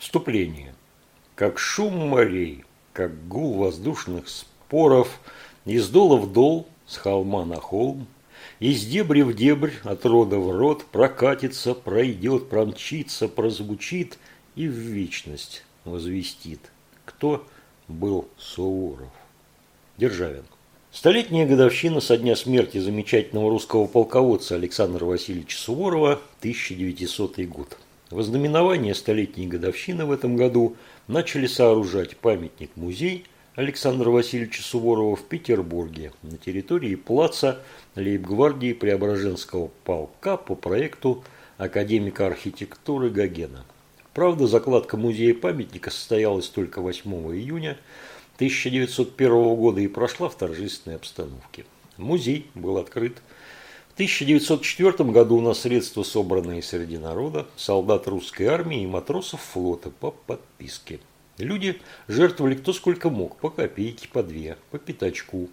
Вступление. Как шум морей, как гул воздушных споров, Из дола в дол, с холма на холм, Из дебри в дебрь, от рода в род Прокатится, пройдет, промчится, прозвучит И в вечность возвестит, кто был Суворов. Державин. Столетняя годовщина со дня смерти замечательного русского полководца Александра Васильевича Суворова, 1900 год. В ознаменование столетней годовщины в этом году начали сооружать памятник-музей Александра Васильевича Суворова в Петербурге на территории плаца лейб-гвардии Преображенского полка по проекту академика архитектуры Гогена. Правда, закладка музея-памятника состоялась только 8 июня 1901 года и прошла в торжественной обстановке. Музей был открыт в 1904 году на средства, собранные среди народа, солдат русской армии и матросов флота по подписке. Люди жертвовали кто сколько мог, по копейке, по две, по пятачку.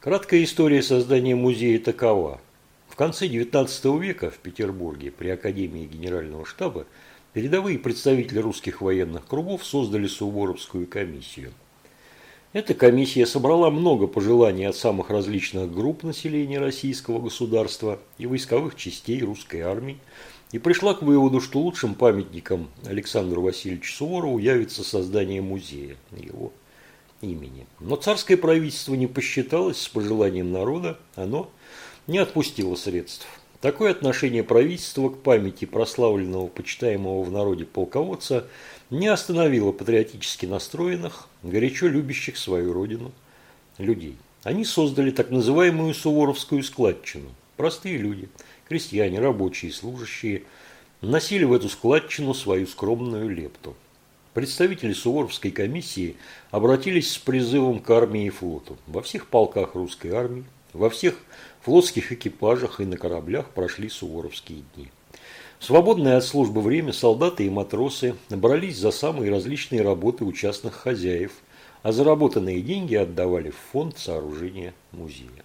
Краткая история создания музея такова. В конце XIX века в Петербурге при Академии Генерального штаба передовые представители русских военных кругов создали Суворовскую комиссию – эта комиссия собрала много пожеланий от самых различных групп населения российского государства и войсковых частей русской армии и пришла к выводу, что лучшим памятником Александру Васильевичу Суворову явится создание музея его имени. Но царское правительство не посчиталось с пожеланием народа, оно не отпустило средств. Такое отношение правительства к памяти прославленного, почитаемого в народе полководца не остановило патриотически настроенных, горячо любящих свою родину людей. Они создали так называемую Суворовскую складчину. Простые люди, крестьяне, рабочие, служащие, носили в эту складчину свою скромную лепту. Представители Суворовской комиссии обратились с призывом к армии и флоту. Во всех полках русской армии, во всех флотских экипажах и на кораблях прошли суворовские дни. Свободное от службы время солдаты и матросы набрались за самые различные работы у частных хозяев, а заработанные деньги отдавали в фонд сооружения музея.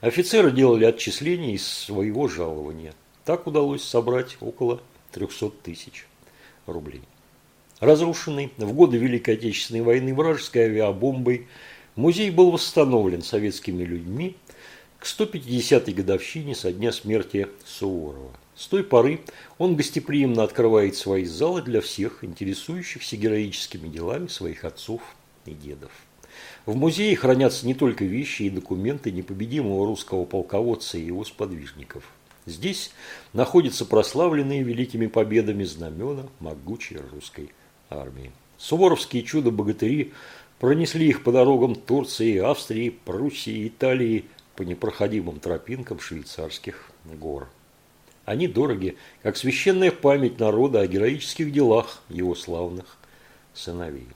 Офицеры делали отчисления из своего жалования. Так удалось собрать около 300 тысяч рублей. Разрушенный в годы Великой Отечественной войны вражеской авиабомбой, музей был восстановлен советскими людьми к 150-й годовщине со дня смерти Суворова. С той поры он гостеприимно открывает свои залы для всех, интересующихся героическими делами своих отцов и дедов. В музее хранятся не только вещи и документы непобедимого русского полководца и его сподвижников. Здесь находятся прославленные великими победами знамена могучей русской армии. Суворовские чудо-богатыри пронесли их по дорогам Турции, Австрии, Пруссии, Италии, по непроходимым тропинкам швейцарских гор. Они дороги, как священная память народа о героических делах его славных сыновей.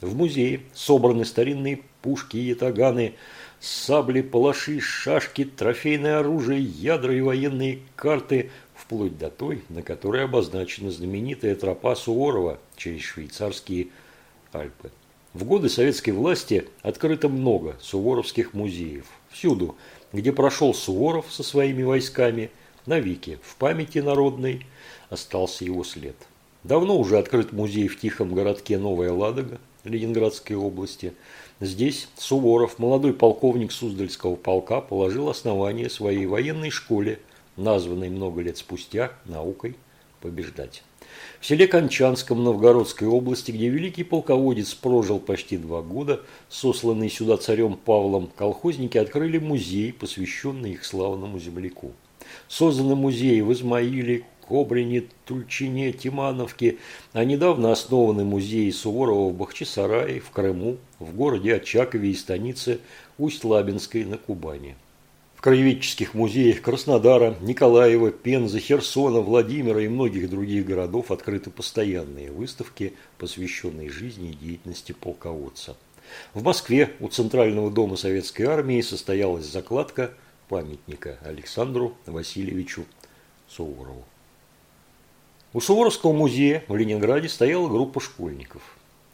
В музее собраны старинные пушки и ятаганы, сабли, палаши, шашки, трофейное оружие, ядра и военные карты, вплоть до той, на которой обозначена знаменитая тропа Суворова через швейцарские Альпы. В годы советской власти открыто много суворовских музеев. Всюду, где прошел Суворов со своими войсками, навеки в памяти народной остался его след. Давно уже открыт музей в тихом городке Новая Ладога Ленинградской области. Здесь Суворов, молодой полковник Суздальского полка, положил основание своей военной школе, названной много лет спустя наукой побеждать. В селе Кончанском Новгородской области, где великий полководец прожил почти два года, сосланный сюда царем Павлом, колхозники открыли музей, посвященный их славному земляку. Созданы музеи в Измаиле, Кобрине, Тульчине, Тимановке, а недавно основаны музеи Суворова в Бахчисарае, в Крыму, в городе Очакове и станице Усть-Лабинской на Кубани в краеведческих музеях Краснодара, Николаева, Пензы, Херсона, Владимира и многих других городов открыты постоянные выставки, посвященные жизни и деятельности полководца. В Москве у Центрального дома Советской Армии состоялась закладка памятника Александру Васильевичу Суворову. У Суворовского музея в Ленинграде стояла группа школьников.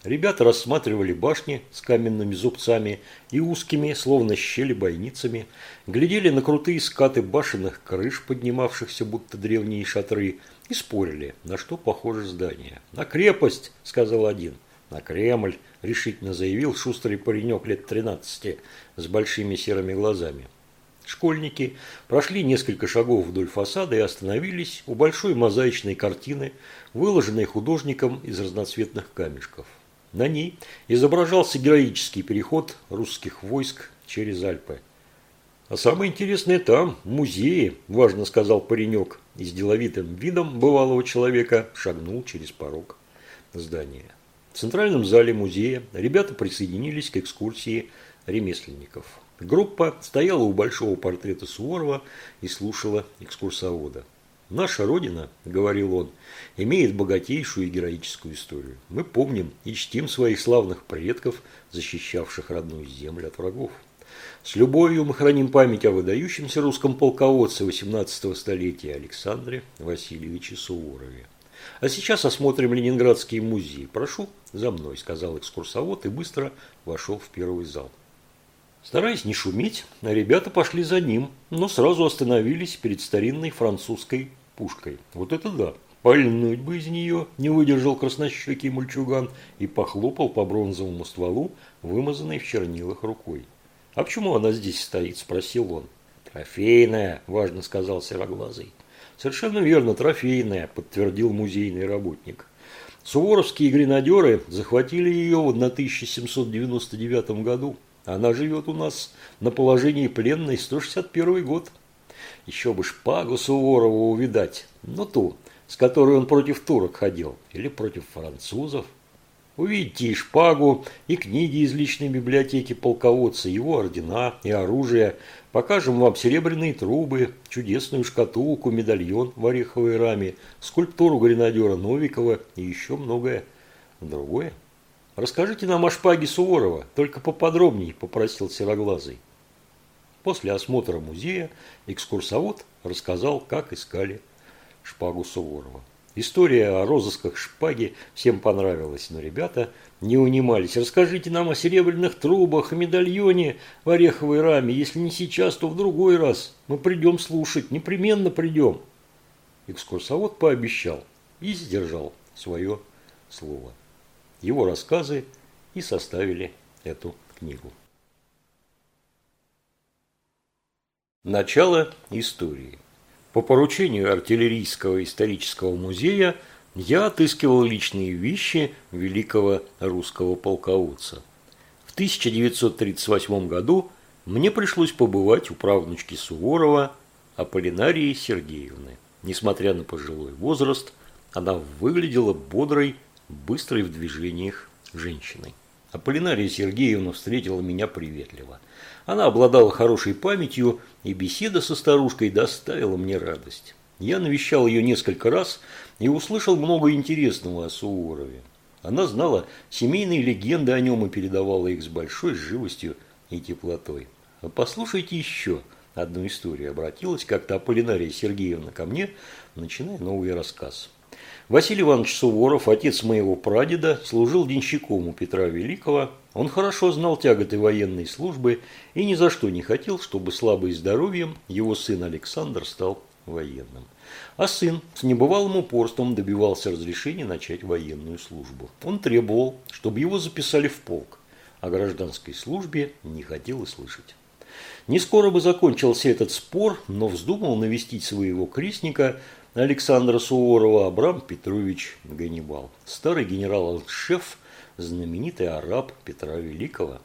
Ребята рассматривали башни с каменными зубцами и узкими, словно щели бойницами, глядели на крутые скаты башенных крыш, поднимавшихся будто древние шатры, и спорили, на что похоже здание. «На крепость!» – сказал один. «На Кремль!» – решительно заявил шустрый паренек лет 13 с большими серыми глазами. Школьники прошли несколько шагов вдоль фасада и остановились у большой мозаичной картины, выложенной художником из разноцветных камешков. На ней изображался героический переход русских войск через Альпы. «А самое интересное там, в музее», – важно сказал паренек, и с деловитым видом бывалого человека шагнул через порог здания. В центральном зале музея ребята присоединились к экскурсии ремесленников. Группа стояла у большого портрета Суворова и слушала экскурсовода. «Наша Родина, – говорил он, – имеет богатейшую и героическую историю. Мы помним и чтим своих славных предков, защищавших родную землю от врагов. С любовью мы храним память о выдающемся русском полководце XVIII столетия Александре Васильевиче Суворове. А сейчас осмотрим Ленинградский музей. Прошу за мной, сказал экскурсовод и быстро вошел в первый зал. Стараясь не шуметь, ребята пошли за ним, но сразу остановились перед старинной французской пушкой. Вот это да! Пальнуть бы из нее, не выдержал краснощекий мальчуган и похлопал по бронзовому стволу, вымазанной в чернилах рукой. «А почему она здесь стоит?» – спросил он. «Трофейная», – важно сказал Сероглазый. «Совершенно верно, трофейная», – подтвердил музейный работник. Суворовские гренадеры захватили ее в 1799 году. Она живет у нас на положении пленной 161 год. Еще бы шпагу Суворова увидать, но ту, с которой он против турок ходил, или против французов. Увидите и шпагу, и книги из личной библиотеки полководца, его ордена и оружие. Покажем вам серебряные трубы, чудесную шкатулку, медальон в ореховой раме, скульптуру гренадера Новикова и еще многое другое. «Расскажите нам о шпаге Суворова, только поподробнее», – попросил Сероглазый. После осмотра музея экскурсовод рассказал, как искали шпагу Суворова. История о розысках шпаги всем понравилась, но ребята не унимались. «Расскажите нам о серебряных трубах, о медальоне в ореховой раме. Если не сейчас, то в другой раз. Мы придем слушать, непременно придем». Экскурсовод пообещал и сдержал свое слово его рассказы и составили эту книгу. Начало истории. По поручению артиллерийского исторического музея я отыскивал личные вещи великого русского полководца. В 1938 году мне пришлось побывать у правнучки Суворова Аполлинарии Сергеевны. Несмотря на пожилой возраст, она выглядела бодрой быстрой в движениях женщиной. Аполлинария Сергеевна встретила меня приветливо. Она обладала хорошей памятью, и беседа со старушкой доставила мне радость. Я навещал ее несколько раз и услышал много интересного о Суворове. Она знала семейные легенды о нем и передавала их с большой живостью и теплотой. А послушайте еще одну историю. Обратилась как-то Аполлинария Сергеевна ко мне, начиная новый рассказ. Василий Иванович Суворов, отец моего прадеда, служил денщиком у Петра Великого. Он хорошо знал тяготы военной службы и ни за что не хотел, чтобы слабый здоровьем его сын Александр стал военным. А сын с небывалым упорством добивался разрешения начать военную службу. Он требовал, чтобы его записали в полк, о гражданской службе не хотел и слышать. Не скоро бы закончился этот спор, но вздумал навестить своего крестника Александра Суворова Абрам Петрович Ганнибал, старый генерал-шеф, знаменитый араб Петра Великого.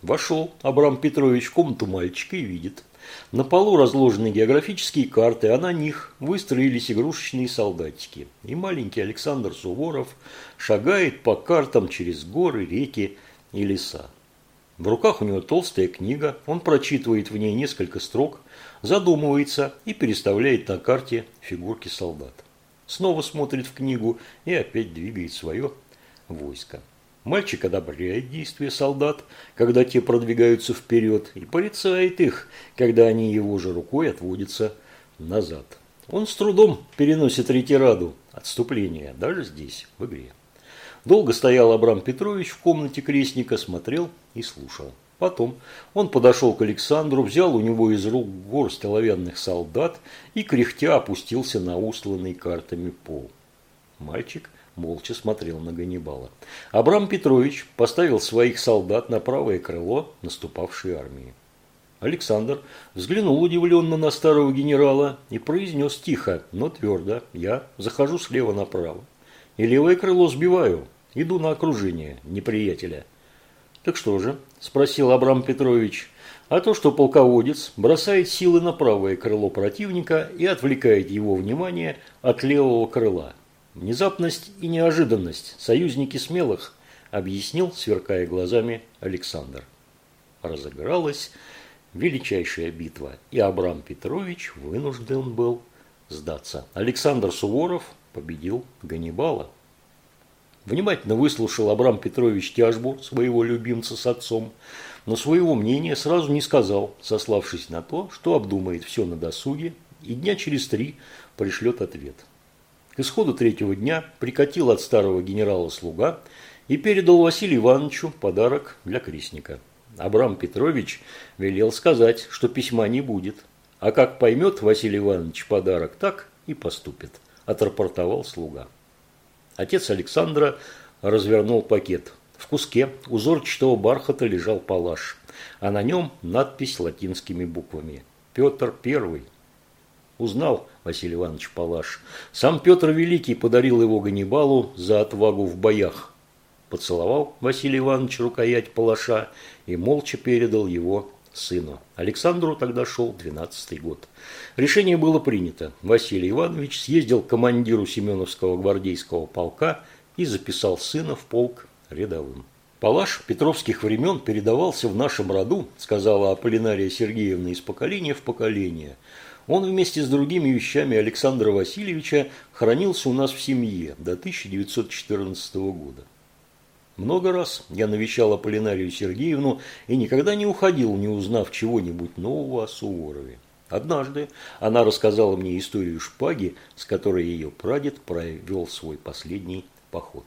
Вошел Абрам Петрович в комнату мальчика и видит. На полу разложены географические карты, а на них выстроились игрушечные солдатики. И маленький Александр Суворов шагает по картам через горы, реки и леса. В руках у него толстая книга, он прочитывает в ней несколько строк, задумывается и переставляет на карте фигурки солдат. Снова смотрит в книгу и опять двигает свое войско. Мальчик одобряет действия солдат, когда те продвигаются вперед, и порицает их, когда они его же рукой отводятся назад. Он с трудом переносит ретираду, отступление, даже здесь, в игре. Долго стоял Абрам Петрович в комнате крестника, смотрел и слушал. Потом он подошел к Александру, взял у него из рук горсть оловянных солдат и, кряхтя, опустился на устланный картами пол. Мальчик молча смотрел на Ганнибала. Абрам Петрович поставил своих солдат на правое крыло наступавшей армии. Александр взглянул удивленно на старого генерала и произнес тихо, но твердо, «Я захожу слева направо и левое крыло сбиваю, иду на окружение неприятеля». «Так что же?» – спросил Абрам Петрович. «А то, что полководец бросает силы на правое крыло противника и отвлекает его внимание от левого крыла. Внезапность и неожиданность – союзники смелых», – объяснил, сверкая глазами Александр. Разыгралась величайшая битва, и Абрам Петрович вынужден был сдаться. Александр Суворов победил Ганнибала. Внимательно выслушал Абрам Петрович тяжбу своего любимца с отцом, но своего мнения сразу не сказал, сославшись на то, что обдумает все на досуге и дня через три пришлет ответ. К исходу третьего дня прикатил от старого генерала слуга и передал Василию Ивановичу подарок для крестника. Абрам Петрович велел сказать, что письма не будет, а как поймет Василий Иванович подарок, так и поступит, отрапортовал слуга. Отец Александра развернул пакет. В куске узорчатого бархата лежал палаш, а на нем надпись латинскими буквами. Петр Первый. Узнал Василий Иванович Палаш. Сам Петр Великий подарил его Ганнибалу за отвагу в боях. Поцеловал Василий Иванович рукоять палаша и молча передал его сыну. Александру тогда шел двенадцатый год. Решение было принято. Василий Иванович съездил к командиру Семеновского гвардейского полка и записал сына в полк рядовым. Палаш петровских времен передавался в нашем роду, сказала Аполлинария Сергеевна, из поколения в поколение. Он вместе с другими вещами Александра Васильевича хранился у нас в семье до 1914 года. Много раз я навещал Аполлинарию Сергеевну и никогда не уходил, не узнав чего-нибудь нового о Суворове. Однажды она рассказала мне историю шпаги, с которой ее прадед провел свой последний поход.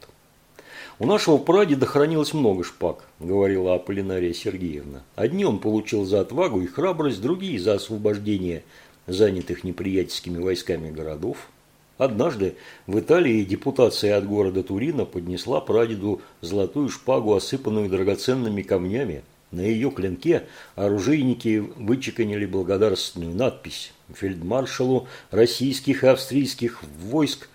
«У нашего прадеда хранилось много шпаг», – говорила Аполлинария Сергеевна. «Одни он получил за отвагу и храбрость, другие – за освобождение занятых неприятельскими войсками городов, Однажды в Италии депутация от города Турина поднесла прадеду золотую шпагу, осыпанную драгоценными камнями. На ее клинке оружейники вычеканили благодарственную надпись фельдмаршалу российских и австрийских войск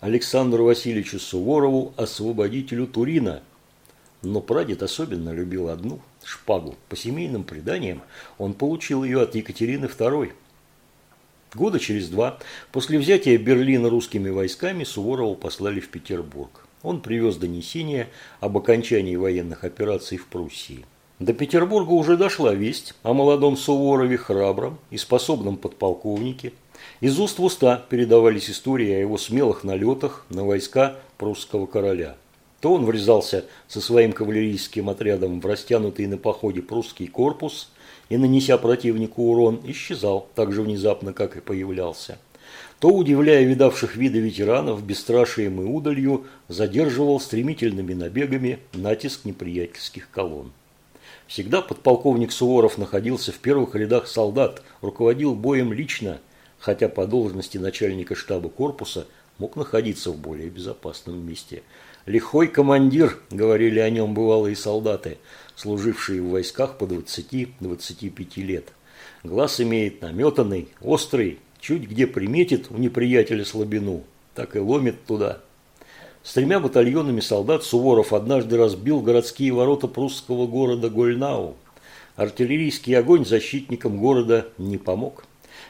Александру Васильевичу Суворову, освободителю Турина. Но прадед особенно любил одну шпагу. По семейным преданиям он получил ее от Екатерины II. Года через два после взятия Берлина русскими войсками Суворова послали в Петербург. Он привез донесение об окончании военных операций в Пруссии. До Петербурга уже дошла весть о молодом Суворове храбром и способном подполковнике. Из уст в уста передавались истории о его смелых налетах на войска прусского короля. То он врезался со своим кавалерийским отрядом в растянутый на походе прусский корпус – и, нанеся противнику урон, исчезал так же внезапно, как и появлялся. То, удивляя видавших виды ветеранов, бесстрашием и удалью, задерживал стремительными набегами натиск неприятельских колонн. Всегда подполковник Суворов находился в первых рядах солдат, руководил боем лично, хотя по должности начальника штаба корпуса мог находиться в более безопасном месте. «Лихой командир», – говорили о нем бывалые солдаты – служившие в войсках по 20-25 лет. Глаз имеет наметанный, острый, чуть где приметит у неприятеля слабину, так и ломит туда. С тремя батальонами солдат Суворов однажды разбил городские ворота прусского города Гольнау. Артиллерийский огонь защитникам города не помог.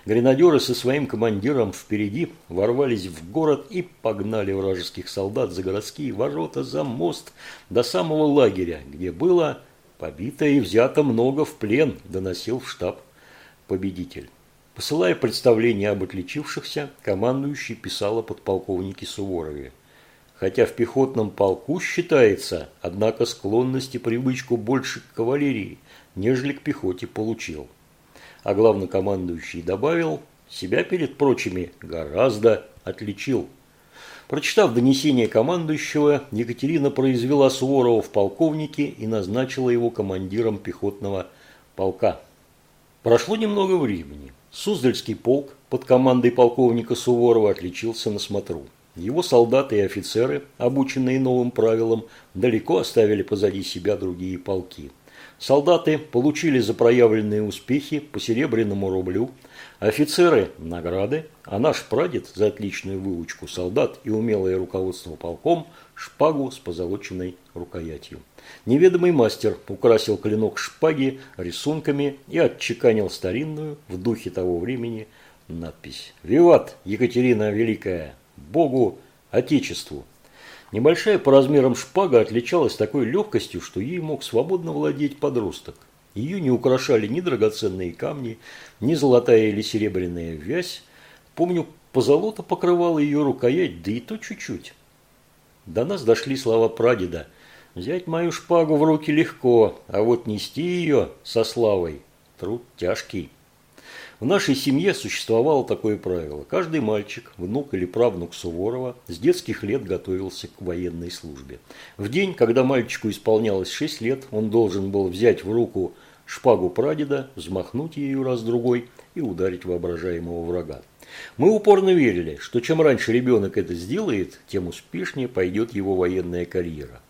Гренадеры со своим командиром впереди ворвались в город и погнали вражеских солдат за городские ворота, за мост, до самого лагеря, где было Побито и взято много в плен, доносил в штаб победитель. Посылая представление об отличившихся, командующий писал о подполковнике Суворове. Хотя в пехотном полку считается, однако склонность и привычку больше к кавалерии, нежели к пехоте получил. А главнокомандующий добавил, себя перед прочими гораздо отличил. Прочитав донесение командующего, Екатерина произвела Суворова в полковнике и назначила его командиром пехотного полка. Прошло немного времени. Суздальский полк под командой полковника Суворова отличился на смотру. Его солдаты и офицеры, обученные новым правилам, далеко оставили позади себя другие полки. Солдаты получили за проявленные успехи по серебряному рублю, офицеры – награды, а наш прадед за отличную выучку солдат и умелое руководство полком – шпагу с позолоченной рукоятью. Неведомый мастер украсил клинок шпаги рисунками и отчеканил старинную в духе того времени надпись «Виват, Екатерина Великая! Богу, Отечеству!» Небольшая по размерам шпага отличалась такой легкостью, что ей мог свободно владеть подросток. Ее не украшали ни драгоценные камни, ни золотая или серебряная вязь. Помню, позолота покрывала ее рукоять, да и то чуть-чуть. До нас дошли слова прадеда – Взять мою шпагу в руки легко, а вот нести ее со славой – труд тяжкий. В нашей семье существовало такое правило. Каждый мальчик, внук или правнук Суворова, с детских лет готовился к военной службе. В день, когда мальчику исполнялось 6 лет, он должен был взять в руку шпагу прадеда, взмахнуть ею раз-другой и ударить воображаемого врага. Мы упорно верили, что чем раньше ребенок это сделает, тем успешнее пойдет его военная карьера.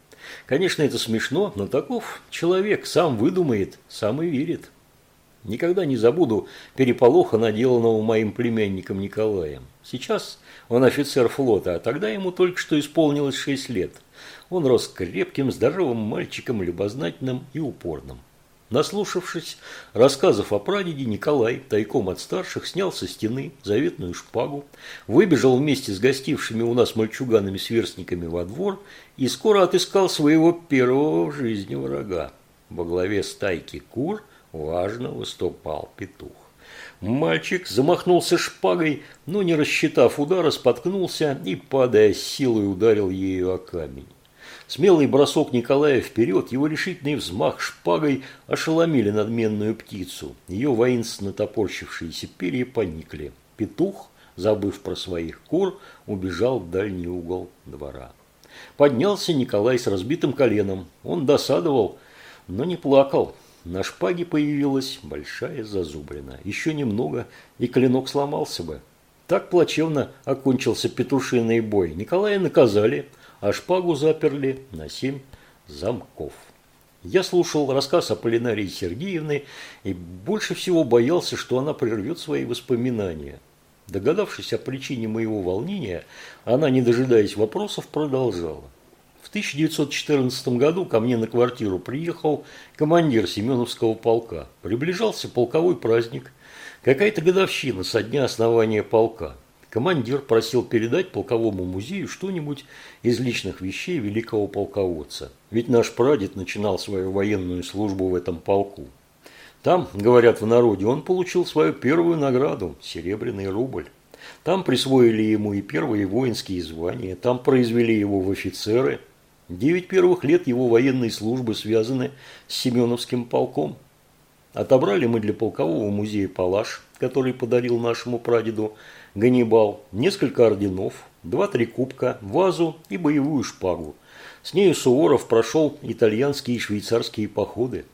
Конечно, это смешно, но таков человек, сам выдумает, сам и верит. Никогда не забуду переполоха, наделанного моим племянником Николаем. Сейчас он офицер флота, а тогда ему только что исполнилось шесть лет. Он рос крепким, здоровым мальчиком, любознательным и упорным. Наслушавшись рассказов о прадеде, Николай, тайком от старших, снял со стены заветную шпагу, выбежал вместе с гостившими у нас мальчуганами-сверстниками во двор и скоро отыскал своего первого в жизни врага. Во главе стайки кур важно выступал петух. Мальчик замахнулся шпагой, но, не рассчитав удара, споткнулся и, падая с силой, ударил ею о камень. Смелый бросок Николая вперед, его решительный взмах шпагой ошеломили надменную птицу. Ее воинственно топорщившиеся перья поникли. Петух, забыв про своих кур, убежал в дальний угол двора. Поднялся Николай с разбитым коленом. Он досадовал, но не плакал. На шпаге появилась большая зазубрина. Еще немного, и клинок сломался бы. Так плачевно окончился петушиный бой. Николая наказали – а шпагу заперли на семь замков. Я слушал рассказ о Полинарии Сергеевны и больше всего боялся, что она прервет свои воспоминания. Догадавшись о причине моего волнения, она, не дожидаясь вопросов, продолжала. В 1914 году ко мне на квартиру приехал командир Семеновского полка. Приближался полковой праздник, какая-то годовщина со дня основания полка. Командир просил передать полковому музею что-нибудь из личных вещей великого полководца. Ведь наш прадед начинал свою военную службу в этом полку. Там, говорят в народе, он получил свою первую награду – серебряный рубль. Там присвоили ему и первые воинские звания, там произвели его в офицеры. Девять первых лет его военной службы связаны с Семеновским полком. Отобрали мы для полкового музея палаш, который подарил нашему прадеду Ганнибал, несколько орденов, два-три кубка, вазу и боевую шпагу. С нею Суворов прошел итальянские и швейцарские походы.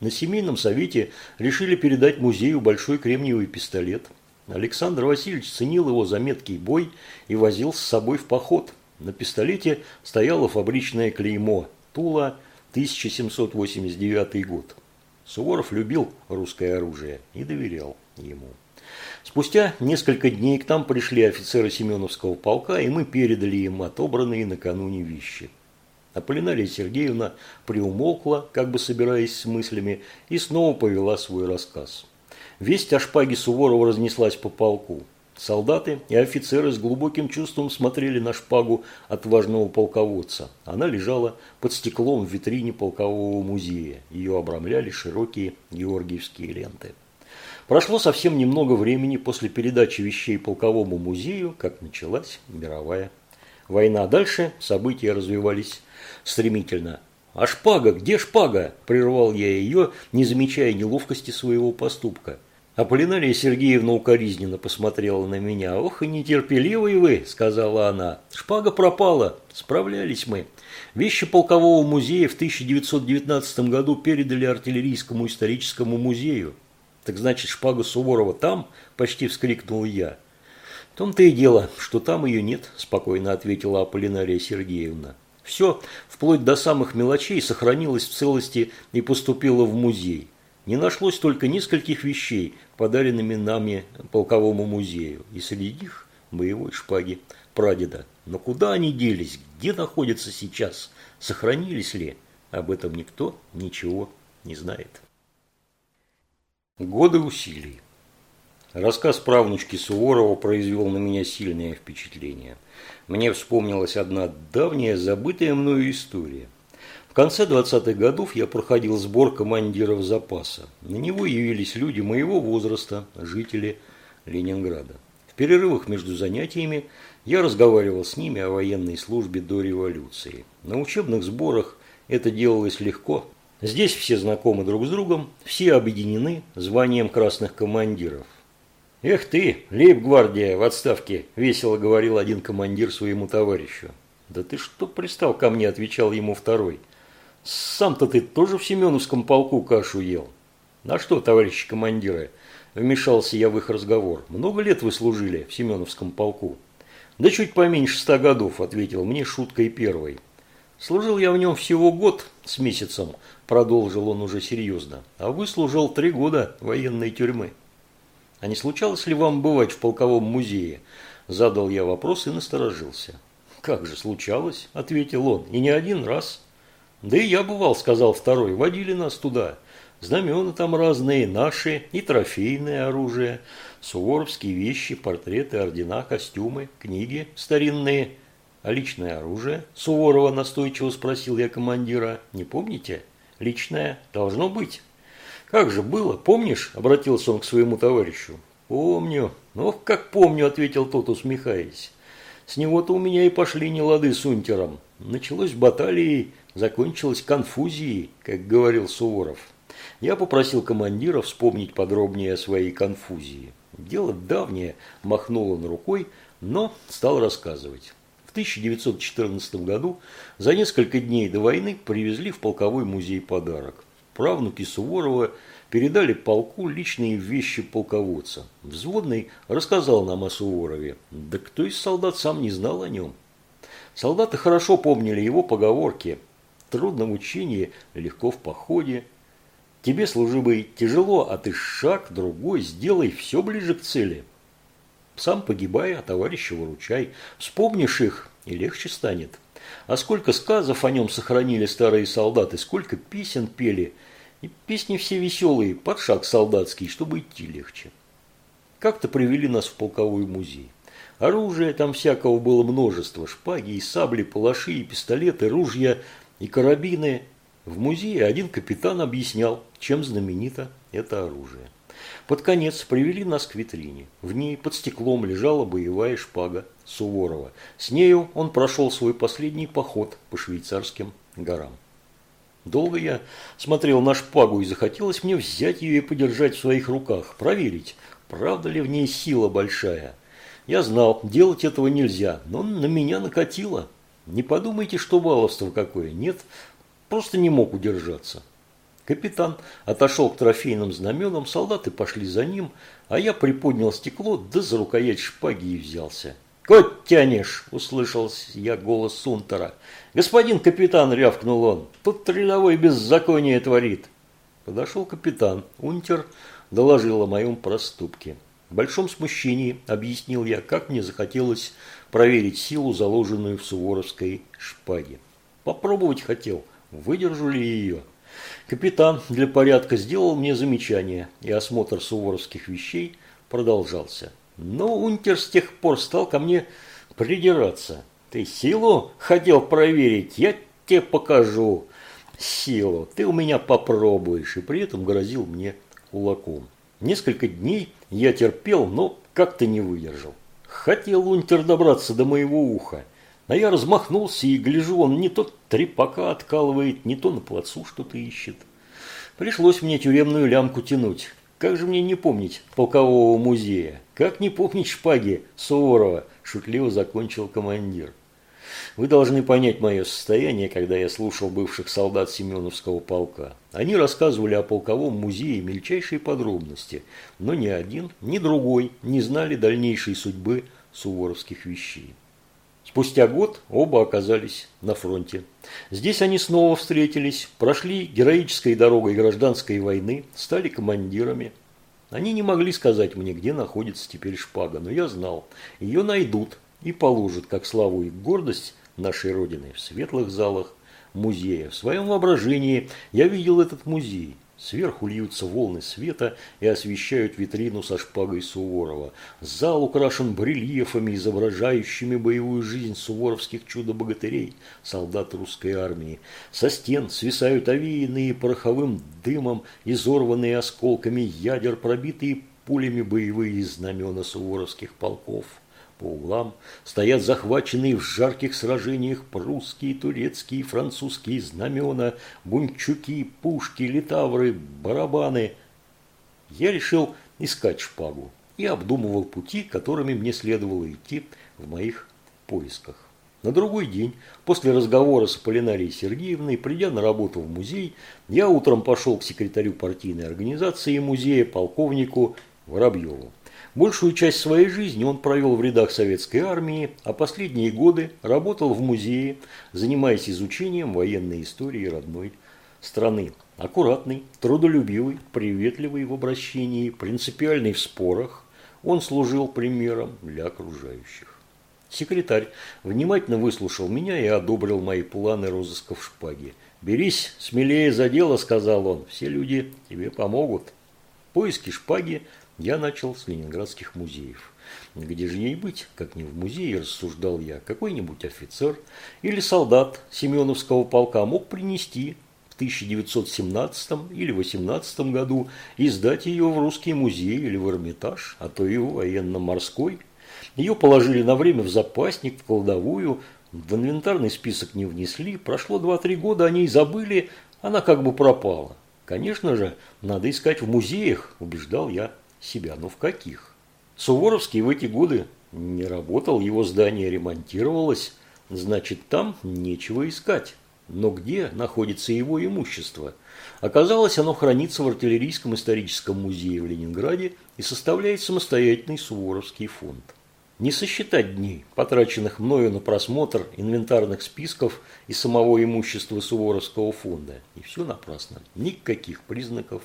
На семейном совете решили передать музею большой кремниевый пистолет. Александр Васильевич ценил его за меткий бой и возил с собой в поход. На пистолете стояло фабричное клеймо «Тула, 1789 год». Суворов любил русское оружие и доверял ему. Спустя несколько дней к нам пришли офицеры Семеновского полка, и мы передали им отобранные накануне вещи. Аполлинария Сергеевна приумолкла, как бы собираясь с мыслями, и снова повела свой рассказ. Весть о шпаге Суворова разнеслась по полку. Солдаты и офицеры с глубоким чувством смотрели на шпагу отважного полководца. Она лежала под стеклом в витрине полкового музея. Ее обрамляли широкие георгиевские ленты. Прошло совсем немного времени после передачи вещей полковому музею, как началась мировая война. Дальше события развивались стремительно. «А шпага? Где шпага?» – прервал я ее, не замечая неловкости своего поступка. Аполлинария Сергеевна укоризненно посмотрела на меня. «Ох и нетерпеливые вы!» – сказала она. «Шпага пропала. Справлялись мы. Вещи полкового музея в 1919 году передали артиллерийскому историческому музею. Так значит, шпага Суворова там?» – почти вскрикнул я. «В том-то и дело, что там ее нет», – спокойно ответила Аполлинария Сергеевна. «Все, вплоть до самых мелочей, сохранилось в целости и поступило в музей. Не нашлось только нескольких вещей, подаренными нами полковому музею, и среди них боевой шпаги прадеда. Но куда они делись, где находятся сейчас, сохранились ли, об этом никто ничего не знает. Годы усилий. Рассказ правнучки Суворова произвел на меня сильное впечатление. Мне вспомнилась одна давняя, забытая мною история – в конце 20-х годов я проходил сбор командиров запаса. На него явились люди моего возраста, жители Ленинграда. В перерывах между занятиями я разговаривал с ними о военной службе до революции. На учебных сборах это делалось легко. Здесь все знакомы друг с другом, все объединены званием красных командиров. «Эх ты, лейб-гвардия в отставке!» – весело говорил один командир своему товарищу. «Да ты что пристал ко мне?» – отвечал ему второй – сам-то ты тоже в Семеновском полку кашу ел? На что, товарищи командиры? Вмешался я в их разговор. Много лет вы служили в Семеновском полку? Да чуть поменьше ста годов, ответил мне шуткой первой. Служил я в нем всего год с месяцем, продолжил он уже серьезно. А вы служил три года военной тюрьмы. А не случалось ли вам бывать в полковом музее? Задал я вопрос и насторожился. Как же случалось, ответил он, и не один раз. Да и я бывал, сказал второй, водили нас туда. Знамена там разные, наши и трофейное оружие, суворовские вещи, портреты, ордена, костюмы, книги старинные. А личное оружие? Суворова настойчиво спросил я командира. Не помните? Личное должно быть. Как же было, помнишь? Обратился он к своему товарищу. Помню. Ох, как помню, ответил тот, усмехаясь. С него-то у меня и пошли нелады с унтером. Началось баталии закончилась конфузией, как говорил Суворов. Я попросил командира вспомнить подробнее о своей конфузии. Дело давнее, махнул он рукой, но стал рассказывать. В 1914 году за несколько дней до войны привезли в полковой музей подарок. Правнуки Суворова передали полку личные вещи полководца. Взводный рассказал нам о Суворове. Да кто из солдат сам не знал о нем. Солдаты хорошо помнили его поговорки – трудно в учении, легко в походе. Тебе, служивый, тяжело, а ты шаг другой сделай, все ближе к цели. Сам погибай, а товарища выручай. Вспомнишь их, и легче станет. А сколько сказов о нем сохранили старые солдаты, сколько песен пели. И песни все веселые, под шаг солдатский, чтобы идти легче. Как-то привели нас в полковой музей. Оружия там всякого было множество. Шпаги и сабли, палаши и пистолеты, ружья – и карабины. В музее один капитан объяснял, чем знаменито это оружие. Под конец привели нас к витрине. В ней под стеклом лежала боевая шпага Суворова. С нею он прошел свой последний поход по швейцарским горам. Долго я смотрел на шпагу и захотелось мне взять ее и подержать в своих руках, проверить, правда ли в ней сила большая. Я знал, делать этого нельзя, но на меня накатило. Не подумайте, что баловство какое. Нет, просто не мог удержаться. Капитан отошел к трофейным знаменам, солдаты пошли за ним, а я приподнял стекло, да за рукоять шпаги и взялся. «Кот тянешь!» – услышал я голос Сунтера. «Господин капитан!» – рявкнул он. «Тут рядовой беззаконие творит!» Подошел капитан. Унтер доложил о моем проступке. В большом смущении объяснил я, как мне захотелось проверить силу, заложенную в суворовской шпаге. Попробовать хотел, выдержу ли ее. Капитан для порядка сделал мне замечание, и осмотр суворовских вещей продолжался. Но унтер с тех пор стал ко мне придираться. Ты силу хотел проверить? Я тебе покажу силу. Ты у меня попробуешь. И при этом грозил мне кулаком. Несколько дней я терпел, но как-то не выдержал. Хотел унтер добраться до моего уха, а я размахнулся и гляжу, он не то трепака откалывает, не то на плацу что-то ищет. Пришлось мне тюремную лямку тянуть. Как же мне не помнить полкового музея? Как не помнить шпаги Суворова? Шутливо закончил командир. Вы должны понять мое состояние, когда я слушал бывших солдат Семеновского полка. Они рассказывали о полковом музее мельчайшие подробности, но ни один, ни другой не знали дальнейшей судьбы суворовских вещей. Спустя год оба оказались на фронте. Здесь они снова встретились, прошли героической дорогой гражданской войны, стали командирами. Они не могли сказать мне, где находится теперь шпага, но я знал, ее найдут и положат, как славу и гордость нашей Родины, в светлых залах музея. В своем воображении я видел этот музей – Сверху льются волны света и освещают витрину со шпагой Суворова. Зал украшен барельефами, изображающими боевую жизнь суворовских чудо-богатырей, солдат русской армии. Со стен свисают овеянные пороховым дымом, изорванные осколками ядер, пробитые пулями боевые знамена суворовских полков. По углам стоят захваченные в жарких сражениях прусские, турецкие, французские знамена, бунчуки, пушки, литавры, барабаны. Я решил искать шпагу и обдумывал пути, которыми мне следовало идти в моих поисках. На другой день, после разговора с Полинарией Сергеевной, придя на работу в музей, я утром пошел к секретарю партийной организации музея, полковнику Воробьеву. Большую часть своей жизни он провел в рядах советской армии, а последние годы работал в музее, занимаясь изучением военной истории родной страны. Аккуратный, трудолюбивый, приветливый в обращении, принципиальный в спорах, он служил примером для окружающих. Секретарь внимательно выслушал меня и одобрил мои планы розыска в шпаге. «Берись смелее за дело», – сказал он, – «все люди тебе помогут». Поиски шпаги я начал с ленинградских музеев. Где же ей быть, как не в музее, рассуждал я, какой-нибудь офицер или солдат Семеновского полка мог принести в 1917 или 18 году и сдать ее в русский музей или в Эрмитаж, а то и в военно-морской. Ее положили на время в запасник, в кладовую, в инвентарный список не внесли, прошло 2-3 года, о ней забыли, она как бы пропала. Конечно же, надо искать в музеях, убеждал я себя. Но в каких? Суворовский в эти годы не работал, его здание ремонтировалось, значит там нечего искать. Но где находится его имущество? Оказалось, оно хранится в артиллерийском историческом музее в Ленинграде и составляет самостоятельный Суворовский фонд. Не сосчитать дней, потраченных мною на просмотр инвентарных списков и самого имущества Суворовского фонда. И все напрасно. Никаких признаков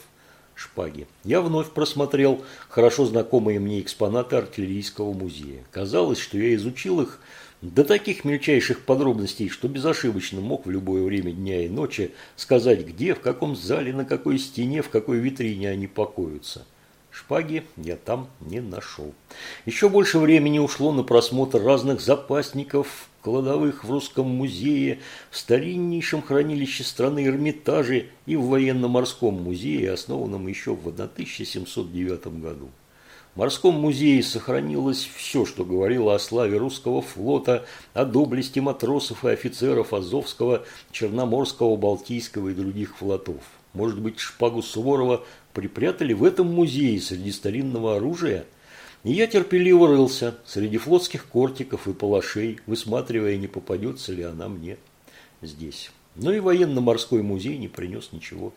шпаги. Я вновь просмотрел хорошо знакомые мне экспонаты артиллерийского музея. Казалось, что я изучил их до таких мельчайших подробностей, что безошибочно мог в любое время дня и ночи сказать, где, в каком зале, на какой стене, в какой витрине они покоятся. Шпаги я там не нашел. Еще больше времени ушло на просмотр разных запасников, кладовых в Русском музее, в стариннейшем хранилище страны Эрмитаже и в военно-морском музее, основанном еще в 1709 году. В морском музее сохранилось все, что говорило о славе русского флота, о доблести матросов и офицеров Азовского, Черноморского, Балтийского и других флотов. Может быть, шпагу Суворова припрятали в этом музее среди старинного оружия. И я терпеливо рылся среди флотских кортиков и палашей, высматривая, не попадется ли она мне здесь. Но и военно-морской музей не принес ничего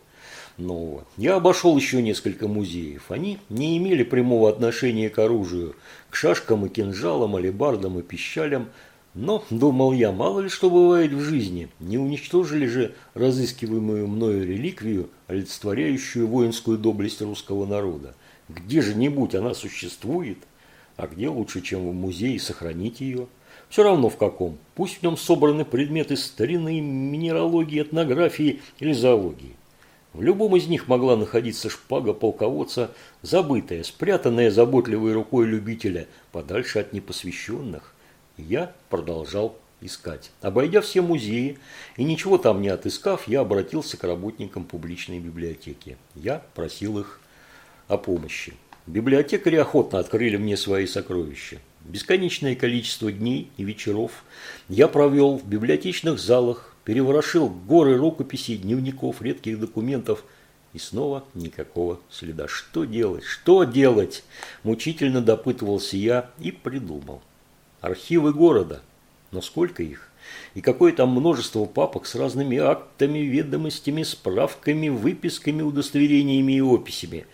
нового. Я обошел еще несколько музеев. Они не имели прямого отношения к оружию, к шашкам и кинжалам, алебардам и пищалям, но, думал я, мало ли что бывает в жизни, не уничтожили же разыскиваемую мною реликвию, олицетворяющую воинскую доблесть русского народа. Где же нибудь она существует, а где лучше, чем в музее, сохранить ее? Все равно в каком. Пусть в нем собраны предметы старины, минералогии, этнографии или зоологии. В любом из них могла находиться шпага полководца, забытая, спрятанная заботливой рукой любителя, подальше от непосвященных. Я продолжал искать. Обойдя все музеи и ничего там не отыскав, я обратился к работникам публичной библиотеки. Я просил их о помощи. Библиотекари охотно открыли мне свои сокровища. Бесконечное количество дней и вечеров я провел в библиотечных залах, переворошил горы рукописей, дневников, редких документов. И снова никакого следа. Что делать? Что делать? Мучительно допытывался я и придумал. Архивы города. Но сколько их? И какое там множество папок с разными актами, ведомостями, справками, выписками, удостоверениями и описями.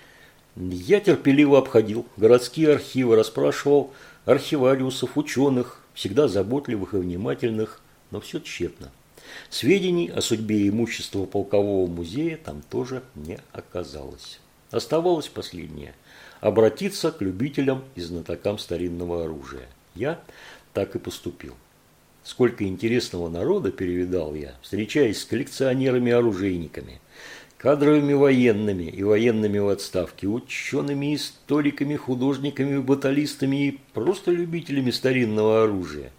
Я терпеливо обходил городские архивы, расспрашивал архивариусов, ученых, всегда заботливых и внимательных, но все тщетно. Сведений о судьбе имущества полкового музея там тоже не оказалось. Оставалось последнее – обратиться к любителям и знатокам старинного оружия. Я так и поступил. Сколько интересного народа перевидал я, встречаясь с коллекционерами-оружейниками, кадровыми военными и военными в отставке, учеными, историками, художниками, баталистами и просто любителями старинного оружия.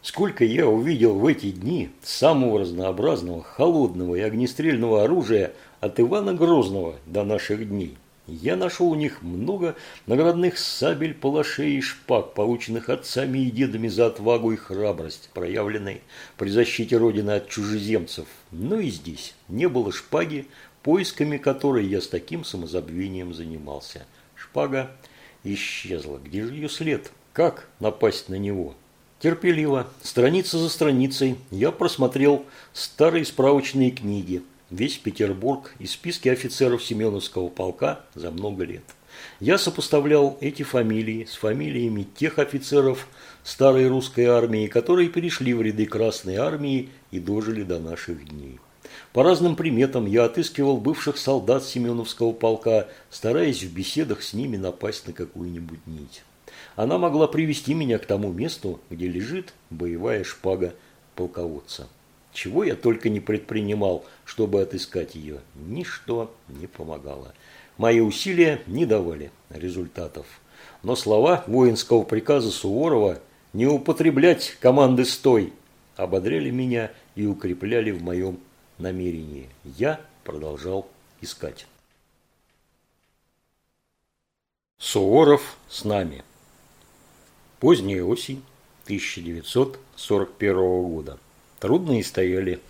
Сколько я увидел в эти дни самого разнообразного, холодного и огнестрельного оружия от Ивана Грозного до наших дней. Я нашел у них много наградных сабель, палашей и шпаг, полученных отцами и дедами за отвагу и храбрость, проявленной при защите Родины от чужеземцев. Но и здесь не было шпаги, поисками которой я с таким самозабвением занимался. Шпага исчезла. Где же ее след? Как напасть на него? Терпеливо, страница за страницей, я просмотрел старые справочные книги, весь Петербург и списки офицеров Семеновского полка за много лет. Я сопоставлял эти фамилии с фамилиями тех офицеров старой русской армии, которые перешли в ряды Красной армии и дожили до наших дней. По разным приметам я отыскивал бывших солдат Семеновского полка, стараясь в беседах с ними напасть на какую-нибудь нить. Она могла привести меня к тому месту, где лежит боевая шпага полководца. Чего я только не предпринимал, чтобы отыскать ее. Ничто не помогало. Мои усилия не давали результатов. Но слова воинского приказа Суворова «не употреблять команды «стой» ободряли меня и укрепляли в моем намерении. Я продолжал искать. Суворов с нами. Поздняя осень 1941 года. Трудные стояли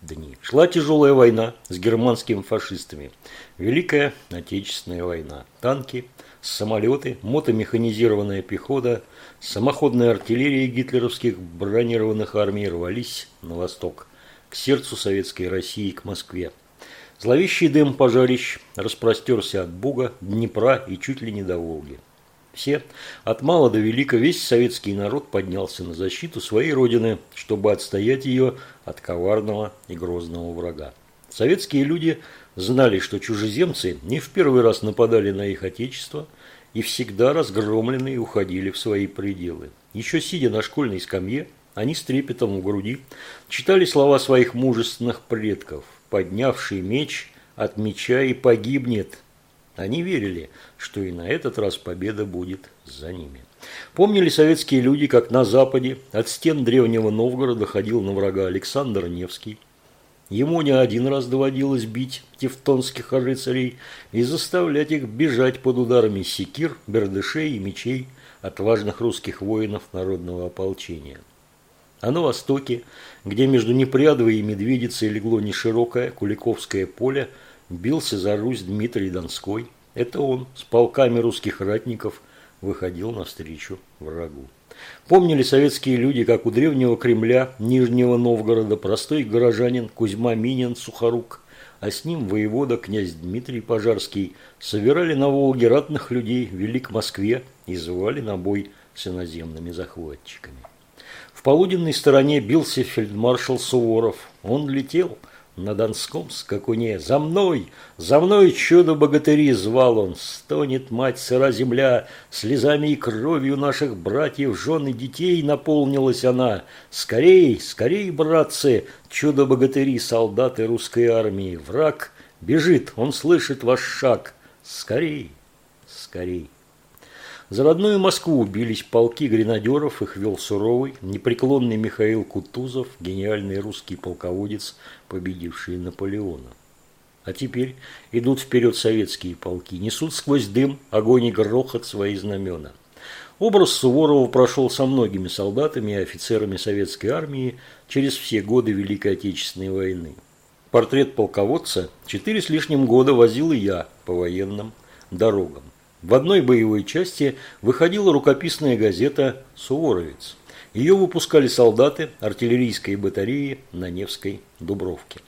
дни. Шла тяжелая война с германскими фашистами. Великая Отечественная война. Танки, самолеты, мотомеханизированная пехота, самоходная артиллерия гитлеровских бронированных армий рвались на восток, к сердцу Советской России, к Москве. Зловещий дым пожарищ распростерся от Буга, Днепра и чуть ли не до Волги. Все, от мала до велика, весь советский народ поднялся на защиту своей родины, чтобы отстоять ее от коварного и грозного врага. Советские люди знали, что чужеземцы не в первый раз нападали на их отечество и всегда разгромленные уходили в свои пределы. Еще сидя на школьной скамье, они с трепетом в груди читали слова своих мужественных предков «Поднявший меч от меча и погибнет, они верили, что и на этот раз победа будет за ними. Помнили советские люди, как на Западе от стен древнего Новгорода ходил на врага Александр Невский. Ему не один раз доводилось бить тевтонских рыцарей и заставлять их бежать под ударами секир, бердышей и мечей отважных русских воинов народного ополчения. А на востоке, где между Непрядовой и Медведицей легло неширокое Куликовское поле, бился за Русь Дмитрий Донской. Это он с полками русских ратников выходил навстречу врагу. Помнили советские люди, как у древнего Кремля, Нижнего Новгорода, простой горожанин Кузьма Минин Сухорук, а с ним воевода князь Дмитрий Пожарский, собирали на Волге ратных людей, вели к Москве и звали на бой с иноземными захватчиками. В полуденной стороне бился фельдмаршал Суворов. Он летел – на Донском скакуне. «За мной! За мной, чудо-богатыри!» звал он. Стонет мать сыра земля, слезами и кровью наших братьев, жен и детей наполнилась она. «Скорей, скорей, братцы, чудо-богатыри, солдаты русской армии! Враг бежит, он слышит ваш шаг! Скорей, скорей!» За родную Москву бились полки гренадеров, их вел суровый, непреклонный Михаил Кутузов, гениальный русский полководец, победивший Наполеона. А теперь идут вперед советские полки, несут сквозь дым, огонь и грохот свои знамена. Образ Суворова прошел со многими солдатами и офицерами советской армии через все годы Великой Отечественной войны. портрет полководца четыре с лишним года возил и я по военным дорогам. В одной боевой части выходила рукописная газета «Суворовец». Ее выпускали солдаты артиллерийской батареи на Невской Дубровке.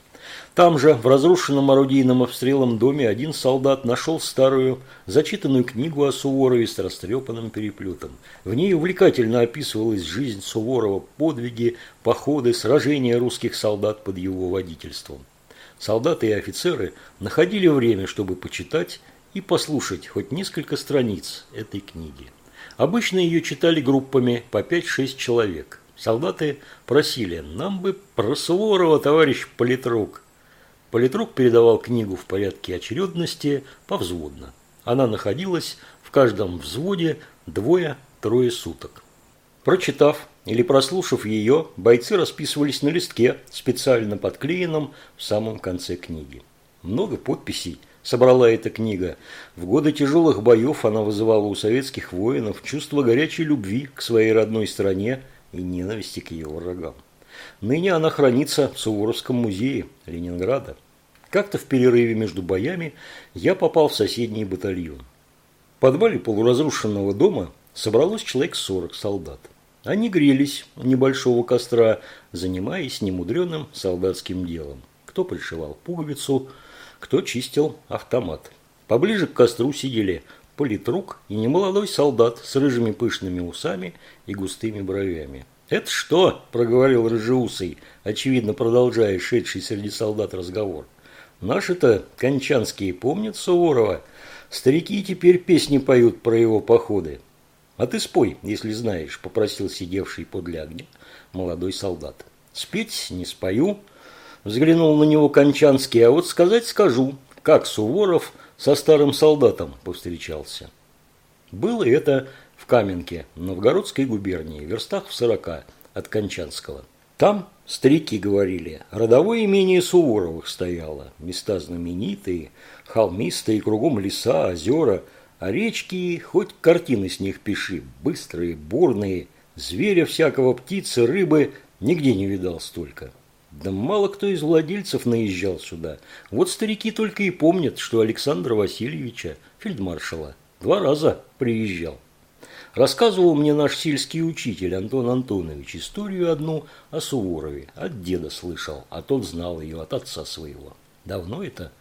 Там же, в разрушенном орудийным обстрелом доме, один солдат нашел старую, зачитанную книгу о Суворове с растрепанным переплетом. В ней увлекательно описывалась жизнь Суворова, подвиги, походы, сражения русских солдат под его водительством. Солдаты и офицеры находили время, чтобы почитать и послушать хоть несколько страниц этой книги. Обычно ее читали группами по 5-6 человек. Солдаты просили «Нам бы про Суворова, товарищ политрук». Политрук передавал книгу в порядке очередности повзводно. Она находилась в каждом взводе двое-трое суток. Прочитав или прослушав ее, бойцы расписывались на листке, специально подклеенном в самом конце книги. Много подписей собрала эта книга. В годы тяжелых боев она вызывала у советских воинов чувство горячей любви к своей родной стране и ненависти к ее врагам. Ныне она хранится в Суворовском музее Ленинграда. Как-то в перерыве между боями я попал в соседний батальон. В подвале полуразрушенного дома собралось человек 40 солдат. Они грелись у небольшого костра, занимаясь немудреным солдатским делом. Кто пришивал пуговицу, кто чистил автомат. Поближе к костру сидели политрук и немолодой солдат с рыжими пышными усами и густыми бровями. «Это что?» – проговорил рыжеусый, очевидно продолжая шедший среди солдат разговор. Наши-то кончанские помнят Суворова. Старики теперь песни поют про его походы. А ты спой, если знаешь, попросил сидевший подле огня молодой солдат. Спеть не спою, взглянул на него Кончанский, а вот сказать скажу, как Суворов со старым солдатом повстречался. Было это в Каменке, Новгородской губернии, в верстах в сорока от Кончанского. Там Старики говорили, родовое имение Суворовых стояло, места знаменитые, холмистые, кругом леса, озера, а речки, хоть картины с них пиши, быстрые, бурные, зверя всякого, птицы, рыбы, нигде не видал столько. Да мало кто из владельцев наезжал сюда. Вот старики только и помнят, что Александра Васильевича, фельдмаршала, два раза приезжал. Рассказывал мне наш сельский учитель Антон Антонович историю одну о Суворове. От деда слышал, а тот знал ее от отца своего. Давно это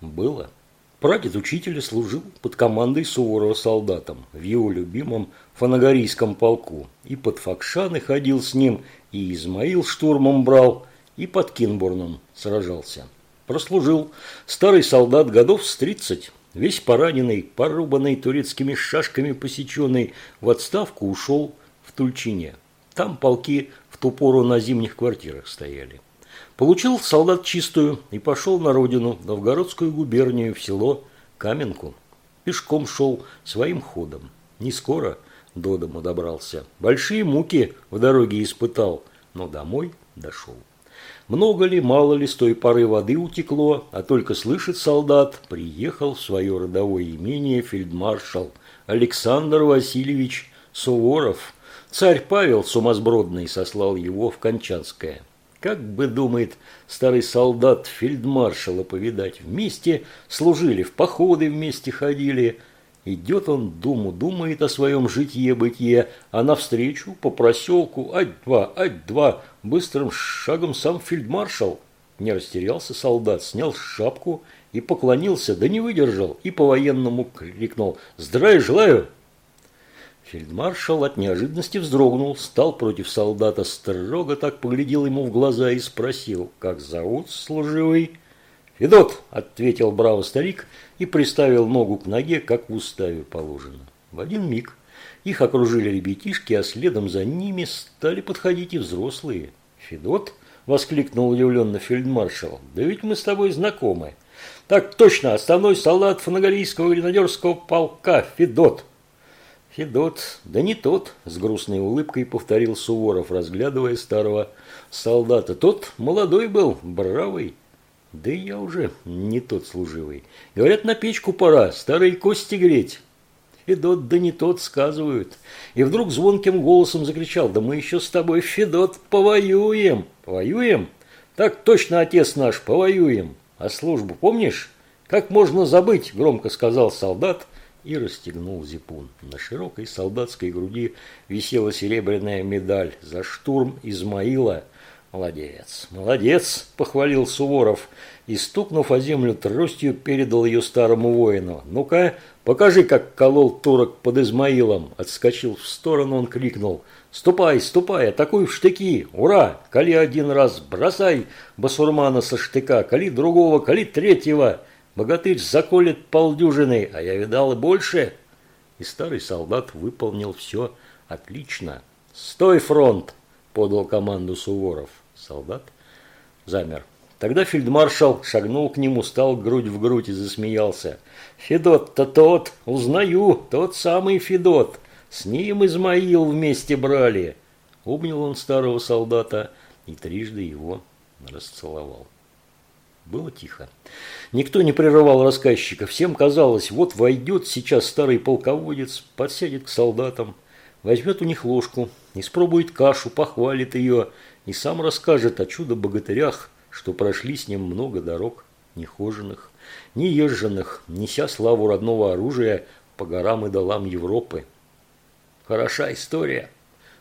было. Прадед учителя служил под командой Суворова солдатом в его любимом фанагорийском полку. И под Факшаны ходил с ним, и Измаил штурмом брал, и под Кинбурном сражался. Прослужил старый солдат годов с тридцать Весь пораненный, порубанный турецкими шашками посеченный, в отставку ушел в Тульчине. Там полки в ту пору на зимних квартирах стояли. Получил солдат чистую и пошел на родину, в Новгородскую губернию, в село Каменку. Пешком шел своим ходом. Не скоро до дому добрался. Большие муки в дороге испытал, но домой дошел. Много ли, мало ли с той поры воды утекло, а только слышит солдат, приехал в свое родовое имение фельдмаршал Александр Васильевич Суворов. Царь Павел сумасбродный сослал его в Кончанское. Как бы, думает старый солдат, фельдмаршала повидать. Вместе служили, в походы вместе ходили – Идет он, думу думает о своем житье-бытие, а навстречу по проселку, ать-два, ать-два, быстрым шагом сам фельдмаршал. Не растерялся солдат, снял шапку и поклонился, да не выдержал, и по-военному крикнул «Здравия желаю!». Фельдмаршал от неожиданности вздрогнул, стал против солдата, строго так поглядел ему в глаза и спросил «Как зовут служивый?» «Федот!» – ответил браво старик и приставил ногу к ноге, как в уставе положено. В один миг их окружили ребятишки, а следом за ними стали подходить и взрослые. «Федот?» – воскликнул удивленно фельдмаршал. «Да ведь мы с тобой знакомы». «Так точно, основной солдат фанагорийского гренадерского полка, Федот!» «Федот, да не тот», – с грустной улыбкой повторил Суворов, разглядывая старого солдата. «Тот молодой был, бравый». Да я уже не тот служивый. Говорят, на печку пора, старые кости греть. Федот, да не тот, сказывают. И вдруг звонким голосом закричал, да мы еще с тобой, Федот, повоюем. Повоюем? Так точно, отец наш, повоюем. А службу помнишь? Как можно забыть, громко сказал солдат и расстегнул зипун. На широкой солдатской груди висела серебряная медаль за штурм Измаила. Молодец, молодец, похвалил Суворов и, стукнув о землю тростью, передал ее старому воину. «Ну-ка, покажи, как колол турок под Измаилом!» Отскочил в сторону, он крикнул. «Ступай, ступай, атакуй в штыки! Ура! Кали один раз, бросай басурмана со штыка, кали другого, кали третьего! Богатырь заколет полдюжины, а я видал и больше!» И старый солдат выполнил все отлично. «Стой, фронт!» – подал команду Суворов. Солдат замер. Тогда фельдмаршал шагнул к нему, стал грудь в грудь и засмеялся. «Федот-то тот, узнаю, тот самый Федот. С ним Измаил вместе брали». Обнял он старого солдата и трижды его расцеловал. Было тихо. Никто не прерывал рассказчика. Всем казалось, вот войдет сейчас старый полководец, подсядет к солдатам, возьмет у них ложку, испробует кашу, похвалит ее и сам расскажет о чудо-богатырях, что прошли с ним много дорог, нехоженных, неезженных, неся славу родного оружия по горам и долам Европы. Хороша история.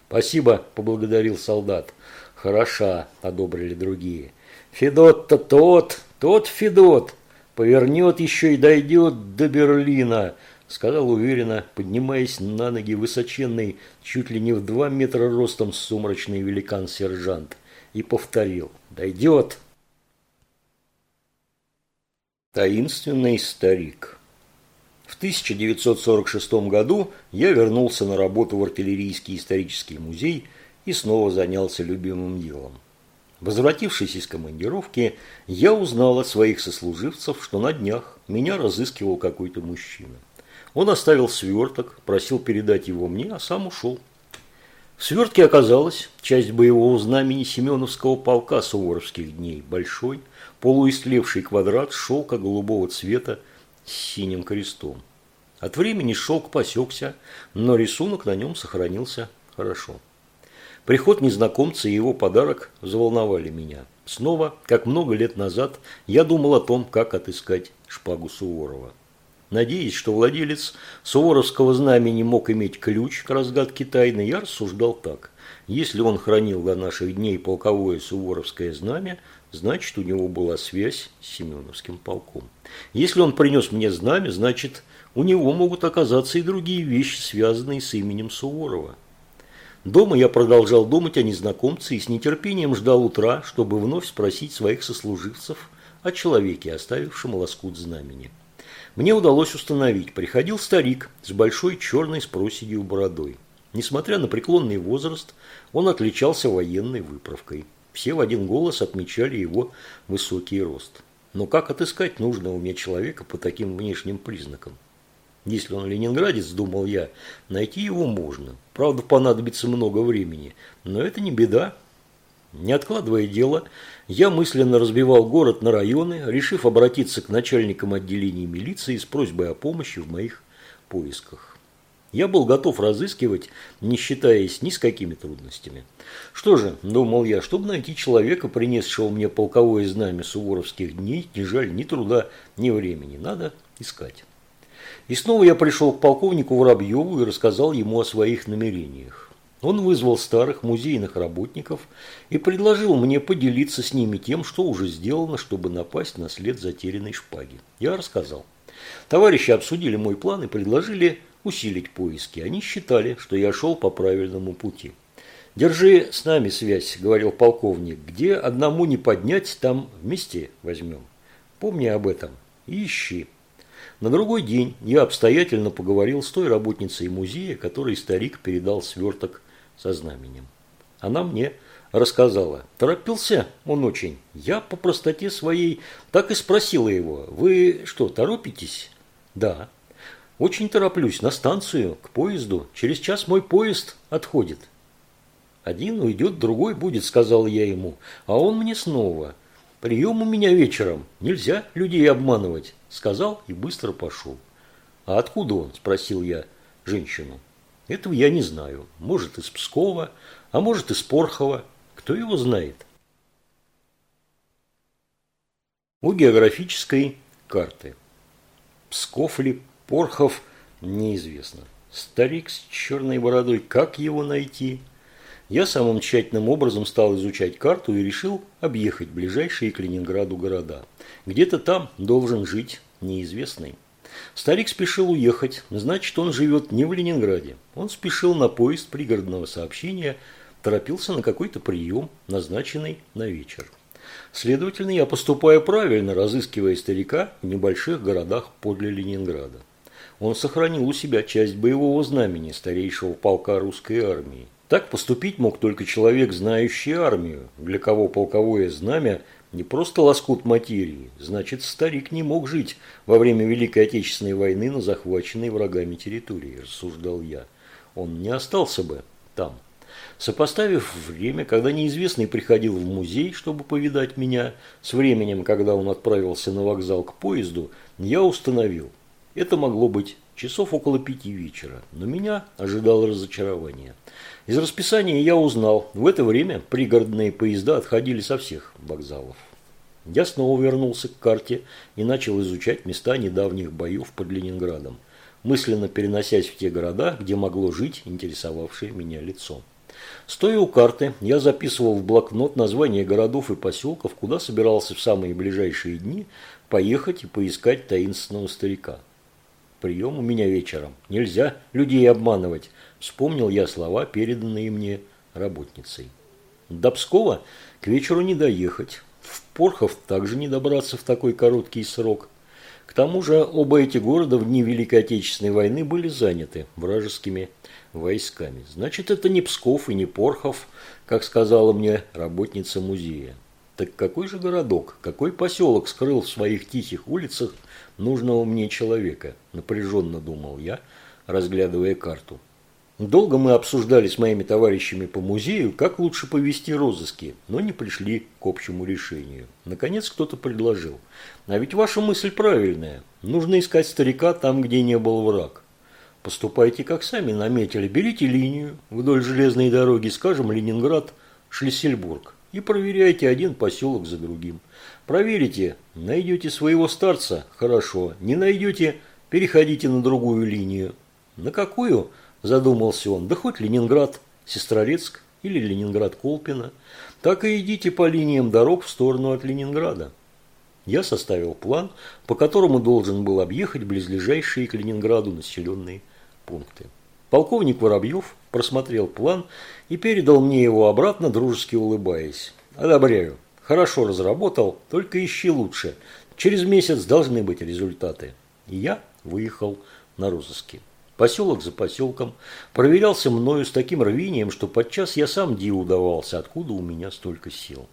Спасибо, поблагодарил солдат. Хороша, одобрили другие. Федот-то тот, тот Федот, повернет еще и дойдет до Берлина, сказал уверенно, поднимаясь на ноги высоченный, чуть ли не в два метра ростом сумрачный великан-сержант, и повторил «Дойдет!» Таинственный старик В 1946 году я вернулся на работу в артиллерийский исторический музей и снова занялся любимым делом. Возвратившись из командировки, я узнал от своих сослуживцев, что на днях меня разыскивал какой-то мужчина. Он оставил сверток, просил передать его мне, а сам ушел. В свертке оказалась часть боевого знамени Семеновского полка суворовских дней, большой, полуистлевший квадрат шелка голубого цвета с синим крестом. От времени шелк посекся, но рисунок на нем сохранился хорошо. Приход незнакомца и его подарок взволновали меня. Снова, как много лет назад, я думал о том, как отыскать шпагу Суворова. Надеясь, что владелец суворовского знамени мог иметь ключ к разгадке тайны, я рассуждал так. Если он хранил до наших дней полковое суворовское знамя, значит, у него была связь с Семеновским полком. Если он принес мне знамя, значит, у него могут оказаться и другие вещи, связанные с именем Суворова. Дома я продолжал думать о незнакомце и с нетерпением ждал утра, чтобы вновь спросить своих сослуживцев о человеке, оставившем лоскут знамени мне удалось установить, приходил старик с большой черной с проседью бородой. Несмотря на преклонный возраст, он отличался военной выправкой. Все в один голос отмечали его высокий рост. Но как отыскать нужного мне человека по таким внешним признакам? Если он ленинградец, думал я, найти его можно. Правда, понадобится много времени. Но это не беда. Не откладывая дело, я мысленно разбивал город на районы, решив обратиться к начальникам отделений милиции с просьбой о помощи в моих поисках. Я был готов разыскивать, не считаясь ни с какими трудностями. Что же, думал я, чтобы найти человека, принесшего мне полковое знамя суворовских дней, не жаль ни труда, ни времени. Надо искать. И снова я пришел к полковнику Воробьеву и рассказал ему о своих намерениях. Он вызвал старых музейных работников и предложил мне поделиться с ними тем, что уже сделано, чтобы напасть на след затерянной шпаги. Я рассказал. Товарищи обсудили мой план и предложили усилить поиски. Они считали, что я шел по правильному пути. «Держи с нами связь», – говорил полковник. «Где одному не поднять, там вместе возьмем. Помни об этом и ищи». На другой день я обстоятельно поговорил с той работницей музея, которой старик передал сверток со знаменем. Она мне рассказала. Торопился он очень. Я по простоте своей так и спросила его. Вы что, торопитесь? Да. Очень тороплюсь на станцию, к поезду. Через час мой поезд отходит. Один уйдет, другой будет, сказал я ему. А он мне снова. Прием у меня вечером. Нельзя людей обманывать. Сказал и быстро пошел. А откуда он? Спросил я женщину. Этого я не знаю. Может, из Пскова, а может, из Порхова. Кто его знает? у географической карты. Псков ли, Порхов, неизвестно. Старик с черной бородой, как его найти? Я самым тщательным образом стал изучать карту и решил объехать ближайшие к Ленинграду города. Где-то там должен жить неизвестный. Старик спешил уехать, значит, он живет не в Ленинграде. Он спешил на поезд пригородного сообщения, торопился на какой-то прием, назначенный на вечер. Следовательно, я поступаю правильно, разыскивая старика в небольших городах подле Ленинграда. Он сохранил у себя часть боевого знамени старейшего полка русской армии. Так поступить мог только человек, знающий армию, для кого полковое знамя не просто лоскут материи, значит, старик не мог жить во время Великой Отечественной войны на захваченной врагами территории, рассуждал я. Он не остался бы там. Сопоставив время, когда неизвестный приходил в музей, чтобы повидать меня, с временем, когда он отправился на вокзал к поезду, я установил. Это могло быть часов около пяти вечера, но меня ожидало разочарование. Из расписания я узнал, в это время пригородные поезда отходили со всех вокзалов. Я снова вернулся к карте и начал изучать места недавних боев под Ленинградом, мысленно переносясь в те города, где могло жить интересовавшее меня лицо. Стоя у карты, я записывал в блокнот названия городов и поселков, куда собирался в самые ближайшие дни поехать и поискать таинственного старика. Прием у меня вечером. Нельзя людей обманывать. Вспомнил я слова, переданные мне работницей. До Пскова к вечеру не доехать. В Порхов также не добраться в такой короткий срок. К тому же оба эти города в дни Великой Отечественной войны были заняты вражескими войсками. Значит, это не Псков и не Порхов, как сказала мне работница музея. Так какой же городок, какой поселок скрыл в своих тихих улицах нужного мне человека, напряженно думал я, разглядывая карту. Долго мы обсуждали с моими товарищами по музею, как лучше повести розыски, но не пришли к общему решению. Наконец кто-то предложил. А ведь ваша мысль правильная. Нужно искать старика там, где не был враг. Поступайте, как сами наметили. Берите линию вдоль железной дороги, скажем, Ленинград, Шлиссельбург, и проверяйте один поселок за другим. Проверите, найдете своего старца – хорошо, не найдете – переходите на другую линию. На какую – задумался он. Да хоть Ленинград, Сестрорецк или Ленинград-Колпино. Так и идите по линиям дорог в сторону от Ленинграда. Я составил план, по которому должен был объехать близлежащие к Ленинграду населенные пункты. Полковник Воробьев просмотрел план и передал мне его обратно, дружески улыбаясь. «Одобряю. Хорошо разработал, только ищи лучше. Через месяц должны быть результаты». И я выехал на розыски. Поселок за поселком проверялся мною с таким рвением, что подчас я сам диву удавался, откуда у меня столько сил.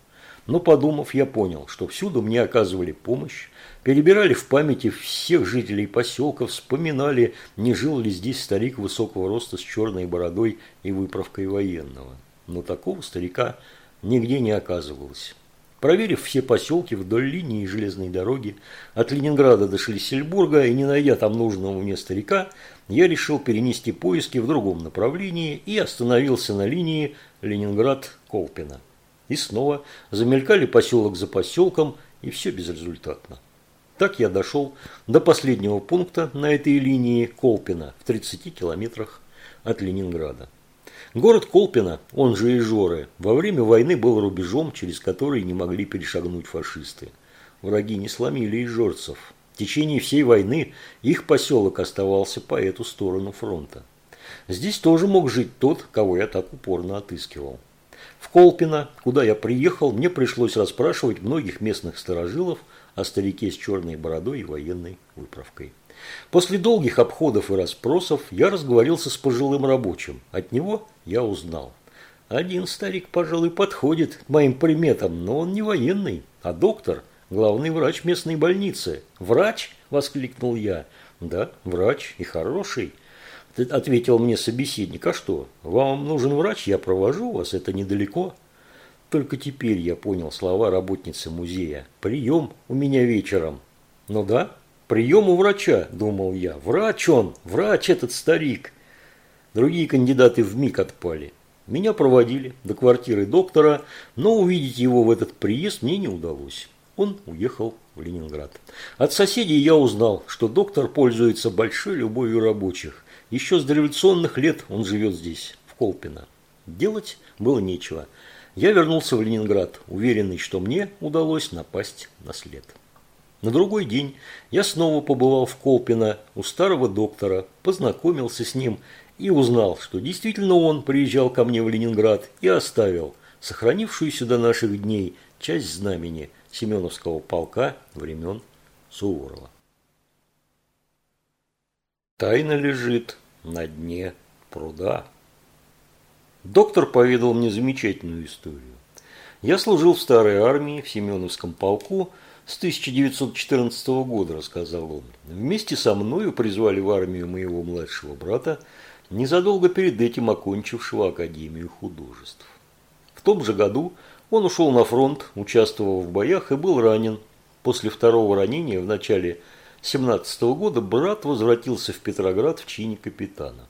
Но подумав, я понял, что всюду мне оказывали помощь, перебирали в памяти всех жителей поселка, вспоминали, не жил ли здесь старик высокого роста с черной бородой и выправкой военного. Но такого старика нигде не оказывалось. Проверив все поселки вдоль линии железной дороги от Ленинграда до Шлиссельбурга и не найдя там нужного мне старика, я решил перенести поиски в другом направлении и остановился на линии Ленинград-Колпино. И снова замелькали поселок за поселком, и все безрезультатно. Так я дошел до последнего пункта на этой линии Колпино в 30 километрах от Ленинграда. Город Колпино, он же Ижоры, во время войны был рубежом, через который не могли перешагнуть фашисты. Враги не сломили ижорцев. Течение всей войны их поселок оставался по эту сторону фронта. Здесь тоже мог жить тот, кого я так упорно отыскивал. В Колпино, куда я приехал, мне пришлось расспрашивать многих местных старожилов о старике с черной бородой и военной выправкой. После долгих обходов и расспросов я разговорился с пожилым рабочим. От него я узнал. Один старик, пожалуй, подходит к моим приметам, но он не военный, а доктор – главный врач местной больницы. Врач? воскликнул я. Да, врач и хороший. Ответил мне собеседник. А что, вам нужен врач? Я провожу вас, это недалеко. Только теперь я понял слова работницы музея. Прием у меня вечером. Ну да, прием у врача, думал я. Врач он, врач этот старик. Другие кандидаты в миг отпали. Меня проводили до квартиры доктора, но увидеть его в этот приезд мне не удалось он уехал в Ленинград. От соседей я узнал, что доктор пользуется большой любовью рабочих. Еще с дореволюционных лет он живет здесь, в Колпино. Делать было нечего. Я вернулся в Ленинград, уверенный, что мне удалось напасть на след. На другой день я снова побывал в Колпино у старого доктора, познакомился с ним и узнал, что действительно он приезжал ко мне в Ленинград и оставил сохранившуюся до наших дней часть знамени Семеновского полка времен Суворова. Тайна лежит на дне пруда. Доктор поведал мне замечательную историю. Я служил в старой армии в Семеновском полку с 1914 года, рассказал он. Вместе со мною призвали в армию моего младшего брата, незадолго перед этим окончившего Академию художеств. В том же году он ушел на фронт, участвовал в боях и был ранен. После второго ранения в начале 17 года брат возвратился в Петроград в чине капитана.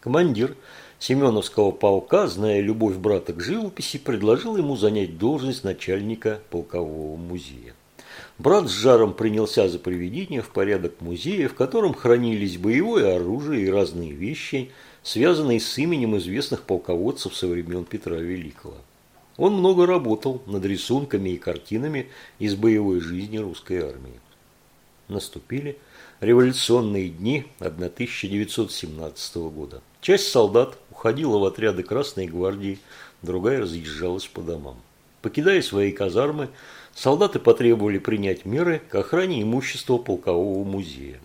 Командир Семеновского полка, зная любовь брата к живописи, предложил ему занять должность начальника полкового музея. Брат с жаром принялся за приведение в порядок музея, в котором хранились боевое оружие и разные вещи, связанные с именем известных полководцев со времен Петра Великого. Он много работал над рисунками и картинами из боевой жизни русской армии. Наступили революционные дни 1917 года. Часть солдат уходила в отряды Красной гвардии, другая разъезжалась по домам. Покидая свои казармы, солдаты потребовали принять меры к охране имущества полкового музея.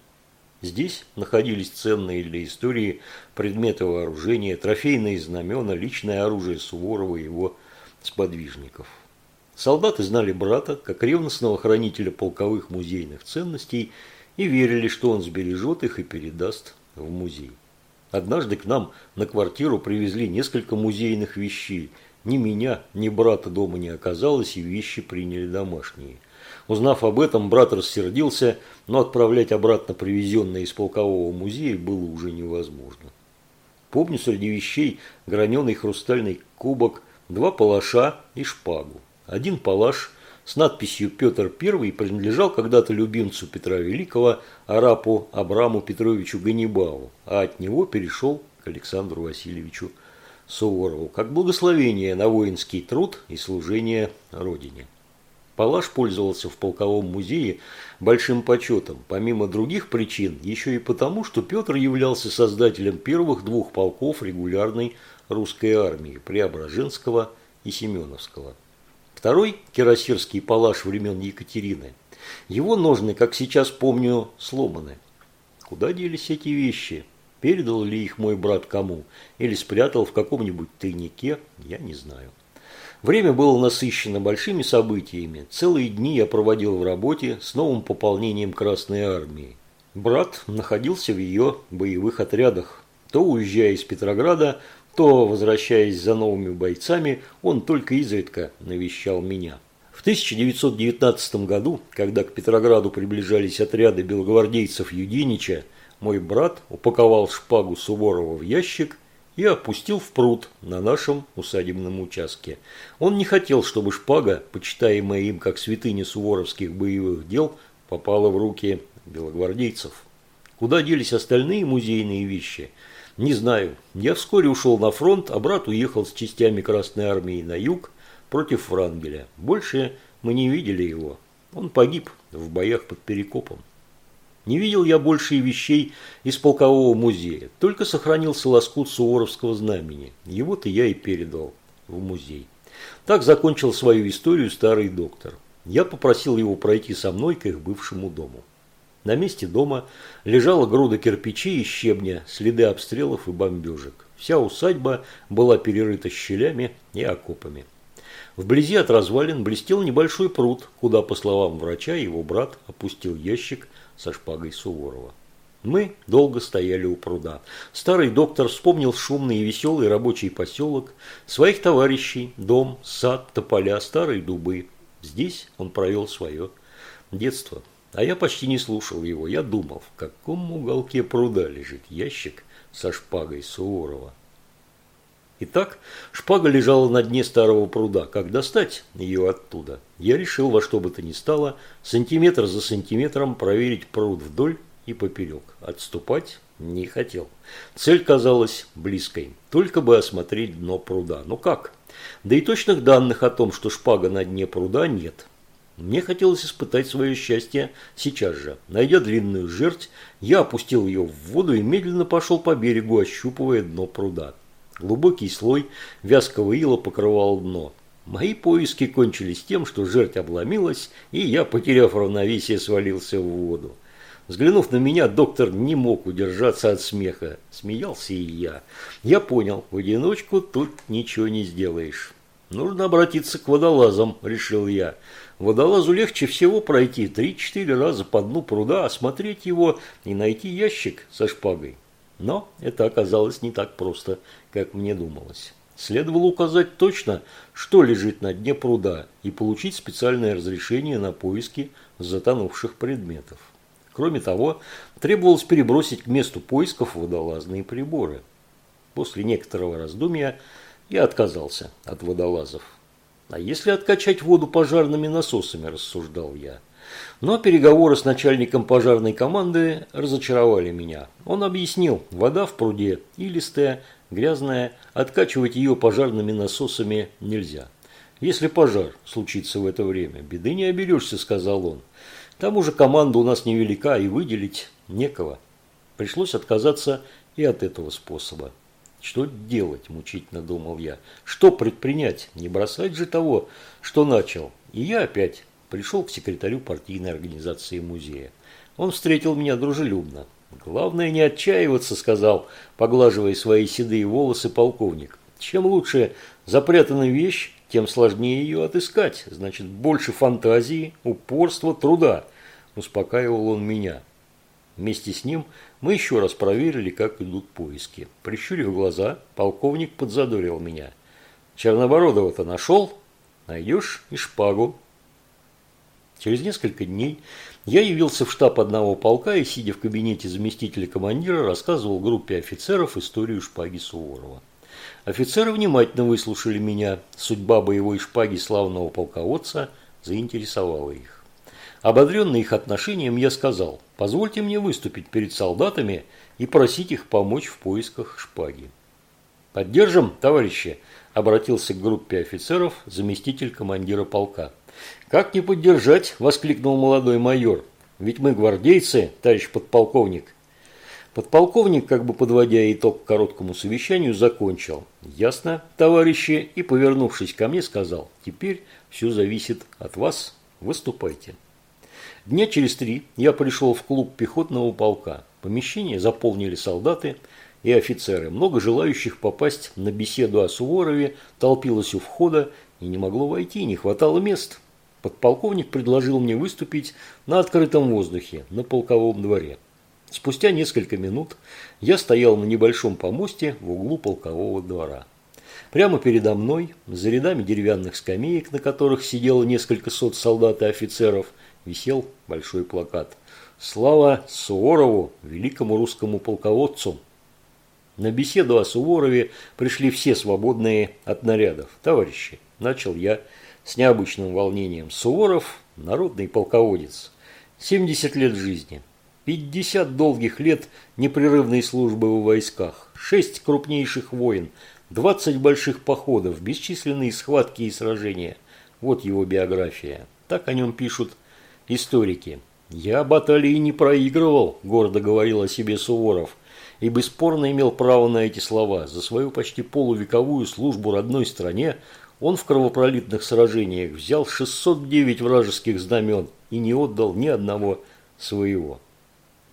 Здесь находились ценные для истории предметы вооружения, трофейные знамена, личное оружие Суворова и его сподвижников. Солдаты знали брата как ревностного хранителя полковых музейных ценностей и верили, что он сбережет их и передаст в музей. Однажды к нам на квартиру привезли несколько музейных вещей. Ни меня, ни брата дома не оказалось, и вещи приняли домашние. Узнав об этом, брат рассердился, но отправлять обратно привезенное из полкового музея было уже невозможно. Помню среди вещей граненый хрустальный кубок – два палаша и шпагу. Один палаш с надписью «Петр I» принадлежал когда-то любимцу Петра Великого, арапу Абраму Петровичу Ганнибалу, а от него перешел к Александру Васильевичу Суворову, как благословение на воинский труд и служение Родине. Палаш пользовался в полковом музее большим почетом, помимо других причин, еще и потому, что Петр являлся создателем первых двух полков регулярной русской армии Преображенского и Семеновского. Второй – кирасирский палаш времен Екатерины. Его ножны, как сейчас помню, сломаны. Куда делись эти вещи? Передал ли их мой брат кому? Или спрятал в каком-нибудь тайнике? Я не знаю. Время было насыщено большими событиями. Целые дни я проводил в работе с новым пополнением Красной Армии. Брат находился в ее боевых отрядах. То уезжая из Петрограда, то, возвращаясь за новыми бойцами, он только изредка навещал меня. В 1919 году, когда к Петрограду приближались отряды белогвардейцев Юдинича, мой брат упаковал шпагу Суворова в ящик и опустил в пруд на нашем усадебном участке. Он не хотел, чтобы шпага, почитаемая им как святыня суворовских боевых дел, попала в руки белогвардейцев. Куда делись остальные музейные вещи – не знаю. Я вскоре ушел на фронт, а брат уехал с частями Красной Армии на юг против Врангеля. Больше мы не видели его. Он погиб в боях под Перекопом. Не видел я больше и вещей из полкового музея, только сохранился лоскут суворовского знамени. Его-то я и передал в музей. Так закончил свою историю старый доктор. Я попросил его пройти со мной к их бывшему дому. На месте дома лежала груда кирпичей и щебня, следы обстрелов и бомбежек. Вся усадьба была перерыта щелями и окопами. Вблизи от развалин блестел небольшой пруд, куда, по словам врача, его брат опустил ящик со шпагой Суворова. Мы долго стояли у пруда. Старый доктор вспомнил шумный и веселый рабочий поселок, своих товарищей, дом, сад, тополя, старые дубы. Здесь он провел свое детство. А я почти не слушал его. Я думал, в каком уголке пруда лежит ящик со шпагой Суворова. Итак, шпага лежала на дне старого пруда. Как достать ее оттуда? Я решил во что бы то ни стало, сантиметр за сантиметром проверить пруд вдоль и поперек. Отступать не хотел. Цель казалась близкой. Только бы осмотреть дно пруда. Но как? Да и точных данных о том, что шпага на дне пруда, нет. Мне хотелось испытать свое счастье сейчас же. Найдя длинную жерть, я опустил ее в воду и медленно пошел по берегу, ощупывая дно пруда. Глубокий слой вязкого ила покрывал дно. Мои поиски кончились тем, что жерть обломилась, и я, потеряв равновесие, свалился в воду. Взглянув на меня, доктор не мог удержаться от смеха. Смеялся и я. Я понял, в одиночку тут ничего не сделаешь. Нужно обратиться к водолазам, решил я. Водолазу легче всего пройти три-четыре раза по дну пруда, осмотреть его и найти ящик со шпагой. Но это оказалось не так просто, как мне думалось. Следовало указать точно, что лежит на дне пруда, и получить специальное разрешение на поиски затонувших предметов. Кроме того, требовалось перебросить к месту поисков водолазные приборы. После некоторого раздумья я отказался от водолазов. А если откачать воду пожарными насосами, рассуждал я. Но переговоры с начальником пожарной команды разочаровали меня. Он объяснил, вода в пруде илистая, грязная, откачивать ее пожарными насосами нельзя. Если пожар случится в это время, беды не оберешься, сказал он. К тому же команда у нас невелика и выделить некого. Пришлось отказаться и от этого способа. Что делать, мучительно думал я. Что предпринять? Не бросать же того, что начал. И я опять пришел к секретарю партийной организации музея. Он встретил меня дружелюбно. «Главное не отчаиваться», – сказал, поглаживая свои седые волосы полковник. «Чем лучше запрятана вещь, тем сложнее ее отыскать. Значит, больше фантазии, упорства, труда. Успокаивал он меня. Вместе с ним мы еще раз проверили, как идут поиски. Прищурив глаза, полковник подзадорил меня. Чернобородова-то нашел? Найдешь и шпагу. Через несколько дней я явился в штаб одного полка и, сидя в кабинете заместителя командира, рассказывал группе офицеров историю шпаги Суворова. Офицеры внимательно выслушали меня. Судьба боевой шпаги славного полководца заинтересовала их. Ободренный их отношением, я сказал, позвольте мне выступить перед солдатами и просить их помочь в поисках шпаги. «Поддержим, товарищи!» – обратился к группе офицеров заместитель командира полка. «Как не поддержать?» – воскликнул молодой майор. «Ведь мы гвардейцы, товарищ подполковник, Подполковник, как бы подводя итог к короткому совещанию, закончил. «Ясно, товарищи», и, повернувшись ко мне, сказал, «Теперь все зависит от вас, выступайте». Дня через три я пришел в клуб пехотного полка. Помещение заполнили солдаты и офицеры. Много желающих попасть на беседу о Суворове толпилось у входа и не могло войти, не хватало мест. Подполковник предложил мне выступить на открытом воздухе, на полковом дворе. Спустя несколько минут я стоял на небольшом помосте в углу полкового двора. Прямо передо мной, за рядами деревянных скамеек, на которых сидело несколько сот солдат и офицеров, висел большой плакат. «Слава Суворову, великому русскому полководцу!» На беседу о Суворове пришли все свободные от нарядов. «Товарищи», – начал я с необычным волнением, – «Суворов – народный полководец, 70 лет жизни, 50 долгих лет непрерывной службы в войсках, 6 крупнейших войн, 20 больших походов, бесчисленные схватки и сражения. Вот его биография. Так о нем пишут историки. «Я баталии не проигрывал», – гордо говорил о себе Суворов, и бесспорно имел право на эти слова. За свою почти полувековую службу родной стране он в кровопролитных сражениях взял 609 вражеских знамен и не отдал ни одного своего.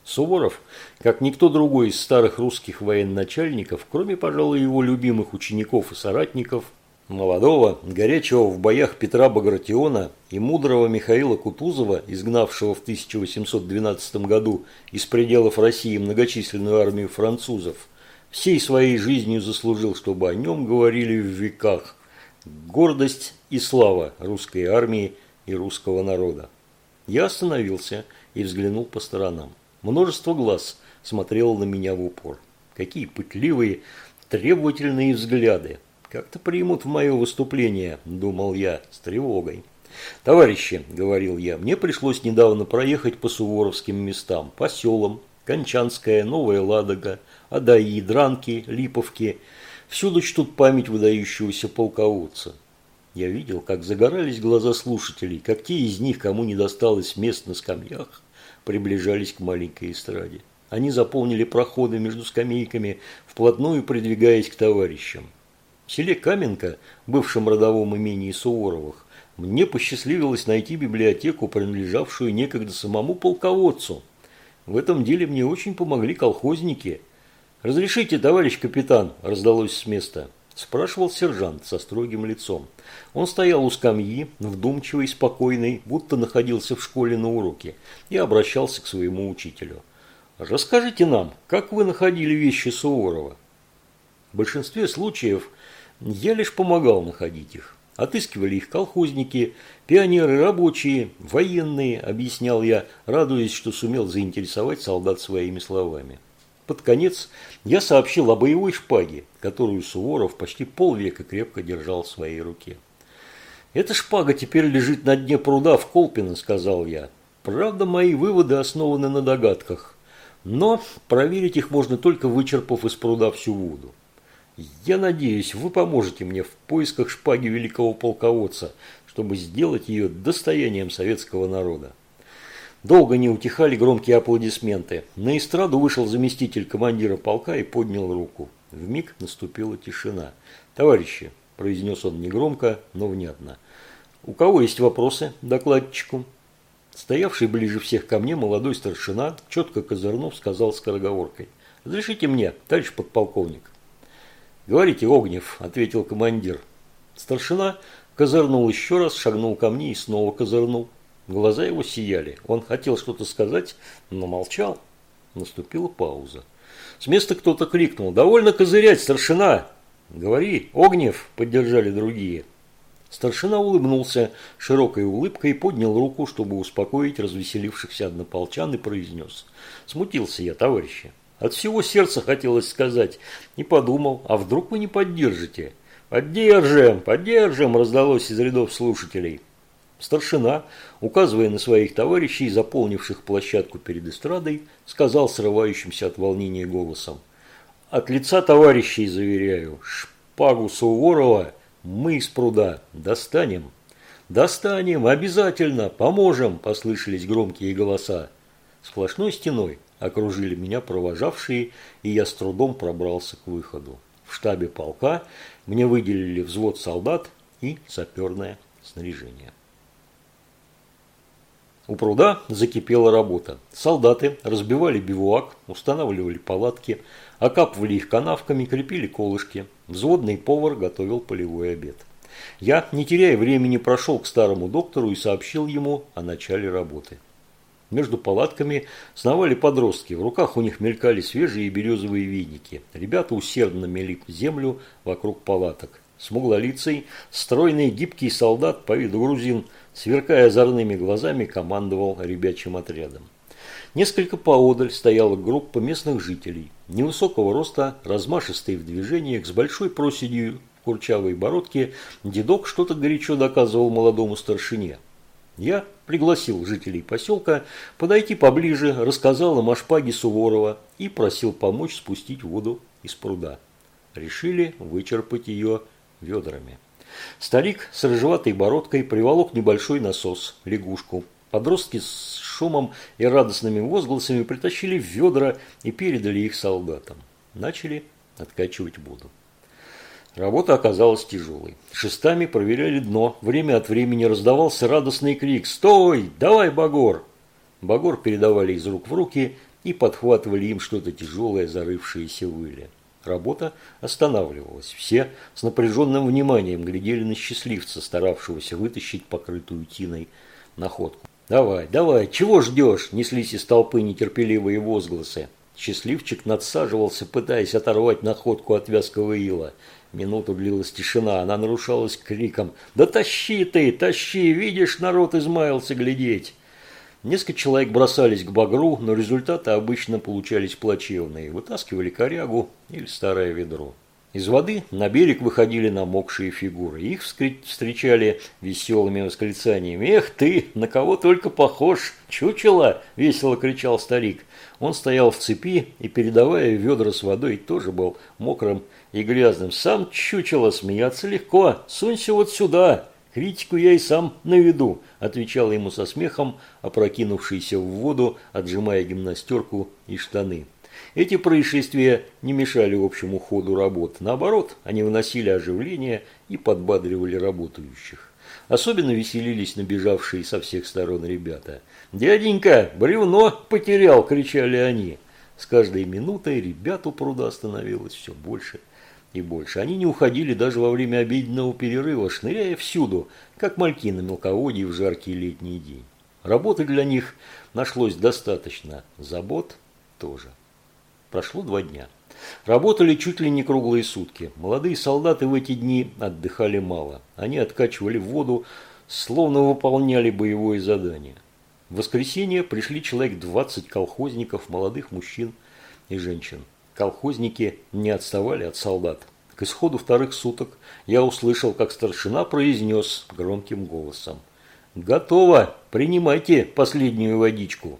Суворов, как никто другой из старых русских военачальников, кроме, пожалуй, его любимых учеников и соратников, молодого, горячего в боях Петра Багратиона и мудрого Михаила Кутузова, изгнавшего в 1812 году из пределов России многочисленную армию французов, всей своей жизнью заслужил, чтобы о нем говорили в веках. Гордость и слава русской армии и русского народа. Я остановился и взглянул по сторонам. Множество глаз смотрело на меня в упор. Какие пытливые, требовательные взгляды. Как-то примут в мое выступление, думал я с тревогой. «Товарищи», – говорил я, – «мне пришлось недавно проехать по суворовским местам, по селам, Кончанская, Новая Ладога, Адаи, Дранки, Липовки. Всюду чтут память выдающегося полководца. Я видел, как загорались глаза слушателей, как те из них, кому не досталось мест на скамьях, приближались к маленькой эстраде. Они заполнили проходы между скамейками, вплотную придвигаясь к товарищам. В селе Каменка, бывшем родовом имении Суворовых, мне посчастливилось найти библиотеку, принадлежавшую некогда самому полководцу. В этом деле мне очень помогли колхозники. «Разрешите, товарищ капитан?» – раздалось с места. Спрашивал сержант со строгим лицом. Он стоял у скамьи, вдумчивый, спокойный, будто находился в школе на уроке, и обращался к своему учителю. «Расскажите нам, как вы находили вещи Суворова?» В большинстве случаев я лишь помогал находить их. Отыскивали их колхозники, пионеры, рабочие, военные, объяснял я, радуясь, что сумел заинтересовать солдат своими словами. Под конец я сообщил о боевой шпаге, которую Суворов почти полвека крепко держал в своей руке. «Эта шпага теперь лежит на дне пруда в Колпино», – сказал я. «Правда, мои выводы основаны на догадках, но проверить их можно только вычерпав из пруда всю воду. Я надеюсь, вы поможете мне в поисках шпаги великого полководца, чтобы сделать ее достоянием советского народа. Долго не утихали громкие аплодисменты. На эстраду вышел заместитель командира полка и поднял руку. В миг наступила тишина. «Товарищи», – произнес он негромко, но внятно, – «у кого есть вопросы докладчику?» Стоявший ближе всех ко мне молодой старшина, четко козырнув, сказал скороговоркой. «Разрешите мне, товарищ подполковник». «Говорите, Огнев», – ответил командир. Старшина козырнул еще раз, шагнул ко мне и снова козырнул. Глаза его сияли. Он хотел что-то сказать, но молчал. Наступила пауза. С места кто-то крикнул. «Довольно козырять, старшина!» «Говори, Огнев!» – поддержали другие. Старшина улыбнулся широкой улыбкой поднял руку, чтобы успокоить развеселившихся однополчан и произнес. «Смутился я, товарищи. От всего сердца хотелось сказать. Не подумал, а вдруг вы не поддержите? Поддержим, поддержим, раздалось из рядов слушателей. Старшина, указывая на своих товарищей, заполнивших площадку перед эстрадой, сказал срывающимся от волнения голосом. От лица товарищей заверяю, шпагу Суворова мы из пруда достанем. Достанем, обязательно, поможем, послышались громкие голоса. Сплошной стеной окружили меня провожавшие, и я с трудом пробрался к выходу. В штабе полка мне выделили взвод солдат и саперное снаряжение. У пруда закипела работа. Солдаты разбивали бивуак, устанавливали палатки, окапывали их канавками, крепили колышки. Взводный повар готовил полевой обед. Я, не теряя времени, прошел к старому доктору и сообщил ему о начале работы. Между палатками сновали подростки, в руках у них мелькали свежие березовые веники. Ребята усердно мели землю вокруг палаток. Смуглолицый, стройный гибкий солдат по виду грузин, сверкая озорными глазами, командовал ребячим отрядом. Несколько поодаль стояла группа местных жителей. Невысокого роста, размашистые в движениях, с большой проседью в курчавой бородке, дедок что-то горячо доказывал молодому старшине. Я пригласил жителей поселка подойти поближе, рассказал им о шпаге Суворова и просил помочь спустить воду из пруда. Решили вычерпать ее ведрами. Старик с рыжеватой бородкой приволок небольшой насос, лягушку. Подростки с шумом и радостными возгласами притащили ведра и передали их солдатам. Начали откачивать воду. Работа оказалась тяжелой. Шестами проверяли дно. Время от времени раздавался радостный крик «Стой! Давай, Багор!» Багор передавали из рук в руки и подхватывали им что-то тяжелое, зарывшееся в иле. Работа останавливалась. Все с напряженным вниманием глядели на счастливца, старавшегося вытащить покрытую тиной находку. «Давай, давай, чего ждешь?» – неслись из толпы нетерпеливые возгласы. Счастливчик надсаживался, пытаясь оторвать находку от вязкого ила. Минуту длилась тишина, она нарушалась криком «Да тащи ты, тащи, видишь, народ измаялся глядеть!» Несколько человек бросались к багру, но результаты обычно получались плачевные. Вытаскивали корягу или старое ведро. Из воды на берег выходили намокшие фигуры. Их встречали веселыми восклицаниями. «Эх ты, на кого только похож! Чучело!» – весело кричал старик. Он стоял в цепи и, передавая ведра с водой, тоже был мокрым и грязным. «Сам чучело, смеяться легко! Сунься вот сюда! Критику я и сам наведу!» – отвечал ему со смехом, опрокинувшийся в воду, отжимая гимнастерку и штаны. Эти происшествия не мешали общему ходу работ. Наоборот, они вносили оживление и подбадривали работающих. Особенно веселились набежавшие со всех сторон ребята. «Дяденька, бревно потерял!» – кричали они. С каждой минутой ребят у пруда становилось все больше и больше. Они не уходили даже во время обеденного перерыва, шныряя всюду, как мальки на мелководье в жаркий летний день. Работы для них нашлось достаточно, забот тоже. Прошло два дня. Работали чуть ли не круглые сутки. Молодые солдаты в эти дни отдыхали мало. Они откачивали воду, словно выполняли боевое задание. В воскресенье пришли человек 20 колхозников, молодых мужчин и женщин. Колхозники не отставали от солдат. К исходу вторых суток я услышал, как старшина произнес громким голосом. «Готово! Принимайте последнюю водичку!»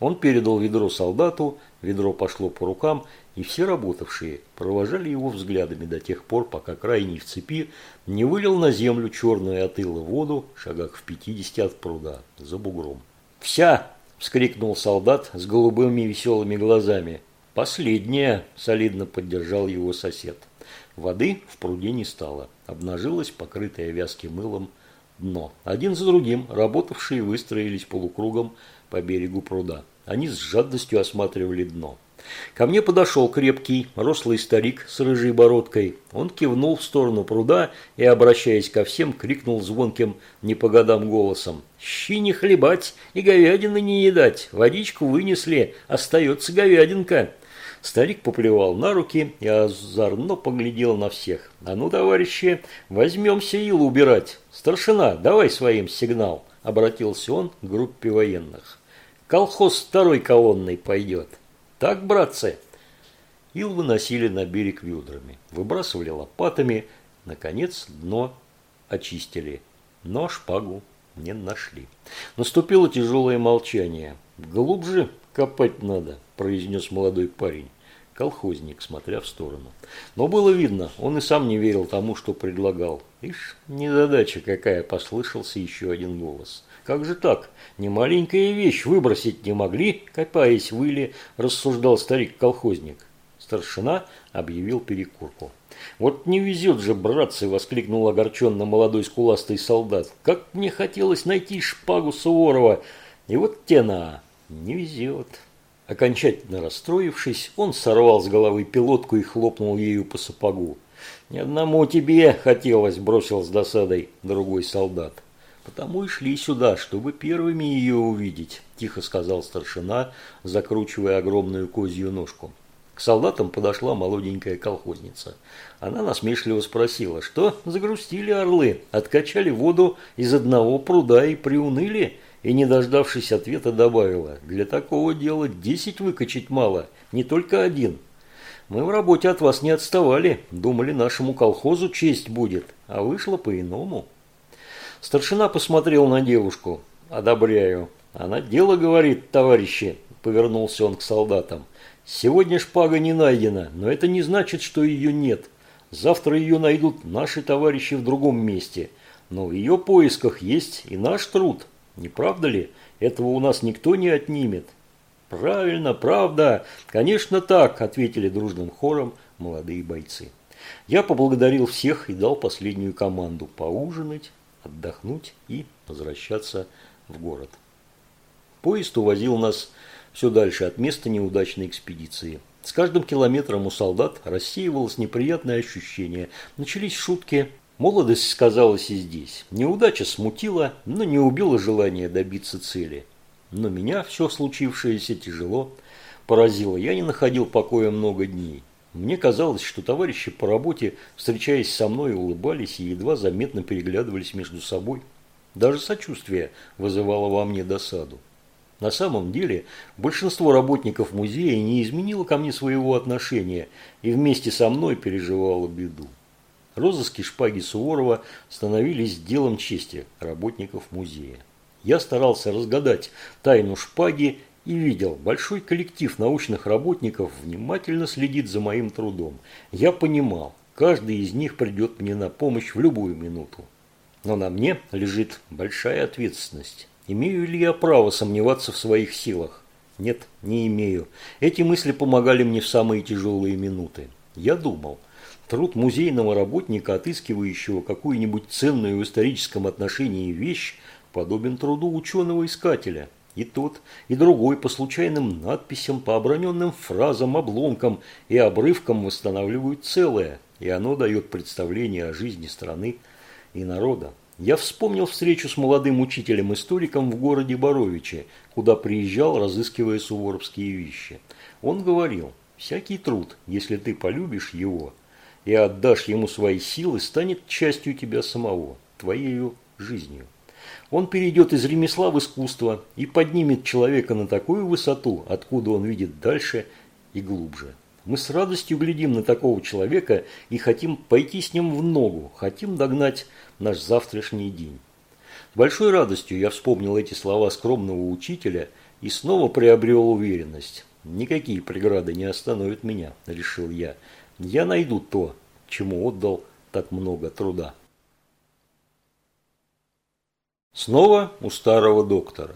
Он передал ведро солдату, ведро пошло по рукам, и все работавшие провожали его взглядами до тех пор, пока крайний в цепи не вылил на землю черную от воду, шагах в пятидесяти от пруда, за бугром. «Вся!» – вскрикнул солдат с голубыми веселыми глазами. «Последняя!» – солидно поддержал его сосед. Воды в пруде не стало. Обнажилось покрытое вязким мылом дно. Один за другим работавшие выстроились полукругом по берегу пруда. Они с жадностью осматривали дно. Ко мне подошел крепкий, рослый старик с рыжей бородкой. Он кивнул в сторону пруда и, обращаясь ко всем, крикнул звонким, не по годам голосом. «Щи не хлебать и говядины не едать. Водичку вынесли, остается говядинка». Старик поплевал на руки и озорно поглядел на всех. «А ну, товарищи, возьмемся ил убирать. Старшина, давай своим сигнал», – обратился он к группе военных. «Колхоз второй колонной пойдет. Так, братцы?» Ил выносили на берег ведрами, выбрасывали лопатами, наконец дно очистили, но шпагу не нашли. Наступило тяжелое молчание. «Глубже копать надо», – произнес молодой парень. Колхозник, смотря в сторону. Но было видно, он и сам не верил тому, что предлагал. Ишь, незадача какая, послышался еще один голос. Как же так? Не маленькая вещь выбросить не могли, копаясь в иле, рассуждал старик-колхозник. Старшина объявил перекурку. «Вот не везет же, братцы!» – воскликнул огорченно молодой скуластый солдат. «Как мне хотелось найти шпагу Суворова! И вот тена! Не везет!» Окончательно расстроившись, он сорвал с головы пилотку и хлопнул ею по сапогу. «Ни одному тебе хотелось!» – бросил с досадой другой солдат. «Потому и шли сюда, чтобы первыми ее увидеть», – тихо сказал старшина, закручивая огромную козью ножку. К солдатам подошла молоденькая колхозница. Она насмешливо спросила, что загрустили орлы, откачали воду из одного пруда и приуныли, и, не дождавшись ответа, добавила, для такого дела десять выкачать мало, не только один. Мы в работе от вас не отставали, думали, нашему колхозу честь будет, а вышло по-иному. Старшина посмотрел на девушку. «Одобряю. Она дело говорит, товарищи», – повернулся он к солдатам. Сегодня шпага не найдена, но это не значит, что ее нет. Завтра ее найдут наши товарищи в другом месте. Но в ее поисках есть и наш труд. Не правда ли? Этого у нас никто не отнимет. Правильно, правда. Конечно так, ответили дружным хором молодые бойцы. Я поблагодарил всех и дал последнюю команду поужинать, отдохнуть и возвращаться в город. Поезд увозил нас все дальше от места неудачной экспедиции. С каждым километром у солдат рассеивалось неприятное ощущение. Начались шутки. Молодость сказалась и здесь. Неудача смутила, но не убила желание добиться цели. Но меня все случившееся тяжело поразило. Я не находил покоя много дней. Мне казалось, что товарищи по работе, встречаясь со мной, улыбались и едва заметно переглядывались между собой. Даже сочувствие вызывало во мне досаду. На самом деле, большинство работников музея не изменило ко мне своего отношения и вместе со мной переживало беду. Розыски шпаги Суворова становились делом чести работников музея. Я старался разгадать тайну шпаги и видел, большой коллектив научных работников внимательно следит за моим трудом. Я понимал, каждый из них придет мне на помощь в любую минуту. Но на мне лежит большая ответственность. Имею ли я право сомневаться в своих силах? Нет, не имею. Эти мысли помогали мне в самые тяжелые минуты. Я думал, труд музейного работника, отыскивающего какую-нибудь ценную в историческом отношении вещь, подобен труду ученого-искателя. И тот, и другой по случайным надписям, по оброненным фразам, обломкам и обрывкам восстанавливают целое, и оно дает представление о жизни страны и народа. Я вспомнил встречу с молодым учителем-историком в городе Боровиче, куда приезжал, разыскивая суворовские вещи. Он говорил, всякий труд, если ты полюбишь его и отдашь ему свои силы, станет частью тебя самого, твоей жизнью. Он перейдет из ремесла в искусство и поднимет человека на такую высоту, откуда он видит дальше и глубже. Мы с радостью глядим на такого человека и хотим пойти с ним в ногу, хотим догнать наш завтрашний день. С большой радостью я вспомнил эти слова скромного учителя и снова приобрел уверенность. Никакие преграды не остановят меня, решил я. Я найду то, чему отдал так много труда. Снова у старого доктора.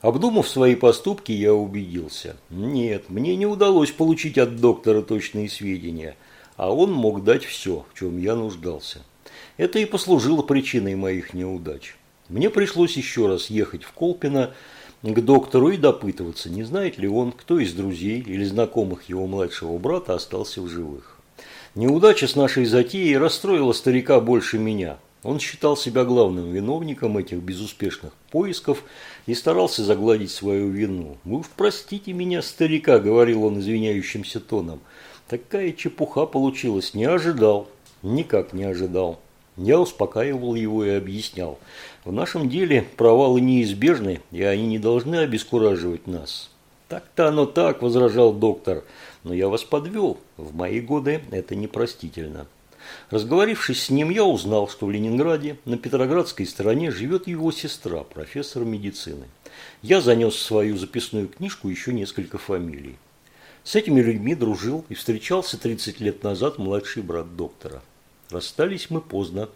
Обдумав свои поступки, я убедился. Нет, мне не удалось получить от доктора точные сведения, а он мог дать все, в чем я нуждался. Это и послужило причиной моих неудач. Мне пришлось еще раз ехать в Колпино к доктору и допытываться, не знает ли он, кто из друзей или знакомых его младшего брата остался в живых. Неудача с нашей затеей расстроила старика больше меня. Он считал себя главным виновником этих безуспешных поисков и старался загладить свою вину. «Вы уж простите меня, старика», – говорил он извиняющимся тоном. «Такая чепуха получилась. Не ожидал. Никак не ожидал». Я успокаивал его и объяснял. В нашем деле провалы неизбежны, и они не должны обескураживать нас. «Так-то оно так», – возражал доктор. «Но я вас подвел. В мои годы это непростительно». Разговорившись с ним, я узнал, что в Ленинграде на Петроградской стороне живет его сестра, профессор медицины. Я занес в свою записную книжку еще несколько фамилий. С этими людьми дружил и встречался 30 лет назад младший брат доктора. Расстались мы поздно.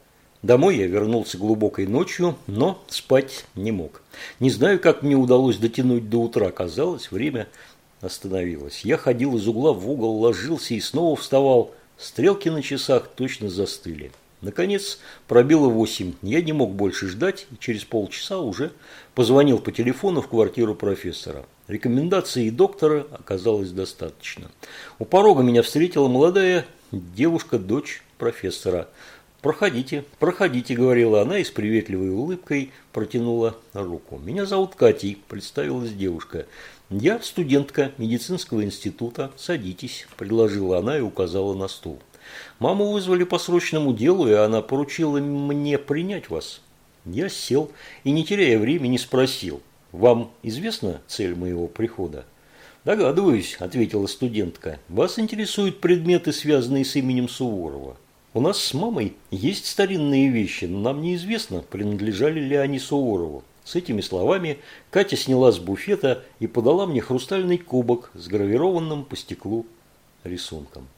Домой я вернулся глубокой ночью, но спать не мог. Не знаю, как мне удалось дотянуть до утра. Казалось, время остановилось. Я ходил из угла в угол, ложился и снова вставал – Стрелки на часах точно застыли. Наконец пробило восемь. Я не мог больше ждать и через полчаса уже позвонил по телефону в квартиру профессора. Рекомендации доктора оказалось достаточно. У порога меня встретила молодая девушка, дочь профессора. «Проходите, проходите», – говорила она и с приветливой улыбкой протянула руку. «Меня зовут Катей», – представилась девушка. «Я студентка медицинского института. Садитесь», – предложила она и указала на стул. «Маму вызвали по срочному делу, и она поручила мне принять вас». Я сел и, не теряя времени, спросил. «Вам известна цель моего прихода?» «Догадываюсь», – ответила студентка. «Вас интересуют предметы, связанные с именем Суворова. У нас с мамой есть старинные вещи, но нам неизвестно, принадлежали ли они Суворову. С этими словами Катя сняла с буфета и подала мне хрустальный кубок с гравированным по стеклу рисунком.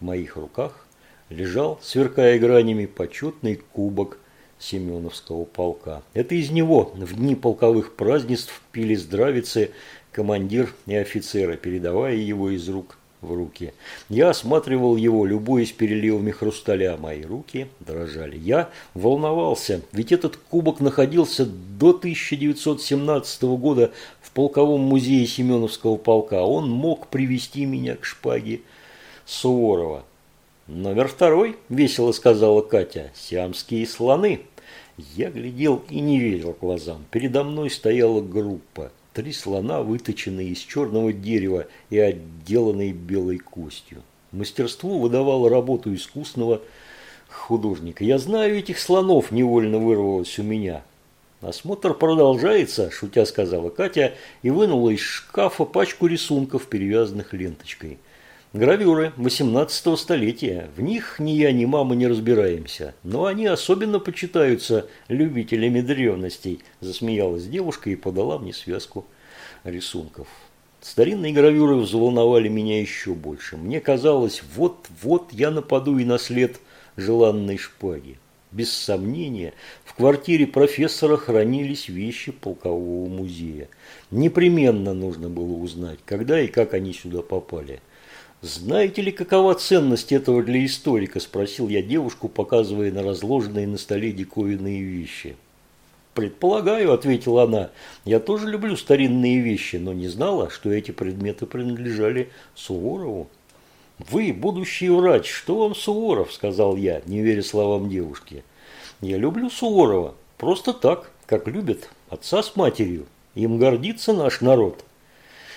В моих руках лежал, сверкая гранями, почетный кубок Семеновского полка. Это из него в дни полковых празднеств пили здравицы командир и офицеры, передавая его из рук в руки. Я осматривал его, любуясь переливами хрусталя. Мои руки дрожали. Я волновался, ведь этот кубок находился до 1917 года в полковом музее Семеновского полка. Он мог привести меня к шпаге Суворова. «Номер второй», – весело сказала Катя, – «сиамские слоны». Я глядел и не верил глазам. Передо мной стояла группа. Три слона, выточенные из черного дерева и отделанные белой костью. Мастерство выдавало работу искусного художника. «Я знаю этих слонов», – невольно вырвалось у меня. Осмотр продолжается, шутя сказала Катя и вынула из шкафа пачку рисунков, перевязанных ленточкой. Гравюры 18 столетия. В них ни я, ни мама не разбираемся. Но они особенно почитаются любителями древностей, засмеялась девушка и подала мне связку рисунков. Старинные гравюры взволновали меня еще больше. Мне казалось, вот-вот я нападу и на след желанной шпаги. Без сомнения, в квартире профессора хранились вещи полкового музея. Непременно нужно было узнать, когда и как они сюда попали. «Знаете ли, какова ценность этого для историка?» – спросил я девушку, показывая на разложенные на столе диковинные вещи. «Предполагаю», – ответила она, – «я тоже люблю старинные вещи, но не знала, что эти предметы принадлежали Суворову». «Вы, будущий врач, что вам Суворов?» – сказал я, не веря словам девушки. «Я люблю Суворова. Просто так, как любят отца с матерью. Им гордится наш народ».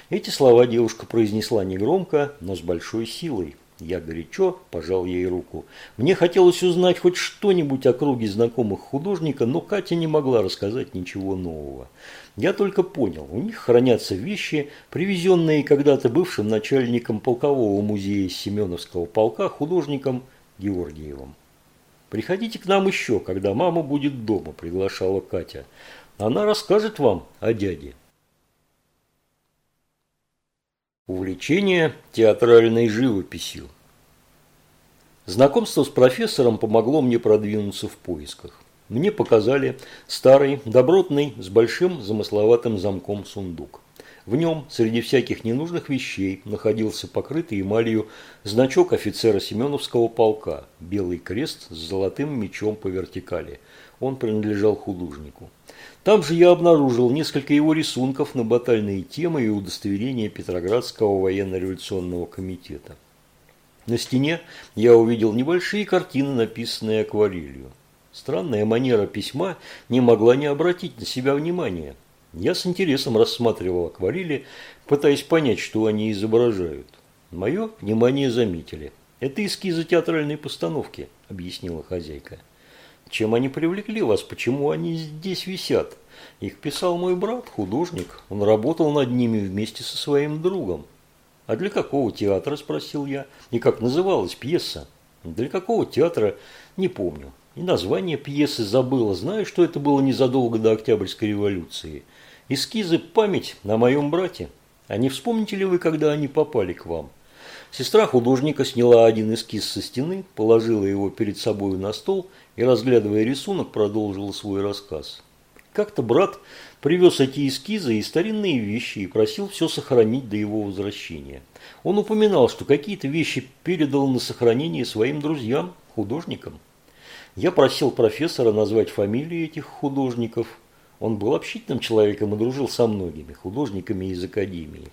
Эти слова девушка произнесла негромко, но с большой силой. Я горячо пожал ей руку. Мне хотелось узнать хоть что-нибудь о круге знакомых художника, но Катя не могла рассказать ничего нового. Я только понял, у них хранятся вещи, привезенные когда-то бывшим начальником полкового музея Семеновского полка художником Георгиевым. «Приходите к нам еще, когда мама будет дома», – приглашала Катя. «Она расскажет вам о дяде». Увлечение театральной живописью. Знакомство с профессором помогло мне продвинуться в поисках. Мне показали старый, добротный, с большим замысловатым замком сундук. В нем, среди всяких ненужных вещей, находился покрытый эмалью значок офицера Семеновского полка, белый крест с золотым мечом по вертикали. Он принадлежал художнику. Там же я обнаружил несколько его рисунков на батальные темы и удостоверения Петроградского военно-революционного комитета. На стене я увидел небольшие картины, написанные акварелью. Странная манера письма не могла не обратить на себя внимания. Я с интересом рассматривал акварели, пытаясь понять, что они изображают. Мое внимание заметили. «Это эскизы театральной постановки», – объяснила хозяйка. Чем они привлекли вас? Почему они здесь висят? Их писал мой брат, художник. Он работал над ними вместе со своим другом. А для какого театра, спросил я. И как называлась пьеса? Для какого театра, не помню. И название пьесы забыла. Знаю, что это было незадолго до Октябрьской революции. Эскизы «Память» на моем брате. А не вспомните ли вы, когда они попали к вам? Сестра художника сняла один эскиз со стены, положила его перед собой на стол и, разглядывая рисунок, продолжила свой рассказ. Как-то брат привез эти эскизы и старинные вещи и просил все сохранить до его возвращения. Он упоминал, что какие-то вещи передал на сохранение своим друзьям, художникам. Я просил профессора назвать фамилии этих художников. Он был общительным человеком и дружил со многими художниками из академии.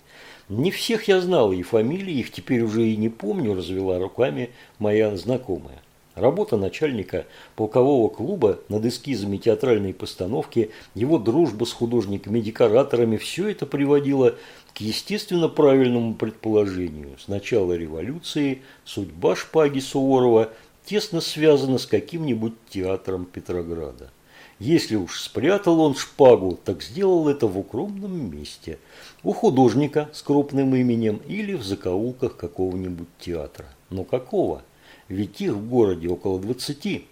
Не всех я знал, и фамилии их теперь уже и не помню, развела руками моя знакомая. Работа начальника полкового клуба над эскизами театральной постановки, его дружба с художниками-декораторами – все это приводило к естественно правильному предположению. С начала революции судьба шпаги Суворова тесно связана с каким-нибудь театром Петрограда. Если уж спрятал он шпагу, так сделал это в укромном месте, у художника с крупным именем или в закоулках какого-нибудь театра. Но какого? ведь их в городе около двадцати.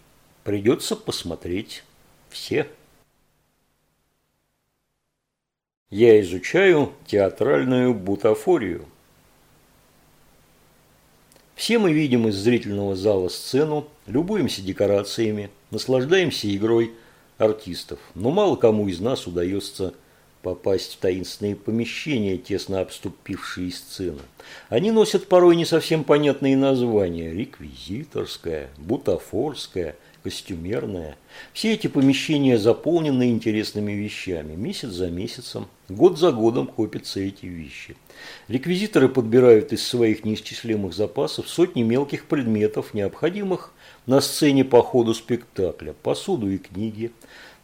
Придется посмотреть все. Я изучаю театральную бутафорию. Все мы видим из зрительного зала сцену, любуемся декорациями, наслаждаемся игрой артистов, но мало кому из нас удается попасть в таинственные помещения, тесно обступившие сцену. Они носят порой не совсем понятные названия – реквизиторская, бутафорская, костюмерная. Все эти помещения заполнены интересными вещами. Месяц за месяцем, год за годом копятся эти вещи. Реквизиторы подбирают из своих неисчислимых запасов сотни мелких предметов, необходимых на сцене по ходу спектакля, посуду и книги,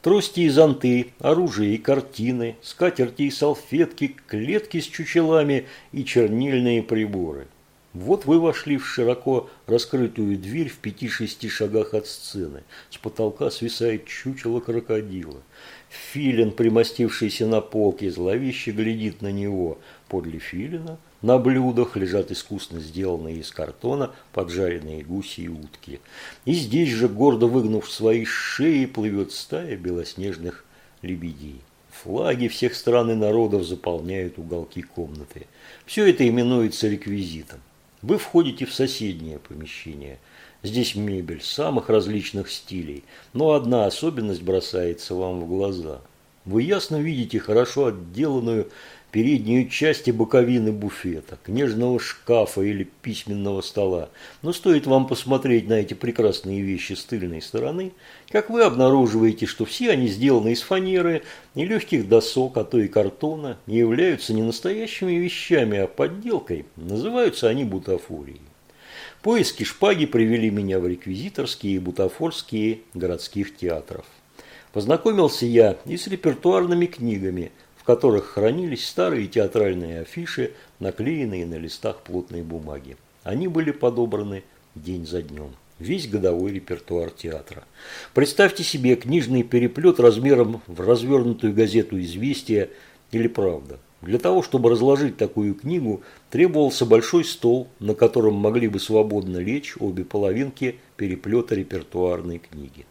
Трости и зонты, оружие и картины, скатерти и салфетки, клетки с чучелами и чернильные приборы. Вот вы вошли в широко раскрытую дверь в пяти-шести шагах от сцены. С потолка свисает чучело крокодила. Филин, примостившийся на полке, зловеще глядит на него. Подле филина на блюдах лежат искусно сделанные из картона поджаренные гуси и утки. И здесь же, гордо выгнув свои шеи, плывет стая белоснежных лебедей. Флаги всех стран и народов заполняют уголки комнаты. Все это именуется реквизитом. Вы входите в соседнее помещение. Здесь мебель самых различных стилей, но одна особенность бросается вам в глаза. Вы ясно видите хорошо отделанную переднюю часть и боковины буфета, книжного шкафа или письменного стола. Но стоит вам посмотреть на эти прекрасные вещи с тыльной стороны, как вы обнаруживаете, что все они сделаны из фанеры и легких досок, а то и картона, не являются не настоящими вещами, а подделкой. Называются они бутафорией. Поиски шпаги привели меня в реквизиторские и бутафорские городских театров. Познакомился я и с репертуарными книгами – в которых хранились старые театральные афиши, наклеенные на листах плотной бумаги. Они были подобраны день за днем. Весь годовой репертуар театра. Представьте себе книжный переплет размером в развернутую газету «Известия» или «Правда». Для того, чтобы разложить такую книгу, требовался большой стол, на котором могли бы свободно лечь обе половинки переплета репертуарной книги.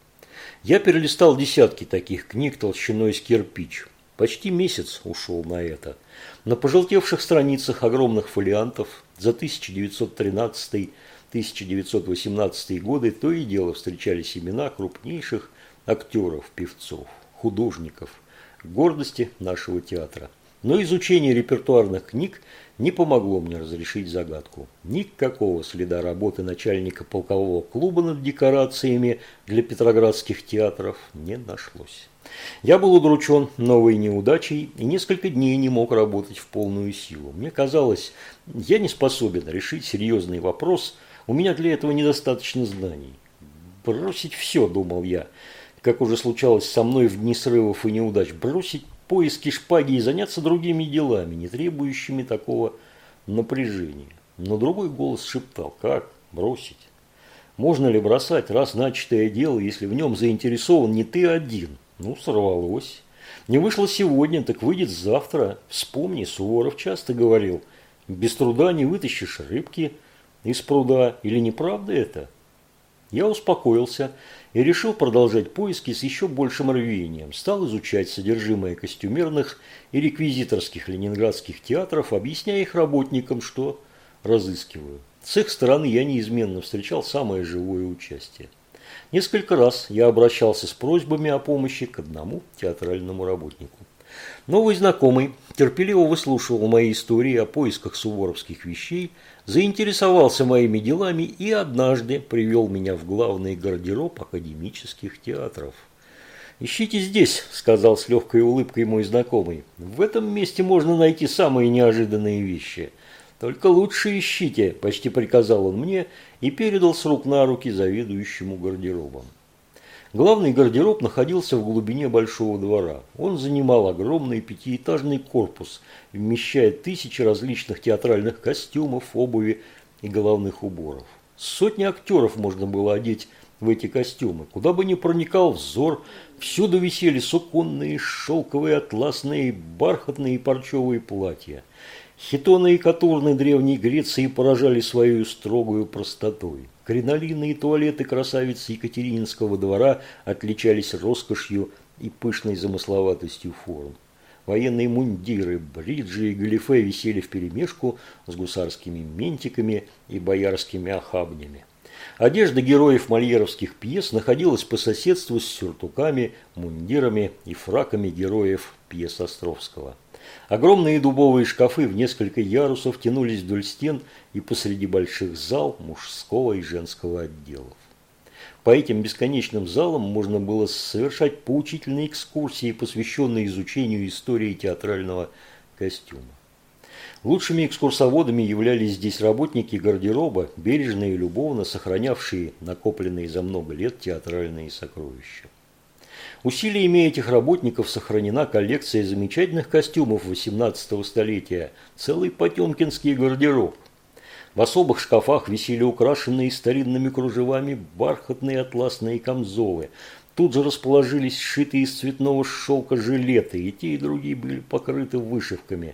Я перелистал десятки таких книг толщиной с кирпич. Почти месяц ушел на это. На пожелтевших страницах огромных фолиантов за 1913-1918 годы то и дело встречались имена крупнейших актеров, певцов, художников, гордости нашего театра. Но изучение репертуарных книг не помогло мне разрешить загадку. Никакого следа работы начальника полкового клуба над декорациями для петроградских театров не нашлось. Я был удручен новой неудачей и несколько дней не мог работать в полную силу. Мне казалось, я не способен решить серьезный вопрос, у меня для этого недостаточно знаний. Бросить все, думал я, как уже случалось со мной в дни срывов и неудач, бросить поиски шпаги и заняться другими делами, не требующими такого напряжения. Но другой голос шептал, как бросить? Можно ли бросать раз начатое дело, если в нем заинтересован не ты один? Ну, сорвалось. Не вышло сегодня, так выйдет завтра. Вспомни, Суворов часто говорил, без труда не вытащишь рыбки из пруда. Или не правда это? Я успокоился и решил продолжать поиски с еще большим рвением. Стал изучать содержимое костюмерных и реквизиторских ленинградских театров, объясняя их работникам, что разыскиваю. С их стороны я неизменно встречал самое живое участие. Несколько раз я обращался с просьбами о помощи к одному театральному работнику. Новый знакомый терпеливо выслушивал мои истории о поисках суворовских вещей, заинтересовался моими делами и однажды привел меня в главный гардероб академических театров. «Ищите здесь», – сказал с легкой улыбкой мой знакомый. «В этом месте можно найти самые неожиданные вещи. Только лучше ищите», – почти приказал он мне и передал с рук на руки заведующему гардеробом. Главный гардероб находился в глубине большого двора. Он занимал огромный пятиэтажный корпус, вмещая тысячи различных театральных костюмов, обуви и головных уборов. Сотни актеров можно было одеть в эти костюмы. Куда бы ни проникал взор, всюду висели суконные, шелковые, атласные, бархатные и парчевые платья. Хитоны и катурны Древней Греции поражали свою строгую простотой. Кринолины и туалеты красавиц Екатерининского двора отличались роскошью и пышной замысловатостью форм. Военные мундиры, бриджи и галифе висели вперемешку с гусарскими ментиками и боярскими охабнями. Одежда героев мольеровских пьес находилась по соседству с сюртуками, мундирами и фраками героев пьес Островского. Огромные дубовые шкафы в несколько ярусов тянулись вдоль стен и посреди больших зал мужского и женского отделов. По этим бесконечным залам можно было совершать поучительные экскурсии, посвященные изучению истории театрального костюма. Лучшими экскурсоводами являлись здесь работники гардероба, бережно и любовно сохранявшие накопленные за много лет театральные сокровища. Усилиями этих работников сохранена коллекция замечательных костюмов 18 столетия, целый потемкинский гардероб. В особых шкафах висели украшенные старинными кружевами бархатные атласные камзолы. Тут же расположились сшитые из цветного шелка жилеты, и те, и другие были покрыты вышивками.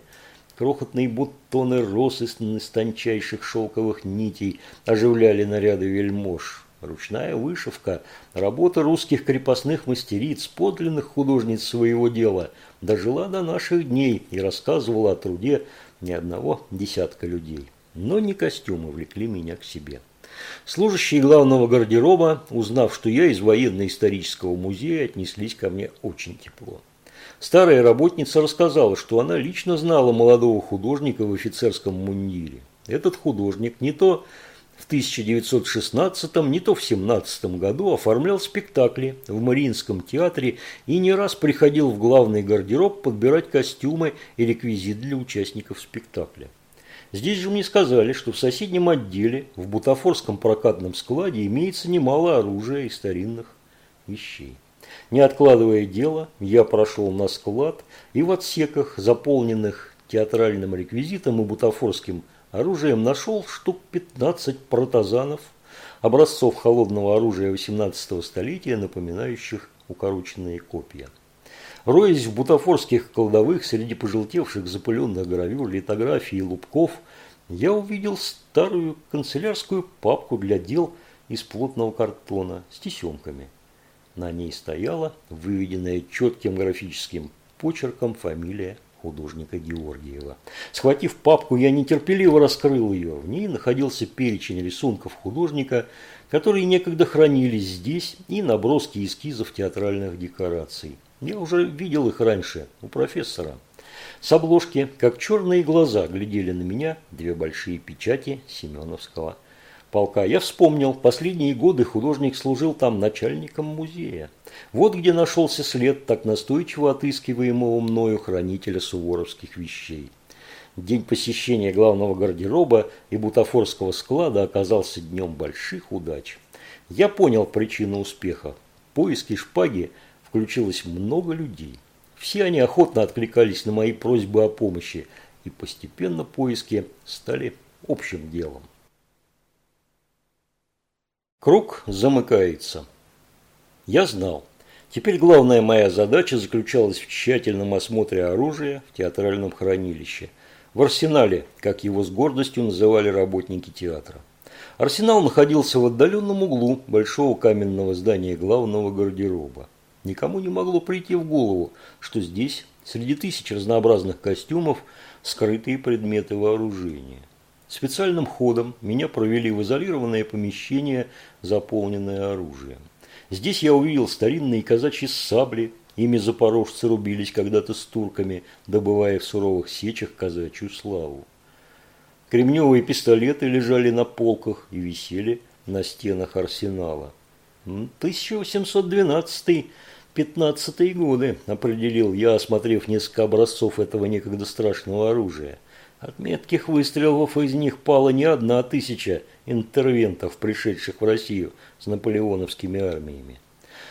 Крохотные бутоны роз из тончайших шелковых нитей оживляли наряды вельмож. Ручная вышивка, работа русских крепостных мастериц, подлинных художниц своего дела, дожила до наших дней и рассказывала о труде ни одного десятка людей. Но не костюмы влекли меня к себе. Служащие главного гардероба, узнав, что я из военно-исторического музея, отнеслись ко мне очень тепло. Старая работница рассказала, что она лично знала молодого художника в офицерском мундире. Этот художник не то в 1916, не то в 17 году оформлял спектакли в Мариинском театре и не раз приходил в главный гардероб подбирать костюмы и реквизит для участников спектакля. Здесь же мне сказали, что в соседнем отделе, в бутафорском прокатном складе, имеется немало оружия и старинных вещей. Не откладывая дело, я прошел на склад и в отсеках, заполненных театральным реквизитом и бутафорским оружием, нашел штук 15 протазанов, образцов холодного оружия 18 столетия, напоминающих укороченные копья. Роясь в бутафорских кладовых среди пожелтевших запыленных гравюр, литографий и лубков, я увидел старую канцелярскую папку для дел из плотного картона с тесемками. На ней стояла выведенная четким графическим почерком фамилия художника Георгиева. Схватив папку, я нетерпеливо раскрыл ее. В ней находился перечень рисунков художника, которые некогда хранились здесь, и наброски эскизов театральных декораций. Я уже видел их раньше у профессора. С обложки, как черные глаза, глядели на меня две большие печати Семеновского полка. Я вспомнил, последние годы художник служил там начальником музея. Вот где нашелся след так настойчиво отыскиваемого мною хранителя суворовских вещей. День посещения главного гардероба и бутафорского склада оказался днем больших удач. Я понял причину успеха. Поиски шпаги – включилось много людей. Все они охотно откликались на мои просьбы о помощи, и постепенно поиски стали общим делом. Круг замыкается. Я знал. Теперь главная моя задача заключалась в тщательном осмотре оружия в театральном хранилище. В арсенале, как его с гордостью называли работники театра. Арсенал находился в отдаленном углу большого каменного здания главного гардероба. Никому не могло прийти в голову, что здесь, среди тысяч разнообразных костюмов, скрытые предметы вооружения. Специальным ходом меня провели в изолированное помещение, заполненное оружием. Здесь я увидел старинные казачьи сабли, ими запорожцы рубились когда-то с турками, добывая в суровых сечах казачью славу. Кремневые пистолеты лежали на полках и висели на стенах арсенала. 1812 15-е годы, определил я, осмотрев несколько образцов этого некогда страшного оружия. От метких выстрелов из них пала не одна тысяча интервентов, пришедших в Россию с наполеоновскими армиями.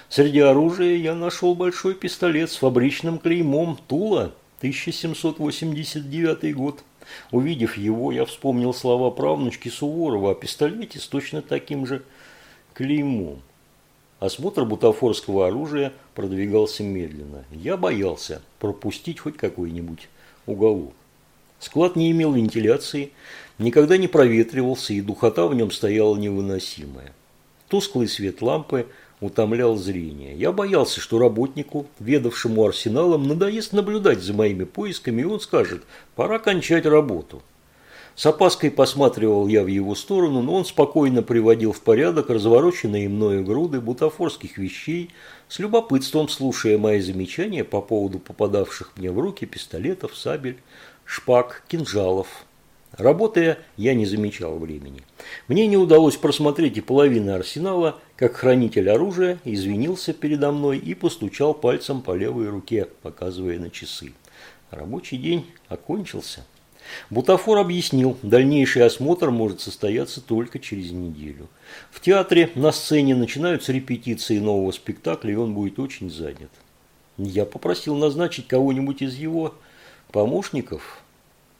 Среди оружия я нашел большой пистолет с фабричным клеймом Тула, 1789 год. Увидев его, я вспомнил слова правнучки Суворова о пистолете с точно таким же клеймом. Осмотр бутафорского оружия продвигался медленно. Я боялся пропустить хоть какой-нибудь уголок. Склад не имел вентиляции, никогда не проветривался, и духота в нем стояла невыносимая. Тусклый свет лампы утомлял зрение. Я боялся, что работнику, ведавшему арсеналом, надоест наблюдать за моими поисками, и он скажет «пора кончать работу». С опаской посматривал я в его сторону, но он спокойно приводил в порядок развороченные мною груды бутафорских вещей, с любопытством слушая мои замечания по поводу попадавших мне в руки пистолетов, сабель, шпаг, кинжалов. Работая, я не замечал времени. Мне не удалось просмотреть и половины арсенала, как хранитель оружия извинился передо мной и постучал пальцем по левой руке, показывая на часы. Рабочий день окончился. Бутафор объяснил, дальнейший осмотр может состояться только через неделю. В театре на сцене начинаются репетиции нового спектакля, и он будет очень занят. Я попросил назначить кого-нибудь из его помощников.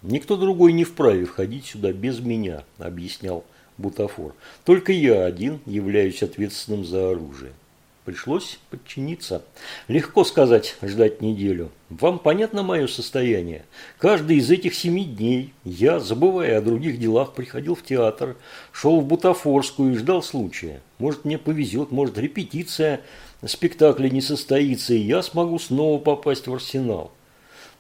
Никто другой не вправе входить сюда без меня, объяснял Бутафор. Только я один являюсь ответственным за оружие. Пришлось подчиниться. Легко сказать, ждать неделю. Вам понятно мое состояние? Каждый из этих семи дней я, забывая о других делах, приходил в театр, шел в Бутафорскую и ждал случая. Может, мне повезет, может, репетиция спектакля не состоится, и я смогу снова попасть в арсенал.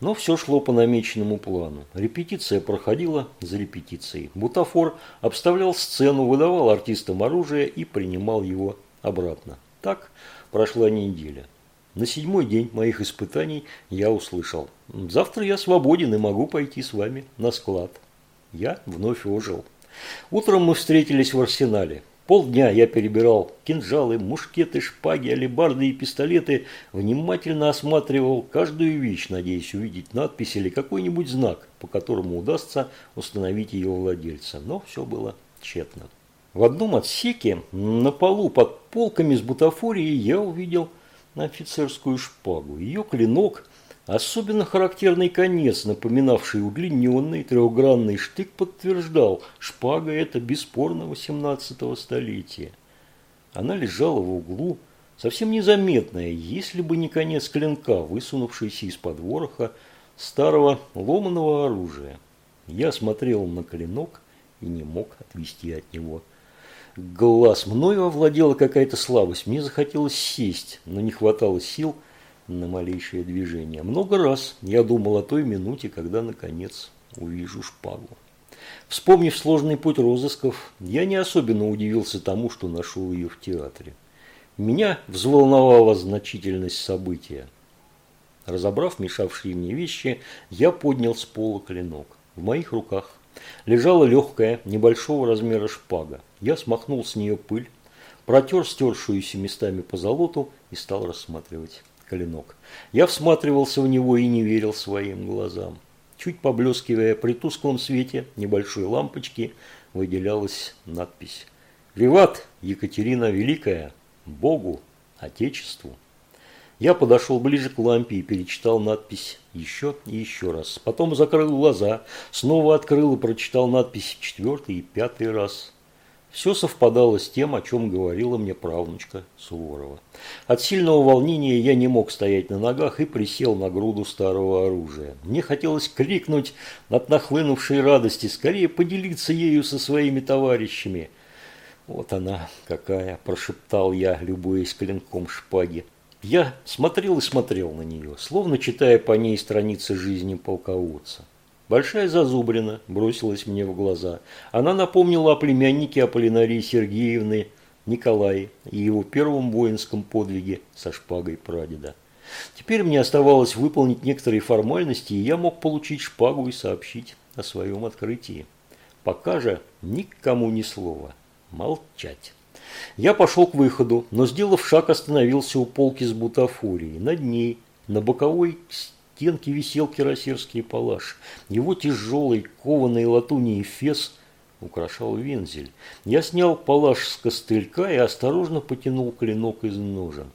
Но все шло по намеченному плану. Репетиция проходила за репетицией. Бутафор обставлял сцену, выдавал артистам оружие и принимал его обратно. Так прошла неделя. На седьмой день моих испытаний я услышал. Завтра я свободен и могу пойти с вами на склад. Я вновь ожил. Утром мы встретились в арсенале. Полдня я перебирал кинжалы, мушкеты, шпаги, алебарды и пистолеты, внимательно осматривал каждую вещь, надеясь увидеть надпись или какой-нибудь знак, по которому удастся установить ее владельца. Но все было тщетно. В одном отсеке на полу под полками с бутафорией я увидел офицерскую шпагу. Ее клинок, особенно характерный конец, напоминавший удлиненный трехгранный штык, подтверждал, шпага это бесспорно 18 столетия. Она лежала в углу, совсем незаметная, если бы не конец клинка, высунувшийся из-под вороха старого ломаного оружия. Я смотрел на клинок и не мог отвести от него глаз. Мною овладела какая-то слабость. Мне захотелось сесть, но не хватало сил на малейшее движение. Много раз я думал о той минуте, когда, наконец, увижу шпагу. Вспомнив сложный путь розысков, я не особенно удивился тому, что нашел ее в театре. Меня взволновала значительность события. Разобрав мешавшие мне вещи, я поднял с пола клинок. В моих руках лежала легкая, небольшого размера шпага. Я смахнул с нее пыль, протер стершуюся местами по золоту и стал рассматривать клинок. Я всматривался в него и не верил своим глазам. Чуть поблескивая при тусклом свете небольшой лампочки, выделялась надпись «Виват Екатерина Великая, Богу, Отечеству». Я подошел ближе к лампе и перечитал надпись еще и еще раз. Потом закрыл глаза, снова открыл и прочитал надпись четвертый и пятый раз. Все совпадало с тем, о чем говорила мне правнучка Суворова. От сильного волнения я не мог стоять на ногах и присел на груду старого оружия. Мне хотелось крикнуть от нахлынувшей радости, скорее поделиться ею со своими товарищами. «Вот она какая!» – прошептал я, любуясь клинком шпаги. Я смотрел и смотрел на нее, словно читая по ней страницы жизни полководца. Большая зазубрина бросилась мне в глаза. Она напомнила о племяннике Аполлинарии Сергеевны Николае и его первом воинском подвиге со шпагой прадеда. Теперь мне оставалось выполнить некоторые формальности, и я мог получить шпагу и сообщить о своем открытии. Пока же никому ни слова. Молчать. Я пошел к выходу, но, сделав шаг, остановился у полки с бутафорией. Над ней, на боковой стенке висел кирасирский палаш. Его тяжелый, кованый латуней фес украшал вензель. Я снял палаш с костылька и осторожно потянул клинок из ножен.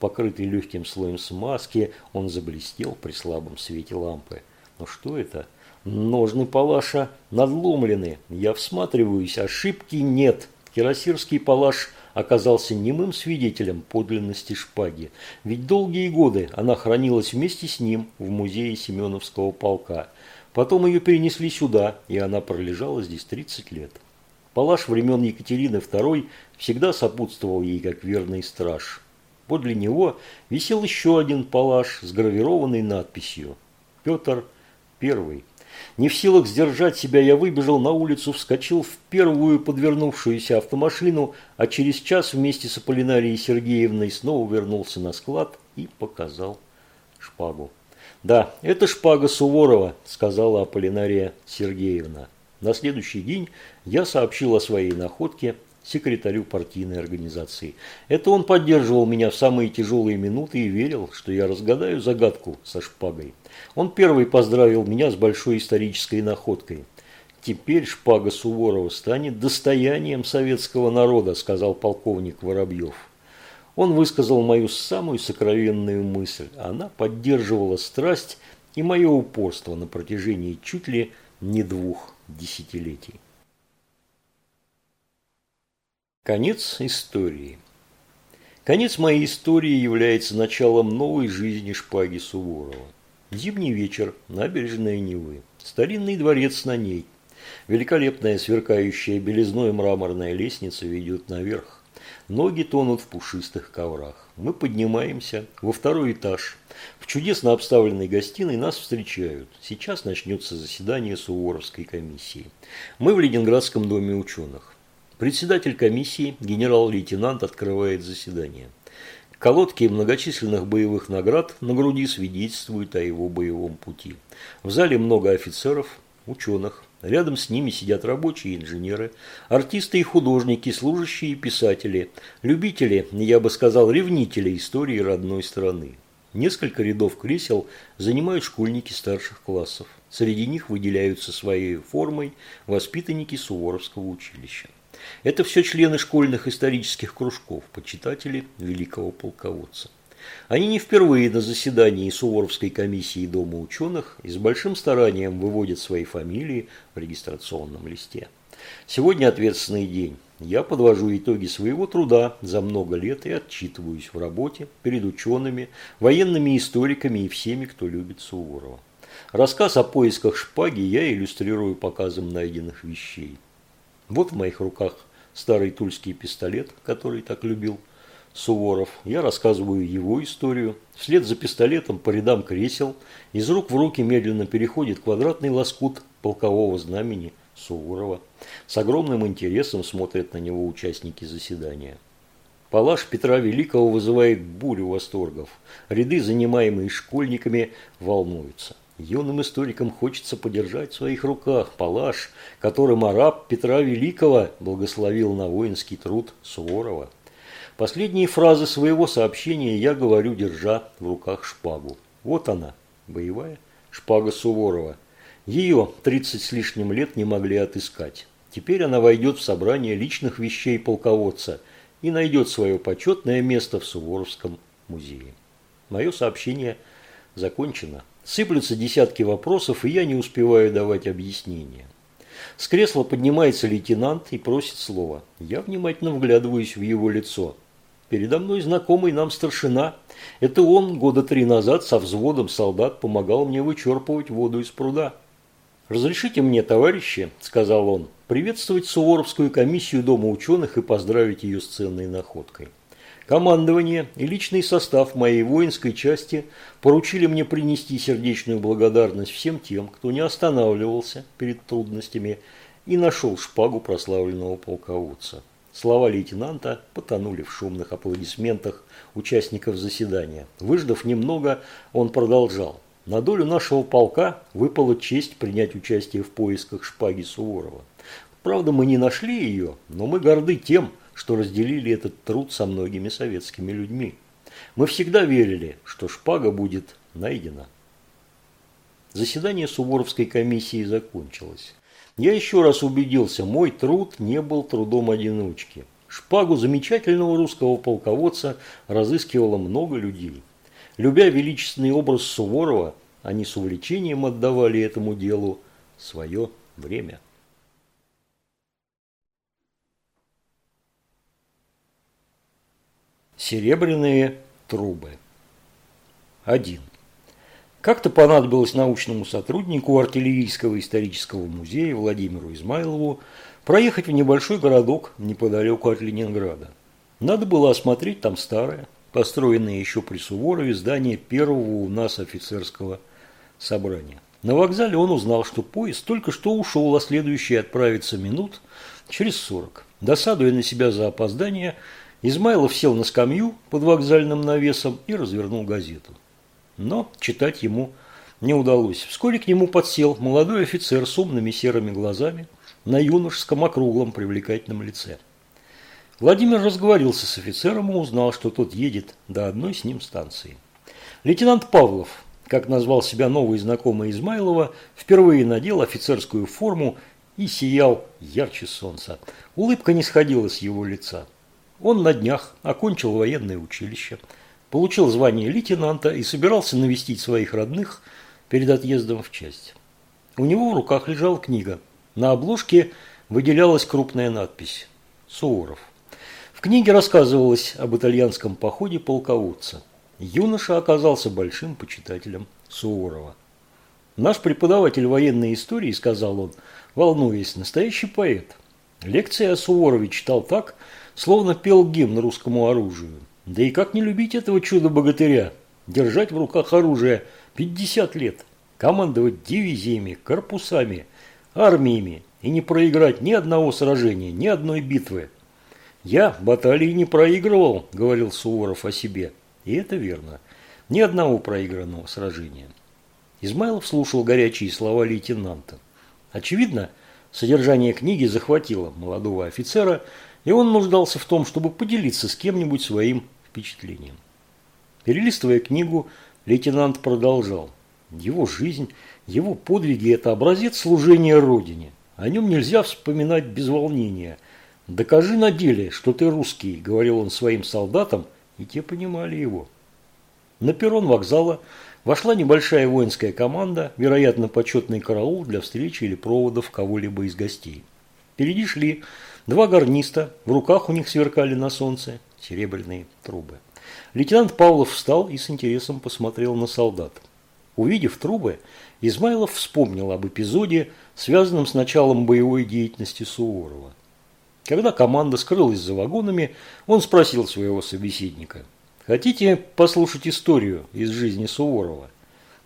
Покрытый легким слоем смазки, он заблестел при слабом свете лампы. Но что это? Ножны палаша надломлены. Я всматриваюсь, ошибки нет. Кирасирский палаш оказался немым свидетелем подлинности шпаги, ведь долгие годы она хранилась вместе с ним в музее Семеновского полка. Потом ее перенесли сюда, и она пролежала здесь 30 лет. Палаш времен Екатерины II всегда сопутствовал ей как верный страж. Подле него висел еще один палаш с гравированной надписью «Петр I». Не в силах сдержать себя, я выбежал на улицу, вскочил в первую подвернувшуюся автомашину, а через час вместе с Аполлинарией Сергеевной снова вернулся на склад и показал шпагу. «Да, это шпага Суворова», – сказала Аполлинария Сергеевна. На следующий день я сообщил о своей находке секретарю партийной организации. Это он поддерживал меня в самые тяжелые минуты и верил, что я разгадаю загадку со шпагой. Он первый поздравил меня с большой исторической находкой. «Теперь шпага Суворова станет достоянием советского народа», сказал полковник Воробьев. Он высказал мою самую сокровенную мысль. Она поддерживала страсть и мое упорство на протяжении чуть ли не двух десятилетий. Конец истории. Конец моей истории является началом новой жизни шпаги Суворова. Зимний вечер, набережная Невы, старинный дворец на ней. Великолепная сверкающая белизной мраморная лестница ведет наверх. Ноги тонут в пушистых коврах. Мы поднимаемся во второй этаж. В чудесно обставленной гостиной нас встречают. Сейчас начнется заседание Суворовской комиссии. Мы в Ленинградском доме ученых. Председатель комиссии, генерал-лейтенант, открывает заседание. Колодки многочисленных боевых наград на груди свидетельствуют о его боевом пути. В зале много офицеров, ученых. Рядом с ними сидят рабочие инженеры, артисты и художники, служащие и писатели, любители, я бы сказал, ревнители истории родной страны. Несколько рядов кресел занимают школьники старших классов. Среди них выделяются своей формой воспитанники Суворовского училища. Это все члены школьных исторических кружков, почитатели великого полководца. Они не впервые на заседании Суворовской комиссии Дома ученых и с большим старанием выводят свои фамилии в регистрационном листе. Сегодня ответственный день. Я подвожу итоги своего труда за много лет и отчитываюсь в работе перед учеными, военными историками и всеми, кто любит Суворова. Рассказ о поисках шпаги я иллюстрирую показом найденных вещей. Вот в моих руках старый тульский пистолет, который так любил Суворов. Я рассказываю его историю. Вслед за пистолетом по рядам кресел из рук в руки медленно переходит квадратный лоскут полкового знамени Суворова. С огромным интересом смотрят на него участники заседания. Палаш Петра Великого вызывает бурю восторгов. Ряды, занимаемые школьниками, волнуются. Юным историкам хочется подержать в своих руках палаш, которым араб Петра Великого благословил на воинский труд Суворова. Последние фразы своего сообщения я говорю, держа в руках шпагу. Вот она, боевая шпага Суворова. Ее 30 с лишним лет не могли отыскать. Теперь она войдет в собрание личных вещей полководца и найдет свое почетное место в Суворовском музее. Мое сообщение закончено. Сыплются десятки вопросов, и я не успеваю давать объяснения. С кресла поднимается лейтенант и просит слова. Я внимательно вглядываюсь в его лицо. Передо мной знакомый нам старшина. Это он года три назад со взводом солдат помогал мне вычерпывать воду из пруда. «Разрешите мне, товарищи», – сказал он, – «приветствовать Суворовскую комиссию Дома ученых и поздравить ее с ценной находкой». Командование и личный состав моей воинской части поручили мне принести сердечную благодарность всем тем, кто не останавливался перед трудностями и нашел шпагу прославленного полководца. Слова лейтенанта потонули в шумных аплодисментах участников заседания. Выждав немного, он продолжал. На долю нашего полка выпала честь принять участие в поисках шпаги Суворова. Правда, мы не нашли ее, но мы горды тем, что разделили этот труд со многими советскими людьми. Мы всегда верили, что шпага будет найдена. Заседание Суворовской комиссии закончилось. Я еще раз убедился, мой труд не был трудом одиночки. Шпагу замечательного русского полководца разыскивало много людей. Любя величественный образ Суворова, они с увлечением отдавали этому делу свое время. Серебряные трубы. 1. Как-то понадобилось научному сотруднику артиллерийского исторического музея Владимиру Измайлову проехать в небольшой городок неподалеку от Ленинграда. Надо было осмотреть там старое, построенное еще при Суворове здание первого у нас офицерского собрания. На вокзале он узнал, что поезд только что ушел, а следующий отправится минут через сорок. Досадуя на себя за опоздание, Измайлов сел на скамью под вокзальным навесом и развернул газету. Но читать ему не удалось. Вскоре к нему подсел молодой офицер с умными серыми глазами на юношеском округлом привлекательном лице. Владимир разговорился с офицером и узнал, что тот едет до одной с ним станции. Лейтенант Павлов, как назвал себя новый знакомый Измайлова, впервые надел офицерскую форму и сиял ярче солнца. Улыбка не сходила с его лица. Он на днях окончил военное училище – получил звание лейтенанта и собирался навестить своих родных перед отъездом в часть. У него в руках лежала книга. На обложке выделялась крупная надпись «Суворов». В книге рассказывалось об итальянском походе полководца. Юноша оказался большим почитателем Суворова. Наш преподаватель военной истории, сказал он, волнуясь, настоящий поэт. Лекции о Суворове читал так, словно пел гимн русскому оружию. Да и как не любить этого чуда-богатыря? Держать в руках оружие 50 лет, командовать дивизиями, корпусами, армиями и не проиграть ни одного сражения, ни одной битвы. «Я баталии не проигрывал», – говорил Суворов о себе. И это верно. Ни одного проигранного сражения. Измайлов слушал горячие слова лейтенанта. Очевидно, содержание книги захватило молодого офицера, и он нуждался в том, чтобы поделиться с кем-нибудь своим впечатлением. Перелистывая книгу, лейтенант продолжал. Его жизнь, его подвиги – это образец служения Родине. О нем нельзя вспоминать без волнения. «Докажи на деле, что ты русский», – говорил он своим солдатам, и те понимали его. На перрон вокзала – Вошла небольшая воинская команда, вероятно, почетный караул для встречи или проводов кого-либо из гостей. Впереди шли два гарниста, в руках у них сверкали на солнце серебряные трубы. Лейтенант Павлов встал и с интересом посмотрел на солдат. Увидев трубы, Измайлов вспомнил об эпизоде, связанном с началом боевой деятельности Суворова. Когда команда скрылась за вагонами, он спросил своего собеседника – Хотите послушать историю из жизни Суворова?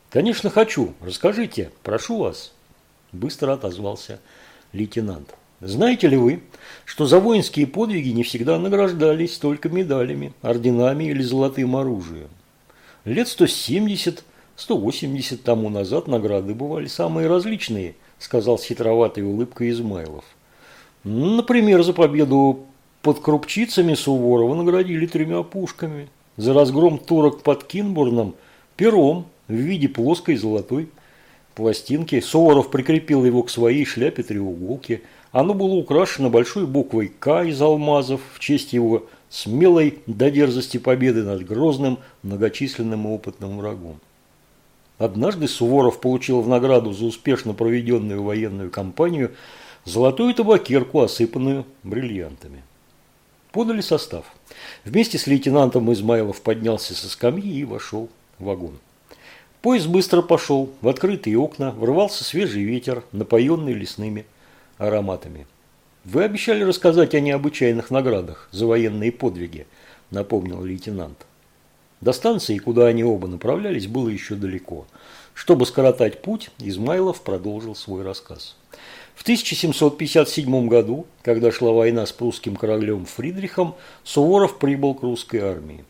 Конечно, хочу. Расскажите, прошу вас. Быстро отозвался лейтенант. Знаете ли вы, что за воинские подвиги не всегда награждались только медалями, орденами или золотым оружием? Лет 170, 180 тому назад награды бывали самые различные, сказал с хитроватой улыбкой Измайлов. Например, за победу под Крупчицами Суворова наградили тремя пушками – за разгром турок под Кинбурном пером в виде плоской золотой пластинки. Суворов прикрепил его к своей шляпе треуголки. Оно было украшено большой буквой «К» из алмазов в честь его смелой до дерзости победы над грозным, многочисленным и опытным врагом. Однажды Суворов получил в награду за успешно проведенную военную кампанию золотую табакерку, осыпанную бриллиантами. Подали состав. Вместе с лейтенантом Измайлов поднялся со скамьи и вошел в вагон. Поезд быстро пошел, в открытые окна врывался свежий ветер, напоенный лесными ароматами. «Вы обещали рассказать о необычайных наградах за военные подвиги», – напомнил лейтенант. До станции, куда они оба направлялись, было еще далеко. Чтобы скоротать путь, Измайлов продолжил свой рассказ. В 1757 году, когда шла война с прусским королем Фридрихом, Суворов прибыл к русской армии.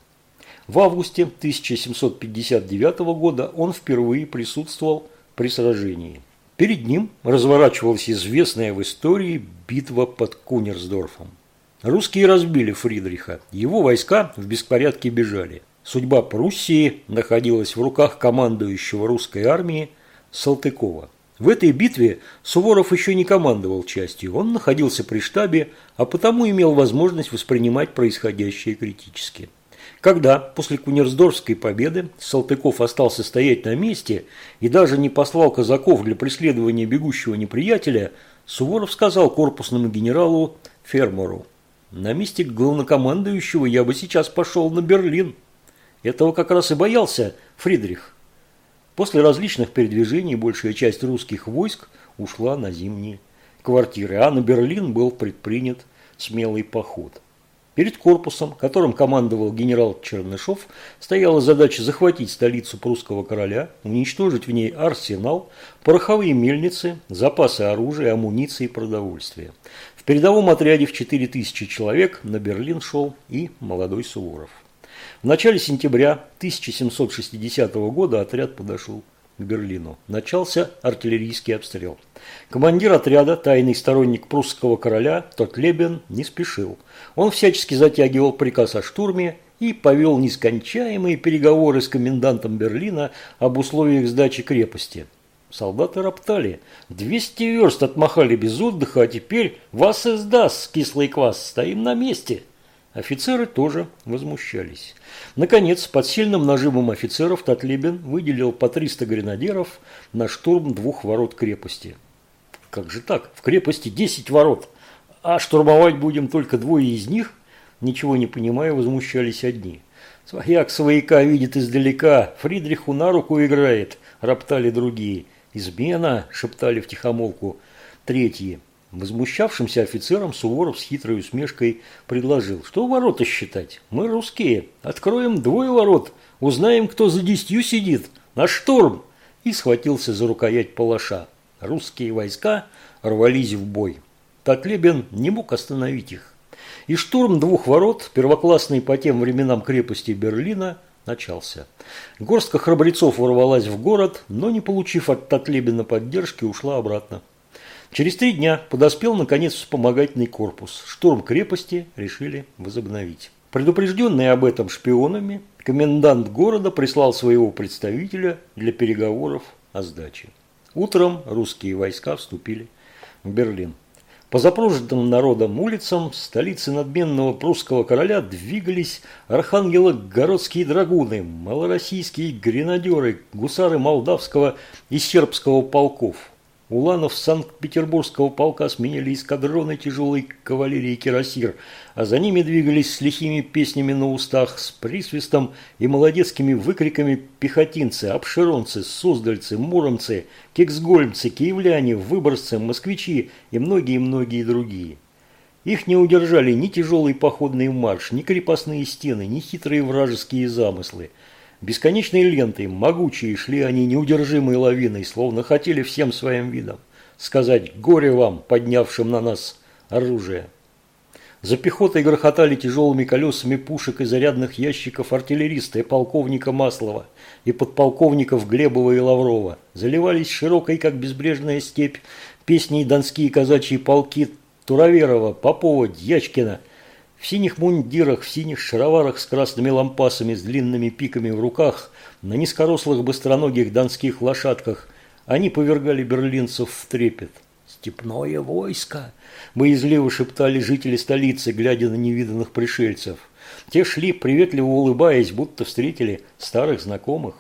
В августе 1759 года он впервые присутствовал при сражении. Перед ним разворачивалась известная в истории битва под Кунерсдорфом. Русские разбили Фридриха, его войска в беспорядке бежали. Судьба Пруссии находилась в руках командующего русской армии Салтыкова. В этой битве Суворов еще не командовал частью, он находился при штабе, а потому имел возможность воспринимать происходящее критически. Когда после Кунерсдорфской победы Салтыков остался стоять на месте и даже не послал казаков для преследования бегущего неприятеля, Суворов сказал корпусному генералу Фермору, «На месте главнокомандующего я бы сейчас пошел на Берлин». Этого как раз и боялся Фридрих. После различных передвижений большая часть русских войск ушла на зимние квартиры, а на Берлин был предпринят смелый поход. Перед корпусом, которым командовал генерал Чернышов, стояла задача захватить столицу прусского короля, уничтожить в ней арсенал, пороховые мельницы, запасы оружия, амуниции и продовольствия. В передовом отряде в 4000 человек на Берлин шел и молодой Суворов. В начале сентября 1760 года отряд подошел к Берлину. Начался артиллерийский обстрел. Командир отряда, тайный сторонник прусского короля, Тотлебен, не спешил. Он всячески затягивал приказ о штурме и повел нескончаемые переговоры с комендантом Берлина об условиях сдачи крепости. Солдаты роптали. Двести верст отмахали без отдыха, а теперь вас издаст, кислый квас, стоим на месте. Офицеры тоже возмущались. Наконец, под сильным нажимом офицеров Татлебин выделил по 300 гренадеров на штурм двух ворот крепости. Как же так? В крепости 10 ворот, а штурмовать будем только двое из них? ничего не понимая, возмущались одни. «Свояк свояка видит издалека, Фридриху на руку играет», – роптали другие. «Измена!» – шептали втихомолку третьи. Возмущавшимся офицерам Суворов с хитрой усмешкой предложил, что ворота считать. Мы русские. Откроем двое ворот. Узнаем, кто за десятью сидит. На штурм. И схватился за рукоять палаша. Русские войска рвались в бой. Татлебин не мог остановить их. И штурм двух ворот, первоклассной по тем временам крепости Берлина, начался. Горстка храбрецов ворвалась в город, но, не получив от Татлебина поддержки, ушла обратно. Через три дня подоспел, наконец, вспомогательный корпус. Штурм крепости решили возобновить. Предупрежденный об этом шпионами, комендант города прислал своего представителя для переговоров о сдаче. Утром русские войска вступили в Берлин. По запруженным народом улицам столицы надменного прусского короля двигались архангело-городские драгуны, малороссийские гренадеры, гусары молдавского и сербского полков – Уланов Санкт-Петербургского полка сменили эскадроны тяжелой кавалерии «Кирасир», а за ними двигались с лихими песнями на устах, с присвистом и молодецкими выкриками пехотинцы, обширонцы, суздальцы, муромцы, кексгольмцы, киевляне, выборцы, москвичи и многие-многие другие. Их не удержали ни тяжелый походный марш, ни крепостные стены, ни хитрые вражеские замыслы – Бесконечной лентой, могучие, шли они неудержимой лавиной, словно хотели всем своим видом сказать «горе вам, поднявшим на нас оружие». За пехотой грохотали тяжелыми колесами пушек и зарядных ящиков артиллериста и полковника Маслова, и подполковников Глебова и Лаврова. Заливались широкой, как безбрежная степь, песни и донские казачьи полки Тураверова, Попова, Дьячкина – в синих мундирах, в синих шароварах с красными лампасами, с длинными пиками в руках, на низкорослых быстроногих донских лошадках, они повергали берлинцев в трепет. «Степное войско!» – боязливо шептали жители столицы, глядя на невиданных пришельцев. Те шли, приветливо улыбаясь, будто встретили старых знакомых.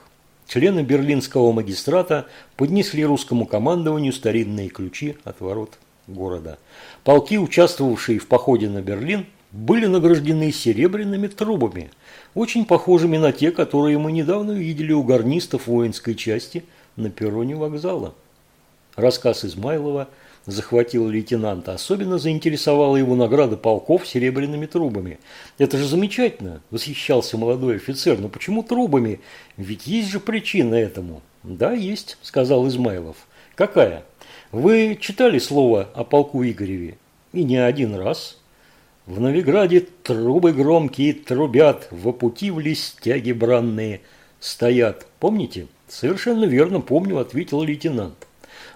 Члены берлинского магистрата поднесли русскому командованию старинные ключи от ворот города. Полки, участвовавшие в походе на Берлин, были награждены серебряными трубами, очень похожими на те, которые мы недавно видели у гарнистов воинской части на перроне вокзала. Рассказ Измайлова захватил лейтенанта. Особенно заинтересовала его награда полков серебряными трубами. «Это же замечательно!» – восхищался молодой офицер. «Но почему трубами? Ведь есть же причина этому». «Да, есть», – сказал Измайлов. «Какая? Вы читали слово о полку Игореве?» «И не один раз». В Новиграде трубы громкие трубят, в пути в листяги бранные стоят. Помните? Совершенно верно помню, ответил лейтенант.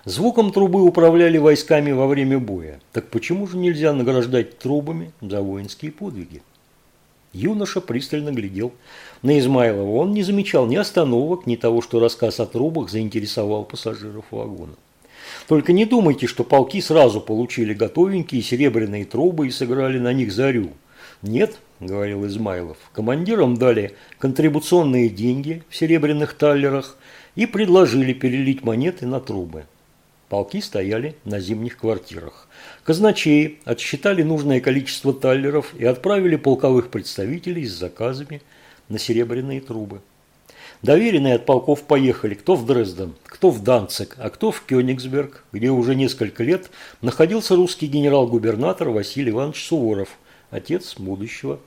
Звуком трубы управляли войсками во время боя. Так почему же нельзя награждать трубами за воинские подвиги? Юноша пристально глядел на Измайлова. Он не замечал ни остановок, ни того, что рассказ о трубах заинтересовал пассажиров вагона. Только не думайте, что полки сразу получили готовенькие серебряные трубы и сыграли на них зарю. Нет, говорил Измайлов, командирам дали контрибуционные деньги в серебряных таллерах и предложили перелить монеты на трубы. Полки стояли на зимних квартирах. Казначеи отсчитали нужное количество таллеров и отправили полковых представителей с заказами на серебряные трубы. Доверенные от полков поехали кто в Дрезден, кто в Данцик, а кто в Кёнигсберг, где уже несколько лет находился русский генерал-губернатор Василий Иванович Суворов, отец будущего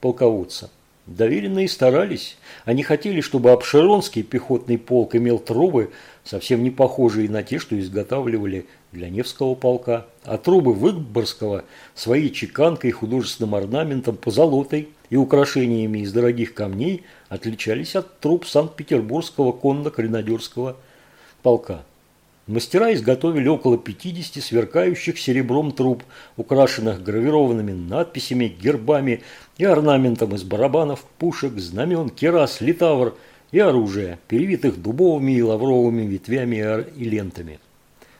полководца. Доверенные старались. Они хотели, чтобы Обширонский пехотный полк имел трубы, совсем не похожие на те, что изготавливали для Невского полка, а трубы Выборгского своей чеканкой, художественным орнаментом, позолотой и украшениями из дорогих камней отличались от труб Санкт-Петербургского конно-гренадерского полка. Мастера изготовили около 50 сверкающих серебром труб, украшенных гравированными надписями, гербами и орнаментом из барабанов, пушек, знамен, керас, литавр и оружия, перевитых дубовыми и лавровыми ветвями и лентами.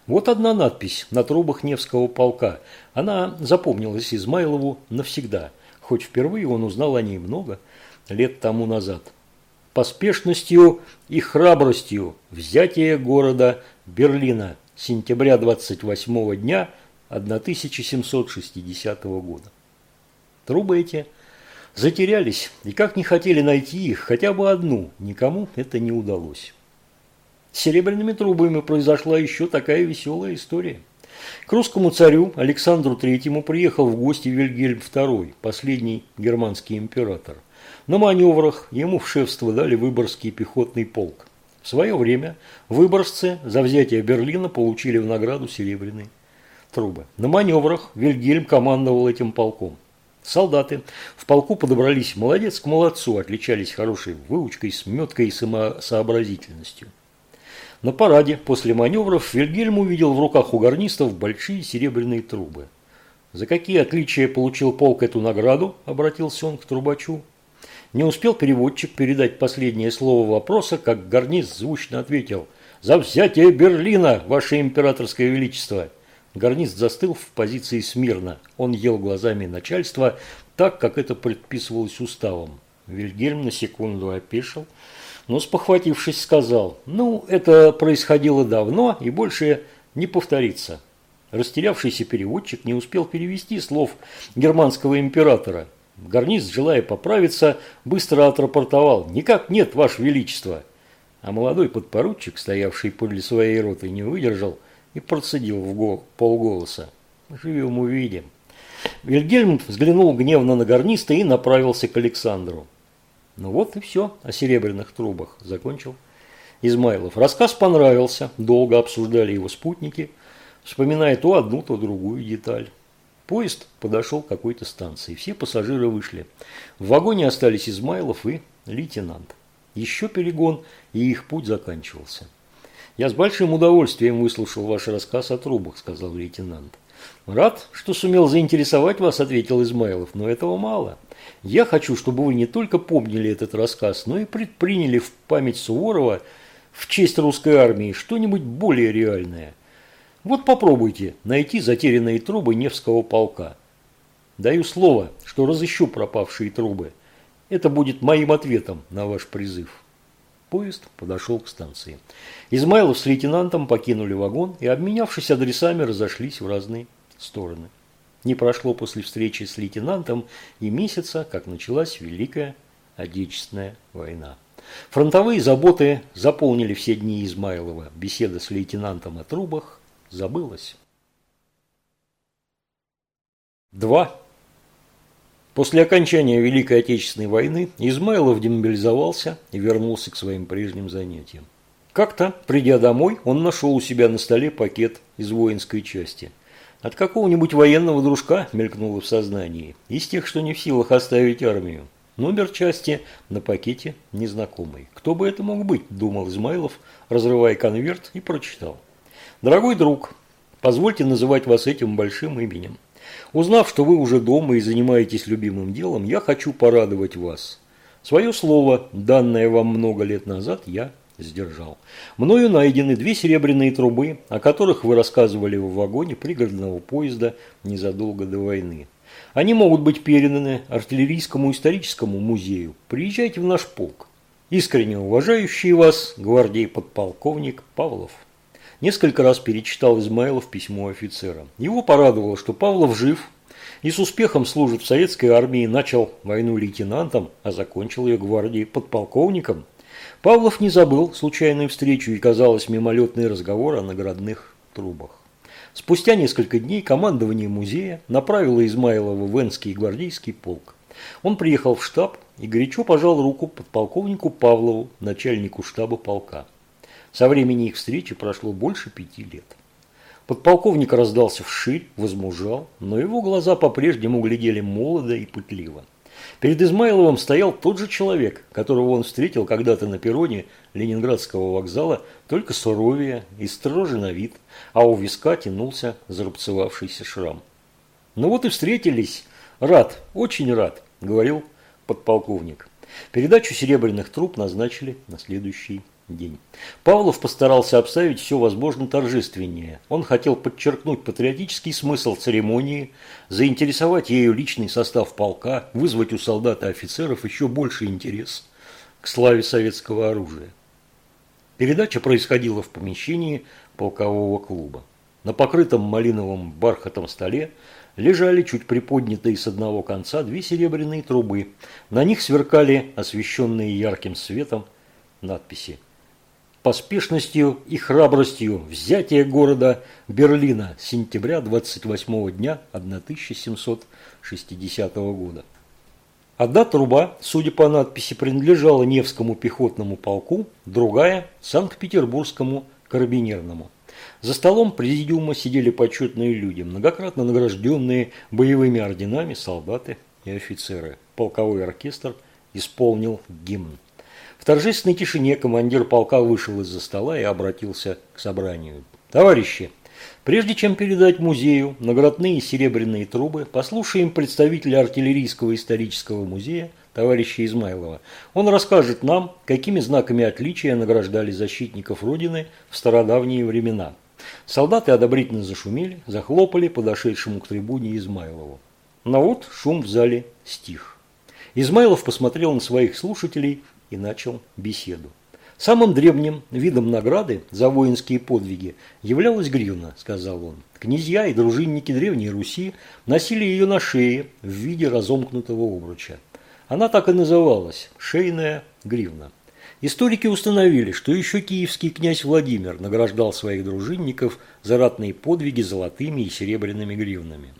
Вот одна надпись на трубах Невского полка. Она запомнилась Измайлову навсегда, хоть впервые он узнал о ней много лет тому назад. Поспешностью и храбростью взятие города Берлина сентября 28 дня 1760 года. Трубы эти – Затерялись, и как не хотели найти их, хотя бы одну, никому это не удалось. С серебряными трубами произошла еще такая веселая история. К русскому царю Александру Третьему приехал в гости Вильгельм II, последний германский император. На маневрах ему в шефство дали Выборгский пехотный полк. В свое время выборжцы за взятие Берлина получили в награду серебряные трубы. На маневрах Вильгельм командовал этим полком. Солдаты в полку подобрались молодец к молодцу, отличались хорошей выучкой, сметкой и самосообразительностью. На параде после маневров Вильгельм увидел в руках у гарнистов большие серебряные трубы. «За какие отличия получил полк эту награду?» – обратился он к трубачу. Не успел переводчик передать последнее слово вопроса, как гарнист звучно ответил «За взятие Берлина, ваше императорское величество!» Гарнист застыл в позиции смирно. Он ел глазами начальства так, как это предписывалось уставом. Вильгельм на секунду опешил, но, спохватившись, сказал, «Ну, это происходило давно и больше не повторится». Растерявшийся переводчик не успел перевести слов германского императора. Гарнист, желая поправиться, быстро отрапортовал, «Никак нет, Ваше Величество». А молодой подпоручик, стоявший подле своей роты, не выдержал и процедил в гол, полголоса. «Живем увидим». Вильгельм взглянул гневно на гарниста и направился к Александру. Ну вот и все о серебряных трубах, закончил Измайлов. Рассказ понравился, долго обсуждали его спутники, вспоминая то одну, то другую деталь. Поезд подошел к какой-то станции, все пассажиры вышли. В вагоне остались Измайлов и лейтенант. Еще перегон, и их путь заканчивался. «Я с большим удовольствием выслушал ваш рассказ о трубах», – сказал лейтенант. «Рад, что сумел заинтересовать вас», – ответил Измайлов, – «но этого мало. Я хочу, чтобы вы не только помнили этот рассказ, но и предприняли в память Суворова в честь русской армии что-нибудь более реальное. Вот попробуйте найти затерянные трубы Невского полка. Даю слово, что разыщу пропавшие трубы. Это будет моим ответом на ваш призыв. Поезд подошел к станции. Измайлов с лейтенантом покинули вагон и, обменявшись адресами, разошлись в разные стороны. Не прошло после встречи с лейтенантом и месяца, как началась Великая Отечественная война. Фронтовые заботы заполнили все дни Измайлова. Беседа с лейтенантом о трубах забылась. 2. После окончания Великой Отечественной войны Измайлов демобилизовался и вернулся к своим прежним занятиям. Как-то, придя домой, он нашел у себя на столе пакет из воинской части – от какого-нибудь военного дружка мелькнуло в сознании. Из тех, что не в силах оставить армию. Номер части на пакете незнакомый. Кто бы это мог быть, думал Измайлов, разрывая конверт и прочитал. Дорогой друг, позвольте называть вас этим большим именем. Узнав, что вы уже дома и занимаетесь любимым делом, я хочу порадовать вас. Свое слово, данное вам много лет назад, я сдержал. Мною найдены две серебряные трубы, о которых вы рассказывали в вагоне пригородного поезда незадолго до войны. Они могут быть переданы артиллерийскому историческому музею. Приезжайте в наш полк. Искренне уважающий вас гвардии подполковник Павлов. Несколько раз перечитал Измайлов письмо офицера. Его порадовало, что Павлов жив и с успехом служит в советской армии, начал войну лейтенантом, а закончил ее гвардией подполковником – Павлов не забыл случайную встречу и, казалось, мимолетный разговор о наградных трубах. Спустя несколько дней командование музея направило Измайлова в Энский гвардейский полк. Он приехал в штаб и горячо пожал руку подполковнику Павлову, начальнику штаба полка. Со времени их встречи прошло больше пяти лет. Подполковник раздался вширь, возмужал, но его глаза по-прежнему глядели молодо и пытливо. Перед Измайловым стоял тот же человек, которого он встретил когда-то на перроне Ленинградского вокзала, только суровее и строже на вид, а у виска тянулся зарубцевавшийся шрам. «Ну вот и встретились. Рад, очень рад», – говорил подполковник. Передачу серебряных труб назначили на следующий день. Павлов постарался обставить все возможно торжественнее. Он хотел подчеркнуть патриотический смысл церемонии, заинтересовать ею личный состав полка, вызвать у солдат и офицеров еще больше интерес к славе советского оружия. Передача происходила в помещении полкового клуба. На покрытом малиновым бархатом столе лежали чуть приподнятые с одного конца две серебряные трубы. На них сверкали освещенные ярким светом надписи. Поспешностью и храбростью взятие города Берлина сентября 28 дня 1760 года. Одна труба, судя по надписи, принадлежала Невскому пехотному полку, другая – Санкт-Петербургскому карабинерному. За столом президиума сидели почетные люди, многократно награжденные боевыми орденами солдаты и офицеры. Полковой оркестр исполнил гимн. Торжественной тишине командир полка вышел из-за стола и обратился к собранию. «Товарищи, прежде чем передать музею наградные серебряные трубы, послушаем представителя артиллерийского исторического музея товарища Измайлова. Он расскажет нам, какими знаками отличия награждали защитников Родины в стародавние времена. Солдаты одобрительно зашумели, захлопали подошедшему к трибуне Измайлову. Но вот шум в зале стих. Измайлов посмотрел на своих слушателей и начал беседу. Самым древним видом награды за воинские подвиги являлась гривна, сказал он. Князья и дружинники Древней Руси носили ее на шее в виде разомкнутого обруча. Она так и называлась – шейная гривна. Историки установили, что еще киевский князь Владимир награждал своих дружинников за ратные подвиги золотыми и серебряными гривнами.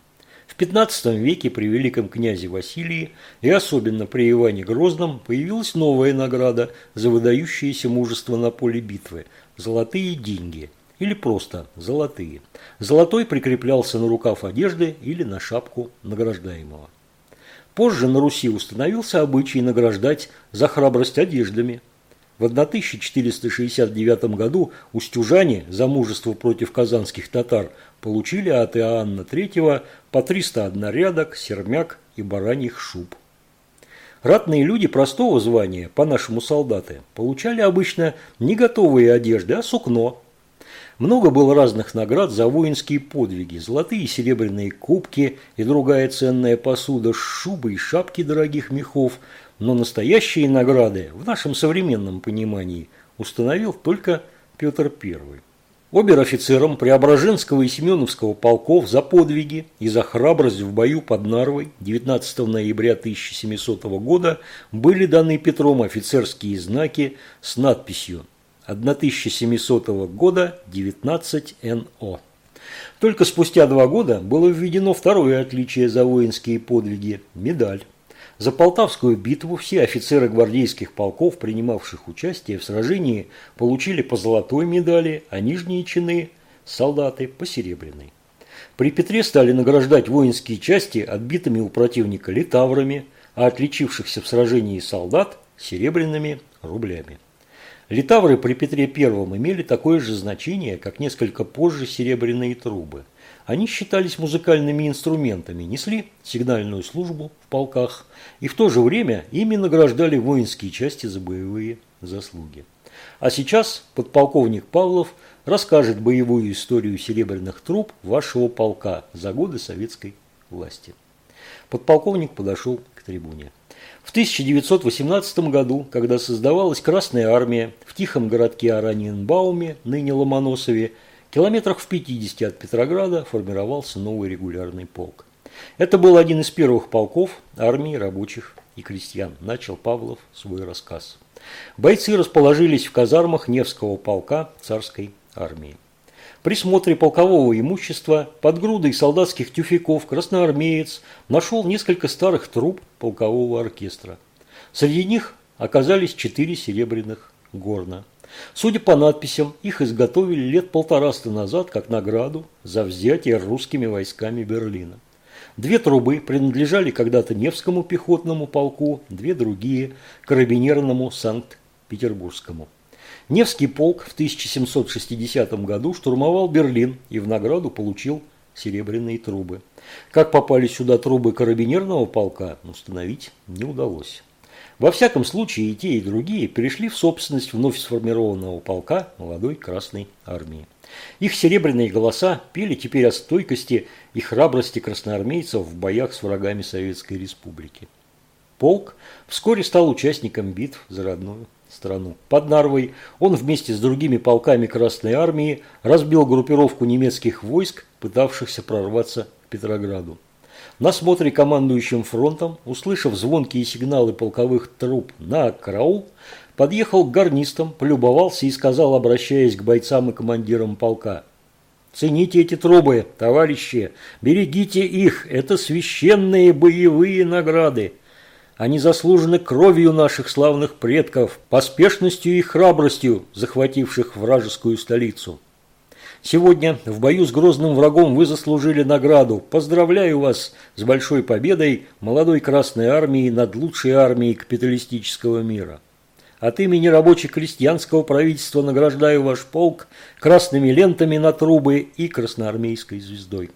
В XV веке при великом князе Василии и особенно при Иване Грозном появилась новая награда за выдающееся мужество на поле битвы – золотые деньги или просто золотые. Золотой прикреплялся на рукав одежды или на шапку награждаемого. Позже на Руси установился обычай награждать за храбрость одеждами. В 1469 году устюжане за мужество против казанских татар получили от Иоанна III по 301 рядок, сермяк и бараньих шуб. Ратные люди простого звания, по-нашему солдаты, получали обычно не готовые одежды, а сукно, много было разных наград за воинские подвиги, золотые и серебряные кубки и другая ценная посуда, шубы и шапки дорогих мехов, но настоящие награды в нашем современном понимании установил только Петр I. Обер-офицерам Преображенского и Семеновского полков за подвиги и за храбрость в бою под Нарвой 19 ноября 1700 года были даны Петром офицерские знаки с надписью 1700 года 19 НО. Только спустя два года было введено второе отличие за воинские подвиги – медаль. За Полтавскую битву все офицеры гвардейских полков, принимавших участие в сражении, получили по золотой медали, а нижние чины – солдаты – по серебряной. При Петре стали награждать воинские части отбитыми у противника литаврами, а отличившихся в сражении солдат – серебряными рублями. Литавры при Петре I имели такое же значение, как несколько позже серебряные трубы. Они считались музыкальными инструментами, несли сигнальную службу в полках и в то же время ими награждали воинские части за боевые заслуги. А сейчас подполковник Павлов расскажет боевую историю серебряных труб вашего полка за годы советской власти. Подполковник подошел к трибуне. В 1918 году, когда создавалась Красная Армия в тихом городке Араньенбауме, ныне Ломоносове, километрах в 50 от Петрограда формировался новый регулярный полк. Это был один из первых полков армии рабочих и крестьян, начал Павлов свой рассказ. Бойцы расположились в казармах Невского полка царской армии. При смотре полкового имущества под грудой солдатских тюфяков красноармеец нашел несколько старых труб полкового оркестра. Среди них оказались четыре серебряных горна. Судя по надписям, их изготовили лет полтораста назад как награду за взятие русскими войсками Берлина. Две трубы принадлежали когда-то Невскому пехотному полку, две другие – карабинерному Санкт-Петербургскому. Невский полк в 1760 году штурмовал Берлин и в награду получил серебряные трубы. Как попали сюда трубы карабинерного полка, установить не удалось. Во всяком случае, и те, и другие перешли в собственность вновь сформированного полка молодой Красной Армии. Их серебряные голоса пели теперь о стойкости и храбрости красноармейцев в боях с врагами Советской Республики. Полк вскоре стал участником битв за родную страну. Под Нарвой он вместе с другими полками Красной Армии разбил группировку немецких войск, пытавшихся прорваться к Петрограду. На смотре командующим фронтом, услышав звонкие сигналы полковых труб на караул, подъехал к гарнистам, полюбовался и сказал, обращаясь к бойцам и командирам полка, «Цените эти трубы, товарищи, берегите их, это священные боевые награды. Они заслужены кровью наших славных предков, поспешностью и храбростью, захвативших вражескую столицу». Сегодня в бою с грозным врагом вы заслужили награду. Поздравляю вас с большой победой молодой Красной Армии над лучшей армией капиталистического мира. От имени рабоче-крестьянского правительства награждаю ваш полк красными лентами на трубы и красноармейской звездой.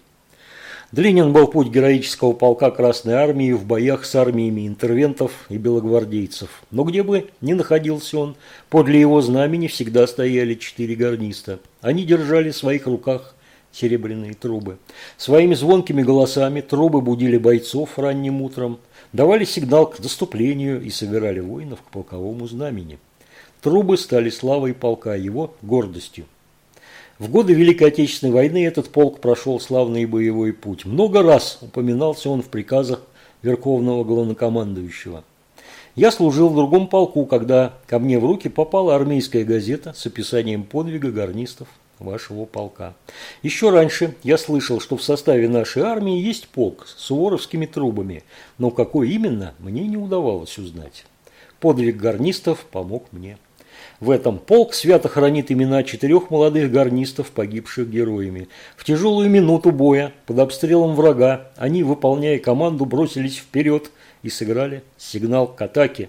Длинен был путь героического полка Красной Армии в боях с армиями интервентов и белогвардейцев. Но где бы ни находился он, подле его знамени всегда стояли четыре гарниста. Они держали в своих руках серебряные трубы. Своими звонкими голосами трубы будили бойцов ранним утром, давали сигнал к наступлению и собирали воинов к полковому знамени. Трубы стали славой полка, его гордостью. В годы Великой Отечественной войны этот полк прошел славный боевой путь. Много раз упоминался он в приказах Верховного Главнокомандующего. Я служил в другом полку, когда ко мне в руки попала армейская газета с описанием подвига гарнистов вашего полка. Еще раньше я слышал, что в составе нашей армии есть полк с суворовскими трубами, но какой именно, мне не удавалось узнать. Подвиг гарнистов помог мне. В этом полк свято хранит имена четырех молодых гарнистов, погибших героями. В тяжелую минуту боя, под обстрелом врага, они, выполняя команду, бросились вперед и сыграли сигнал к атаке.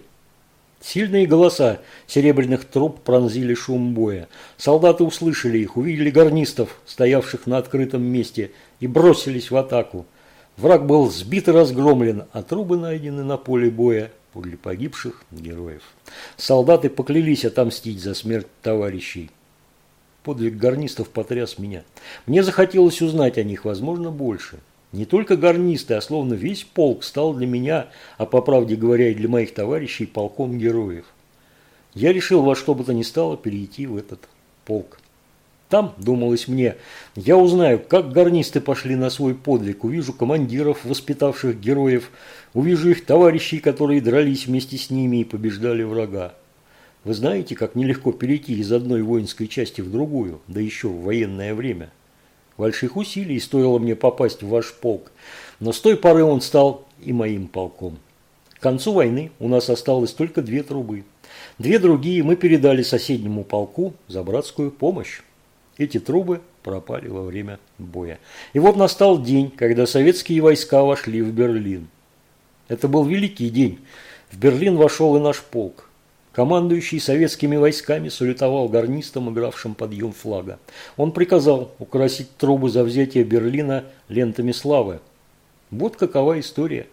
Сильные голоса серебряных труб пронзили шум боя. Солдаты услышали их, увидели гарнистов, стоявших на открытом месте, и бросились в атаку. Враг был сбит и разгромлен, а трубы найдены на поле боя для погибших героев. Солдаты поклялись отомстить за смерть товарищей. Подвиг гарнистов потряс меня. Мне захотелось узнать о них, возможно, больше. Не только гарнисты, а словно весь полк стал для меня, а по правде говоря и для моих товарищей, полком героев. Я решил во что бы то ни стало перейти в этот полк. Там, думалось мне, я узнаю, как гарнисты пошли на свой подвиг, увижу командиров, воспитавших героев, увижу их товарищей, которые дрались вместе с ними и побеждали врага. Вы знаете, как нелегко перейти из одной воинской части в другую, да еще в военное время. Больших усилий стоило мне попасть в ваш полк, но с той поры он стал и моим полком. К концу войны у нас осталось только две трубы. Две другие мы передали соседнему полку за братскую помощь. Эти трубы пропали во время боя. И вот настал день, когда советские войска вошли в Берлин. Это был великий день. В Берлин вошел и наш полк. Командующий советскими войсками салютовал гарнистам, игравшим подъем флага. Он приказал украсить трубы за взятие Берлина лентами славы. Вот какова история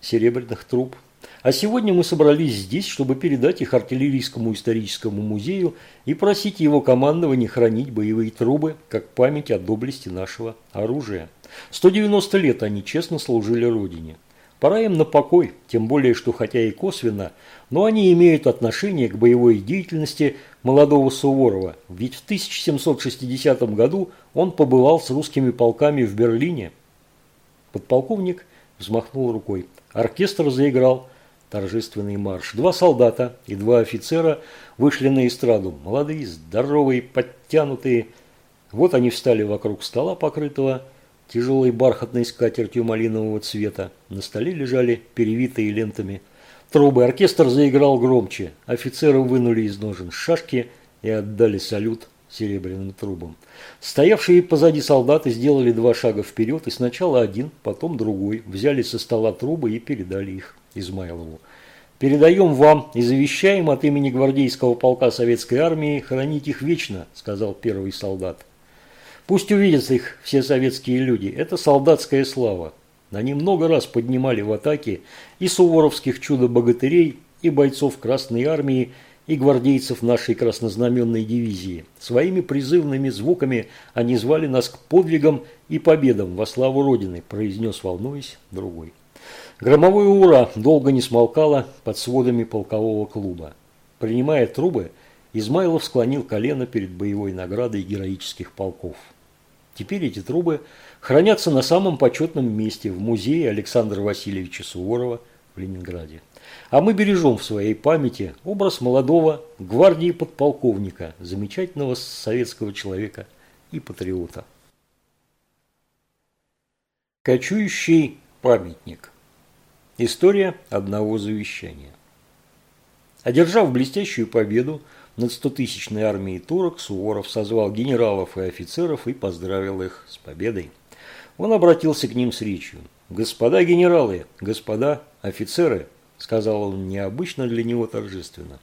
серебряных труб. А сегодня мы собрались здесь, чтобы передать их артиллерийскому историческому музею и просить его командование хранить боевые трубы, как память о доблести нашего оружия. 190 лет они честно служили Родине. Пора им на покой, тем более, что хотя и косвенно, но они имеют отношение к боевой деятельности молодого Суворова, ведь в 1760 году он побывал с русскими полками в Берлине. Подполковник взмахнул рукой. Оркестр заиграл торжественный марш. Два солдата и два офицера вышли на эстраду. Молодые, здоровые, подтянутые. Вот они встали вокруг стола, покрытого тяжелой бархатной скатертью малинового цвета. На столе лежали перевитые лентами трубы. Оркестр заиграл громче. Офицеры вынули из ножен шашки и отдали салют серебряным трубам. Стоявшие позади солдаты сделали два шага вперед, и сначала один, потом другой, взяли со стола трубы и передали их Измайлову. «Передаем вам и завещаем от имени гвардейского полка советской армии хранить их вечно», сказал первый солдат. «Пусть увидят их все советские люди. Это солдатская слава. Они много раз поднимали в атаке и суворовских чудо-богатырей, и бойцов Красной армии, и гвардейцев нашей краснознаменной дивизии. Своими призывными звуками они звали нас к подвигам и победам во славу Родины, произнес, волнуясь, другой. Громовое «Ура» долго не смолкало под сводами полкового клуба. Принимая трубы, Измайлов склонил колено перед боевой наградой героических полков. Теперь эти трубы хранятся на самом почетном месте в музее Александра Васильевича Суворова в Ленинграде. А мы бережем в своей памяти образ молодого гвардии подполковника, замечательного советского человека и патриота. Кочующий памятник. История одного завещания. Одержав блестящую победу над стотысячной армией турок, Суворов созвал генералов и офицеров и поздравил их с победой. Он обратился к ним с речью. «Господа генералы, господа офицеры», – сказал он необычно для него торжественно.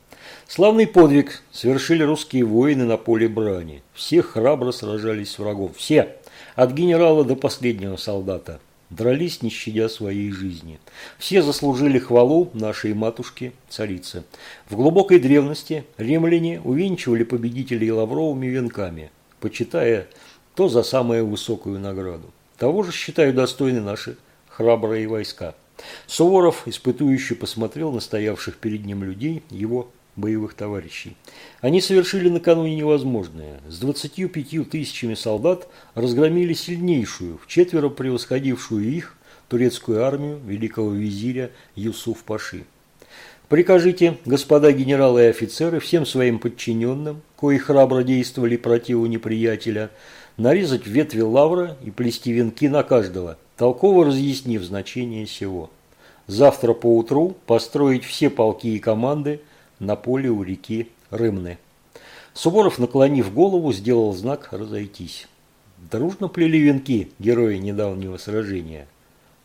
«Славный подвиг совершили русские воины на поле брани. Все храбро сражались с врагом. Все, от генерала до последнего солдата дрались, не щадя своей жизни. Все заслужили хвалу нашей матушки, царицы. В глубокой древности римляне увенчивали победителей лавровыми венками, почитая то за самую высокую награду. Того же считают достойны наши храбрые войска. Суворов, испытующий, посмотрел на стоявших перед ним людей, его боевых товарищей. Они совершили накануне невозможное. С 25 тысячами солдат разгромили сильнейшую, в четверо превосходившую их, турецкую армию великого визиря Юсуф-Паши. Прикажите, господа генералы и офицеры, всем своим подчиненным, кои храбро действовали противу неприятеля, нарезать ветви лавра и плести венки на каждого, толково разъяснив значение сего. Завтра поутру построить все полки и команды – на поле у реки Рымны. Суворов, наклонив голову, сделал знак «разойтись». Дружно плели венки герои недавнего сражения.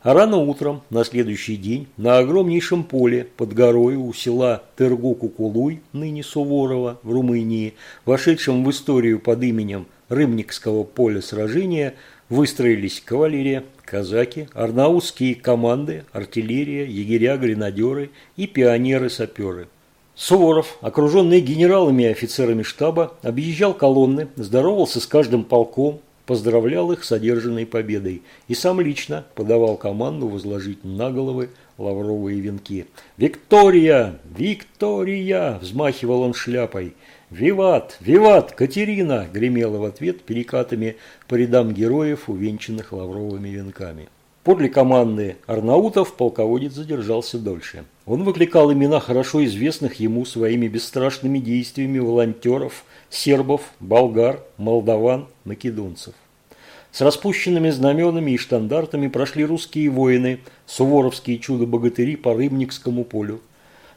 А рано утром, на следующий день, на огромнейшем поле под горой у села Тыргу-Кукулуй, ныне Суворова, в Румынии, вошедшем в историю под именем Рымникского поля сражения, выстроились кавалерия, казаки, арнаутские команды, артиллерия, егеря, гренадеры и пионеры-саперы. Суворов, окруженный генералами и офицерами штаба, объезжал колонны, здоровался с каждым полком, поздравлял их с одержанной победой и сам лично подавал команду возложить на головы лавровые венки. «Виктория! Виктория!» – взмахивал он шляпой. «Виват! Виват! Катерина!» – гремела в ответ перекатами по рядам героев, увенчанных лавровыми венками. Подле команды Арнаутов полководец задержался дольше. Он выкликал имена хорошо известных ему своими бесстрашными действиями волонтеров, сербов, болгар, молдаван, македонцев. С распущенными знаменами и штандартами прошли русские воины, суворовские чудо-богатыри по Рыбникскому полю.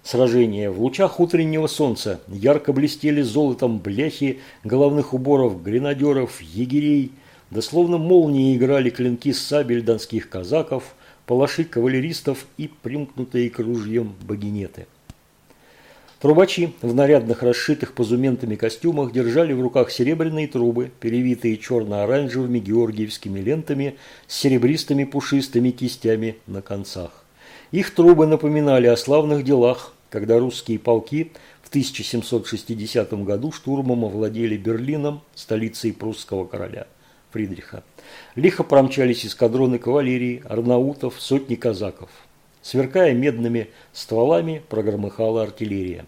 Сражения в лучах утреннего солнца ярко блестели золотом бляхи головных уборов гренадеров, егерей – да словно молнии играли клинки сабель донских казаков, палаши кавалеристов и примкнутые к ружьям багинеты. Трубачи в нарядных расшитых позументами костюмах держали в руках серебряные трубы, перевитые черно-оранжевыми георгиевскими лентами с серебристыми пушистыми кистями на концах. Их трубы напоминали о славных делах, когда русские полки в 1760 году штурмом овладели Берлином, столицей прусского короля. Фридриха. Лихо промчались эскадроны кавалерии, арнаутов, сотни казаков. Сверкая медными стволами, прогромыхала артиллерия.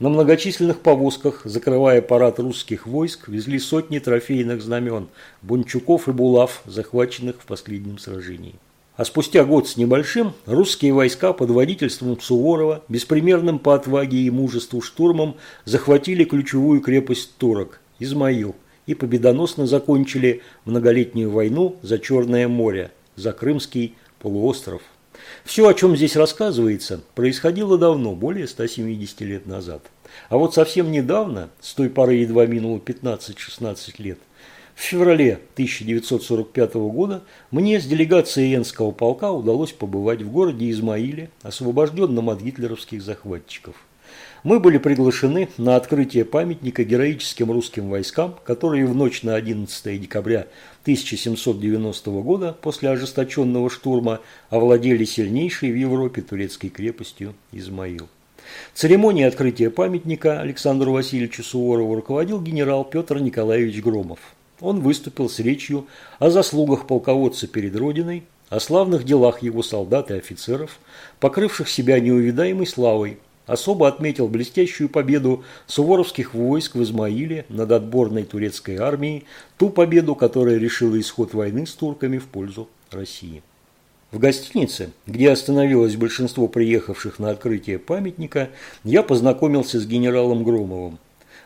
На многочисленных повозках, закрывая парад русских войск, везли сотни трофейных знамен, бунчуков и булав, захваченных в последнем сражении. А спустя год с небольшим русские войска под водительством Суворова, беспримерным по отваге и мужеству штурмом, захватили ключевую крепость турок – Измаил – и победоносно закончили многолетнюю войну за Черное море, за Крымский полуостров. Все, о чем здесь рассказывается, происходило давно, более 170 лет назад. А вот совсем недавно, с той поры едва минуло 15-16 лет, в феврале 1945 года мне с делегацией Энского полка удалось побывать в городе Измаиле, освобожденном от гитлеровских захватчиков. Мы были приглашены на открытие памятника героическим русским войскам, которые в ночь на 11 декабря 1790 года после ожесточенного штурма овладели сильнейшей в Европе турецкой крепостью Измаил. Церемонией открытия памятника Александру Васильевичу Суворову руководил генерал Петр Николаевич Громов. Он выступил с речью о заслугах полководца перед Родиной, о славных делах его солдат и офицеров, покрывших себя неувидаемой славой особо отметил блестящую победу суворовских войск в Измаиле над отборной турецкой армией, ту победу, которая решила исход войны с турками в пользу России. В гостинице, где остановилось большинство приехавших на открытие памятника, я познакомился с генералом Громовым.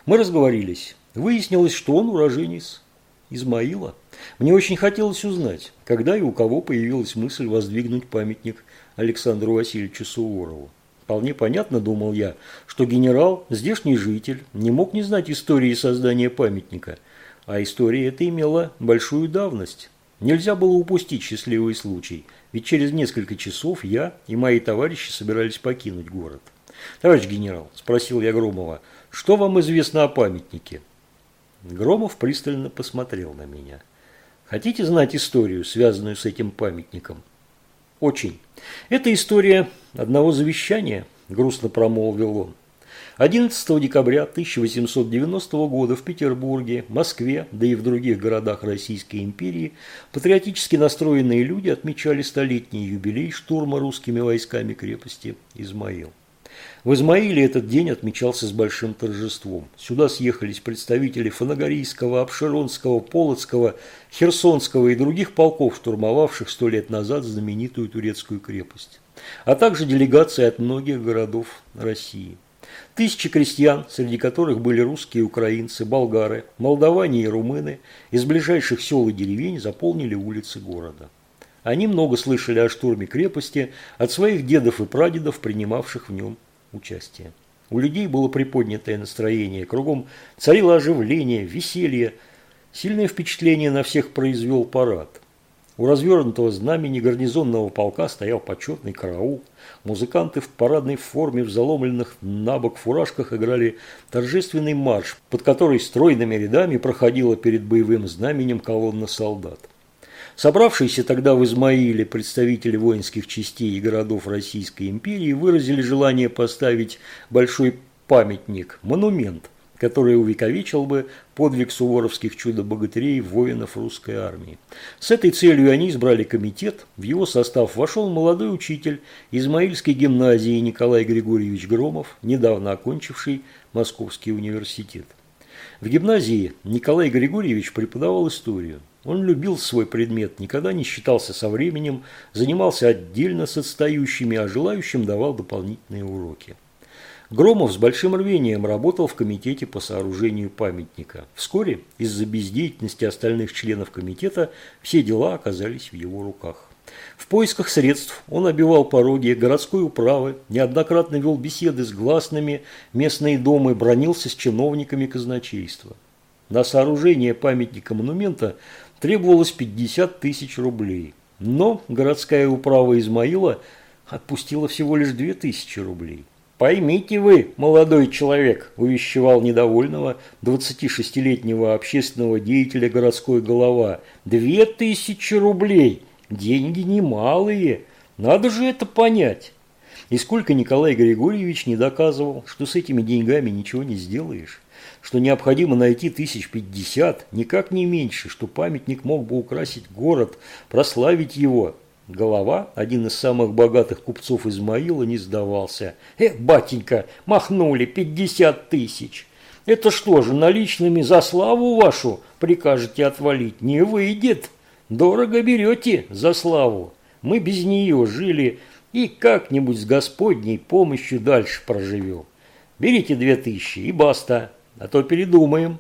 Мы разговорились. Выяснилось, что он уроженец Измаила. Мне очень хотелось узнать, когда и у кого появилась мысль воздвигнуть памятник Александру Васильевичу Суворову. Вполне понятно, думал я, что генерал, здешний житель, не мог не знать истории создания памятника, а история эта имела большую давность. Нельзя было упустить счастливый случай, ведь через несколько часов я и мои товарищи собирались покинуть город. «Товарищ генерал», – спросил я Громова, – «что вам известно о памятнике?» Громов пристально посмотрел на меня. «Хотите знать историю, связанную с этим памятником?» «Очень. Это история одного завещания», – грустно промолвил он. 11 декабря 1890 года в Петербурге, Москве, да и в других городах Российской империи патриотически настроенные люди отмечали столетний юбилей штурма русскими войсками крепости Измаил. В Измаиле этот день отмечался с большим торжеством. Сюда съехались представители Фанагорийского, Обширонского, Полоцкого, Херсонского и других полков, штурмовавших сто лет назад знаменитую турецкую крепость, а также делегации от многих городов России. Тысячи крестьян, среди которых были русские, украинцы, болгары, молдаване и румыны, из ближайших сел и деревень заполнили улицы города. Они много слышали о штурме крепости от своих дедов и прадедов, принимавших в нем участие. У людей было приподнятое настроение, кругом царило оживление, веселье. Сильное впечатление на всех произвел парад. У развернутого знамени гарнизонного полка стоял почетный караул. Музыканты в парадной форме в заломленных на бок фуражках играли торжественный марш, под который стройными рядами проходила перед боевым знаменем колонна солдат. Собравшиеся тогда в Измаиле представители воинских частей и городов Российской империи выразили желание поставить большой памятник, монумент, который увековечил бы подвиг суворовских чудо-богатырей воинов русской армии. С этой целью они избрали комитет, в его состав вошел молодой учитель Измаильской гимназии Николай Григорьевич Громов, недавно окончивший Московский университет. В гимназии Николай Григорьевич преподавал историю. Он любил свой предмет, никогда не считался со временем, занимался отдельно с отстающими, а желающим давал дополнительные уроки. Громов с большим рвением работал в комитете по сооружению памятника. Вскоре, из-за бездеятельности остальных членов комитета, все дела оказались в его руках. В поисках средств он обивал пороги городской управы, неоднократно вел беседы с гласными, местные дома бронился с чиновниками казначейства. На сооружение памятника монумента требовалось 50 тысяч рублей. Но городская управа Измаила отпустила всего лишь 2 тысячи рублей. «Поймите вы, молодой человек», – увещевал недовольного 26-летнего общественного деятеля городской голова, «две тысячи рублей, деньги немалые, надо же это понять». И сколько Николай Григорьевич не доказывал, что с этими деньгами ничего не сделаешь что необходимо найти тысяч пятьдесят, никак не меньше, что памятник мог бы украсить город, прославить его. Голова, один из самых богатых купцов Измаила, не сдавался. «Эх, батенька, махнули пятьдесят тысяч! Это что же, наличными за славу вашу прикажете отвалить? Не выйдет! Дорого берете за славу! Мы без нее жили и как-нибудь с Господней помощью дальше проживем. Берите две тысячи и баста!» А то передумаем.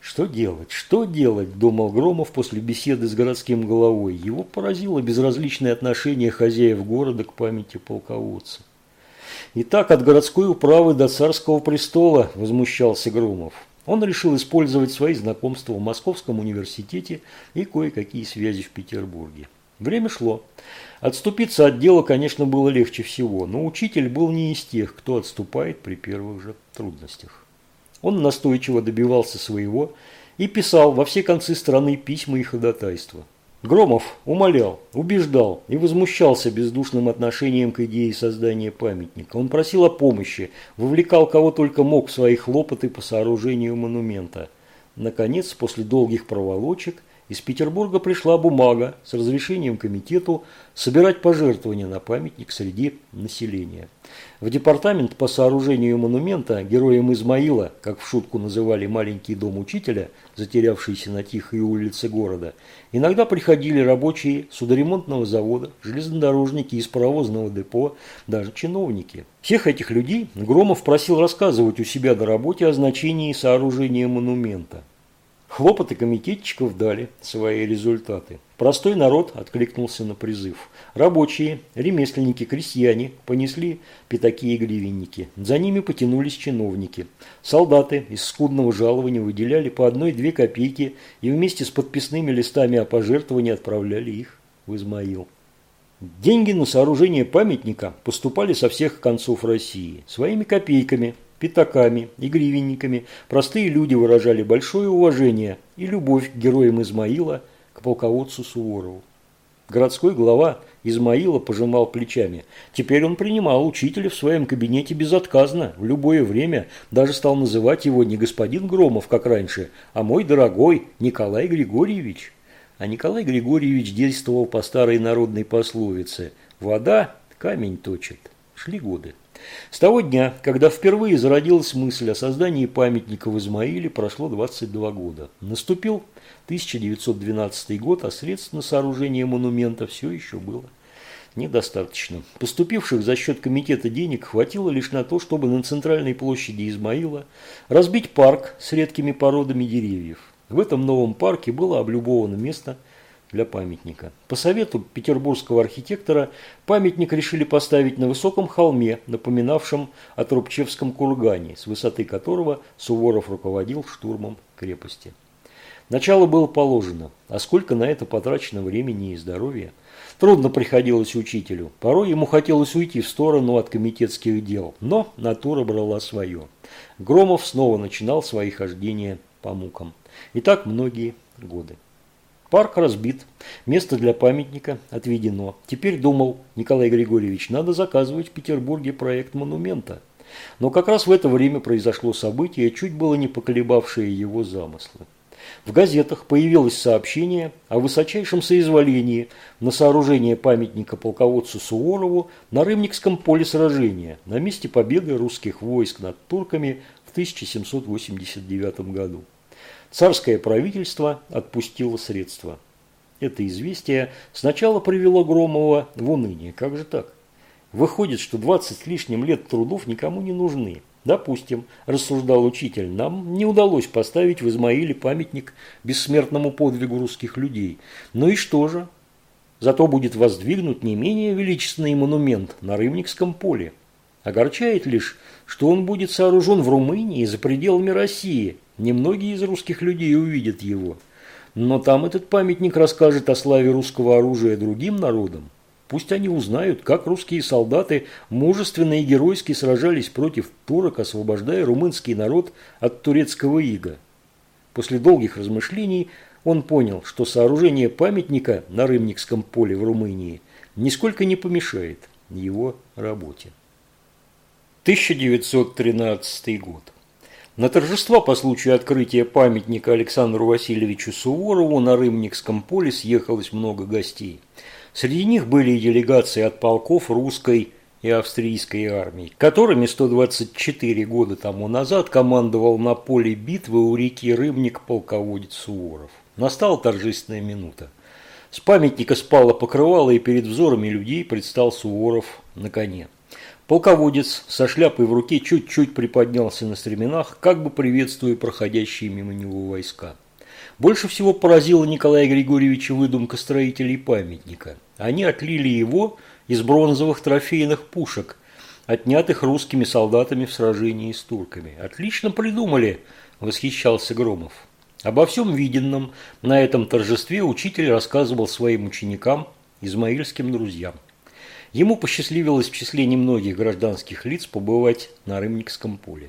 Что делать, что делать, думал Громов после беседы с городским головой. Его поразило безразличное отношение хозяев города к памяти полководца. Итак, от городской управы до царского престола, возмущался Громов. Он решил использовать свои знакомства в Московском университете и кое-какие связи в Петербурге. Время шло. Отступиться от дела, конечно, было легче всего, но учитель был не из тех, кто отступает при первых же трудностях. Он настойчиво добивался своего и писал во все концы страны письма и ходатайства. Громов умолял, убеждал и возмущался бездушным отношением к идее создания памятника. Он просил о помощи, вовлекал кого только мог в свои хлопоты по сооружению монумента. Наконец, после долгих проволочек, из Петербурга пришла бумага с разрешением комитету собирать пожертвования на памятник среди населения. В департамент по сооружению монумента героям Измаила, как в шутку называли маленький дом учителя, затерявшийся на тихой улице города, иногда приходили рабочие судоремонтного завода, железнодорожники из паровозного депо, даже чиновники. Всех этих людей Громов просил рассказывать у себя на работе о значении сооружения монумента. Хлопоты комитетчиков дали свои результаты. Простой народ откликнулся на призыв. Рабочие, ремесленники, крестьяне понесли пятаки и гривенники. За ними потянулись чиновники. Солдаты из скудного жалования выделяли по одной-две копейки и вместе с подписными листами о пожертвовании отправляли их в Измаил. Деньги на сооружение памятника поступали со всех концов России. Своими копейками – пятаками и гривенниками простые люди выражали большое уважение и любовь к героям Измаила, к полководцу Суворову. Городской глава Измаила пожимал плечами. Теперь он принимал учителя в своем кабинете безотказно, в любое время, даже стал называть его не господин Громов, как раньше, а мой дорогой Николай Григорьевич. А Николай Григорьевич действовал по старой народной пословице «Вода камень точит». Шли годы. С того дня, когда впервые зародилась мысль о создании памятника в Измаиле, прошло 22 года. Наступил 1912 год, а средств на сооружение монумента все еще было недостаточно. Поступивших за счет комитета денег хватило лишь на то, чтобы на центральной площади Измаила разбить парк с редкими породами деревьев. В этом новом парке было облюбовано место – для памятника. По совету петербургского архитектора памятник решили поставить на высоком холме, напоминавшем о Трубчевском кургане, с высоты которого Суворов руководил штурмом крепости. Начало было положено, а сколько на это потрачено времени и здоровья. Трудно приходилось учителю. Порой ему хотелось уйти в сторону от комитетских дел, но натура брала свое. Громов снова начинал свои хождения по мукам. И так многие годы. Парк разбит, место для памятника отведено. Теперь думал Николай Григорьевич, надо заказывать в Петербурге проект монумента. Но как раз в это время произошло событие, чуть было не поколебавшее его замыслы. В газетах появилось сообщение о высочайшем соизволении на сооружение памятника полководцу Суворову на Рымникском поле сражения на месте победы русских войск над турками в 1789 году. Царское правительство отпустило средства. Это известие сначала привело Громова в уныние. Как же так? Выходит, что 20 с лишним лет трудов никому не нужны. Допустим, рассуждал учитель, нам не удалось поставить в Измаиле памятник бессмертному подвигу русских людей. Ну и что же? Зато будет воздвигнут не менее величественный монумент на Рымникском поле. Огорчает лишь, что он будет сооружен в Румынии за пределами России, Немногие из русских людей увидят его. Но там этот памятник расскажет о славе русского оружия другим народам. Пусть они узнают, как русские солдаты мужественно и геройски сражались против турок, освобождая румынский народ от турецкого ига. После долгих размышлений он понял, что сооружение памятника на Рымникском поле в Румынии нисколько не помешает его работе. 1913 год. На торжество по случаю открытия памятника Александру Васильевичу Суворову на Рымникском поле съехалось много гостей. Среди них были и делегации от полков русской и австрийской армий, которыми 124 года тому назад командовал на поле битвы у реки Рымник полководец Суворов. Настала торжественная минута. С памятника спало покрывало, и перед взорами людей предстал Суворов на коне. Полководец со шляпой в руке чуть-чуть приподнялся на стременах, как бы приветствуя проходящие мимо него войска. Больше всего поразила Николая Григорьевича выдумка строителей памятника. Они отлили его из бронзовых трофейных пушек, отнятых русскими солдатами в сражении с турками. «Отлично придумали!» – восхищался Громов. Обо всем виденном на этом торжестве учитель рассказывал своим ученикам, измаильским друзьям. Ему посчастливилось в числе немногих гражданских лиц побывать на Рымникском поле.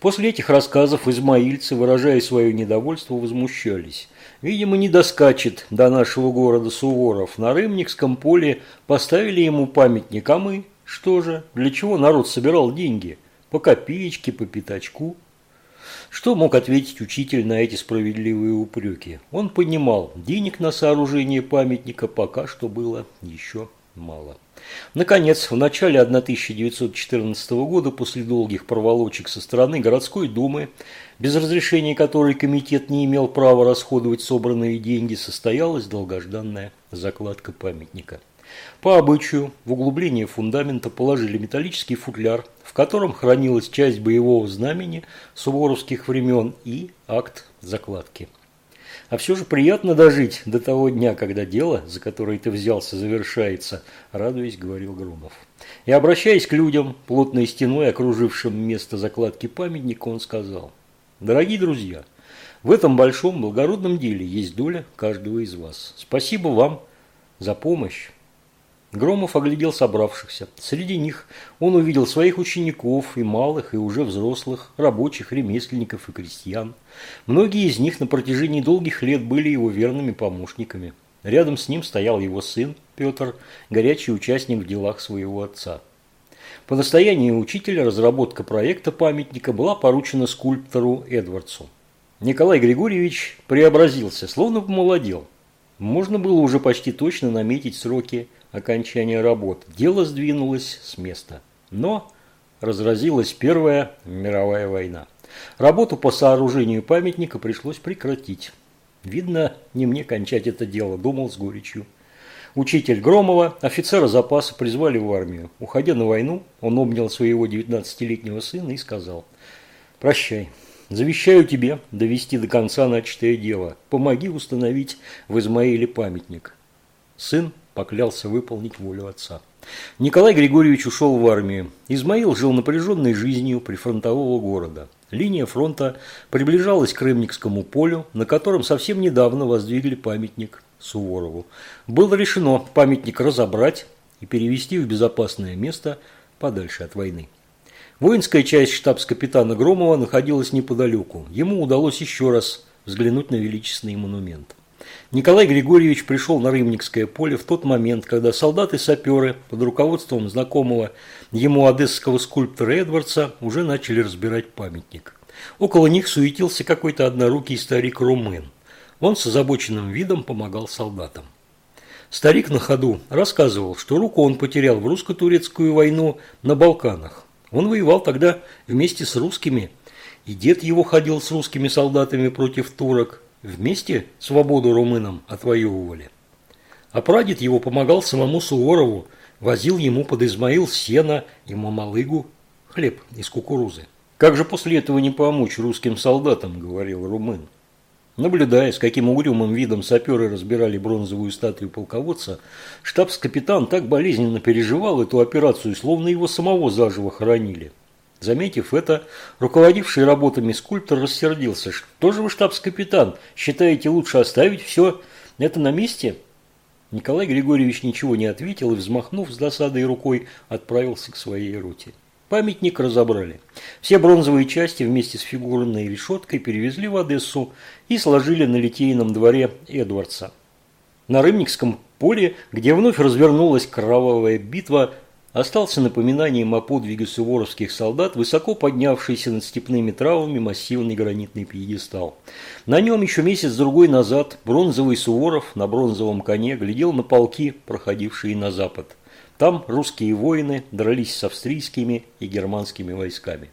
После этих рассказов измаильцы, выражая свое недовольство, возмущались. Видимо, не доскачет до нашего города Суворов. На Рымникском поле поставили ему памятник, а мы, что же, для чего народ собирал деньги? По копеечке, по пятачку. Что мог ответить учитель на эти справедливые упреки? Он понимал, денег на сооружение памятника пока что было еще мало. Наконец, в начале 1914 года, после долгих проволочек со стороны городской думы, без разрешения которой комитет не имел права расходовать собранные деньги, состоялась долгожданная закладка памятника. По обычаю, в углубление фундамента положили металлический футляр, в котором хранилась часть боевого знамени суворовских времен и акт закладки. А все же приятно дожить до того дня, когда дело, за которое ты взялся, завершается, радуясь, говорил Громов. И обращаясь к людям, плотной стеной, окружившим место закладки памятника, он сказал, «Дорогие друзья, в этом большом благородном деле есть доля каждого из вас. Спасибо вам за помощь, Громов оглядел собравшихся. Среди них он увидел своих учеников, и малых, и уже взрослых, рабочих, ремесленников и крестьян. Многие из них на протяжении долгих лет были его верными помощниками. Рядом с ним стоял его сын Петр, горячий участник в делах своего отца. По настоянию учителя разработка проекта памятника была поручена скульптору Эдвардсу. Николай Григорьевич преобразился, словно помолодел. Можно было уже почти точно наметить сроки окончания работ. Дело сдвинулось с места. Но разразилась Первая мировая война. Работу по сооружению памятника пришлось прекратить. Видно, не мне кончать это дело, думал с горечью. Учитель Громова, офицера запаса, призвали в армию. Уходя на войну, он обнял своего 19-летнего сына и сказал, «Прощай, завещаю тебе довести до конца начатое дело. Помоги установить в Измаиле памятник». Сын поклялся выполнить волю отца. Николай Григорьевич ушел в армию. Измаил жил напряженной жизнью прифронтового города. Линия фронта приближалась к Рымникскому полю, на котором совсем недавно воздвигли памятник Суворову. Было решено памятник разобрать и перевести в безопасное место подальше от войны. Воинская часть штабс-капитана Громова находилась неподалеку. Ему удалось еще раз взглянуть на величественный монумент. Николай Григорьевич пришел на Рымникское поле в тот момент, когда солдаты-саперы под руководством знакомого ему одесского скульптора Эдвардса уже начали разбирать памятник. Около них суетился какой-то однорукий старик-румын. Он с озабоченным видом помогал солдатам. Старик на ходу рассказывал, что руку он потерял в русско-турецкую войну на Балканах. Он воевал тогда вместе с русскими, и дед его ходил с русскими солдатами против турок, Вместе свободу румынам отвоевывали. А прадед его помогал самому Суворову, возил ему под Измаил сена и мамалыгу, хлеб из кукурузы. «Как же после этого не помочь русским солдатам?» – говорил румын. Наблюдая, с каким угрюмым видом саперы разбирали бронзовую статую полководца, штабс-капитан так болезненно переживал эту операцию, словно его самого заживо хоронили. Заметив это, руководивший работами скульптор рассердился. «Что же вы, штабс-капитан, считаете лучше оставить все это на месте?» Николай Григорьевич ничего не ответил и, взмахнув с досадой рукой, отправился к своей роте. Памятник разобрали. Все бронзовые части вместе с фигурной решеткой перевезли в Одессу и сложили на Литейном дворе Эдвардса. На Рымникском поле, где вновь развернулась кровавая битва, остался напоминанием о подвиге суворовских солдат, высоко поднявшийся над степными травами массивный гранитный пьедестал. На нем еще месяц-другой назад бронзовый Суворов на бронзовом коне глядел на полки, проходившие на запад. Там русские воины дрались с австрийскими и германскими войсками.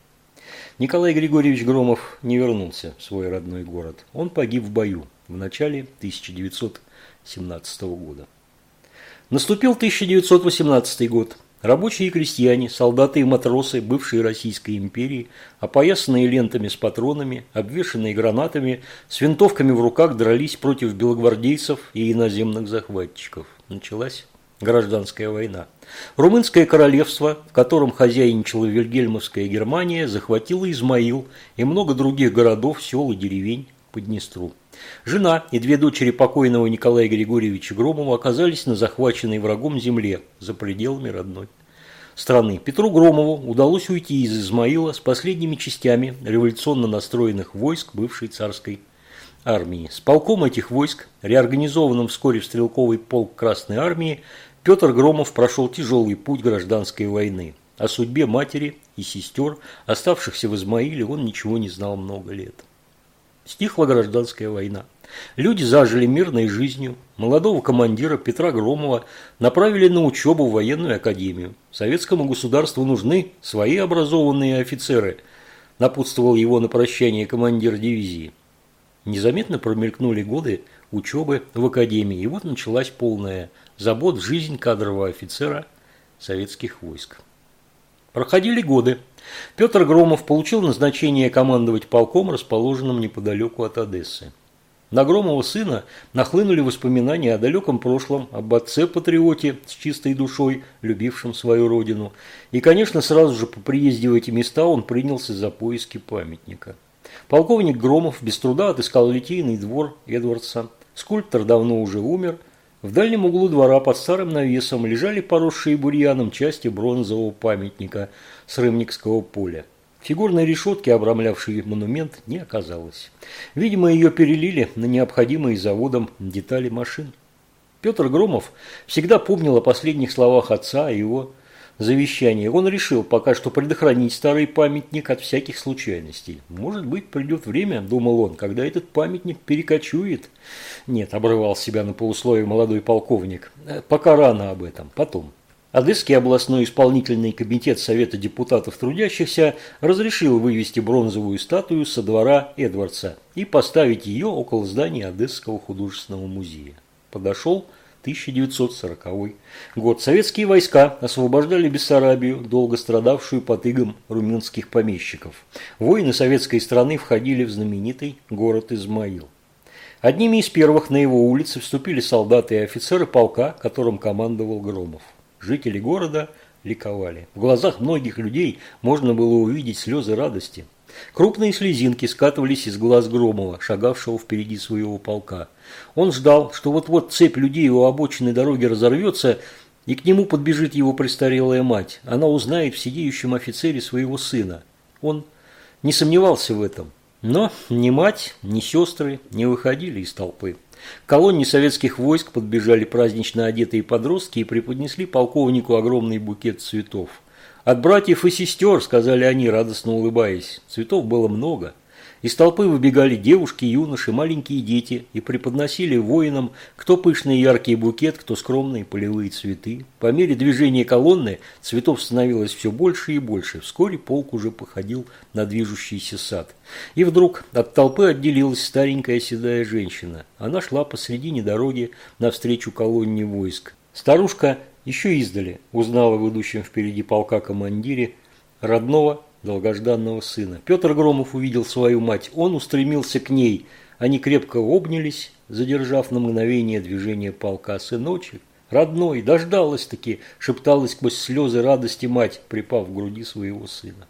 Николай Григорьевич Громов не вернулся в свой родной город. Он погиб в бою в начале 1917 года. Наступил 1918 год. Рабочие и крестьяне, солдаты и матросы бывшей Российской империи, опоясанные лентами с патронами, обвешанные гранатами, с винтовками в руках дрались против белогвардейцев и иноземных захватчиков. Началась гражданская война. Румынское королевство, в котором хозяйничала Вильгельмовская Германия, захватило Измаил и много других городов, сел и деревень по Днестру. Жена и две дочери покойного Николая Григорьевича Громова оказались на захваченной врагом земле за пределами родной страны. Петру Громову удалось уйти из Измаила с последними частями революционно настроенных войск бывшей царской армии. С полком этих войск, реорганизованным вскоре в стрелковый полк Красной армии, Петр Громов прошел тяжелый путь гражданской войны. о судьбе матери и сестер, оставшихся в Измаиле, он ничего не знал много лет. Стихла гражданская война. Люди зажили мирной жизнью. Молодого командира Петра Громова направили на учебу в военную академию. Советскому государству нужны свои образованные офицеры, напутствовал его на прощание командир дивизии. Незаметно промелькнули годы учебы в академии, и вот началась полная забот жизнь кадрового офицера советских войск. Проходили годы. Петр Громов получил назначение командовать полком, расположенным неподалеку от Одессы. На Громова сына нахлынули воспоминания о далеком прошлом, об отце-патриоте с чистой душой, любившем свою родину. И, конечно, сразу же по приезде в эти места он принялся за поиски памятника. Полковник Громов без труда отыскал литейный двор Эдвардса. Скульптор давно уже умер. В дальнем углу двора под старым навесом лежали поросшие бурьяном части бронзового памятника с Рымникского поля. Фигурной решетки, обрамлявшей монумент, не оказалось. Видимо, ее перелили на необходимые заводом детали машин. Петр Громов всегда помнил о последних словах отца и его завещании. Он решил пока что предохранить старый памятник от всяких случайностей. Может быть, придет время, думал он, когда этот памятник перекочует. Нет, обрывал себя на полусловие молодой полковник. «Э, пока рано об этом, потом. Одесский областной исполнительный комитет Совета депутатов трудящихся разрешил вывести бронзовую статую со двора Эдвардса и поставить ее около здания Одесского художественного музея. Подошел 1940 год. Советские войска освобождали Бессарабию, долго страдавшую под игом румынских помещиков. Воины советской страны входили в знаменитый город Измаил. Одними из первых на его улице вступили солдаты и офицеры полка, которым командовал Громов. Жители города ликовали. В глазах многих людей можно было увидеть слезы радости. Крупные слезинки скатывались из глаз Громова, шагавшего впереди своего полка. Он ждал, что вот-вот цепь людей у обочины дороги разорвется, и к нему подбежит его престарелая мать. Она узнает в сидеющем офицере своего сына. Он не сомневался в этом. Но ни мать, ни сестры не выходили из толпы. К колонне советских войск подбежали празднично одетые подростки и преподнесли полковнику огромный букет цветов. «От братьев и сестер», – сказали они, радостно улыбаясь. Цветов было много. Из толпы выбегали девушки, юноши, маленькие дети и преподносили воинам кто пышный яркий букет, кто скромные полевые цветы. По мере движения колонны цветов становилось все больше и больше. Вскоре полк уже походил на движущийся сад. И вдруг от толпы отделилась старенькая седая женщина. Она шла посредине дороги навстречу колонне войск. Старушка еще издали узнала в идущем впереди полка командире родного долгожданного сына. Петр Громов увидел свою мать. Он устремился к ней. Они крепко обнялись, задержав на мгновение движение полка. «Сыночек, родной, дождалась-таки!» шепталась сквозь слезы радости мать, припав к груди своего сына.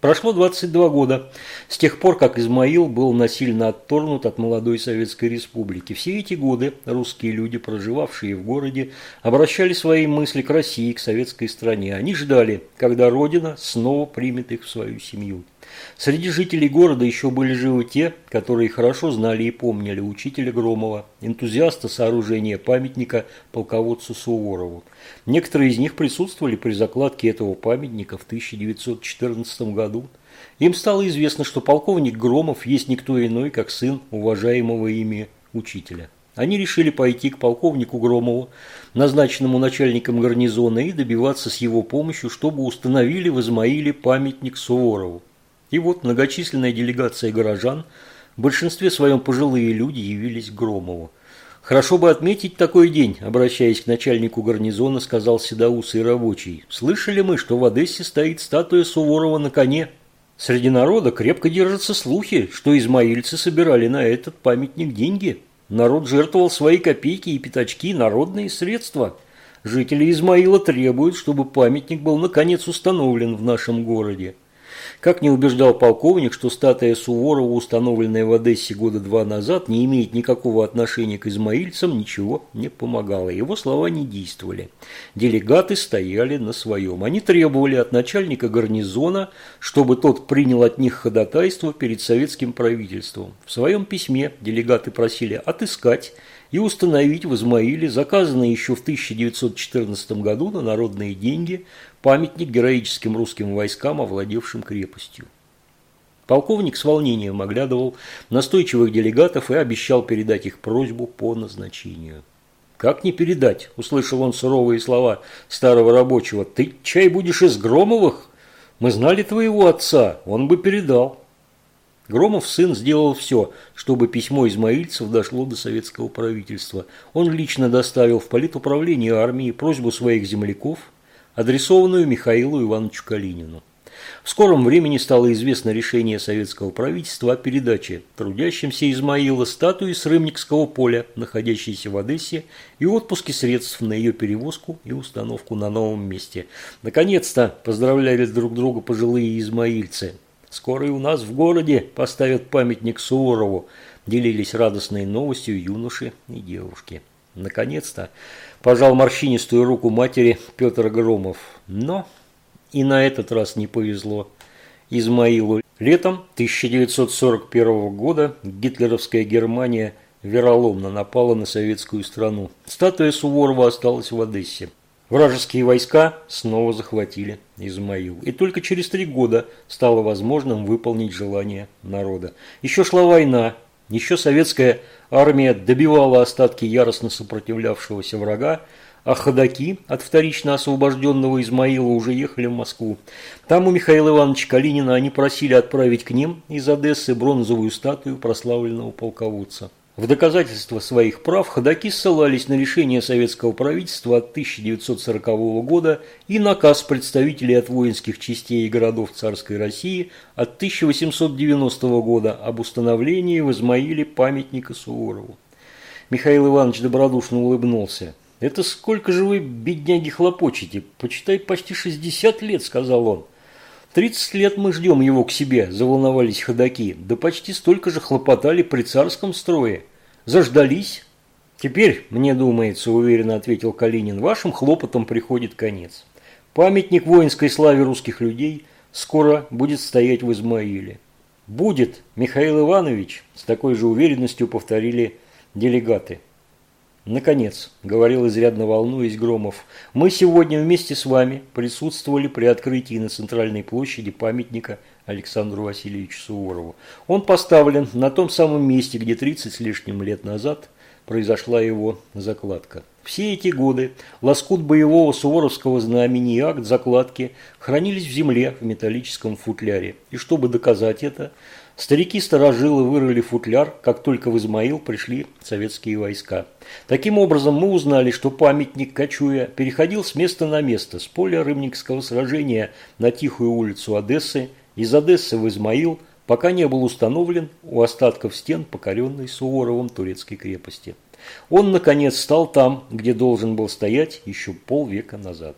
Прошло 22 года с тех пор, как Измаил был насильно отторгнут от молодой Советской Республики. Все эти годы русские люди, проживавшие в городе, обращали свои мысли к России, к советской стране. Они ждали, когда Родина снова примет их в свою семью. Среди жителей города еще были живы те, которые хорошо знали и помнили учителя Громова, энтузиаста сооружения памятника полководцу Суворову. Некоторые из них присутствовали при закладке этого памятника в 1914 году. Им стало известно, что полковник Громов есть никто иной, как сын уважаемого ими учителя. Они решили пойти к полковнику Громову, назначенному начальником гарнизона, и добиваться с его помощью, чтобы установили в Измаиле памятник Суворову. И вот многочисленная делегация горожан, в большинстве своем пожилые люди, явились к Громову. «Хорошо бы отметить такой день», – обращаясь к начальнику гарнизона, сказал седоусый рабочий. «Слышали мы, что в Одессе стоит статуя Суворова на коне. Среди народа крепко держатся слухи, что измаильцы собирали на этот памятник деньги. Народ жертвовал свои копейки и пятачки, народные средства. Жители Измаила требуют, чтобы памятник был наконец установлен в нашем городе. Как не убеждал полковник, что статуя Суворова, установленная в Одессе года два назад, не имеет никакого отношения к измаильцам, ничего не помогало. Его слова не действовали. Делегаты стояли на своем. Они требовали от начальника гарнизона, чтобы тот принял от них ходатайство перед советским правительством. В своем письме делегаты просили отыскать и установить в Измаиле заказанный еще в 1914 году на народные деньги памятник героическим русским войскам, овладевшим крепостью. Полковник с волнением оглядывал настойчивых делегатов и обещал передать их просьбу по назначению. «Как не передать?» – услышал он суровые слова старого рабочего. «Ты чай будешь из Громовых? Мы знали твоего отца, он бы передал». Громов сын сделал все, чтобы письмо измаильцев дошло до советского правительства. Он лично доставил в политуправление армии просьбу своих земляков, адресованную Михаилу Ивановичу Калинину. В скором времени стало известно решение советского правительства о передаче трудящимся Измаила статуи с Рымникского поля, находящейся в Одессе, и отпуске средств на ее перевозку и установку на новом месте. Наконец-то поздравляли друг друга пожилые измаильцы. Скоро и у нас в городе поставят памятник Суворову, делились радостной новостью юноши и девушки. Наконец-то пожал морщинистую руку матери Петр Громов. Но и на этот раз не повезло Измаилу. Летом 1941 года гитлеровская Германия вероломно напала на советскую страну. Статуя Суворова осталась в Одессе. Вражеские войска снова захватили Измаил. И только через три года стало возможным выполнить желание народа. Еще шла война, еще советская армия добивала остатки яростно сопротивлявшегося врага, а ходаки от вторично освобожденного Измаила уже ехали в Москву. Там у Михаила Ивановича Калинина они просили отправить к ним из Одессы бронзовую статую прославленного полководца. В доказательство своих прав ходаки ссылались на решение советского правительства от 1940 года и наказ представителей от воинских частей и городов царской России от 1890 года об установлении в Измаиле памятника Суворову. Михаил Иванович добродушно улыбнулся. «Это сколько же вы, бедняги, хлопочете? Почитай, почти 60 лет», – сказал он. «Тридцать лет мы ждем его к себе», – заволновались ходаки. «Да почти столько же хлопотали при царском строе. Заждались?» «Теперь, мне думается, – уверенно ответил Калинин, – вашим хлопотам приходит конец. Памятник воинской славе русских людей скоро будет стоять в Измаиле». «Будет, Михаил Иванович», – с такой же уверенностью повторили делегаты. «Наконец», – говорил изрядно волнуясь Громов, – «мы сегодня вместе с вами присутствовали при открытии на Центральной площади памятника Александру Васильевичу Суворову. Он поставлен на том самом месте, где 30 с лишним лет назад произошла его закладка. Все эти годы лоскут боевого суворовского знамени и акт закладки хранились в земле в металлическом футляре. И чтобы доказать это, Старики-старожилы вырыли футляр, как только в Измаил пришли советские войска. Таким образом, мы узнали, что памятник Кочуя переходил с места на место, с поля Рымникского сражения на Тихую улицу Одессы, из Одессы в Измаил, пока не был установлен у остатков стен, покоренной Суворовым турецкой крепости. Он, наконец, стал там, где должен был стоять еще полвека назад.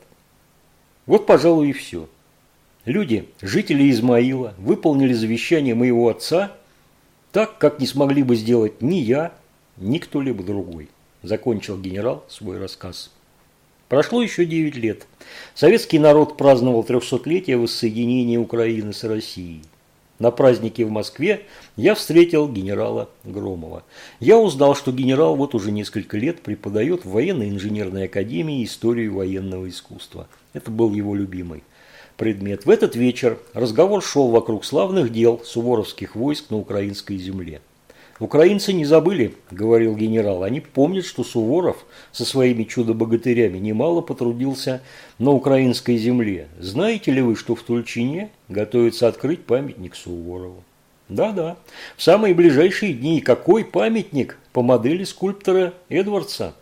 Вот, пожалуй, и все. Люди, жители Измаила, выполнили завещание моего отца так, как не смогли бы сделать ни я, ни кто-либо другой. Закончил генерал свой рассказ. Прошло еще 9 лет. Советский народ праздновал 300-летие воссоединения Украины с Россией. На празднике в Москве я встретил генерала Громова. Я узнал, что генерал вот уже несколько лет преподает в военной инженерной академии историю военного искусства. Это был его любимый предмет. В этот вечер разговор шел вокруг славных дел суворовских войск на украинской земле. «Украинцы не забыли», – говорил генерал, – «они помнят, что Суворов со своими чудо-богатырями немало потрудился на украинской земле. Знаете ли вы, что в Тульчине готовится открыть памятник Суворову?» Да-да, в самые ближайшие дни. Какой памятник по модели скульптора Эдвардса?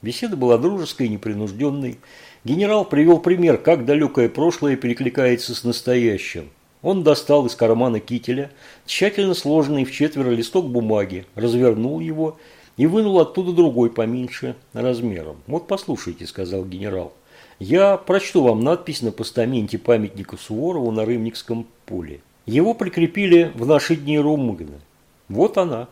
Беседа была дружеской и непринужденной. Генерал привел пример, как далекое прошлое перекликается с настоящим. Он достал из кармана кителя тщательно сложенный в четверо листок бумаги, развернул его и вынул оттуда другой поменьше размером. «Вот послушайте», – сказал генерал. «Я прочту вам надпись на постаменте памятника Суворову на Рымникском поле. Его прикрепили в наши дни румыны. Вот она».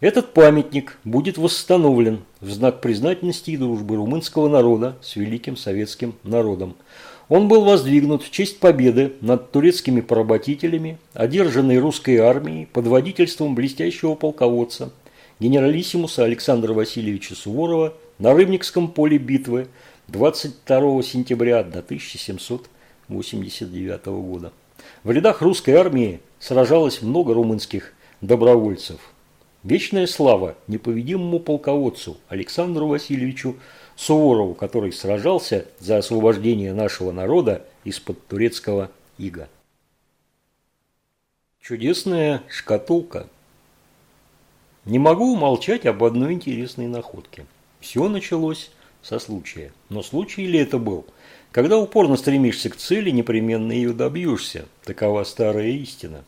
Этот памятник будет восстановлен в знак признательности и дружбы румынского народа с великим советским народом. Он был воздвигнут в честь победы над турецкими поработителями, одержанной русской армией под водительством блестящего полководца генералиссимуса Александра Васильевича Суворова на Рыбникском поле битвы 22 сентября 1789 года. В рядах русской армии сражалось много румынских добровольцев. Вечная слава неповедимому полководцу Александру Васильевичу Суворову, который сражался за освобождение нашего народа из-под турецкого ига. Чудесная шкатулка. Не могу умолчать об одной интересной находке. Все началось со случая. Но случай ли это был? Когда упорно стремишься к цели, непременно ее добьешься. Такова старая истина.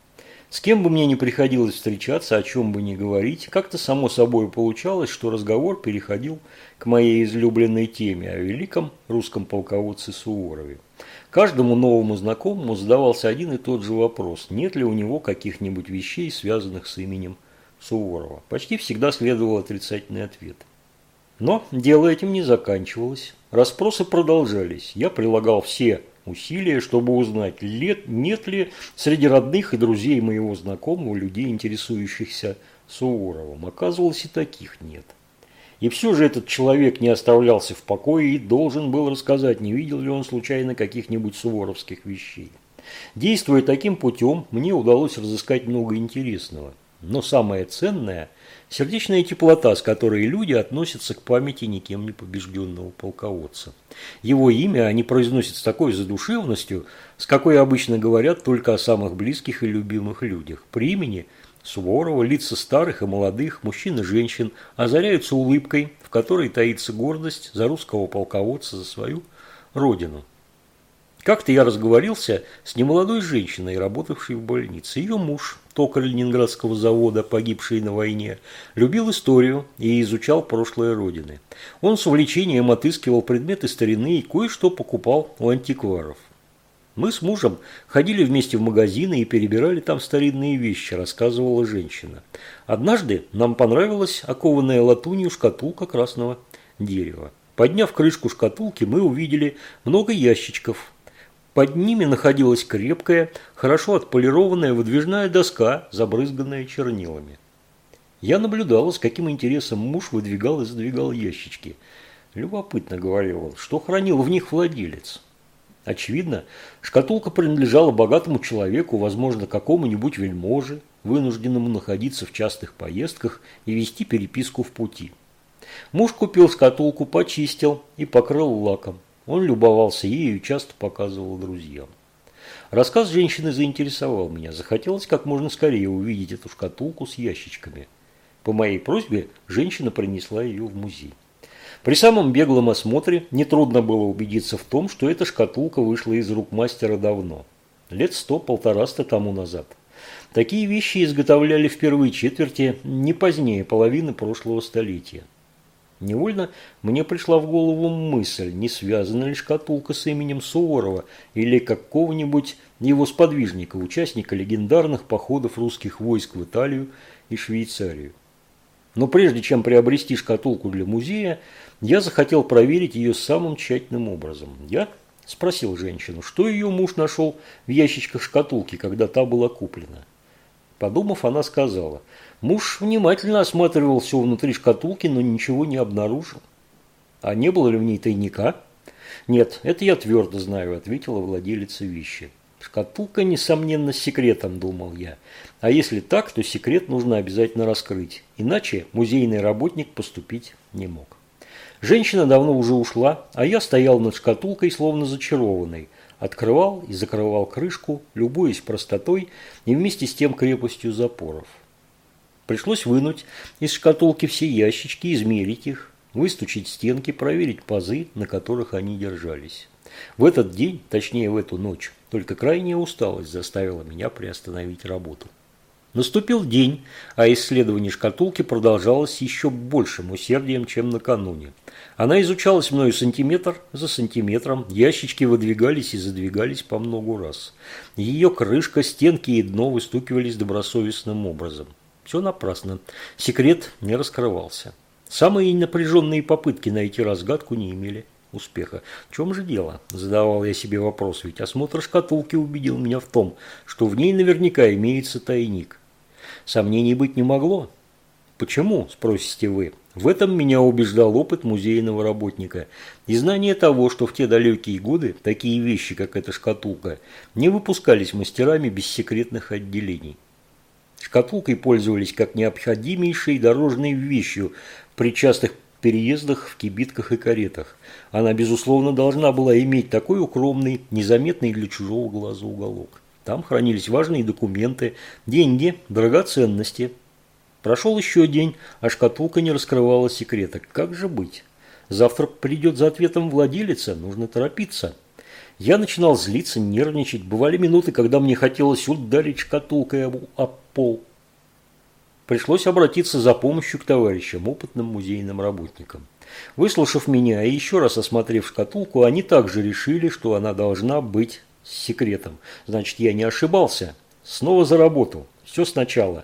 С кем бы мне ни приходилось встречаться, о чем бы ни говорить, как-то само собой получалось, что разговор переходил к моей излюбленной теме о великом русском полководце Суворове. Каждому новому знакомому задавался один и тот же вопрос, нет ли у него каких-нибудь вещей, связанных с именем Суворова. Почти всегда следовал отрицательный ответ. Но дело этим не заканчивалось. Расспросы продолжались. Я прилагал все усилия, чтобы узнать, нет ли среди родных и друзей моего знакомого людей, интересующихся Суворовым. Оказывалось, и таких нет. И все же этот человек не оставлялся в покое и должен был рассказать, не видел ли он случайно каких-нибудь суворовских вещей. Действуя таким путем, мне удалось разыскать много интересного. Но самое ценное – Сердечная теплота, с которой люди относятся к памяти никем не побежденного полководца. Его имя они произносят с такой задушевностью, с какой обычно говорят только о самых близких и любимых людях. При имени Суворова лица старых и молодых, мужчин и женщин озаряются улыбкой, в которой таится гордость за русского полководца, за свою родину. Как-то я разговорился с немолодой женщиной, работавшей в больнице. Ее муж, токарь Ленинградского завода, погибший на войне, любил историю и изучал прошлое Родины. Он с увлечением отыскивал предметы старины и кое-что покупал у антикваров. Мы с мужем ходили вместе в магазины и перебирали там старинные вещи, рассказывала женщина. Однажды нам понравилась окованная латунью шкатулка красного дерева. Подняв крышку шкатулки, мы увидели много ящичков, под ними находилась крепкая, хорошо отполированная выдвижная доска, забрызганная чернилами. Я наблюдал, с каким интересом муж выдвигал и задвигал ящички. Любопытно, говорил он, что хранил в них владелец. Очевидно, шкатулка принадлежала богатому человеку, возможно, какому-нибудь вельможе, вынужденному находиться в частых поездках и вести переписку в пути. Муж купил шкатулку, почистил и покрыл лаком. Он любовался ею и часто показывал друзьям. Рассказ женщины заинтересовал меня. Захотелось как можно скорее увидеть эту шкатулку с ящичками. По моей просьбе женщина принесла ее в музей. При самом беглом осмотре нетрудно было убедиться в том, что эта шкатулка вышла из рук мастера давно. Лет сто-полтораста тому назад. Такие вещи изготовляли в первые четверти не позднее половины прошлого столетия. Невольно мне пришла в голову мысль, не связана ли шкатулка с именем Суворова или какого-нибудь его сподвижника, участника легендарных походов русских войск в Италию и Швейцарию. Но прежде чем приобрести шкатулку для музея, я захотел проверить ее самым тщательным образом. Я спросил женщину, что ее муж нашел в ящичках шкатулки, когда та была куплена. Подумав, она сказала – Муж внимательно осматривал все внутри шкатулки, но ничего не обнаружил. А не было ли в ней тайника? Нет, это я твердо знаю, ответила владелица вещи. Шкатулка, несомненно, с секретом, думал я. А если так, то секрет нужно обязательно раскрыть. Иначе музейный работник поступить не мог. Женщина давно уже ушла, а я стоял над шкатулкой, словно зачарованный. Открывал и закрывал крышку, любуясь простотой и вместе с тем крепостью запоров. Пришлось вынуть из шкатулки все ящички, измерить их, выстучить стенки, проверить пазы, на которых они держались. В этот день, точнее в эту ночь, только крайняя усталость заставила меня приостановить работу. Наступил день, а исследование шкатулки продолжалось еще большим усердием, чем накануне. Она изучалась мною сантиметр за сантиметром, ящички выдвигались и задвигались по многу раз. Ее крышка, стенки и дно выстукивались добросовестным образом. Все напрасно. Секрет не раскрывался. Самые напряженные попытки найти разгадку не имели успеха. В чем же дело? Задавал я себе вопрос, ведь осмотр шкатулки убедил меня в том, что в ней наверняка имеется тайник. Сомнений быть не могло. Почему, спросите вы? В этом меня убеждал опыт музейного работника и знание того, что в те далекие годы такие вещи, как эта шкатулка, не выпускались мастерами без секретных отделений. Шкатулкой пользовались как необходимейшей дорожной вещью при частых переездах в кибитках и каретах. Она, безусловно, должна была иметь такой укромный, незаметный для чужого глаза уголок. Там хранились важные документы, деньги, драгоценности. Прошел еще день, а шкатулка не раскрывала секрета. Как же быть? Завтра придет за ответом владелица, нужно торопиться. Я начинал злиться, нервничать. Бывали минуты, когда мне хотелось ударить шкатулкой об, пол. Пришлось обратиться за помощью к товарищам, опытным музейным работникам. Выслушав меня и еще раз осмотрев шкатулку, они также решили, что она должна быть с секретом. Значит, я не ошибался. Снова за работу. Все сначала.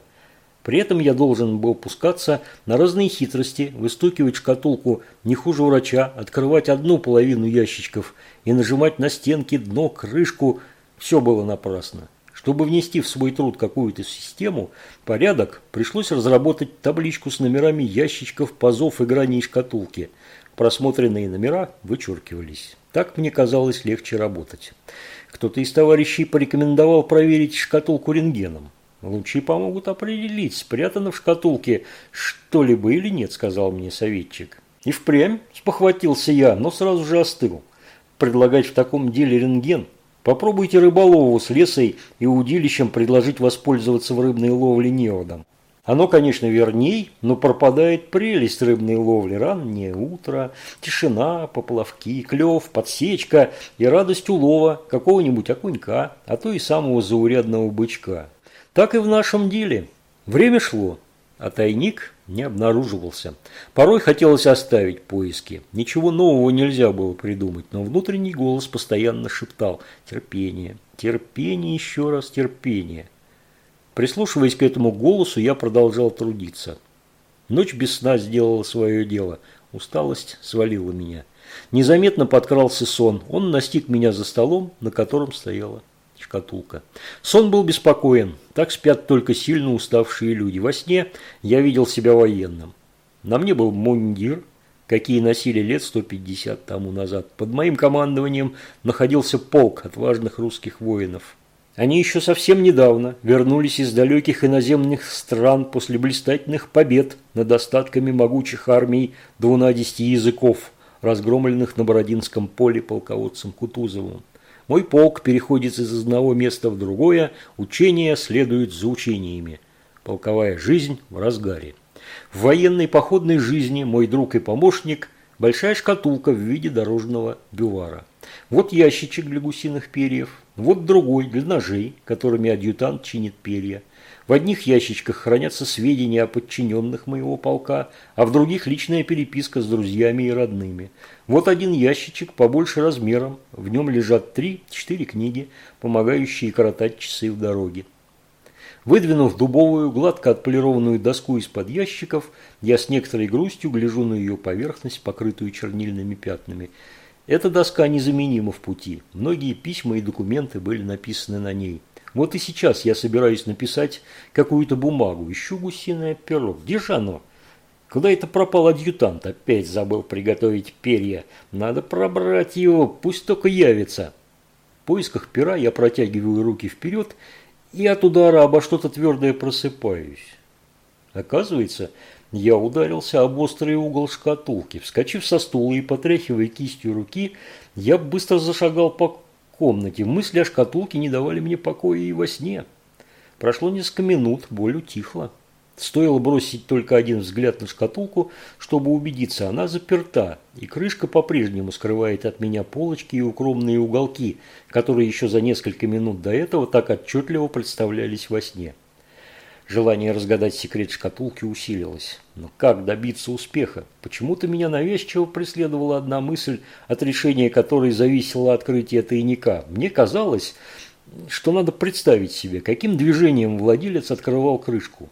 При этом я должен был пускаться на разные хитрости, выстукивать шкатулку не хуже врача, открывать одну половину ящичков и нажимать на стенки, дно, крышку. Все было напрасно. Чтобы внести в свой труд какую-то систему, порядок, пришлось разработать табличку с номерами ящичков, пазов и граней шкатулки. Просмотренные номера вычеркивались. Так мне казалось легче работать. Кто-то из товарищей порекомендовал проверить шкатулку рентгеном. Лучи помогут определить, спрятано в шкатулке что-либо или нет, сказал мне советчик. И впрямь спохватился я, но сразу же остыл. Предлагать в таком деле рентген – Попробуйте рыболову с лесой и удилищем предложить воспользоваться в рыбной ловле неводом. Оно, конечно, верней, но пропадает прелесть рыбной ловли. Раннее утро, тишина, поплавки, клев, подсечка и радость улова какого-нибудь окунька, а то и самого заурядного бычка. Так и в нашем деле. Время шло, а тайник не обнаруживался. Порой хотелось оставить поиски. Ничего нового нельзя было придумать, но внутренний голос постоянно шептал «терпение, терпение, еще раз терпение». Прислушиваясь к этому голосу, я продолжал трудиться. Ночь без сна сделала свое дело. Усталость свалила меня. Незаметно подкрался сон. Он настиг меня за столом, на котором стояла шкатулка. Сон был беспокоен. Так спят только сильно уставшие люди. Во сне я видел себя военным. На мне был мундир, какие носили лет 150 тому назад. Под моим командованием находился полк отважных русских воинов. Они еще совсем недавно вернулись из далеких иноземных стран после блистательных побед над остатками могучих армий двунадесяти языков, разгромленных на Бородинском поле полководцем Кутузовым. Мой полк переходит из одного места в другое, учения следуют за учениями. Полковая жизнь в разгаре. В военной походной жизни мой друг и помощник – большая шкатулка в виде дорожного бювара. Вот ящичек для гусиных перьев, вот другой для ножей, которыми адъютант чинит перья. В одних ящичках хранятся сведения о подчиненных моего полка, а в других личная переписка с друзьями и родными. Вот один ящичек побольше размером, в нем лежат три-четыре книги, помогающие коротать часы в дороге. Выдвинув дубовую, гладко отполированную доску из-под ящиков, я с некоторой грустью гляжу на ее поверхность, покрытую чернильными пятнами. Эта доска незаменима в пути. Многие письма и документы были написаны на ней. Вот и сейчас я собираюсь написать какую-то бумагу. Ищу гусиное перо. Где же оно? Куда это пропал адъютант? Опять забыл приготовить перья. Надо пробрать его, пусть только явится. В поисках пера я протягиваю руки вперед и от удара обо что-то твердое просыпаюсь. Оказывается, я ударился об острый угол шкатулки. Вскочив со стула и потряхивая кистью руки, я быстро зашагал по комнате. Мысли о шкатулке не давали мне покоя и во сне. Прошло несколько минут, боль утихла. Стоило бросить только один взгляд на шкатулку, чтобы убедиться, она заперта, и крышка по-прежнему скрывает от меня полочки и укромные уголки, которые еще за несколько минут до этого так отчетливо представлялись во сне. Желание разгадать секрет шкатулки усилилось. Но как добиться успеха? Почему-то меня навязчиво преследовала одна мысль, от решения которой зависело открытие тайника. Мне казалось, что надо представить себе, каким движением владелец открывал крышку.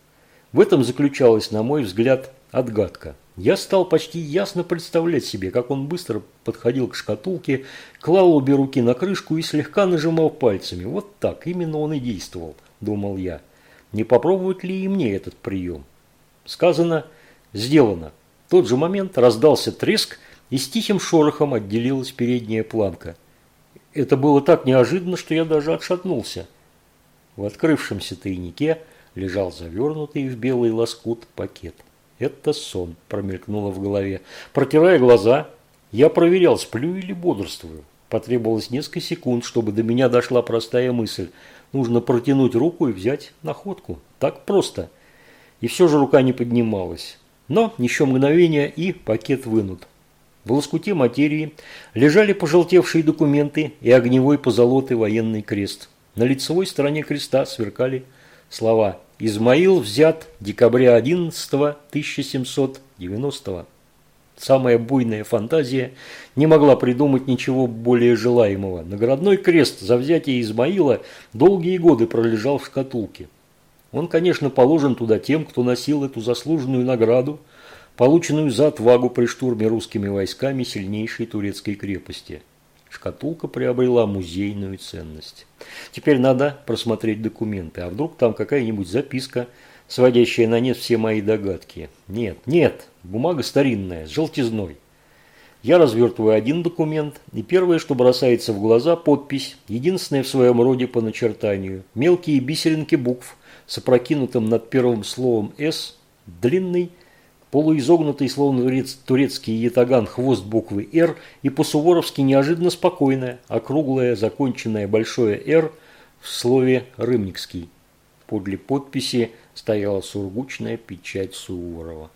В этом заключалась, на мой взгляд, отгадка. Я стал почти ясно представлять себе, как он быстро подходил к шкатулке, клал обе руки на крышку и слегка нажимал пальцами. Вот так, именно он и действовал, думал я. Не попробовать ли и мне этот прием? Сказано, сделано. В тот же момент раздался треск, и с тихим шорохом отделилась передняя планка. Это было так неожиданно, что я даже отшатнулся. В открывшемся тайнике лежал завернутый в белый лоскут пакет. «Это сон», – промелькнуло в голове. Протирая глаза, я проверял, сплю или бодрствую. Потребовалось несколько секунд, чтобы до меня дошла простая мысль. Нужно протянуть руку и взять находку. Так просто. И все же рука не поднималась. Но еще мгновение и пакет вынут. В лоскуте материи лежали пожелтевшие документы и огневой позолотый военный крест. На лицевой стороне креста сверкали слова «Измаил взят декабря 11 1790 Самая буйная фантазия не могла придумать ничего более желаемого. Наградной крест за взятие Измаила долгие годы пролежал в шкатулке. Он, конечно, положен туда тем, кто носил эту заслуженную награду, полученную за отвагу при штурме русскими войсками сильнейшей турецкой крепости. Шкатулка приобрела музейную ценность. Теперь надо просмотреть документы, а вдруг там какая-нибудь записка, сводящая на нет все мои догадки. Нет, нет, бумага старинная, с желтизной. Я развертываю один документ, и первое, что бросается в глаза – подпись, единственная в своем роде по начертанию. Мелкие бисеринки букв с опрокинутым над первым словом «С», длинный – полуизогнутый, словно турецкий ятаган, хвост буквы «Р» и по-суворовски неожиданно спокойное, округлое, законченное большое «Р» в слове «Рымникский». Подле подписи стояла сургучная печать Суворова.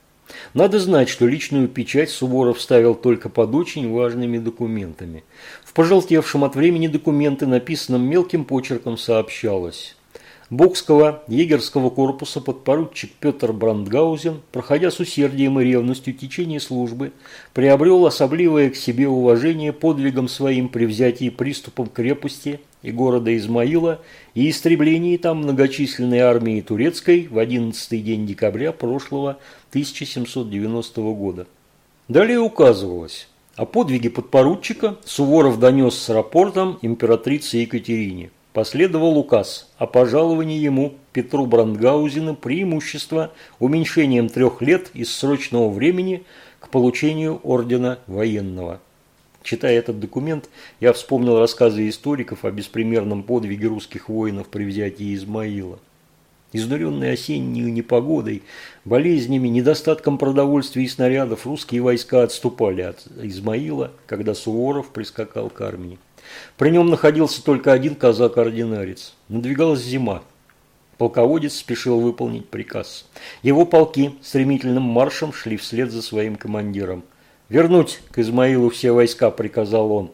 Надо знать, что личную печать Суворов ставил только под очень важными документами. В пожелтевшем от времени документы, написанном мелким почерком, сообщалось Бокского егерского корпуса подпоручик Петр Брандгаузен, проходя с усердием и ревностью течение службы, приобрел особливое к себе уважение подвигом своим при взятии приступом крепости и города Измаила и истреблении там многочисленной армии турецкой в 11 день декабря прошлого 1790 года. Далее указывалось, о подвиге подпоручика Суворов донес с рапортом императрице Екатерине последовал указ о пожаловании ему Петру Брандгаузену преимущества уменьшением трех лет из срочного времени к получению ордена военного. Читая этот документ, я вспомнил рассказы историков о беспримерном подвиге русских воинов при взятии Измаила. Изнуренные осенней непогодой, болезнями, недостатком продовольствия и снарядов, русские войска отступали от Измаила, когда Суворов прискакал к армии. При нем находился только один казак-ординарец. Надвигалась зима. Полководец спешил выполнить приказ. Его полки стремительным маршем шли вслед за своим командиром. «Вернуть к Измаилу все войска», – приказал он.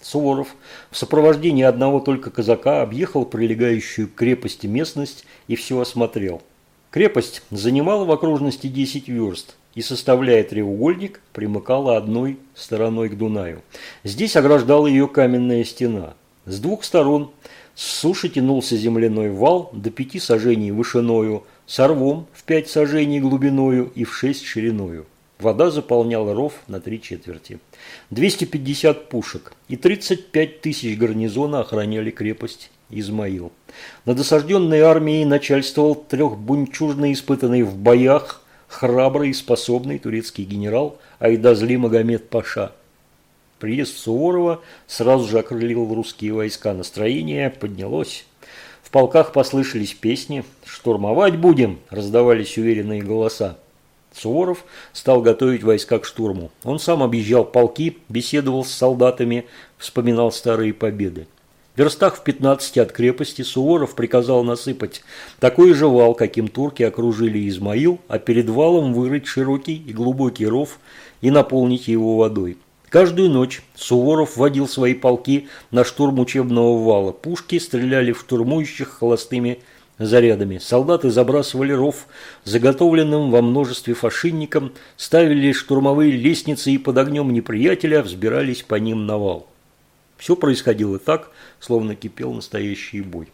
Суворов в сопровождении одного только казака объехал прилегающую к крепости местность и все осмотрел. Крепость занимала в окружности 10 верст и, составляя треугольник, примыкала одной стороной к Дунаю. Здесь ограждала ее каменная стена. С двух сторон с суши тянулся земляной вал до пяти сажений вышиною, с рвом в пять сажений глубиною и в шесть шириною. Вода заполняла ров на три четверти. 250 пушек и 35 тысяч гарнизона охраняли крепость Измаил. Над осажденной армией начальствовал трехбунчужно испытанный в боях храбрый и способный турецкий генерал Айдазли Магомед Паша. Приезд Суворова сразу же окрылил русские войска. Настроение поднялось. В полках послышались песни. «Штурмовать будем!» – раздавались уверенные голоса. Суворов стал готовить войска к штурму. Он сам объезжал полки, беседовал с солдатами, вспоминал старые победы. В верстах в 15 от крепости Суворов приказал насыпать такой же вал, каким турки окружили Измаил, а перед валом вырыть широкий и глубокий ров и наполнить его водой. Каждую ночь Суворов вводил свои полки на штурм учебного вала. Пушки стреляли в штурмующих холостыми зарядами. Солдаты забрасывали ров, заготовленным во множестве фашинником, ставили штурмовые лестницы и под огнем неприятеля взбирались по ним на вал. Все происходило так, словно кипел настоящий бой.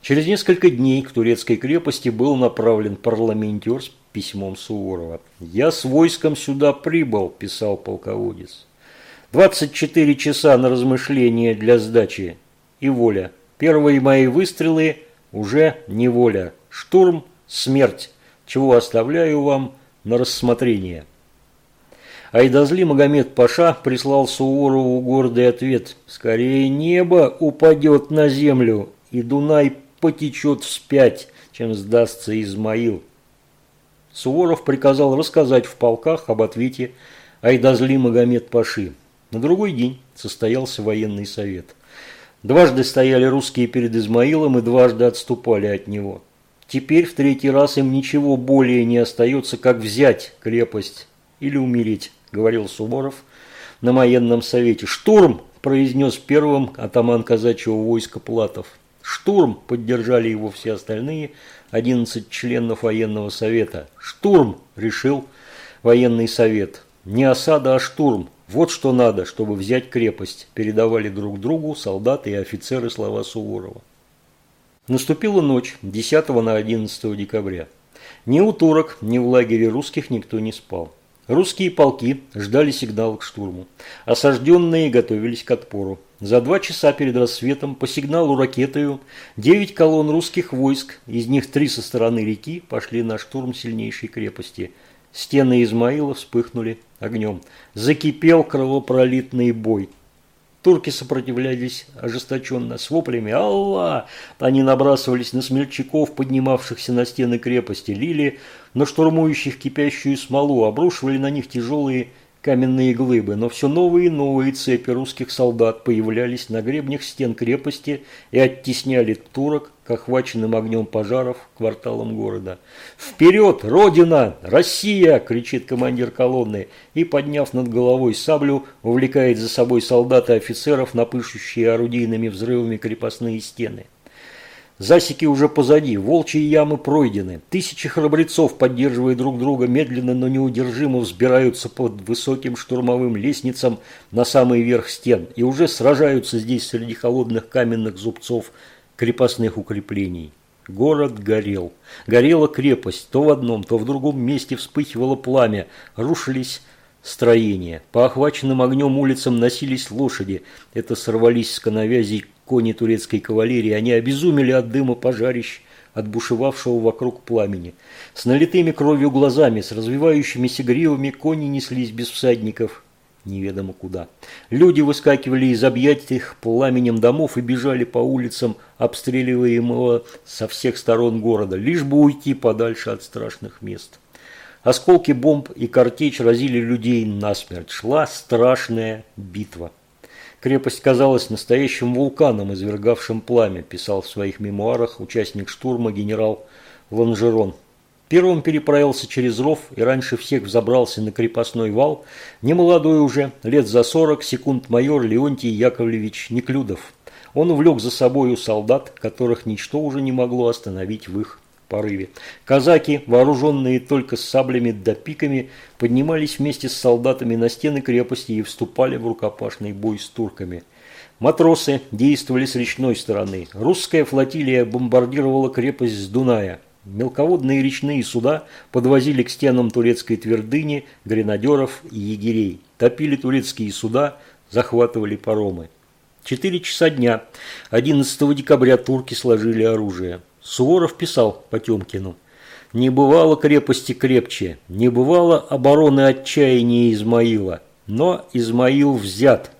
Через несколько дней к турецкой крепости был направлен парламентер с письмом Суворова. «Я с войском сюда прибыл», – писал полководец. «24 часа на размышление для сдачи и воля. Первые мои выстрелы уже не воля. Штурм – смерть. чего оставляю вам на рассмотрение. Айдазли Магомед Паша прислал Суворову гордый ответ. «Скорее небо упадет на землю, и Дунай потечет вспять, чем сдастся Измаил». Суворов приказал рассказать в полках об ответе Айдазли Магомед Паши. На другой день состоялся военный совет. Дважды стояли русские перед Измаилом и дважды отступали от него. Теперь в третий раз им ничего более не остается, как взять крепость или умереть, говорил Суворов на военном совете. «Штурм!» – произнес первым атаман казачьего войска Платов. «Штурм!» – поддержали его все остальные 11 членов военного совета. «Штурм!» – решил военный совет. Не осада, а штурм. Вот что надо, чтобы взять крепость, передавали друг другу солдаты и офицеры слова Суворова. Наступила ночь 10 на 11 декабря. Ни у турок, ни в лагере русских никто не спал. Русские полки ждали сигнала к штурму. Осажденные готовились к отпору. За два часа перед рассветом по сигналу ракетою девять колонн русских войск, из них три со стороны реки, пошли на штурм сильнейшей крепости – Стены Измаила вспыхнули огнем. Закипел кровопролитный бой. Турки сопротивлялись ожесточенно, с воплями «Алла!». Они набрасывались на смельчаков, поднимавшихся на стены крепости, лили на штурмующих кипящую смолу, обрушивали на них тяжелые каменные глыбы, но все новые и новые цепи русских солдат появлялись на гребнях стен крепости и оттесняли турок к охваченным огнем пожаров кварталам города. «Вперед, Родина! Россия!» – кричит командир колонны и, подняв над головой саблю, увлекает за собой солдат и офицеров на пышущие орудийными взрывами крепостные стены. Засеки уже позади, волчьи ямы пройдены. Тысячи храбрецов, поддерживая друг друга, медленно, но неудержимо взбираются под высоким штурмовым лестницам на самый верх стен и уже сражаются здесь среди холодных каменных зубцов крепостных укреплений. Город горел. Горела крепость. То в одном, то в другом месте вспыхивало пламя. Рушились строения. По охваченным огнем улицам носились лошади. Это сорвались с коновязей кони турецкой кавалерии, они обезумели от дыма пожарищ, от бушевавшего вокруг пламени. С налитыми кровью глазами, с развивающимися гривами кони неслись без всадников неведомо куда. Люди выскакивали из объятий пламенем домов и бежали по улицам, обстреливаемого со всех сторон города, лишь бы уйти подальше от страшных мест. Осколки бомб и картечь разили людей насмерть. Шла страшная битва. Крепость казалась настоящим вулканом, извергавшим пламя, писал в своих мемуарах участник штурма генерал Ланжерон. Первым переправился через ров и раньше всех взобрался на крепостной вал, немолодой уже, лет за сорок, секунд майор Леонтий Яковлевич Неклюдов. Он увлек за собою солдат, которых ничто уже не могло остановить в их порыве. Казаки, вооруженные только саблями да пиками, поднимались вместе с солдатами на стены крепости и вступали в рукопашный бой с турками. Матросы действовали с речной стороны. Русская флотилия бомбардировала крепость с Дуная. Мелководные речные суда подвозили к стенам турецкой твердыни гренадеров и егерей. Топили турецкие суда, захватывали паромы. Четыре часа дня 11 декабря турки сложили оружие. Суворов писал Потемкину. «Не бывало крепости крепче, не бывало обороны отчаяния Измаила, но Измаил взят».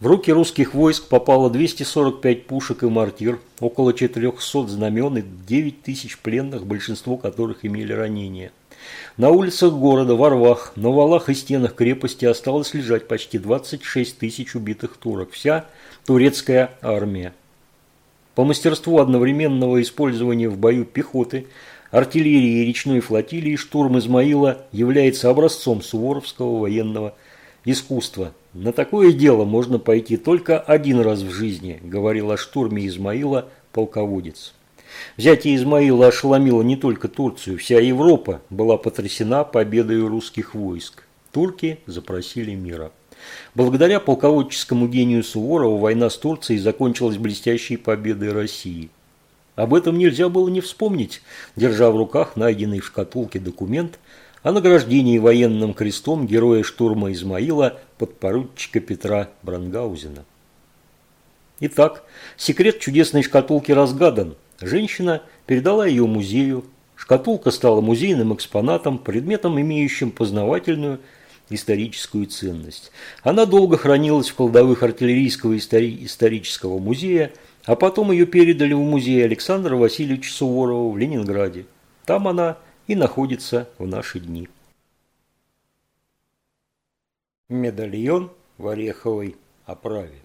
В руки русских войск попало 245 пушек и мортир, около 400 знамен и 9 тысяч пленных, большинство которых имели ранения. На улицах города, во рвах, на валах и стенах крепости осталось лежать почти 26 тысяч убитых турок. Вся турецкая армия. По мастерству одновременного использования в бою пехоты, артиллерии и речной флотилии штурм Измаила является образцом суворовского военного искусства. На такое дело можно пойти только один раз в жизни, говорил о штурме Измаила полководец. Взятие Измаила ошеломило не только Турцию, вся Европа была потрясена победой русских войск. Турки запросили мира. Благодаря полководческому гению Суворова война с Турцией закончилась блестящей победой России. Об этом нельзя было не вспомнить, держа в руках найденный в шкатулке документ о награждении военным крестом героя штурма Измаила подпоручика Петра Брангаузена. Итак, секрет чудесной шкатулки разгадан. Женщина передала ее музею, Шкатулка стала музейным экспонатом, предметом, имеющим познавательную историческую ценность. Она долго хранилась в кладовых артиллерийского истори исторического музея, а потом ее передали в музей Александра Васильевича Суворова в Ленинграде. Там она и находится в наши дни. Медальон в ореховой оправе.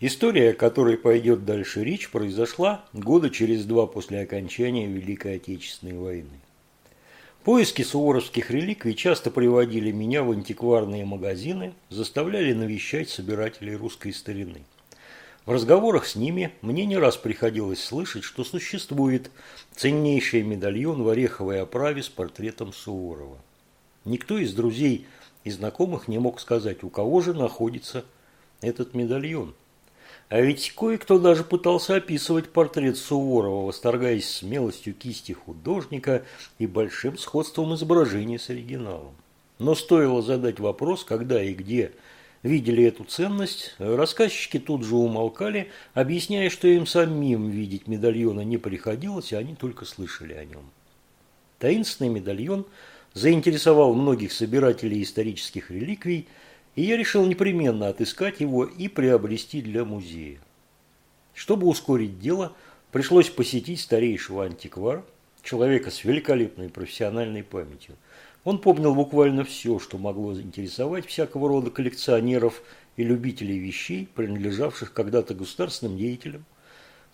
История, о которой пойдет дальше речь, произошла года через два после окончания Великой Отечественной войны. Поиски суворовских реликвий часто приводили меня в антикварные магазины, заставляли навещать собирателей русской старины. В разговорах с ними мне не раз приходилось слышать, что существует ценнейший медальон в ореховой оправе с портретом Суворова. Никто из друзей и знакомых не мог сказать, у кого же находится этот медальон – а ведь кое-кто даже пытался описывать портрет Суворова, восторгаясь смелостью кисти художника и большим сходством изображения с оригиналом. Но стоило задать вопрос, когда и где видели эту ценность, рассказчики тут же умолкали, объясняя, что им самим видеть медальона не приходилось, а они только слышали о нем. Таинственный медальон заинтересовал многих собирателей исторических реликвий – и я решил непременно отыскать его и приобрести для музея. Чтобы ускорить дело, пришлось посетить старейшего антиквара, человека с великолепной профессиональной памятью. Он помнил буквально все, что могло заинтересовать всякого рода коллекционеров и любителей вещей, принадлежавших когда-то государственным деятелям,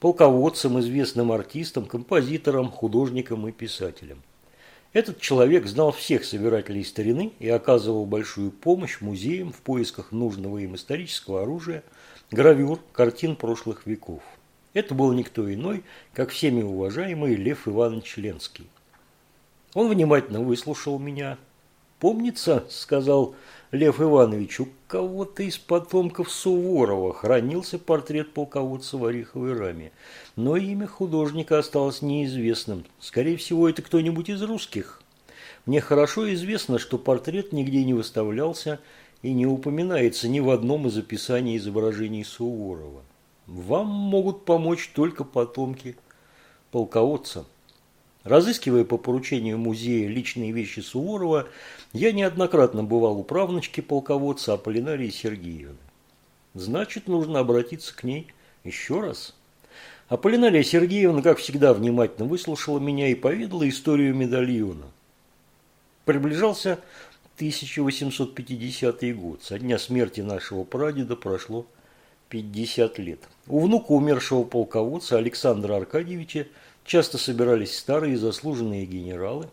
полководцам, известным артистам, композиторам, художникам и писателям. Этот человек знал всех собирателей старины и оказывал большую помощь музеям в поисках нужного им исторического оружия, гравюр, картин прошлых веков. Это был никто иной, как всеми уважаемый Лев Иванович Ленский. Он внимательно выслушал меня. «Помнится, — сказал Лев Иванович, — у кого-то из потомков Суворова хранился портрет полководца в ореховой раме но имя художника осталось неизвестным. Скорее всего, это кто-нибудь из русских. Мне хорошо известно, что портрет нигде не выставлялся и не упоминается ни в одном из описаний изображений Суворова. Вам могут помочь только потомки полководца. Разыскивая по поручению музея личные вещи Суворова, я неоднократно бывал у правнучки полководца Аполлинарии Сергеевны. Значит, нужно обратиться к ней еще раз. Аполлинария Сергеевна, как всегда, внимательно выслушала меня и поведала историю медальона. Приближался 1850 год. Со дня смерти нашего прадеда прошло 50 лет. У внука умершего полководца Александра Аркадьевича часто собирались старые заслуженные генералы.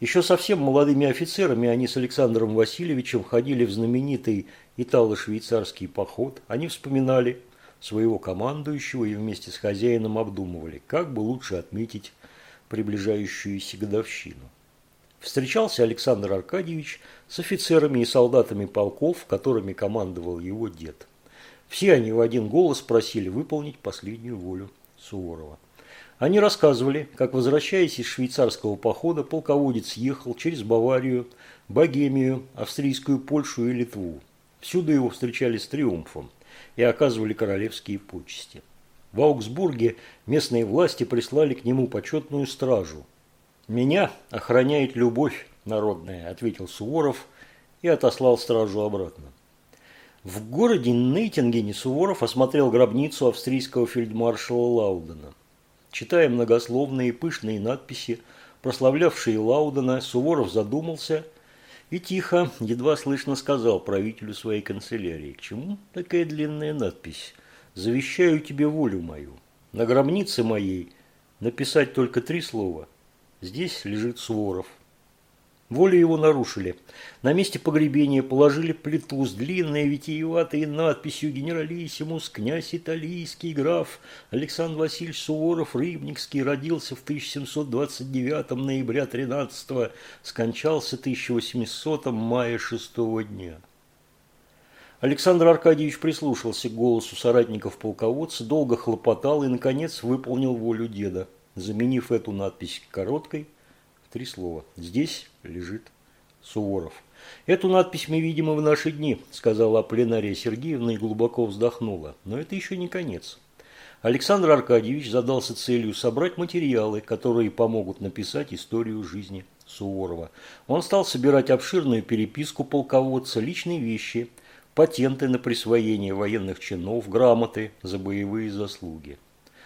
Еще совсем молодыми офицерами они с Александром Васильевичем ходили в знаменитый итало-швейцарский поход. Они вспоминали – своего командующего и вместе с хозяином обдумывали, как бы лучше отметить приближающуюся годовщину. Встречался Александр Аркадьевич с офицерами и солдатами полков, которыми командовал его дед. Все они в один голос просили выполнить последнюю волю Суворова. Они рассказывали, как, возвращаясь из швейцарского похода, полководец ехал через Баварию, Богемию, Австрийскую Польшу и Литву. Всюду его встречали с триумфом и оказывали королевские почести. В Аугсбурге местные власти прислали к нему почетную стражу. «Меня охраняет любовь народная», – ответил Суворов и отослал стражу обратно. В городе Нейтингене Суворов осмотрел гробницу австрийского фельдмаршала Лаудена. Читая многословные пышные надписи, прославлявшие Лаудена, Суворов задумался и тихо, едва слышно сказал правителю своей канцелярии, к чему такая длинная надпись «Завещаю тебе волю мою». На гробнице моей написать только три слова. Здесь лежит Суворов. Волю его нарушили. На месте погребения положили плиту с длинной витиеватой надписью «Генералиссимус, князь италийский, граф Александр Васильевич Суворов, Рыбникский, родился в 1729 ноября 13 скончался 1800 мая 6 дня». Александр Аркадьевич прислушался к голосу соратников полководца, долго хлопотал и, наконец, выполнил волю деда, заменив эту надпись короткой три слова. Здесь лежит Суворов. «Эту надпись мы видим и в наши дни», – сказала Аполлинария Сергеевна и глубоко вздохнула. «Но это еще не конец. Александр Аркадьевич задался целью собрать материалы, которые помогут написать историю жизни Суворова. Он стал собирать обширную переписку полководца, личные вещи, патенты на присвоение военных чинов, грамоты за боевые заслуги.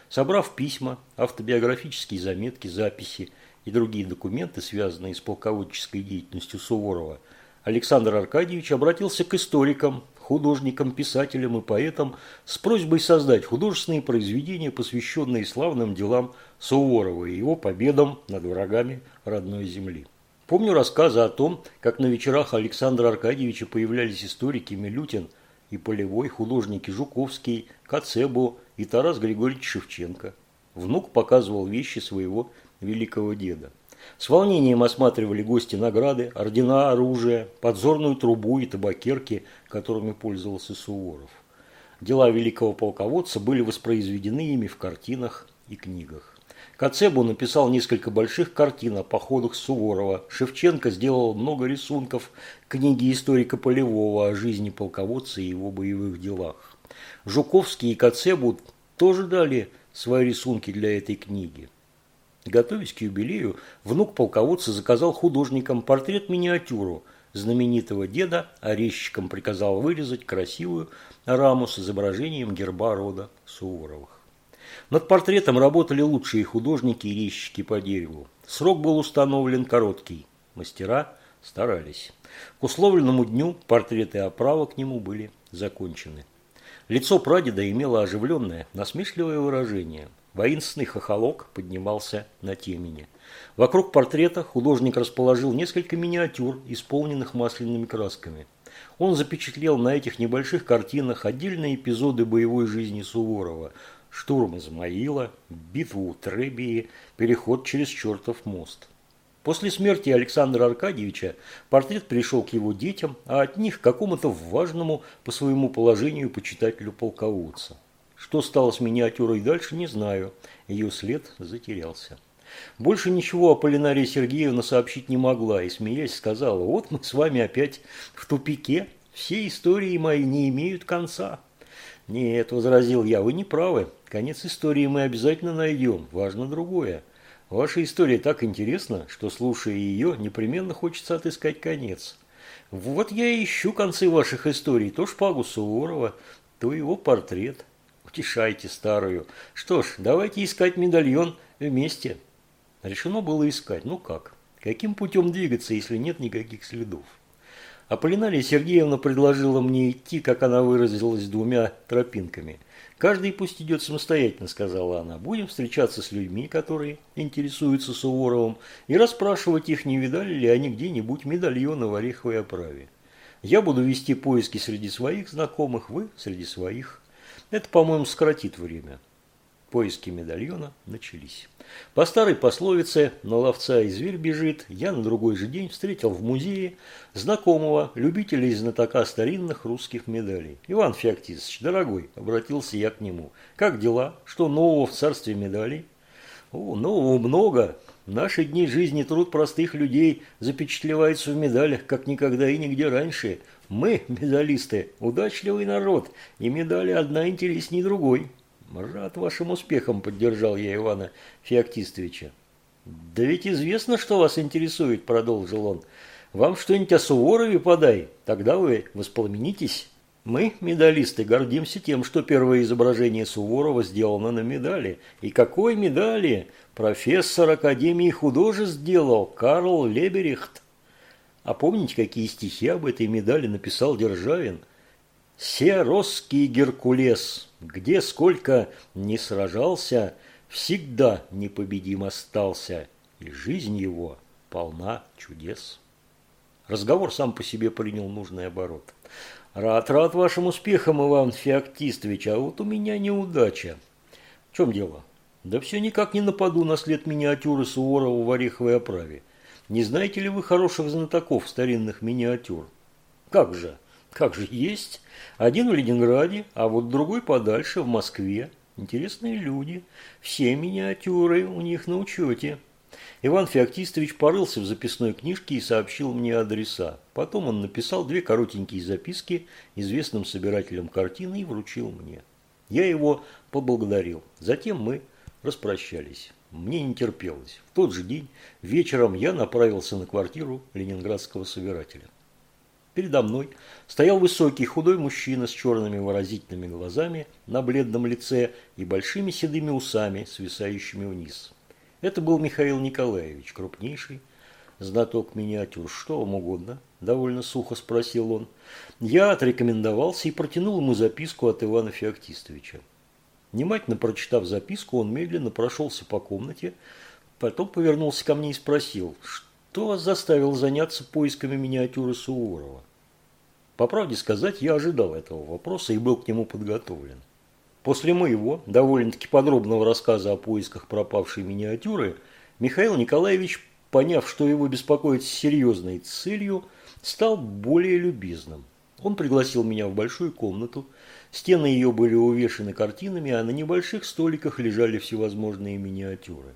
Собрав письма, автобиографические заметки, записи и другие документы, связанные с полководческой деятельностью Суворова, Александр Аркадьевич обратился к историкам, художникам, писателям и поэтам с просьбой создать художественные произведения, посвященные славным делам Суворова и его победам над врагами родной земли. Помню рассказы о том, как на вечерах Александра Аркадьевича появлялись историки Милютин и Полевой, художники Жуковский, Кацебо и Тарас Григорьевич Шевченко. Внук показывал вещи своего великого деда. С волнением осматривали гости награды, ордена, оружие, подзорную трубу и табакерки, которыми пользовался Суворов. Дела великого полководца были воспроизведены ими в картинах и книгах. Кацебу написал несколько больших картин о походах Суворова. Шевченко сделал много рисунков книги историка Полевого о жизни полководца и его боевых делах. Жуковский и Кацебу тоже дали свои рисунки для этой книги. Готовясь к юбилею, внук полководца заказал художникам портрет-миниатюру знаменитого деда, а резчикам приказал вырезать красивую раму с изображением герба рода Суворовых. Над портретом работали лучшие художники и резчики по дереву. Срок был установлен короткий. Мастера старались. К условленному дню портреты оправа к нему были закончены. Лицо прадеда имело оживленное, насмешливое выражение. Воинственный хохолок поднимался на темени. Вокруг портрета художник расположил несколько миниатюр, исполненных масляными красками. Он запечатлел на этих небольших картинах отдельные эпизоды боевой жизни Суворова. Штурм Измаила, битву у Требии, переход через чертов мост. После смерти Александра Аркадьевича портрет пришел к его детям, а от них к какому-то важному по своему положению почитателю полководца. Что стало с миниатюрой дальше, не знаю. Ее след затерялся. Больше ничего Аполлинария Сергеевна сообщить не могла и, смеясь, сказала, вот мы с вами опять в тупике, все истории мои не имеют конца. Нет, возразил я, вы не правы, конец истории мы обязательно найдем, важно другое. Ваша история так интересна, что, слушая ее, непременно хочется отыскать конец. Вот я и ищу концы ваших историй, то шпагу Суворова, то его портрет. Утешайте старую. Что ж, давайте искать медальон вместе. Решено было искать. Ну как? Каким путем двигаться, если нет никаких следов? Аполлинария Сергеевна предложила мне идти, как она выразилась, двумя тропинками. «Каждый пусть идет самостоятельно», – сказала она. «Будем встречаться с людьми, которые интересуются Суворовым, и расспрашивать их, не видали ли они где-нибудь медальона в ореховой оправе. Я буду вести поиски среди своих знакомых, вы среди своих. Это, по-моему, сократит время. Поиски медальона начались. По старой пословице «на ловца и зверь бежит» я на другой же день встретил в музее знакомого любителя и знатока старинных русских медалей. «Иван Феоктисович, дорогой», – обратился я к нему, – «как дела? Что нового в царстве медалей?» «О, нового много. В наши дни жизни труд простых людей запечатлевается в медалях, как никогда и нигде раньше. Мы, медалисты, удачливый народ, и медали одна интереснее другой. Рад вашим успехам, поддержал я Ивана Феоктистовича. Да ведь известно, что вас интересует, продолжил он. Вам что-нибудь о Суворове подай, тогда вы воспламенитесь. Мы, медалисты, гордимся тем, что первое изображение Суворова сделано на медали. И какой медали? Профессор Академии художеств сделал Карл Леберихт. А помните, какие стихи об этой медали написал Державин? «Се русский Геркулес, где сколько не сражался, всегда непобедим остался, и жизнь его полна чудес». Разговор сам по себе принял нужный оборот. «Рад, рад вашим успехам, Иван Феоктистович, а вот у меня неудача». «В чем дело?» «Да все никак не нападу на след миниатюры Суворова в ореховой оправе. Не знаете ли вы хороших знатоков старинных миниатюр? Как же? Как же есть? Один в Ленинграде, а вот другой подальше, в Москве. Интересные люди. Все миниатюры у них на учете. Иван Феоктистович порылся в записной книжке и сообщил мне адреса. Потом он написал две коротенькие записки известным собирателям картины и вручил мне. Я его поблагодарил. Затем мы распрощались. Мне не терпелось. В тот же день вечером я направился на квартиру ленинградского собирателя. Передо мной стоял высокий худой мужчина с черными выразительными глазами на бледном лице и большими седыми усами, свисающими вниз. Это был Михаил Николаевич, крупнейший знаток миниатюр. Что вам угодно? Довольно сухо спросил он. Я отрекомендовался и протянул ему записку от Ивана Феоктистовича. Внимательно прочитав записку, он медленно прошелся по комнате, потом повернулся ко мне и спросил, что вас заставил заняться поисками миниатюры Суворова. По правде сказать, я ожидал этого вопроса и был к нему подготовлен. После моего, довольно-таки подробного рассказа о поисках пропавшей миниатюры, Михаил Николаевич, поняв, что его беспокоит с серьезной целью, стал более любезным. Он пригласил меня в большую комнату, стены ее были увешаны картинами, а на небольших столиках лежали всевозможные миниатюры.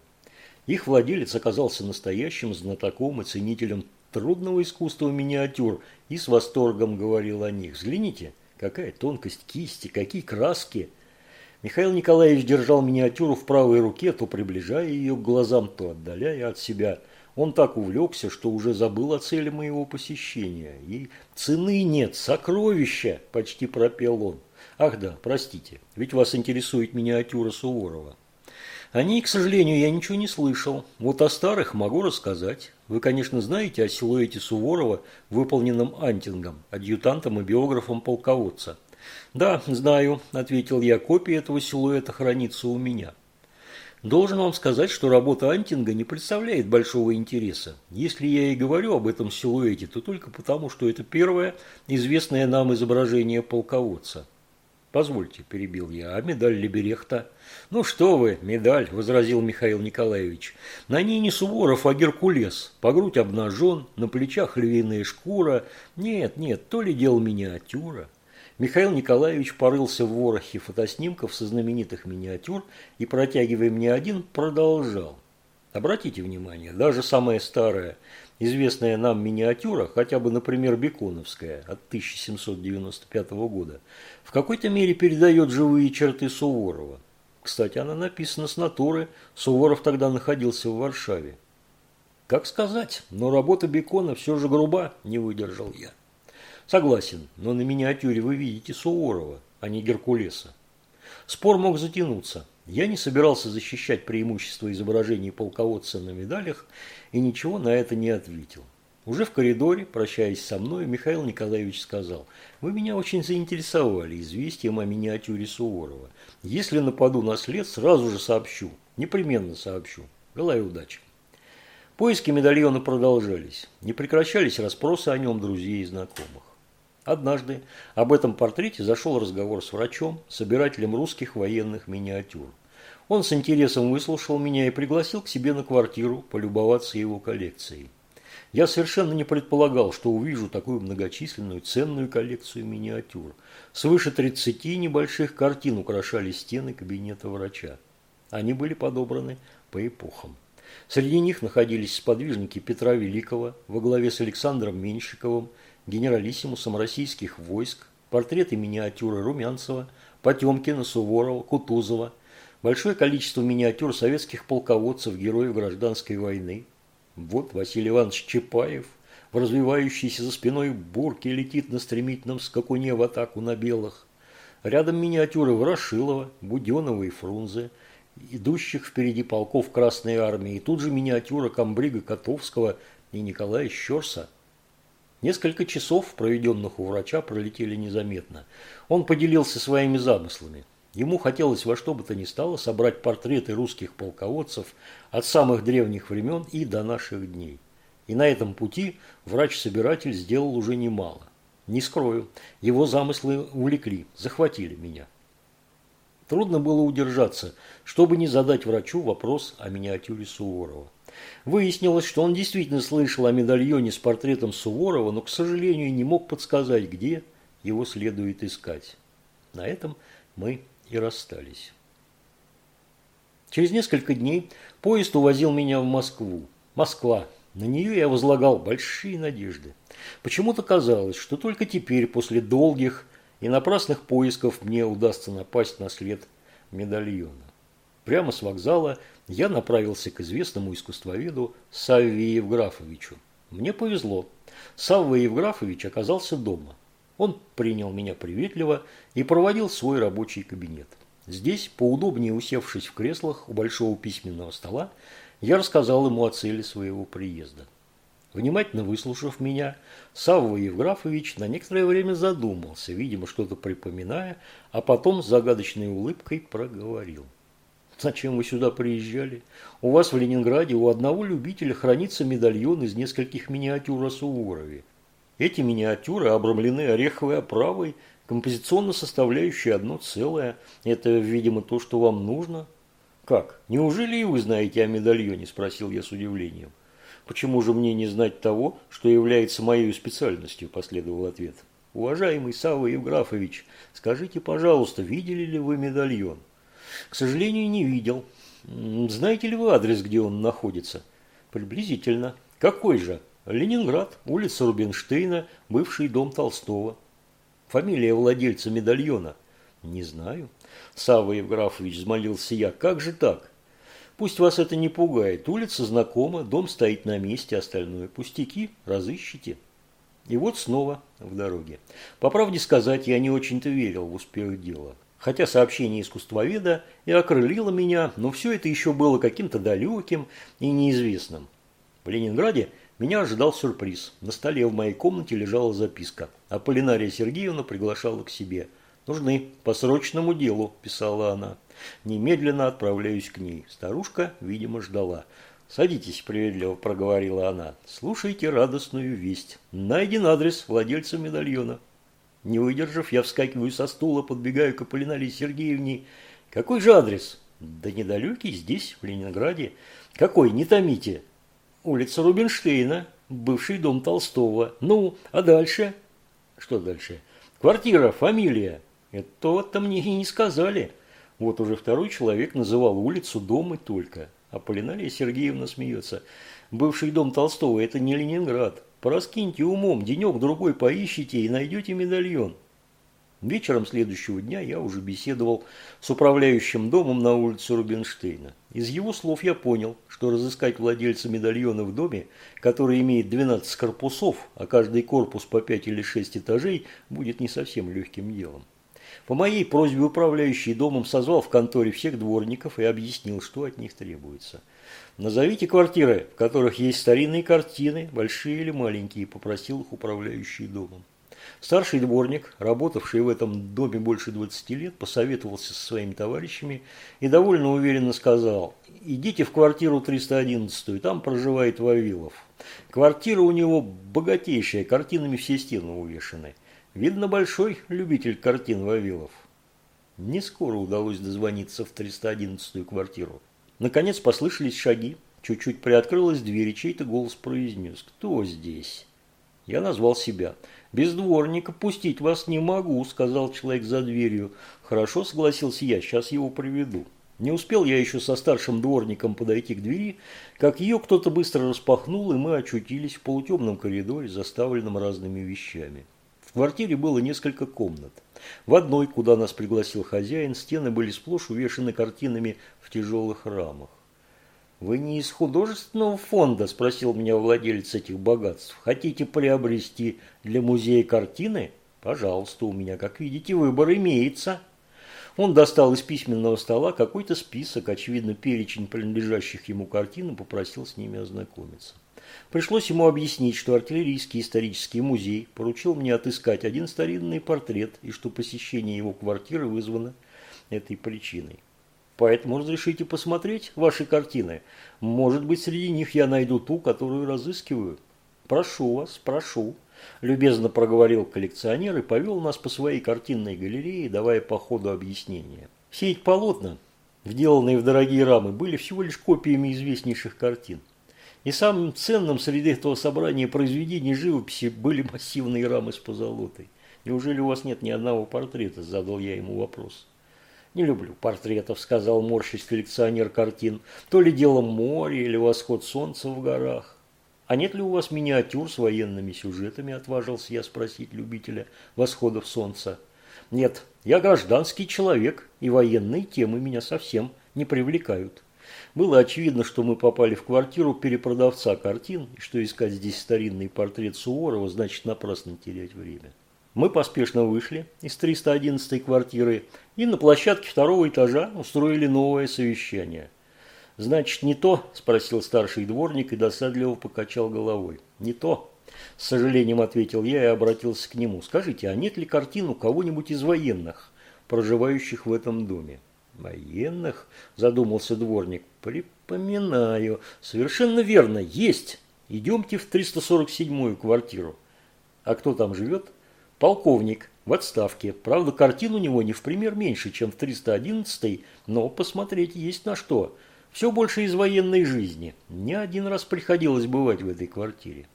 Их владелец оказался настоящим знатоком и ценителем трудного искусства миниатюр и с восторгом говорил о них. Взгляните, какая тонкость кисти, какие краски. Михаил Николаевич держал миниатюру в правой руке, то приближая ее к глазам, то отдаляя от себя. Он так увлекся, что уже забыл о цели моего посещения. И цены нет, сокровища, почти пропел он. Ах да, простите, ведь вас интересует миниатюра Суворова. О ней, к сожалению, я ничего не слышал. Вот о старых могу рассказать. Вы, конечно, знаете о силуэте Суворова, выполненном Антингом, адъютантом и биографом полководца. «Да, знаю», – ответил я, – «копия этого силуэта хранится у меня». Должен вам сказать, что работа Антинга не представляет большого интереса. Если я и говорю об этом силуэте, то только потому, что это первое известное нам изображение полководца. Позвольте, перебил я, а медаль Либерехта? Ну что вы, медаль, возразил Михаил Николаевич. На ней не Суворов, а Геркулес. По грудь обнажен, на плечах львиная шкура. Нет, нет, то ли дело миниатюра. Михаил Николаевич порылся в ворохе фотоснимков со знаменитых миниатюр и, протягивая мне один, продолжал. Обратите внимание, даже самая старая известная нам миниатюра, хотя бы, например, Беконовская от 1795 года, в какой-то мере передает живые черты Суворова. Кстати, она написана с натуры, Суворов тогда находился в Варшаве. Как сказать, но работа Бекона все же груба, не выдержал я. Согласен, но на миниатюре вы видите Суворова, а не Геркулеса. Спор мог затянуться. Я не собирался защищать преимущество изображений полководца на медалях и ничего на это не ответил. Уже в коридоре, прощаясь со мной, Михаил Николаевич сказал, «Вы меня очень заинтересовали известием о миниатюре Суворова. Если нападу на след, сразу же сообщу, непременно сообщу. Желаю удачи». Поиски медальона продолжались. Не прекращались расспросы о нем друзей и знакомых. Однажды об этом портрете зашел разговор с врачом, собирателем русских военных миниатюр. Он с интересом выслушал меня и пригласил к себе на квартиру полюбоваться его коллекцией. Я совершенно не предполагал, что увижу такую многочисленную ценную коллекцию миниатюр. Свыше 30 небольших картин украшали стены кабинета врача. Они были подобраны по эпохам. Среди них находились сподвижники Петра Великого во главе с Александром Меньшиковым, генералиссимусом российских войск, портреты миниатюры Румянцева, Потемкина, Суворова, Кутузова, большое количество миниатюр советских полководцев, героев гражданской войны. Вот Василий Иванович Чапаев в развивающейся за спиной бурке летит на стремительном скакуне в атаку на белых. Рядом миниатюры Ворошилова, Буденова и Фрунзе, идущих впереди полков Красной Армии, и тут же миниатюра комбрига Котовского и Николая Щерса – Несколько часов, проведенных у врача, пролетели незаметно. Он поделился своими замыслами. Ему хотелось во что бы то ни стало собрать портреты русских полководцев от самых древних времен и до наших дней. И на этом пути врач-собиратель сделал уже немало. Не скрою, его замыслы увлекли, захватили меня. Трудно было удержаться, чтобы не задать врачу вопрос о миниатюре Суворова. Выяснилось, что он действительно слышал о медальоне с портретом Суворова, но, к сожалению, не мог подсказать, где его следует искать. На этом мы и расстались. Через несколько дней поезд увозил меня в Москву. Москва. На нее я возлагал большие надежды. Почему-то казалось, что только теперь, после долгих и напрасных поисков мне удастся напасть на след медальона. Прямо с вокзала я направился к известному искусствоведу Савве Евграфовичу. Мне повезло. Савва Евграфович оказался дома. Он принял меня приветливо и проводил свой рабочий кабинет. Здесь, поудобнее усевшись в креслах у большого письменного стола, я рассказал ему о цели своего приезда. Внимательно выслушав меня, Савва Евграфович на некоторое время задумался, видимо, что-то припоминая, а потом с загадочной улыбкой проговорил. Зачем вы сюда приезжали? У вас в Ленинграде у одного любителя хранится медальон из нескольких миниатюр о Суворове. Эти миниатюры обрамлены ореховой оправой, композиционно составляющей одно целое. Это, видимо, то, что вам нужно. Как? Неужели и вы знаете о медальоне? Спросил я с удивлением. Почему же мне не знать того, что является моей специальностью? Последовал ответ. Уважаемый Савва Евграфович, скажите, пожалуйста, видели ли вы медальон? К сожалению, не видел. Знаете ли вы адрес, где он находится? Приблизительно. Какой же? Ленинград, улица Рубинштейна, бывший дом Толстого. Фамилия владельца медальона? Не знаю. Савва Евграфович взмолился я. Как же так? Пусть вас это не пугает. Улица знакома, дом стоит на месте, остальное пустяки, разыщите. И вот снова в дороге. По правде сказать, я не очень-то верил в успех дела. Хотя сообщение искусствоведа и окрылило меня, но все это еще было каким-то далеким и неизвестным. В Ленинграде меня ожидал сюрприз. На столе в моей комнате лежала записка. А Полинария Сергеевна приглашала к себе. «Нужны по срочному делу», – писала она. Немедленно отправляюсь к ней. Старушка, видимо, ждала. «Садитесь», – приветливо проговорила она. «Слушайте радостную весть. Найден адрес владельца медальона». Не выдержав, я вскакиваю со стула, подбегаю к Аполлинарии Сергеевне. Какой же адрес? Да недалекий, здесь, в Ленинграде. Какой, не томите. Улица Рубинштейна, бывший дом Толстого. Ну, а дальше? Что дальше? Квартира, фамилия. Это-то мне и не сказали. Вот уже второй человек называл улицу дом и только. Аполлинария Сергеевна смеется. Бывший дом Толстого – это не Ленинград. Пораскиньте умом, денек-другой поищите и найдете медальон. Вечером следующего дня я уже беседовал с управляющим домом на улице Рубинштейна. Из его слов я понял, что разыскать владельца медальона в доме, который имеет 12 корпусов, а каждый корпус по 5 или 6 этажей, будет не совсем легким делом. По моей просьбе управляющий домом созвал в конторе всех дворников и объяснил, что от них требуется – Назовите квартиры, в которых есть старинные картины, большие или маленькие, попросил их управляющий домом. Старший дворник, работавший в этом доме больше 20 лет, посоветовался со своими товарищами и довольно уверенно сказал, идите в квартиру 311, там проживает Вавилов. Квартира у него богатейшая, картинами все стены увешаны. Видно, большой любитель картин Вавилов. Не скоро удалось дозвониться в 311 квартиру. Наконец послышались шаги. Чуть-чуть приоткрылась дверь, и чей-то голос произнес. «Кто здесь?» Я назвал себя. «Без дворника пустить вас не могу», – сказал человек за дверью. «Хорошо», – согласился я, – «сейчас его приведу». Не успел я еще со старшим дворником подойти к двери, как ее кто-то быстро распахнул, и мы очутились в полутемном коридоре, заставленном разными вещами. В квартире было несколько комнат. В одной, куда нас пригласил хозяин, стены были сплошь увешаны картинами в тяжелых рамах. «Вы не из художественного фонда?» – спросил меня владелец этих богатств. «Хотите приобрести для музея картины? Пожалуйста, у меня, как видите, выбор имеется». Он достал из письменного стола какой-то список, очевидно, перечень принадлежащих ему картин и попросил с ними ознакомиться. Пришлось ему объяснить, что артиллерийский исторический музей поручил мне отыскать один старинный портрет и что посещение его квартиры вызвано этой причиной. Поэтому разрешите посмотреть ваши картины. Может быть, среди них я найду ту, которую разыскиваю. Прошу вас, прошу. Любезно проговорил коллекционер и повел нас по своей картинной галерее, давая по ходу объяснения. Все эти полотна, вделанные в дорогие рамы, были всего лишь копиями известнейших картин. И самым ценным среди этого собрания произведений живописи были массивные рамы с позолотой. Неужели у вас нет ни одного портрета? Задал я ему вопрос. Не люблю портретов, сказал морщись коллекционер картин. То ли дело море или восход солнца в горах. А нет ли у вас миниатюр с военными сюжетами, отважился я спросить любителя восходов солнца. Нет, я гражданский человек, и военные темы меня совсем не привлекают. Было очевидно, что мы попали в квартиру перепродавца картин, и что искать здесь старинный портрет Суворова значит напрасно терять время. Мы поспешно вышли из 311-й квартиры и на площадке второго этажа устроили новое совещание. «Значит, не то?» – спросил старший дворник и досадливо покачал головой. «Не то», – с сожалением ответил я и обратился к нему. «Скажите, а нет ли картин у кого-нибудь из военных, проживающих в этом доме?» «Военных?» – задумался дворник. «Припоминаю. Совершенно верно. Есть. Идемте в 347-ю квартиру. А кто там живет?» «Полковник. В отставке. Правда, картин у него не в пример меньше, чем в 311-й, но посмотреть есть на что. Все больше из военной жизни. Не один раз приходилось бывать в этой квартире».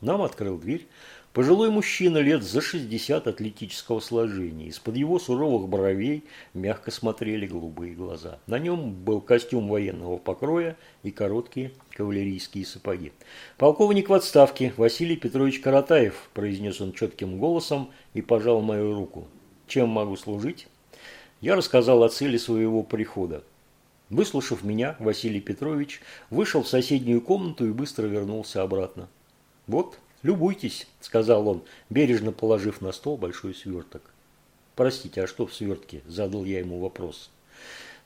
Нам открыл дверь Пожилой мужчина лет за 60 атлетического сложения. Из-под его суровых бровей мягко смотрели голубые глаза. На нем был костюм военного покроя и короткие кавалерийские сапоги. «Полковник в отставке Василий Петрович Каратаев», – произнес он четким голосом и пожал мою руку. «Чем могу служить?» Я рассказал о цели своего прихода. Выслушав меня, Василий Петрович вышел в соседнюю комнату и быстро вернулся обратно. «Вот, «Любуйтесь», – сказал он, бережно положив на стол большой сверток. «Простите, а что в свертке?» – задал я ему вопрос.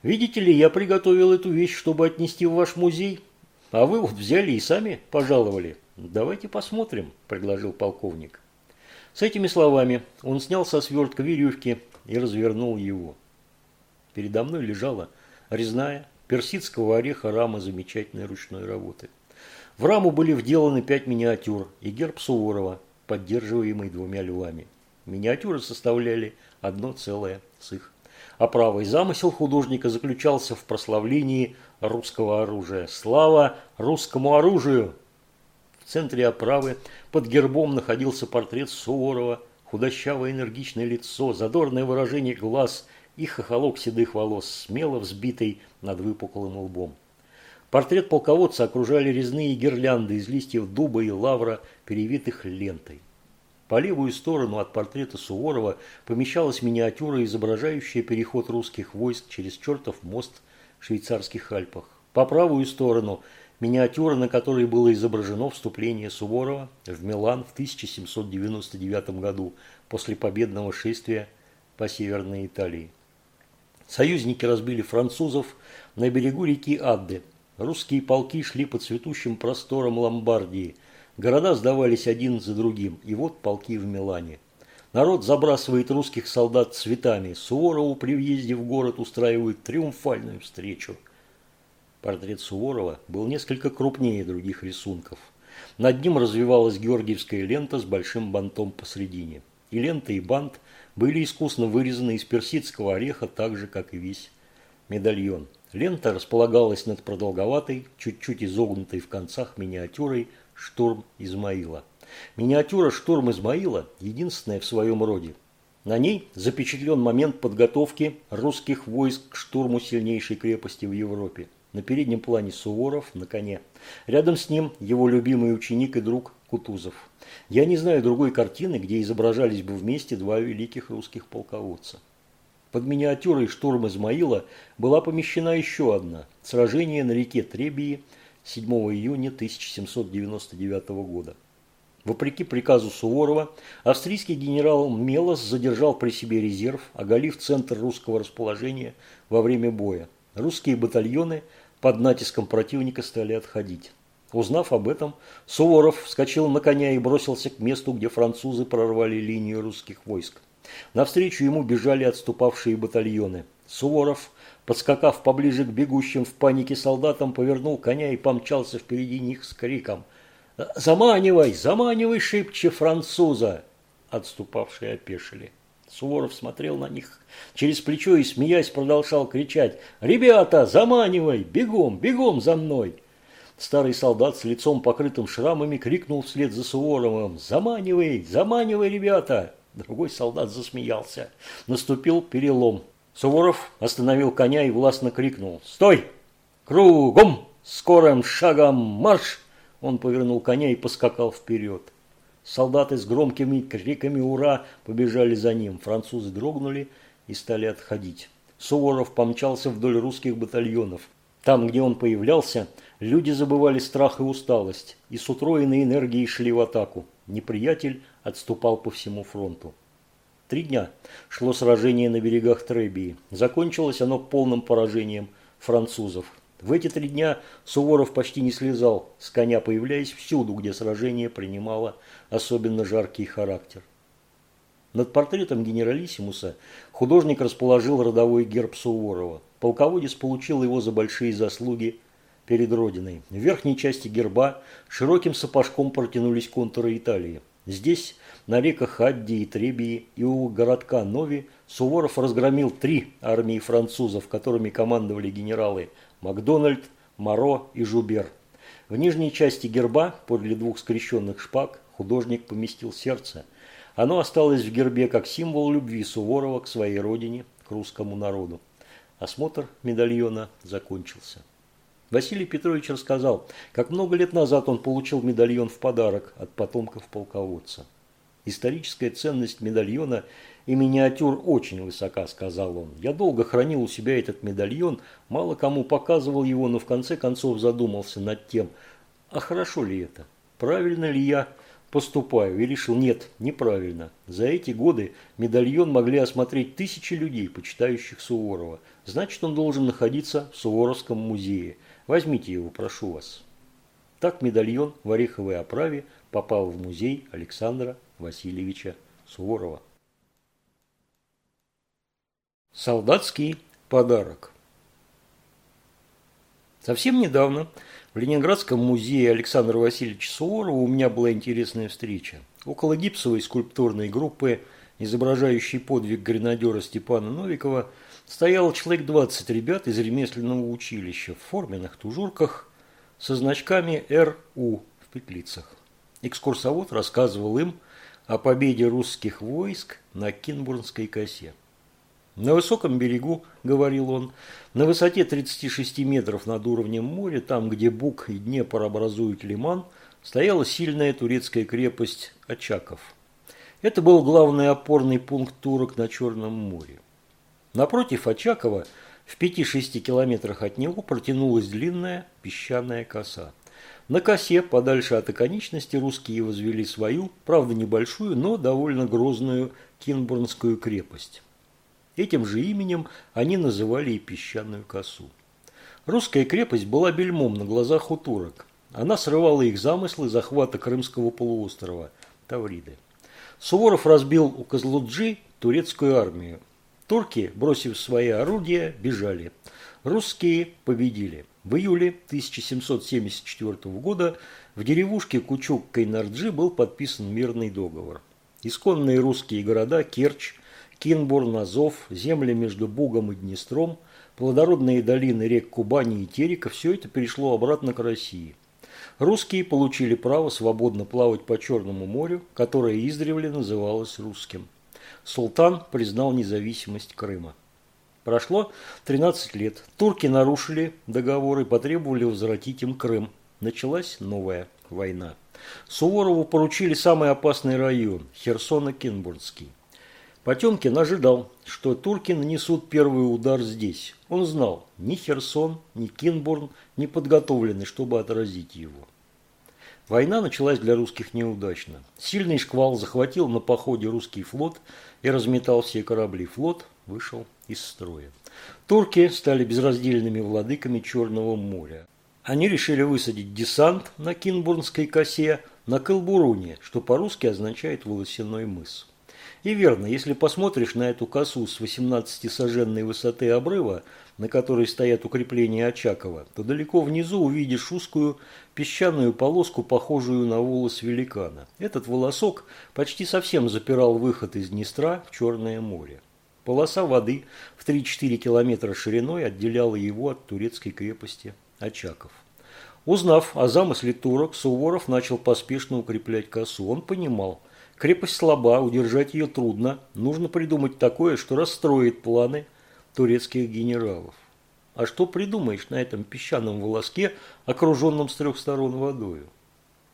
«Видите ли, я приготовил эту вещь, чтобы отнести в ваш музей, а вы вот взяли и сами пожаловали. Давайте посмотрим», – предложил полковник. С этими словами он снял со свертка веревки и развернул его. Передо мной лежала резная персидского ореха рама замечательной ручной работы. В раму были вделаны пять миниатюр и герб Суворова, поддерживаемый двумя львами. Миниатюры составляли одно целое с их. А правый замысел художника заключался в прославлении русского оружия. Слава русскому оружию! В центре оправы под гербом находился портрет Суворова, худощавое энергичное лицо, задорное выражение глаз и хохолок седых волос, смело взбитый над выпуклым лбом. Портрет полководца окружали резные гирлянды из листьев дуба и лавра, перевитых лентой. По левую сторону от портрета Суворова помещалась миниатюра, изображающая переход русских войск через чертов мост в швейцарских Альпах. По правую сторону – миниатюра, на которой было изображено вступление Суворова в Милан в 1799 году после победного шествия по Северной Италии. Союзники разбили французов на берегу реки Адды – Русские полки шли по цветущим просторам Ломбардии. Города сдавались один за другим. И вот полки в Милане. Народ забрасывает русских солдат цветами. Суворову при въезде в город устраивают триумфальную встречу. Портрет Суворова был несколько крупнее других рисунков. Над ним развивалась георгиевская лента с большим бантом посредине. И лента, и бант были искусно вырезаны из персидского ореха, так же, как и весь медальон. Лента располагалась над продолговатой, чуть-чуть изогнутой в концах миниатюрой «Штурм Измаила». Миниатюра «Штурм Измаила» единственная в своем роде. На ней запечатлен момент подготовки русских войск к штурму сильнейшей крепости в Европе. На переднем плане Суворов на коне. Рядом с ним его любимый ученик и друг Кутузов. Я не знаю другой картины, где изображались бы вместе два великих русских полководца. Под миниатюрой «Штурм Измаила» была помещена еще одна – сражение на реке Требии 7 июня 1799 года. Вопреки приказу Суворова, австрийский генерал Мелос задержал при себе резерв, оголив центр русского расположения во время боя. Русские батальоны под натиском противника стали отходить. Узнав об этом, Суворов вскочил на коня и бросился к месту, где французы прорвали линию русских войск. Навстречу ему бежали отступавшие батальоны. Суворов, подскакав поближе к бегущим в панике солдатам, повернул коня и помчался впереди них с криком «Заманивай! Заманивай шибче француза!» Отступавшие опешили. Суворов смотрел на них через плечо и, смеясь, продолжал кричать «Ребята, заманивай! Бегом, бегом за мной!» Старый солдат с лицом покрытым шрамами крикнул вслед за Суворовым «Заманивай! Заманивай, ребята!» Другой солдат засмеялся. Наступил перелом. Суворов остановил коня и властно крикнул «Стой! Кругом! Скорым шагом марш!» Он повернул коня и поскакал вперед. Солдаты с громкими криками «Ура!» побежали за ним. Французы дрогнули и стали отходить. Суворов помчался вдоль русских батальонов. Там, где он появлялся, люди забывали страх и усталость, и с утроенной энергией шли в атаку. Неприятель отступал по всему фронту. Три дня шло сражение на берегах Требии. Закончилось оно полным поражением французов. В эти три дня Суворов почти не слезал с коня, появляясь всюду, где сражение принимало особенно жаркий характер. Над портретом генералиссимуса художник расположил родовой герб Суворова. Полководец получил его за большие заслуги перед Родиной. В верхней части герба широким сапожком протянулись контуры Италии. Здесь, на реках Хадди и Требии и у городка Нови, Суворов разгромил три армии французов, которыми командовали генералы Макдональд, Моро и Жубер. В нижней части герба, подле двух скрещенных шпаг, художник поместил сердце – оно осталось в гербе как символ любви Суворова к своей родине, к русскому народу. Осмотр медальона закончился. Василий Петрович рассказал, как много лет назад он получил медальон в подарок от потомков полководца. Историческая ценность медальона и миниатюр очень высока, сказал он. Я долго хранил у себя этот медальон, мало кому показывал его, но в конце концов задумался над тем, а хорошо ли это, правильно ли я поступаю и решил, нет, неправильно. За эти годы медальон могли осмотреть тысячи людей, почитающих Суворова. Значит, он должен находиться в Суворовском музее. Возьмите его, прошу вас. Так медальон в ореховой оправе попал в музей Александра Васильевича Суворова. Солдатский подарок Совсем недавно в Ленинградском музее Александра Васильевича Суворова у меня была интересная встреча. Около гипсовой скульптурной группы, изображающей подвиг гренадера Степана Новикова, стояло человек 20 ребят из ремесленного училища в форменных тужурках со значками РУ в петлицах. Экскурсовод рассказывал им о победе русских войск на Кинбурнской косе. На высоком берегу, говорил он, на высоте 36 метров над уровнем моря, там, где Буг и Днепр образуют лиман, стояла сильная турецкая крепость Очаков. Это был главный опорный пункт турок на Черном море. Напротив Очакова, в 5-6 километрах от него, протянулась длинная песчаная коса. На косе, подальше от оконечности, русские возвели свою, правда небольшую, но довольно грозную Кинбурнскую крепость. Этим же именем они называли и песчаную косу. Русская крепость была бельмом на глазах у турок. Она срывала их замыслы захвата Крымского полуострова Тавриды. Суворов разбил у Козлуджи турецкую армию. Турки, бросив свои орудия, бежали. Русские победили. В июле 1774 года в деревушке Кучук-Кайнарджи был подписан мирный договор. Исконные русские города Керчь, Кинбурн, Азов, земли между Бугом и Днестром, плодородные долины рек Кубани и Терека – все это перешло обратно к России. Русские получили право свободно плавать по Черному морю, которое издревле называлось русским. Султан признал независимость Крыма. Прошло 13 лет. Турки нарушили договор и потребовали возвратить им Крым. Началась новая война. Суворову поручили самый опасный район – Херсоно-Кенбургский. Потемкин ожидал, что турки нанесут первый удар здесь. Он знал, ни Херсон, ни Кинбурн не подготовлены, чтобы отразить его. Война началась для русских неудачно. Сильный шквал захватил на походе русский флот и разметал все корабли. Флот вышел из строя. Турки стали безраздельными владыками Черного моря. Они решили высадить десант на Кинбурнской косе на Калбуруне, что по-русски означает «волосяной мыс». И верно, если посмотришь на эту косу с 18-соженной высоты обрыва, на которой стоят укрепления Очакова, то далеко внизу увидишь узкую песчаную полоску, похожую на волос великана. Этот волосок почти совсем запирал выход из Днестра в Черное море. Полоса воды в 3-4 километра шириной отделяла его от турецкой крепости Очаков. Узнав о замысле турок, Суворов начал поспешно укреплять косу. Он понимал – Крепость слаба, удержать ее трудно. Нужно придумать такое, что расстроит планы турецких генералов. А что придумаешь на этом песчаном волоске, окруженном с трех сторон водою?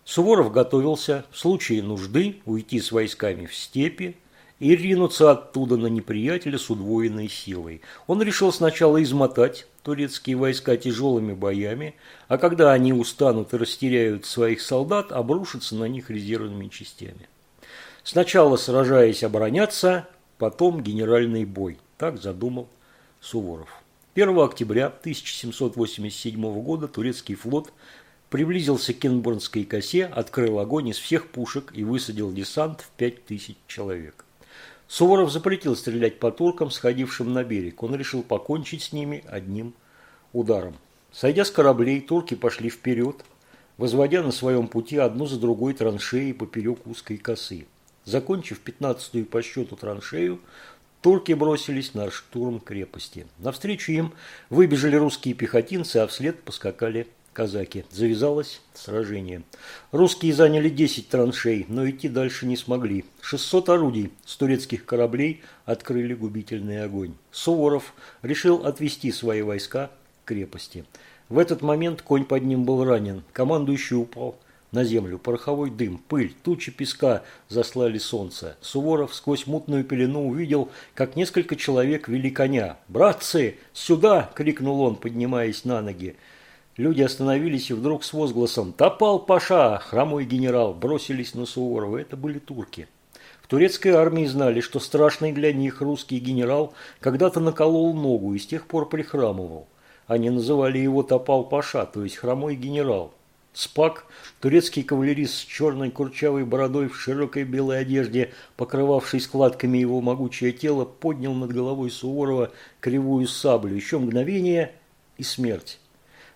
Суворов готовился в случае нужды уйти с войсками в степи и ринуться оттуда на неприятеля с удвоенной силой. Он решил сначала измотать турецкие войска тяжелыми боями, а когда они устанут и растеряют своих солдат, обрушиться на них резервными частями. Сначала сражаясь обороняться, потом генеральный бой. Так задумал Суворов. 1 октября 1787 года турецкий флот приблизился к Кенбурнской косе, открыл огонь из всех пушек и высадил десант в 5000 человек. Суворов запретил стрелять по туркам, сходившим на берег. Он решил покончить с ними одним ударом. Сойдя с кораблей, турки пошли вперед, возводя на своем пути одну за другой траншеи поперек узкой косы. Закончив пятнадцатую по счету траншею, турки бросились на штурм крепости. Навстречу им выбежали русские пехотинцы, а вслед поскакали казаки. Завязалось сражение. Русские заняли 10 траншей, но идти дальше не смогли. 600 орудий с турецких кораблей открыли губительный огонь. Суворов решил отвести свои войска к крепости. В этот момент конь под ним был ранен. Командующий упал на землю. Пороховой дым, пыль, тучи песка заслали солнце. Суворов сквозь мутную пелену увидел, как несколько человек вели коня. «Братцы, сюда!» – крикнул он, поднимаясь на ноги. Люди остановились и вдруг с возгласом «Топал Паша!» хромой генерал бросились на Суворова. Это были турки. В турецкой армии знали, что страшный для них русский генерал когда-то наколол ногу и с тех пор прихрамывал. Они называли его Топал Паша, то есть хромой генерал. Спак, турецкий кавалерист с черной курчавой бородой в широкой белой одежде, покрывавшей складками его могучее тело, поднял над головой Суворова кривую саблю. Еще мгновение и смерть.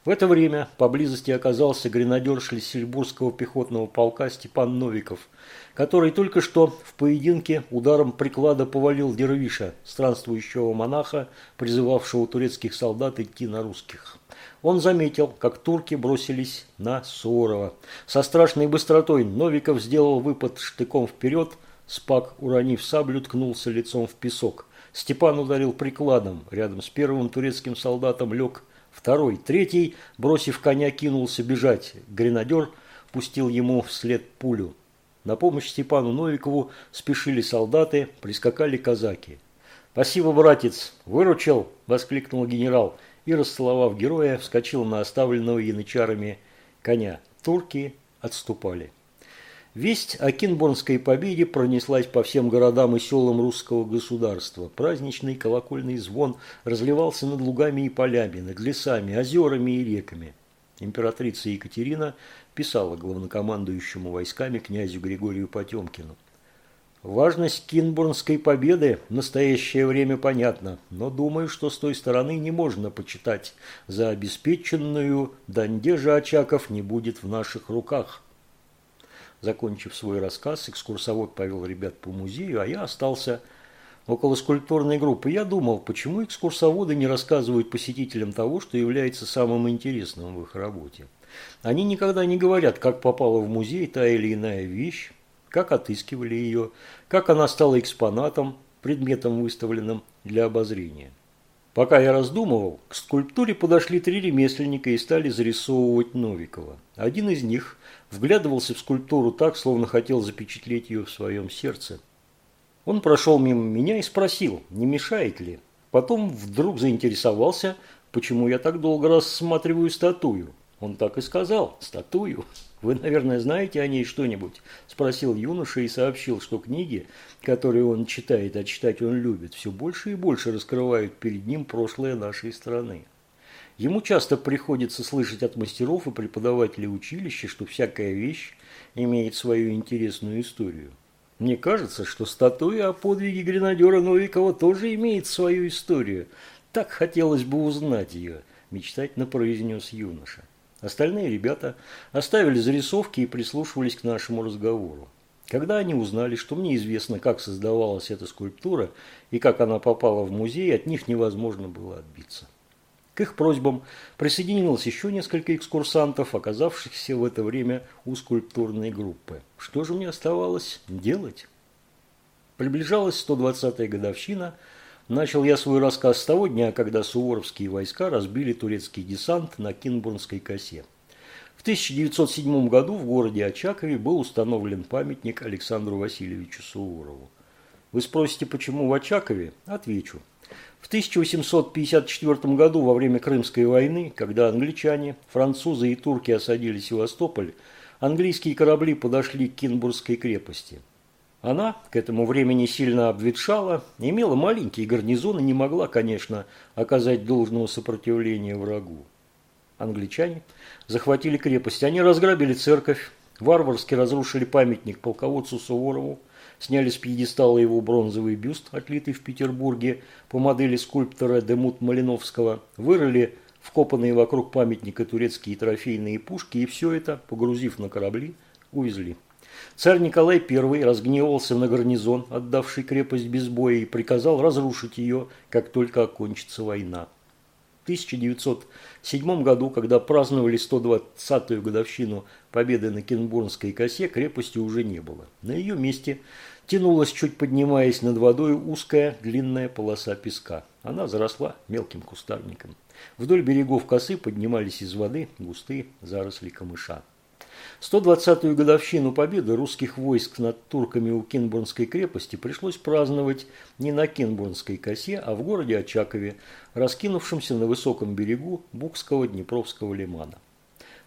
В это время поблизости оказался гренадер Шлиссельбургского пехотного полка Степан Новиков, который только что в поединке ударом приклада повалил Дервиша, странствующего монаха, призывавшего турецких солдат идти на русских. Он заметил, как турки бросились на Суворова. Со страшной быстротой Новиков сделал выпад штыком вперед, Спак, уронив саблю, ткнулся лицом в песок. Степан ударил прикладом. Рядом с первым турецким солдатом лег Второй, третий, бросив коня, кинулся бежать. Гренадер пустил ему вслед пулю. На помощь Степану Новикову спешили солдаты, прискакали казаки. «Спасибо, братец! Выручил!» – воскликнул генерал и, расцеловав героя, вскочил на оставленного янычарами коня. Турки отступали. Весть о Кинборнской победе пронеслась по всем городам и селам русского государства. Праздничный колокольный звон разливался над лугами и полями, над лесами, озерами и реками. Императрица Екатерина писала главнокомандующему войсками князю Григорию Потемкину. Важность Кинбурнской победы в настоящее время понятна, но думаю, что с той стороны не можно почитать за обеспеченную, да где же Очаков не будет в наших руках. Закончив свой рассказ, экскурсовод повел ребят по музею, а я остался около скульптурной группы. Я думал, почему экскурсоводы не рассказывают посетителям того, что является самым интересным в их работе. Они никогда не говорят, как попала в музей та или иная вещь, как отыскивали ее, как она стала экспонатом, предметом выставленным для обозрения. Пока я раздумывал, к скульптуре подошли три ремесленника и стали зарисовывать Новикова. Один из них вглядывался в скульптуру так, словно хотел запечатлеть ее в своем сердце. Он прошел мимо меня и спросил, не мешает ли. Потом вдруг заинтересовался, почему я так долго рассматриваю статую. Он так и сказал, статую. Вы, наверное, знаете о ней что-нибудь? Спросил юноша и сообщил, что книги, которые он читает, а читать он любит, все больше и больше раскрывают перед ним прошлое нашей страны. Ему часто приходится слышать от мастеров и преподавателей училища, что всякая вещь имеет свою интересную историю. Мне кажется, что статуя о подвиге гренадера Новикова тоже имеет свою историю. Так хотелось бы узнать ее, мечтательно произнес юноша. Остальные ребята оставили зарисовки и прислушивались к нашему разговору. Когда они узнали, что мне известно, как создавалась эта скульптура и как она попала в музей, от них невозможно было отбиться. К их просьбам присоединилось еще несколько экскурсантов, оказавшихся в это время у скульптурной группы. Что же мне оставалось делать? Приближалась 120-я годовщина. Начал я свой рассказ с того дня, когда суворовские войска разбили турецкий десант на Кинбурнской косе. В 1907 году в городе Очакове был установлен памятник Александру Васильевичу Суворову. Вы спросите, почему в Очакове? Отвечу. В 1854 году во время Крымской войны, когда англичане, французы и турки осадили Севастополь, английские корабли подошли к Кинбургской крепости. Она к этому времени сильно обветшала, имела маленький гарнизон и не могла, конечно, оказать должного сопротивления врагу англичане, захватили крепость. Они разграбили церковь, варварски разрушили памятник полководцу Суворову, сняли с пьедестала его бронзовый бюст, отлитый в Петербурге по модели скульптора Демут Малиновского, вырыли вкопанные вокруг памятника турецкие трофейные пушки и все это, погрузив на корабли, увезли. Царь Николай I разгневался на гарнизон, отдавший крепость без боя, и приказал разрушить ее, как только окончится война. 1907 году, когда праздновали 120-ю годовщину победы на Кенбурнской косе, крепости уже не было. На ее месте тянулась, чуть поднимаясь над водой, узкая длинная полоса песка. Она заросла мелким кустарником. Вдоль берегов косы поднимались из воды густые заросли камыша. 120-ю годовщину победы русских войск над турками у Кинбурнской крепости пришлось праздновать не на Кинбурнской косе, а в городе Очакове, раскинувшемся на высоком берегу Букского Днепровского лимана.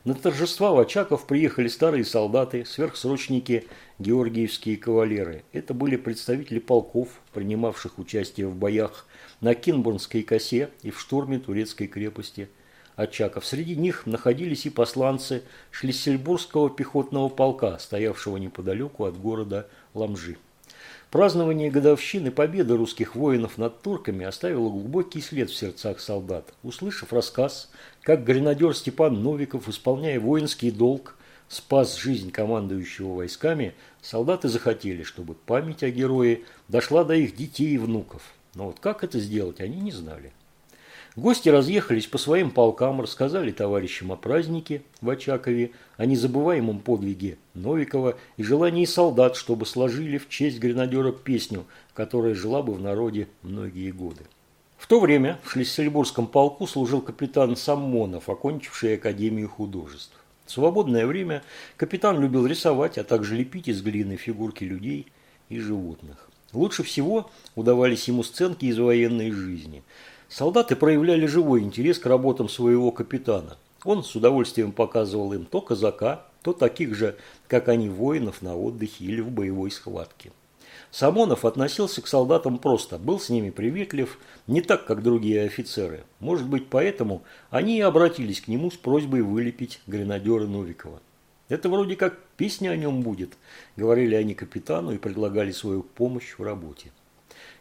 На торжества в Очаков приехали старые солдаты, сверхсрочники, георгиевские кавалеры. Это были представители полков, принимавших участие в боях на Кинбурнской косе и в штурме турецкой крепости – Очаков. Среди них находились и посланцы Шлиссельбургского пехотного полка, стоявшего неподалеку от города Ламжи. Празднование годовщины победы русских воинов над турками оставило глубокий след в сердцах солдат. Услышав рассказ, как гренадер Степан Новиков, исполняя воинский долг, спас жизнь командующего войсками, солдаты захотели, чтобы память о герое дошла до их детей и внуков. Но вот как это сделать, они не знали. Гости разъехались по своим полкам, рассказали товарищам о празднике в Очакове, о незабываемом подвиге Новикова и желании солдат, чтобы сложили в честь гренадера песню, которая жила бы в народе многие годы. В то время в Шлиссельбургском полку служил капитан Саммонов, окончивший Академию художеств. В свободное время капитан любил рисовать, а также лепить из глины фигурки людей и животных. Лучше всего удавались ему сценки из военной жизни – Солдаты проявляли живой интерес к работам своего капитана. Он с удовольствием показывал им то казака, то таких же, как они, воинов на отдыхе или в боевой схватке. Самонов относился к солдатам просто, был с ними приветлив, не так, как другие офицеры. Может быть, поэтому они и обратились к нему с просьбой вылепить гренадера Новикова. «Это вроде как песня о нем будет», – говорили они капитану и предлагали свою помощь в работе.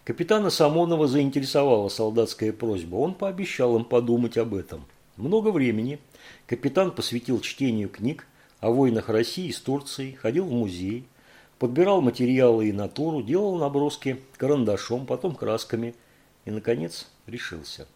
Капитана Самонова заинтересовала солдатская просьба. Он пообещал им подумать об этом. Много времени капитан посвятил чтению книг о войнах России с Турцией, ходил в музей, подбирал материалы и натуру, делал наброски карандашом, потом красками и, наконец, решился.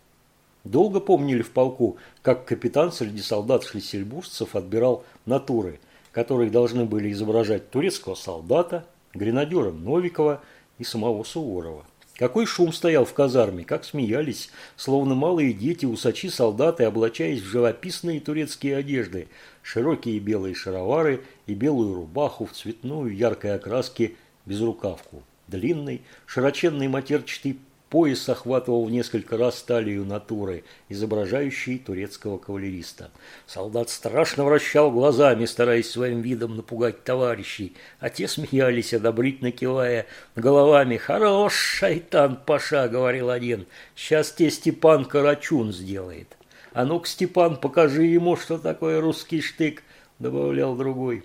Долго помнили в полку, как капитан среди солдат-шлиссельбуржцев отбирал натуры, которые должны были изображать турецкого солдата, гренадера Новикова и самого Суворова. Какой шум стоял в казарме, как смеялись, словно малые дети, усачи, солдаты, облачаясь в живописные турецкие одежды, широкие белые шаровары и белую рубаху в цветную яркой окраске безрукавку, длинный, широченный матерчатый Пояс охватывал в несколько раз талию натуры, изображающей турецкого кавалериста. Солдат страшно вращал глазами, стараясь своим видом напугать товарищей, а те смеялись, одобрительно кивая головами. «Хорош, шайтан Паша!» — говорил один. «Сейчас те Степан Карачун сделает». «А ну-ка, Степан, покажи ему, что такое русский штык!» — добавлял другой.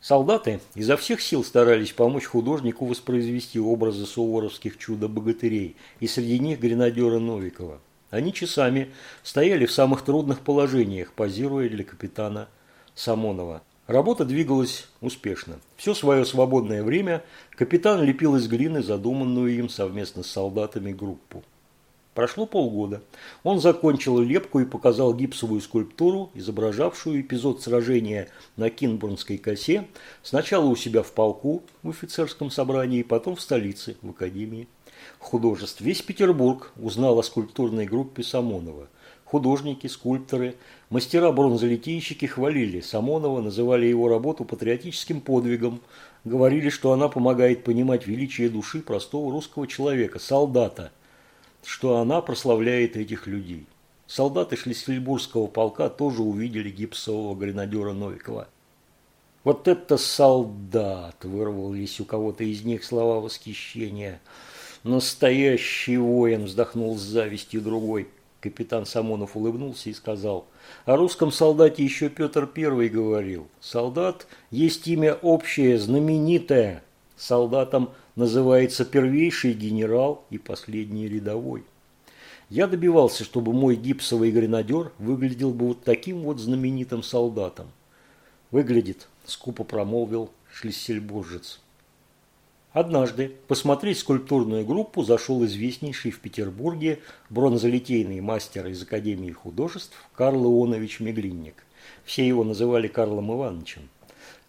Солдаты изо всех сил старались помочь художнику воспроизвести образы суворовских чудо-богатырей, и среди них гренадера Новикова. Они часами стояли в самых трудных положениях, позируя для капитана Самонова. Работа двигалась успешно. Все свое свободное время капитан лепил из глины задуманную им совместно с солдатами группу. Прошло полгода. Он закончил лепку и показал гипсовую скульптуру, изображавшую эпизод сражения на Кинбурнской косе, сначала у себя в полку в офицерском собрании, потом в столице, в Академии художеств. Весь Петербург узнал о скульптурной группе Самонова. Художники, скульпторы, мастера-бронзолитейщики хвалили Самонова, называли его работу патриотическим подвигом, говорили, что она помогает понимать величие души простого русского человека, солдата, что она прославляет этих людей. Солдаты Шлиссельбургского полка тоже увидели гипсового гренадера Новикова. «Вот это солдат!» – вырвались у кого-то из них слова восхищения. «Настоящий воин!» – вздохнул с завистью другой. Капитан Самонов улыбнулся и сказал, о русском солдате еще Петр I говорил. Солдат есть имя общее, знаменитое. Солдатом называется первейший генерал и последний рядовой. Я добивался, чтобы мой гипсовый гренадер выглядел бы вот таким вот знаменитым солдатом. Выглядит, скупо промолвил шлиссельбуржец. Однажды посмотреть скульптурную группу зашел известнейший в Петербурге бронзолитейный мастер из Академии художеств Карл Ионович Меглинник. Все его называли Карлом Ивановичем.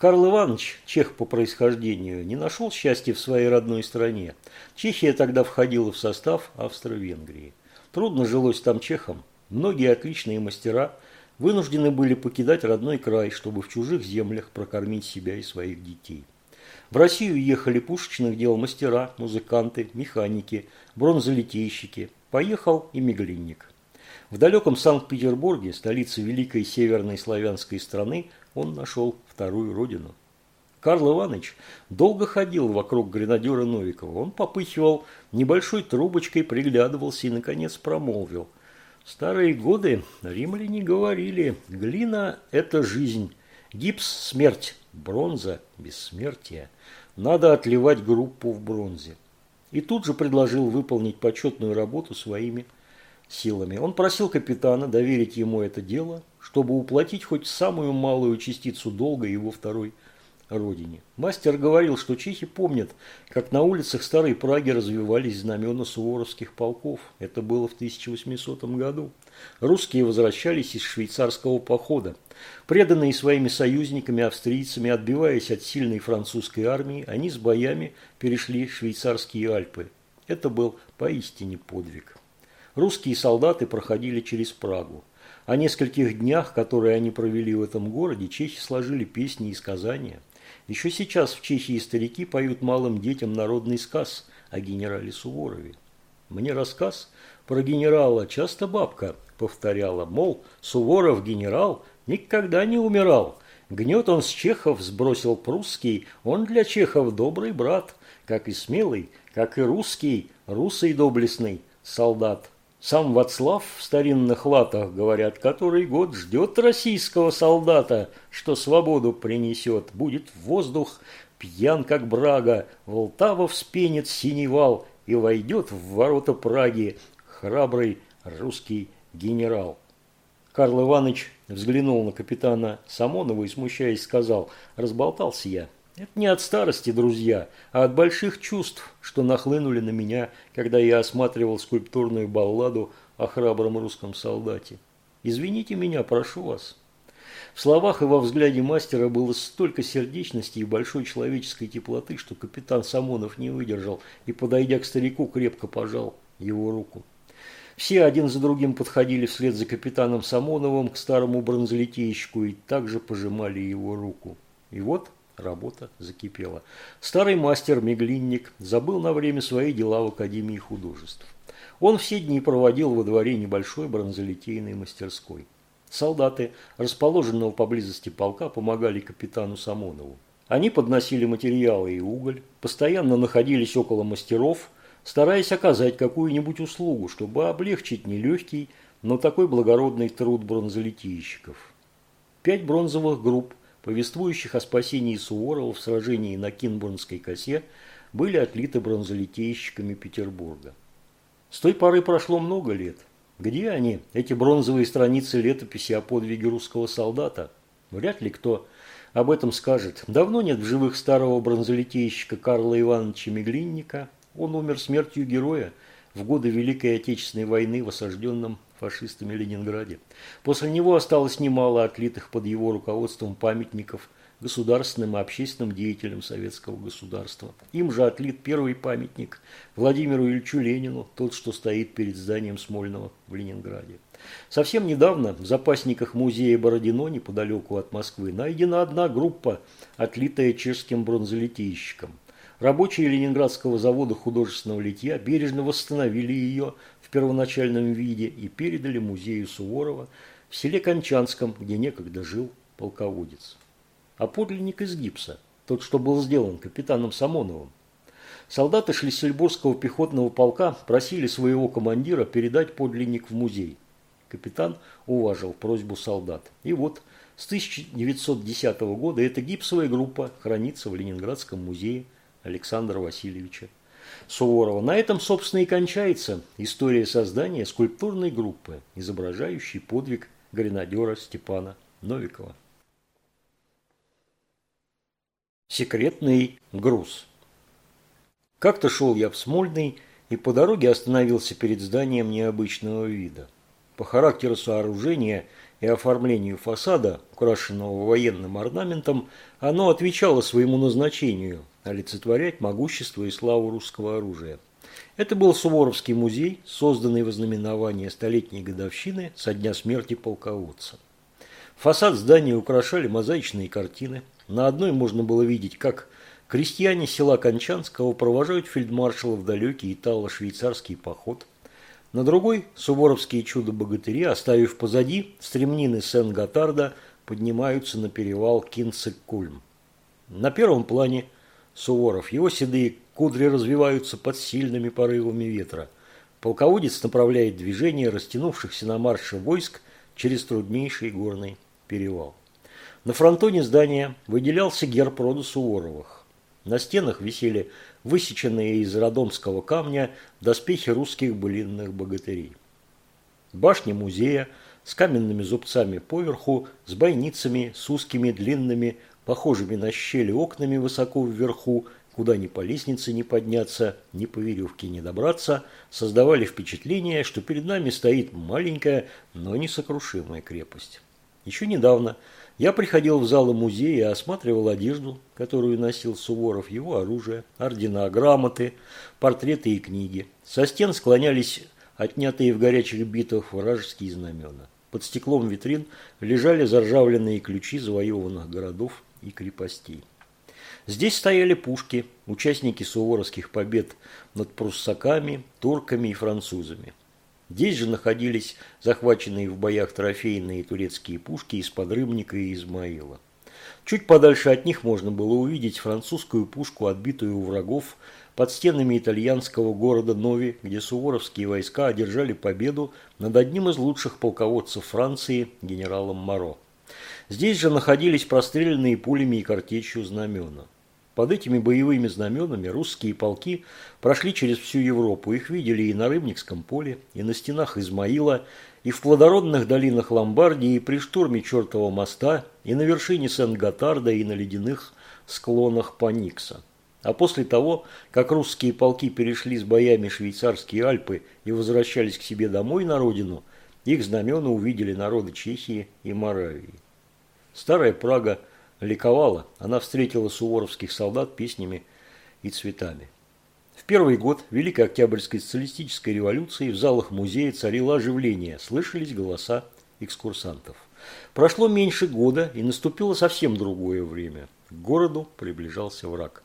Карл Иванович, чех по происхождению, не нашел счастья в своей родной стране. Чехия тогда входила в состав Австро-Венгрии. Трудно жилось там чехам. Многие отличные мастера вынуждены были покидать родной край, чтобы в чужих землях прокормить себя и своих детей. В Россию ехали пушечных дел мастера, музыканты, механики, бронзолитейщики. Поехал и Меглинник. В далеком Санкт-Петербурге, столице великой северной славянской страны, он нашел вторую родину. Карл Иванович долго ходил вокруг гренадера Новикова. Он попыхивал небольшой трубочкой, приглядывался и, наконец, промолвил. Старые годы римляне говорили, глина – это жизнь, гипс – смерть, бронза – бессмертие – надо отливать группу в бронзе. И тут же предложил выполнить почетную работу своими силами. Он просил капитана доверить ему это дело, чтобы уплатить хоть самую малую частицу долга его второй родине. Мастер говорил, что чехи помнят, как на улицах Старой Праги развивались знамена суворовских полков. Это было в 1800 году. Русские возвращались из швейцарского похода. Преданные своими союзниками, австрийцами, отбиваясь от сильной французской армии, они с боями перешли швейцарские Альпы. Это был поистине подвиг. Русские солдаты проходили через Прагу. О нескольких днях, которые они провели в этом городе, чехи сложили песни и сказания. Еще сейчас в Чехии старики поют малым детям народный сказ о генерале Суворове. Мне рассказ про генерала часто бабка повторяла, мол, Суворов генерал никогда не умирал. Гнет он с чехов сбросил прусский, он для чехов добрый брат, как и смелый, как и русский, русый доблестный солдат. Сам Вацлав в старинных латах, говорят, который год ждет российского солдата, что свободу принесет. Будет в воздух пьян, как брага, Волтава вспенит синий вал и войдет в ворота Праги храбрый русский генерал. Карл Иванович взглянул на капитана Самонова и, смущаясь, сказал, «Разболтался я. Это не от старости, друзья, а от больших чувств, что нахлынули на меня, когда я осматривал скульптурную балладу о храбром русском солдате. Извините меня, прошу вас». В словах и во взгляде мастера было столько сердечности и большой человеческой теплоты, что капитан Самонов не выдержал и, подойдя к старику, крепко пожал его руку. Все один за другим подходили вслед за капитаном Самоновым к старому бронзолитейщику и также пожимали его руку. И вот работа закипела. Старый мастер-меглинник забыл на время свои дела в Академии художеств. Он все дни проводил во дворе небольшой бронзолитейной мастерской. Солдаты, расположенного поблизости полка, помогали капитану Самонову. Они подносили материалы и уголь, постоянно находились около мастеров – стараясь оказать какую-нибудь услугу, чтобы облегчить нелегкий, но такой благородный труд бронзолитейщиков. Пять бронзовых групп, повествующих о спасении Суворова в сражении на Кинбурнской косе, были отлиты бронзолитейщиками Петербурга. С той поры прошло много лет. Где они, эти бронзовые страницы летописи о подвиге русского солдата? Вряд ли кто об этом скажет. Давно нет в живых старого бронзолитейщика Карла Ивановича Меглинника – он умер смертью героя в годы Великой Отечественной войны в осажденном фашистами Ленинграде. После него осталось немало отлитых под его руководством памятников государственным и общественным деятелем советского государства. Им же отлит первый памятник Владимиру Ильичу Ленину, тот, что стоит перед зданием Смольного в Ленинграде. Совсем недавно в запасниках музея Бородино, неподалеку от Москвы, найдена одна группа, отлитая чешским бронзолитейщиком. Рабочие Ленинградского завода художественного литья бережно восстановили ее первоначальном виде и передали музею Суворова в селе Кончанском, где некогда жил полководец. А подлинник из гипса, тот, что был сделан капитаном Самоновым. Солдаты Шлиссельбургского пехотного полка просили своего командира передать подлинник в музей. Капитан уважил просьбу солдат. И вот с 1910 года эта гипсовая группа хранится в Ленинградском музее Александра Васильевича Суворова. На этом, собственно, и кончается история создания скульптурной группы, изображающей подвиг гренадера Степана Новикова. Секретный груз. Как-то шел я в Смольный и по дороге остановился перед зданием необычного вида. По характеру сооружения и оформлению фасада, украшенного военным орнаментом, оно отвечало своему назначению – олицетворять могущество и славу русского оружия. Это был Суворовский музей, созданный во знаменование столетней годовщины со дня смерти полководца. Фасад здания украшали мозаичные картины. На одной можно было видеть, как крестьяне села Кончанского провожают фельдмаршала в далекий итало-швейцарский поход – на другой суворовские чудо-богатыри, оставив позади стремнины Сен-Готарда, поднимаются на перевал Кинцек-Кульм. На первом плане Суворов. Его седые кудри развиваются под сильными порывами ветра. Полководец направляет движение растянувшихся на марше войск через труднейший горный перевал. На фронтоне здания выделялся герб рода Суворовых. На стенах висели высеченные из родомского камня доспехи русских былинных богатырей. Башня музея с каменными зубцами поверху, с бойницами, с узкими длинными, похожими на щели окнами высоко вверху, куда ни по лестнице не подняться, ни по веревке не добраться, создавали впечатление, что перед нами стоит маленькая, но несокрушимая крепость. Еще недавно – я приходил в залы музея и осматривал одежду, которую носил Суворов, его оружие, ордена, грамоты, портреты и книги. Со стен склонялись отнятые в горячих битвах вражеские знамена. Под стеклом витрин лежали заржавленные ключи завоеванных городов и крепостей. Здесь стояли пушки, участники суворовских побед над пруссаками, турками и французами. Здесь же находились захваченные в боях трофейные турецкие пушки из-под Рыбника и Измаила. Чуть подальше от них можно было увидеть французскую пушку, отбитую у врагов под стенами итальянского города Нови, где суворовские войска одержали победу над одним из лучших полководцев Франции, генералом Моро. Здесь же находились простреленные пулями и картечью знамена. Под этими боевыми знаменами русские полки прошли через всю Европу. Их видели и на Рыбникском поле, и на стенах Измаила, и в плодородных долинах Ломбардии, и при штурме Чертова моста, и на вершине Сен-Готарда, и на ледяных склонах Паникса. А после того, как русские полки перешли с боями швейцарские Альпы и возвращались к себе домой на родину, их знамена увидели народы Чехии и Моравии. Старая Прага – ликовала. Она встретила суворовских солдат песнями и цветами. В первый год Великой Октябрьской социалистической революции в залах музея царило оживление, слышались голоса экскурсантов. Прошло меньше года, и наступило совсем другое время. К городу приближался враг.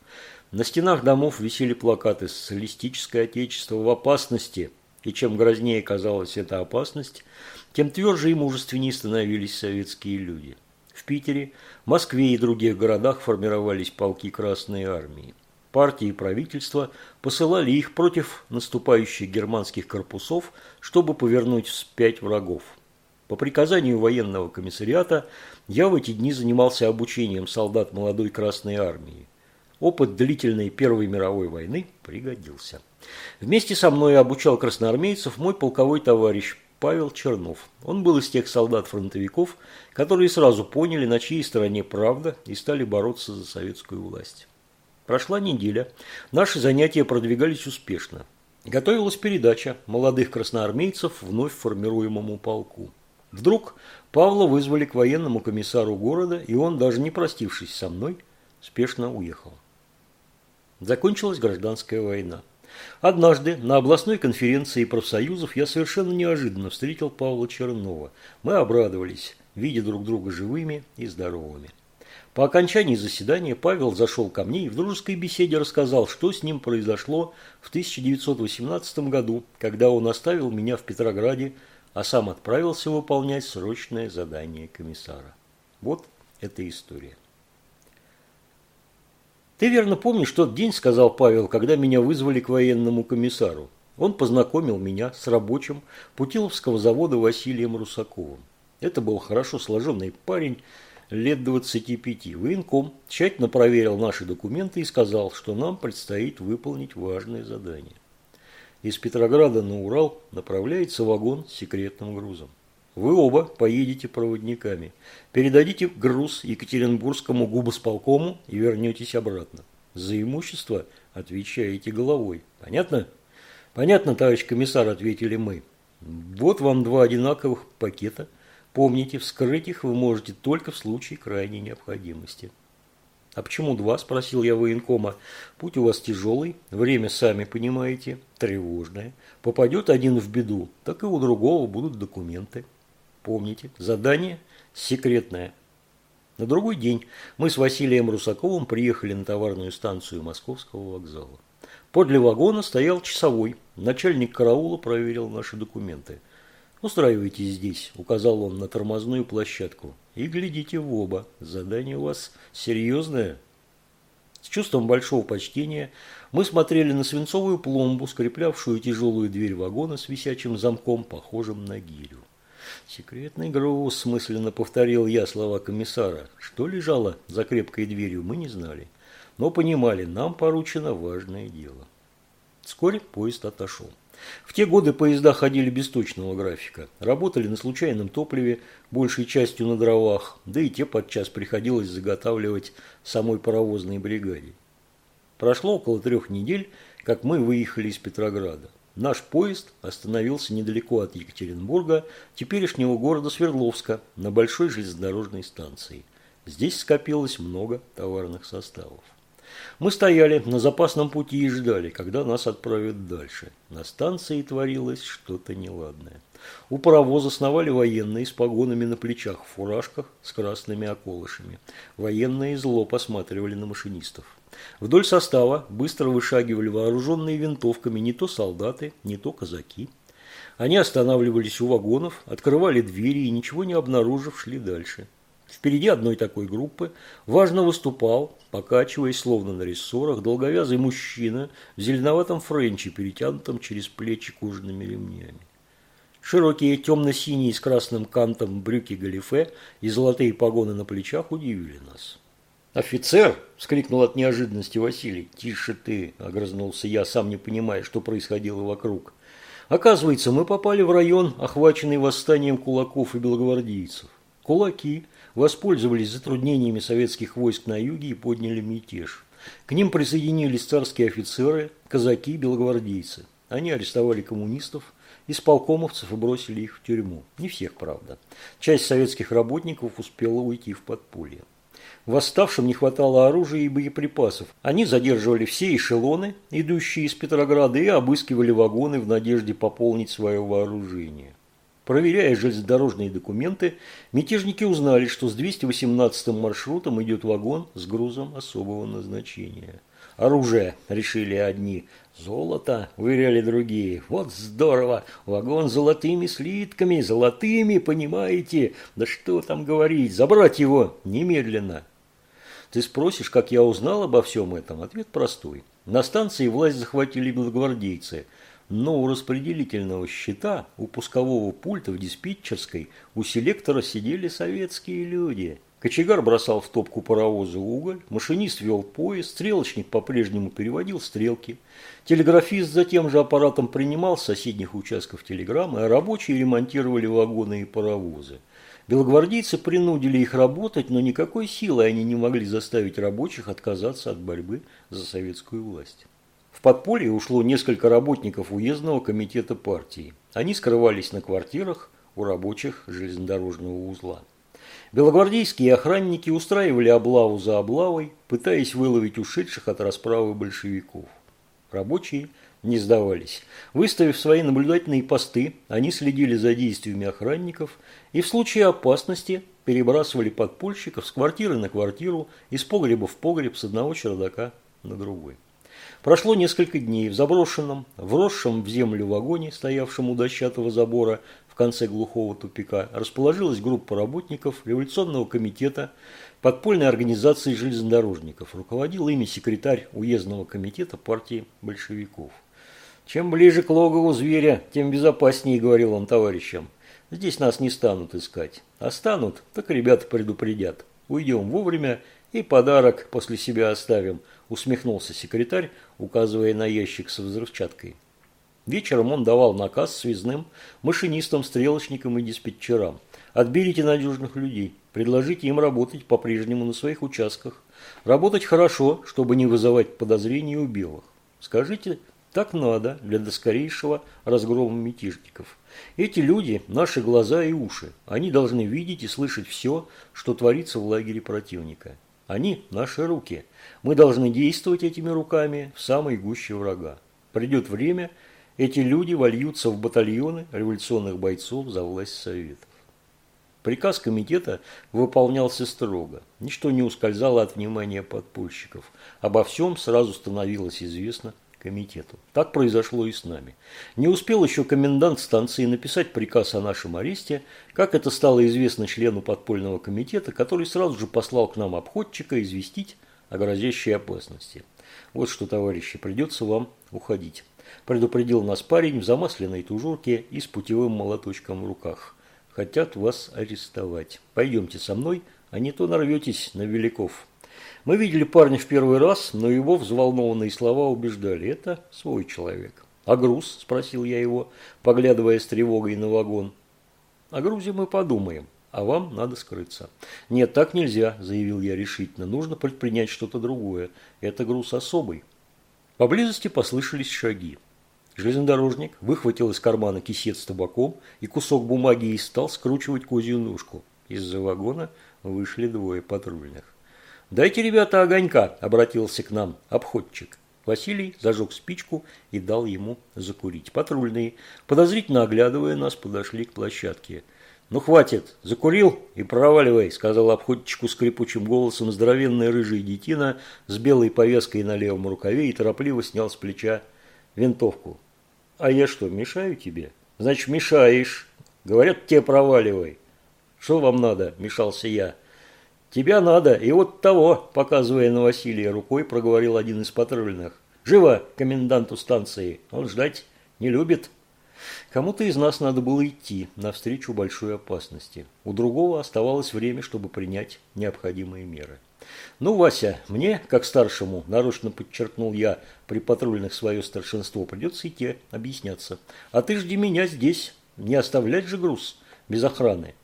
На стенах домов висели плакаты «Социалистическое отечество в опасности», и чем грознее казалась эта опасность, тем тверже и мужественнее становились советские люди. В Питере, Москве и других городах формировались полки Красной Армии. Партии и правительство посылали их против наступающих германских корпусов, чтобы повернуть вспять врагов. По приказанию военного комиссариата я в эти дни занимался обучением солдат молодой Красной Армии. Опыт длительной Первой мировой войны пригодился. Вместе со мной обучал красноармейцев мой полковой товарищ Павел Чернов. Он был из тех солдат-фронтовиков, которые сразу поняли, на чьей стороне правда, и стали бороться за советскую власть. Прошла неделя. Наши занятия продвигались успешно. Готовилась передача молодых красноармейцев вновь формируемому полку. Вдруг Павла вызвали к военному комиссару города, и он, даже не простившись со мной, спешно уехал. Закончилась гражданская война. Однажды на областной конференции профсоюзов я совершенно неожиданно встретил Павла Чернова. Мы обрадовались, видя друг друга живыми и здоровыми. По окончании заседания Павел зашел ко мне и в дружеской беседе рассказал, что с ним произошло в 1918 году, когда он оставил меня в Петрограде, а сам отправился выполнять срочное задание комиссара. Вот эта история. «Ты верно помнишь тот день, – сказал Павел, – когда меня вызвали к военному комиссару. Он познакомил меня с рабочим Путиловского завода Василием Русаковым. Это был хорошо сложенный парень, лет 25. Военком тщательно проверил наши документы и сказал, что нам предстоит выполнить важное задание. Из Петрограда на Урал направляется вагон с секретным грузом. Вы оба поедете проводниками. Передадите груз Екатеринбургскому губосполкому и вернетесь обратно. За имущество отвечаете головой. Понятно? Понятно, товарищ комиссар, ответили мы. Вот вам два одинаковых пакета. Помните, вскрыть их вы можете только в случае крайней необходимости. «А почему два?» – спросил я военкома. «Путь у вас тяжелый, время, сами понимаете, тревожное. Попадет один в беду, так и у другого будут документы». Помните, задание секретное. На другой день мы с Василием Русаковым приехали на товарную станцию Московского вокзала. Подле вагона стоял часовой. Начальник караула проверил наши документы. «Устраивайтесь здесь», – указал он на тормозную площадку. «И глядите в оба. Задание у вас серьезное». С чувством большого почтения мы смотрели на свинцовую пломбу, скреплявшую тяжелую дверь вагона с висячим замком, похожим на гирю. Секретный груз, мысленно повторил я слова комиссара. Что лежало за крепкой дверью, мы не знали. Но понимали, нам поручено важное дело. Вскоре поезд отошел. В те годы поезда ходили без точного графика. Работали на случайном топливе, большей частью на дровах, да и те подчас приходилось заготавливать самой паровозной бригаде. Прошло около трех недель, как мы выехали из Петрограда. Наш поезд остановился недалеко от Екатеринбурга, теперешнего города Свердловска, на большой железнодорожной станции. Здесь скопилось много товарных составов. Мы стояли на запасном пути и ждали, когда нас отправят дальше. На станции творилось что-то неладное. У паровоза сновали военные с погонами на плечах, в фуражках с красными околышами. Военные зло посматривали на машинистов. Вдоль состава быстро вышагивали вооруженные винтовками не то солдаты, не то казаки. Они останавливались у вагонов, открывали двери и, ничего не обнаружив, шли дальше. Впереди одной такой группы важно выступал, покачиваясь словно на рессорах, долговязый мужчина в зеленоватом френче, перетянутом через плечи кожаными ремнями. Широкие темно-синие с красным кантом брюки галифе и золотые погоны на плечах удивили нас. «Офицер!» – вскрикнул от неожиданности Василий. «Тише ты!» – огрызнулся я, сам не понимая, что происходило вокруг. Оказывается, мы попали в район, охваченный восстанием кулаков и белогвардейцев. Кулаки воспользовались затруднениями советских войск на юге и подняли мятеж. К ним присоединились царские офицеры, казаки и белогвардейцы. Они арестовали коммунистов, исполкомовцев и бросили их в тюрьму. Не всех, правда. Часть советских работников успела уйти в подполье. Восставшим не хватало оружия и боеприпасов. Они задерживали все эшелоны, идущие из Петрограда, и обыскивали вагоны в надежде пополнить свое вооружение. Проверяя железнодорожные документы, мятежники узнали, что с 218 маршрутом идет вагон с грузом особого назначения. Оружие, решили одни. Золото, выверяли другие. Вот здорово, вагон с золотыми слитками, золотыми, понимаете? Да что там говорить, забрать его немедленно. Ты спросишь, как я узнал обо всем этом? Ответ простой. На станции власть захватили белогвардейцы, но у распределительного щита, у пускового пульта в диспетчерской, у селектора сидели советские люди. Кочегар бросал в топку паровоза уголь, машинист вел поезд, стрелочник по-прежнему переводил стрелки. Телеграфист за тем же аппаратом принимал с соседних участков телеграммы, а рабочие ремонтировали вагоны и паровозы. Белогвардейцы принудили их работать, но никакой силой они не могли заставить рабочих отказаться от борьбы за советскую власть. В подполье ушло несколько работников уездного комитета партии. Они скрывались на квартирах у рабочих железнодорожного узла. Белогвардейские охранники устраивали облаву за облавой, пытаясь выловить ушедших от расправы большевиков. Рабочие не сдавались. Выставив свои наблюдательные посты, они следили за действиями охранников и в случае опасности перебрасывали подпольщиков с квартиры на квартиру, из погреба в погреб, с одного чердака на другой. Прошло несколько дней. В заброшенном, вросшем в землю вагоне, стоявшем у дощатого забора в конце глухого тупика, расположилась группа работников революционного комитета подпольной организации железнодорожников. Руководил ими секретарь уездного комитета партии большевиков. «Чем ближе к логову зверя, тем безопаснее», – говорил он товарищам. «Здесь нас не станут искать. А станут, так ребята предупредят. Уйдем вовремя и подарок после себя оставим», – усмехнулся секретарь, указывая на ящик со взрывчаткой. Вечером он давал наказ связным, машинистам, стрелочникам и диспетчерам. Отберите надежных людей, предложите им работать по-прежнему на своих участках. Работать хорошо, чтобы не вызывать подозрений у белых. Скажите так надо для доскорейшего разгрома мятежников. Эти люди – наши глаза и уши. Они должны видеть и слышать все, что творится в лагере противника. Они – наши руки. Мы должны действовать этими руками в самой гуще врага. Придет время, эти люди вольются в батальоны революционных бойцов за власть Советов. Приказ комитета выполнялся строго. Ничто не ускользало от внимания подпольщиков. Обо всем сразу становилось известно комитету. Так произошло и с нами. Не успел еще комендант станции написать приказ о нашем аресте, как это стало известно члену подпольного комитета, который сразу же послал к нам обходчика известить о грозящей опасности. Вот что, товарищи, придется вам уходить. Предупредил нас парень в замасленной тужурке и с путевым молоточком в руках. Хотят вас арестовать. Пойдемте со мной, а не то нарветесь на великов. Мы видели парня в первый раз, но его взволнованные слова убеждали. Это свой человек. «А груз?» – спросил я его, поглядывая с тревогой на вагон. «О грузе мы подумаем, а вам надо скрыться». «Нет, так нельзя», – заявил я решительно. «Нужно предпринять что-то другое. Это груз особый». Поблизости послышались шаги. Железнодорожник выхватил из кармана кисет с табаком и кусок бумаги и стал скручивать козью ножку. Из-за вагона вышли двое патрульных. «Дайте, ребята, огонька!» – обратился к нам обходчик. Василий зажег спичку и дал ему закурить. Патрульные, подозрительно оглядывая нас, подошли к площадке. «Ну, хватит, закурил и проваливай», – сказал обходчику скрипучим голосом здоровенная рыжая детина с белой повязкой на левом рукаве и торопливо снял с плеча винтовку. «А я что, мешаю тебе?» «Значит, мешаешь. Говорят, тебе проваливай». «Что вам надо?» – мешался я. «Тебя надо, и вот того», – показывая на Василия рукой, проговорил один из патрульных. «Живо коменданту станции, он ждать не любит». Кому-то из нас надо было идти навстречу большой опасности. У другого оставалось время, чтобы принять необходимые меры. «Ну, Вася, мне, как старшему, нарочно подчеркнул я при патрульных свое старшинство, придется идти объясняться. А ты жди меня здесь, не оставлять же груз без охраны».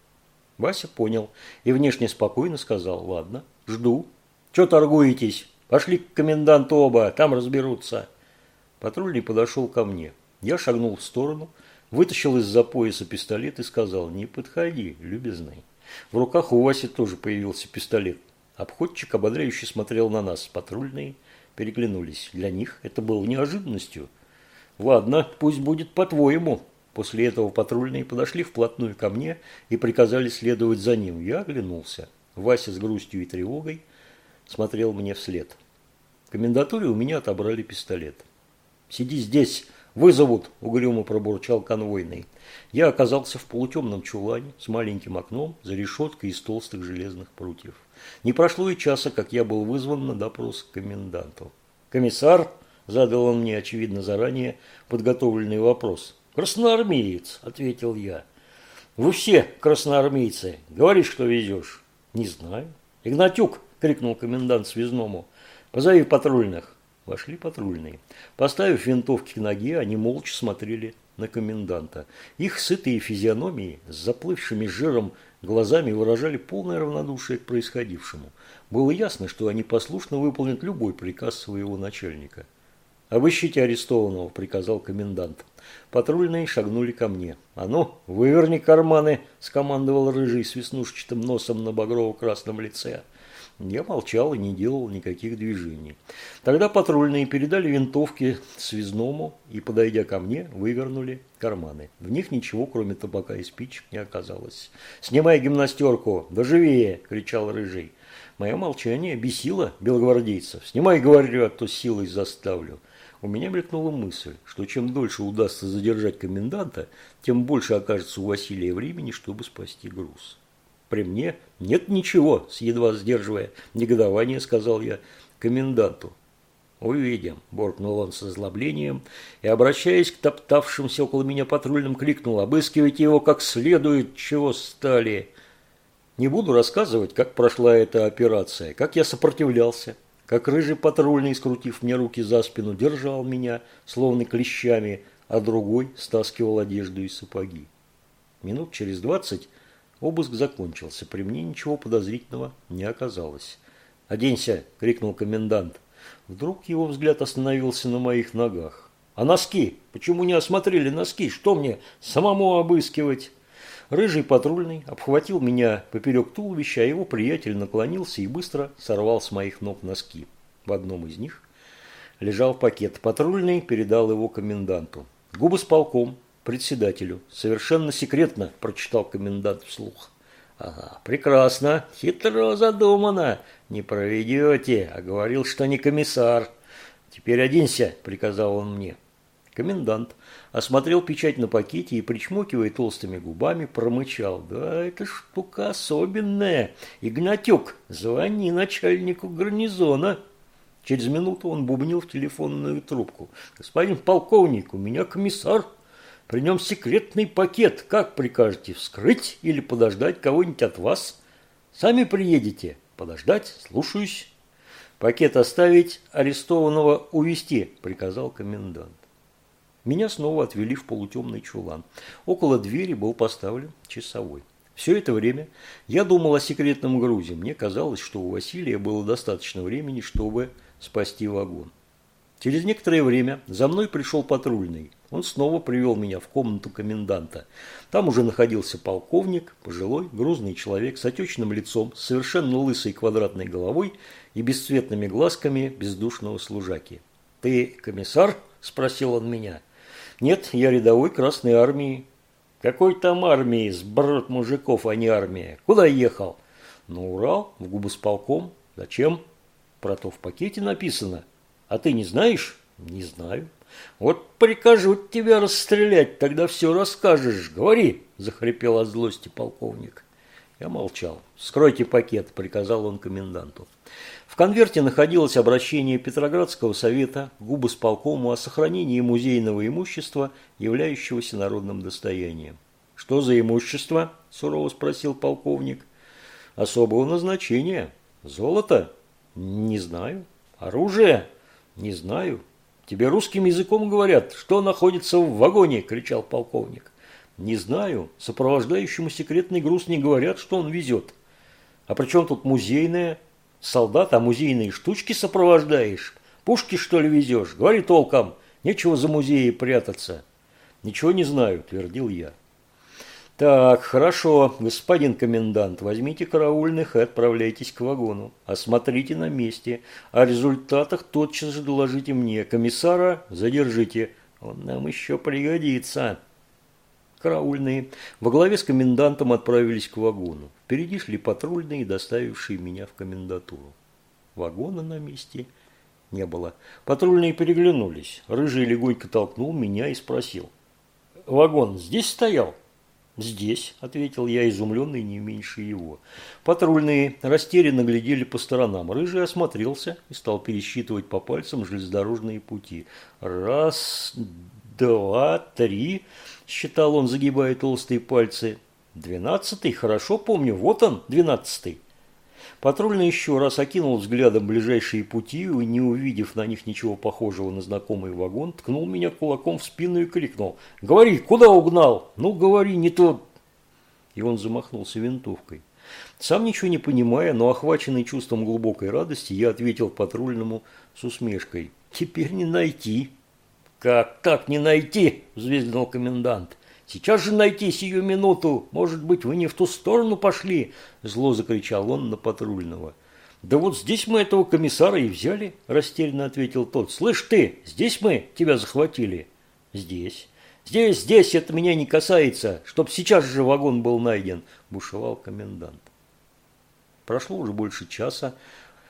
Вася понял и внешне спокойно сказал, ладно, жду. Че торгуетесь? Пошли к коменданту оба, там разберутся. Патрульный подошел ко мне. Я шагнул в сторону, вытащил из-за пояса пистолет и сказал, не подходи, любезный. В руках у Васи тоже появился пистолет. Обходчик ободряюще смотрел на нас. Патрульные переглянулись. Для них это было неожиданностью. «Ладно, пусть будет по-твоему», После этого патрульные подошли вплотную ко мне и приказали следовать за ним. Я оглянулся. Вася с грустью и тревогой смотрел мне вслед. В комендатуре у меня отобрали пистолет. «Сиди здесь, вызовут!» – угрюмо пробурчал конвойный. Я оказался в полутемном чулане с маленьким окном за решеткой из толстых железных прутьев. Не прошло и часа, как я был вызван на допрос к коменданту. «Комиссар?» – задал он мне, очевидно, заранее подготовленный вопрос – «Красноармеец», – ответил я. «Вы все красноармейцы. Говори, что везешь». «Не знаю». «Игнатюк!» – крикнул комендант связному. «Позови патрульных». Вошли патрульные. Поставив винтовки к ноге, они молча смотрели на коменданта. Их сытые физиономии с заплывшими жиром глазами выражали полное равнодушие к происходившему. Было ясно, что они послушно выполнят любой приказ своего начальника. «Обыщите арестованного», – приказал комендант. Патрульные шагнули ко мне. «А ну, выверни карманы!» – скомандовал рыжий с веснушчатым носом на багрово-красном лице. Я молчал и не делал никаких движений. Тогда патрульные передали винтовки связному и, подойдя ко мне, вывернули карманы. В них ничего, кроме табака и спичек, не оказалось. «Снимай гимнастерку! Да живее!» – кричал Рыжий. Мое молчание бесило белогвардейцев. «Снимай, говорю, а то силой заставлю». У меня мелькнула мысль, что чем дольше удастся задержать коменданта, тем больше окажется у Василия времени, чтобы спасти груз. При мне нет ничего, с едва сдерживая негодование, сказал я коменданту. «Увидим», – буркнул он с озлоблением и, обращаясь к топтавшимся около меня патрульным, крикнул «Обыскивайте его как следует, чего стали!» Не буду рассказывать, как прошла эта операция, как я сопротивлялся, как рыжий патрульный, скрутив мне руки за спину, держал меня, словно клещами, а другой стаскивал одежду и сапоги. Минут через двадцать обыск закончился. При мне ничего подозрительного не оказалось. «Оденься!» – крикнул комендант. Вдруг его взгляд остановился на моих ногах. «А носки? Почему не осмотрели носки? Что мне, самому обыскивать?» Рыжий патрульный обхватил меня поперек туловища, а его приятель наклонился и быстро сорвал с моих ног носки. В одном из них лежал пакет. Патрульный передал его коменданту. Губы с полком, председателю. Совершенно секретно, прочитал комендант вслух. Ага, прекрасно, хитро задумано. Не проведете, а говорил, что не комиссар. Теперь оденься, приказал он мне. Комендант осмотрел печать на пакете и, причмокивая толстыми губами, промычал. «Да, это штука особенная. Игнатюк, звони начальнику гарнизона». Через минуту он бубнил в телефонную трубку. «Господин полковник, у меня комиссар. При нем секретный пакет. Как прикажете, вскрыть или подождать кого-нибудь от вас? Сами приедете. Подождать? Слушаюсь». «Пакет оставить, арестованного увести, приказал комендант. Меня снова отвели в полутемный чулан. Около двери был поставлен часовой. Все это время я думал о секретном грузе. Мне казалось, что у Василия было достаточно времени, чтобы спасти вагон. Через некоторое время за мной пришел патрульный. Он снова привел меня в комнату коменданта. Там уже находился полковник, пожилой, грузный человек с отечным лицом, с совершенно лысой квадратной головой и бесцветными глазками бездушного служаки. «Ты комиссар?» – спросил он меня. Нет, я рядовой Красной Армии. Какой там армии, сброд мужиков, а не армия. Куда ехал? На Урал, в губосполком. Зачем? Про то в пакете написано. А ты не знаешь? Не знаю. Вот прикажу тебя расстрелять, тогда все расскажешь. Говори, захрипел от злости полковник. Я молчал. «Скройте пакет», – приказал он коменданту. В конверте находилось обращение Петроградского совета губы с полкому о сохранении музейного имущества, являющегося народным достоянием. «Что за имущество?» – сурово спросил полковник. «Особого назначения. Золото? Не знаю. Оружие? Не знаю. Тебе русским языком говорят, что находится в вагоне?» – кричал полковник. «Не знаю. Сопровождающему секретный груз не говорят, что он везет. А при чем тут музейное?» Солдат, а музейные штучки сопровождаешь? Пушки, что ли, везешь? Говори толком. Нечего за музеи прятаться. Ничего не знаю, твердил я. Так, хорошо, господин комендант, возьмите караульных и отправляйтесь к вагону. Осмотрите на месте. О результатах тотчас же доложите мне. Комиссара задержите. Он нам еще пригодится. Караульные во главе с комендантом отправились к вагону. Впереди шли патрульные, доставившие меня в комендатуру. Вагона на месте не было. Патрульные переглянулись. Рыжий легонько толкнул меня и спросил. «Вагон здесь стоял?» «Здесь», – ответил я, изумленный не меньше его. Патрульные растерянно глядели по сторонам. Рыжий осмотрелся и стал пересчитывать по пальцам железнодорожные пути. «Раз, два, три», – считал он, загибая толстые пальцы. Двенадцатый, хорошо помню, вот он, двенадцатый. Патрульный еще раз окинул взглядом ближайшие пути и, не увидев на них ничего похожего на знакомый вагон, ткнул меня кулаком в спину и крикнул «Говори, куда угнал? Ну, говори, не то...» И он замахнулся винтовкой. Сам ничего не понимая, но охваченный чувством глубокой радости, я ответил патрульному с усмешкой. теперь не найти. Как так не найти? Взвизгнул комендант. Сейчас же найти сию минуту. Может быть, вы не в ту сторону пошли? Зло закричал он на патрульного. «Да вот здесь мы этого комиссара и взяли», – растерянно ответил тот. «Слышь ты, здесь мы тебя захватили». «Здесь». «Здесь, здесь, это меня не касается, чтоб сейчас же вагон был найден», – бушевал комендант. Прошло уже больше часа,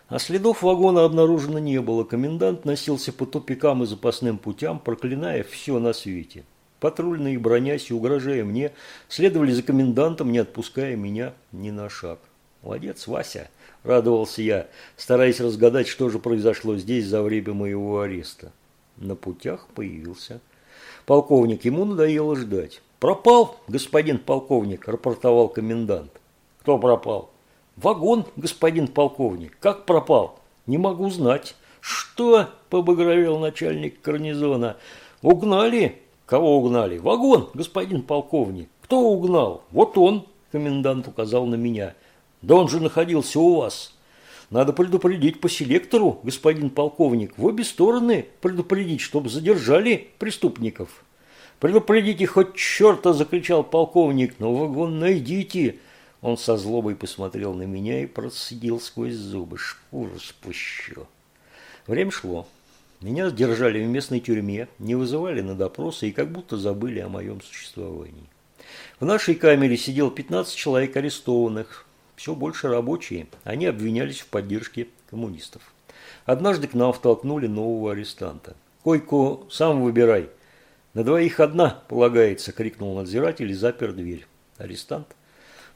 а следов вагона обнаружено не было. Комендант носился по тупикам и запасным путям, проклиная все на свете. Патрульные, бронясь и угрожая мне, следовали за комендантом, не отпуская меня ни на шаг. «Молодец, Вася!» – радовался я, стараясь разгадать, что же произошло здесь за время моего ареста. На путях появился полковник. Ему надоело ждать. «Пропал, господин полковник», – рапортовал комендант. «Кто пропал?» «Вагон, господин полковник. Как пропал?» «Не могу знать». «Что?» – побагровел начальник гарнизона. «Угнали?» «Кого угнали?» «Вагон, господин полковник». «Кто угнал?» «Вот он», – комендант указал на меня. Да он же находился у вас. Надо предупредить по селектору, господин полковник, в обе стороны предупредить, чтобы задержали преступников. Предупредите хоть черта, закричал полковник, но вагон найдите. Он со злобой посмотрел на меня и процедил сквозь зубы. Шкуру спущу. Время шло. Меня держали в местной тюрьме, не вызывали на допросы и как будто забыли о моем существовании. В нашей камере сидел 15 человек арестованных, все больше рабочие, они обвинялись в поддержке коммунистов. Однажды к нам втолкнули нового арестанта. «Койку сам выбирай. На двоих одна полагается», – крикнул надзиратель и запер дверь. Арестант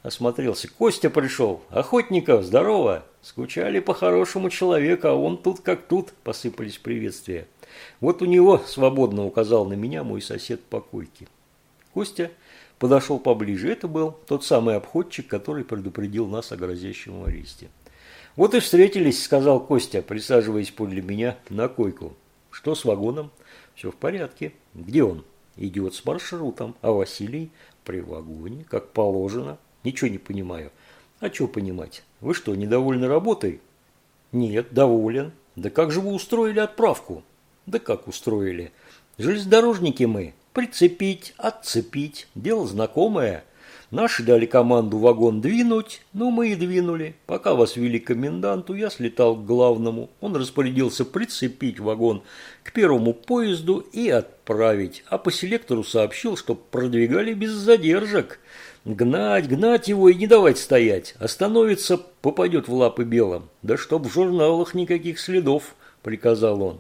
осмотрелся. «Костя пришел. Охотников, здорово. Скучали по хорошему человеку, а он тут как тут», – посыпались приветствия. «Вот у него свободно указал на меня мой сосед по койке». Костя – подошел поближе. Это был тот самый обходчик, который предупредил нас о грозящем аресте. «Вот и встретились», – сказал Костя, присаживаясь подле меня на койку. «Что с вагоном?» «Все в порядке. Где он?» «Идет с маршрутом. А Василий?» «При вагоне, как положено. Ничего не понимаю». «А что понимать? Вы что, недовольны работой?» «Нет, доволен. Да как же вы устроили отправку?» «Да как устроили? Железнодорожники мы. Прицепить, отцепить – дело знакомое. Наши дали команду вагон двинуть, ну мы и двинули. Пока вас вели к коменданту, я слетал к главному. Он распорядился прицепить вагон к первому поезду и отправить. А по селектору сообщил, что продвигали без задержек. Гнать, гнать его и не давать стоять. Остановится, попадет в лапы белым. Да чтоб в журналах никаких следов, приказал он.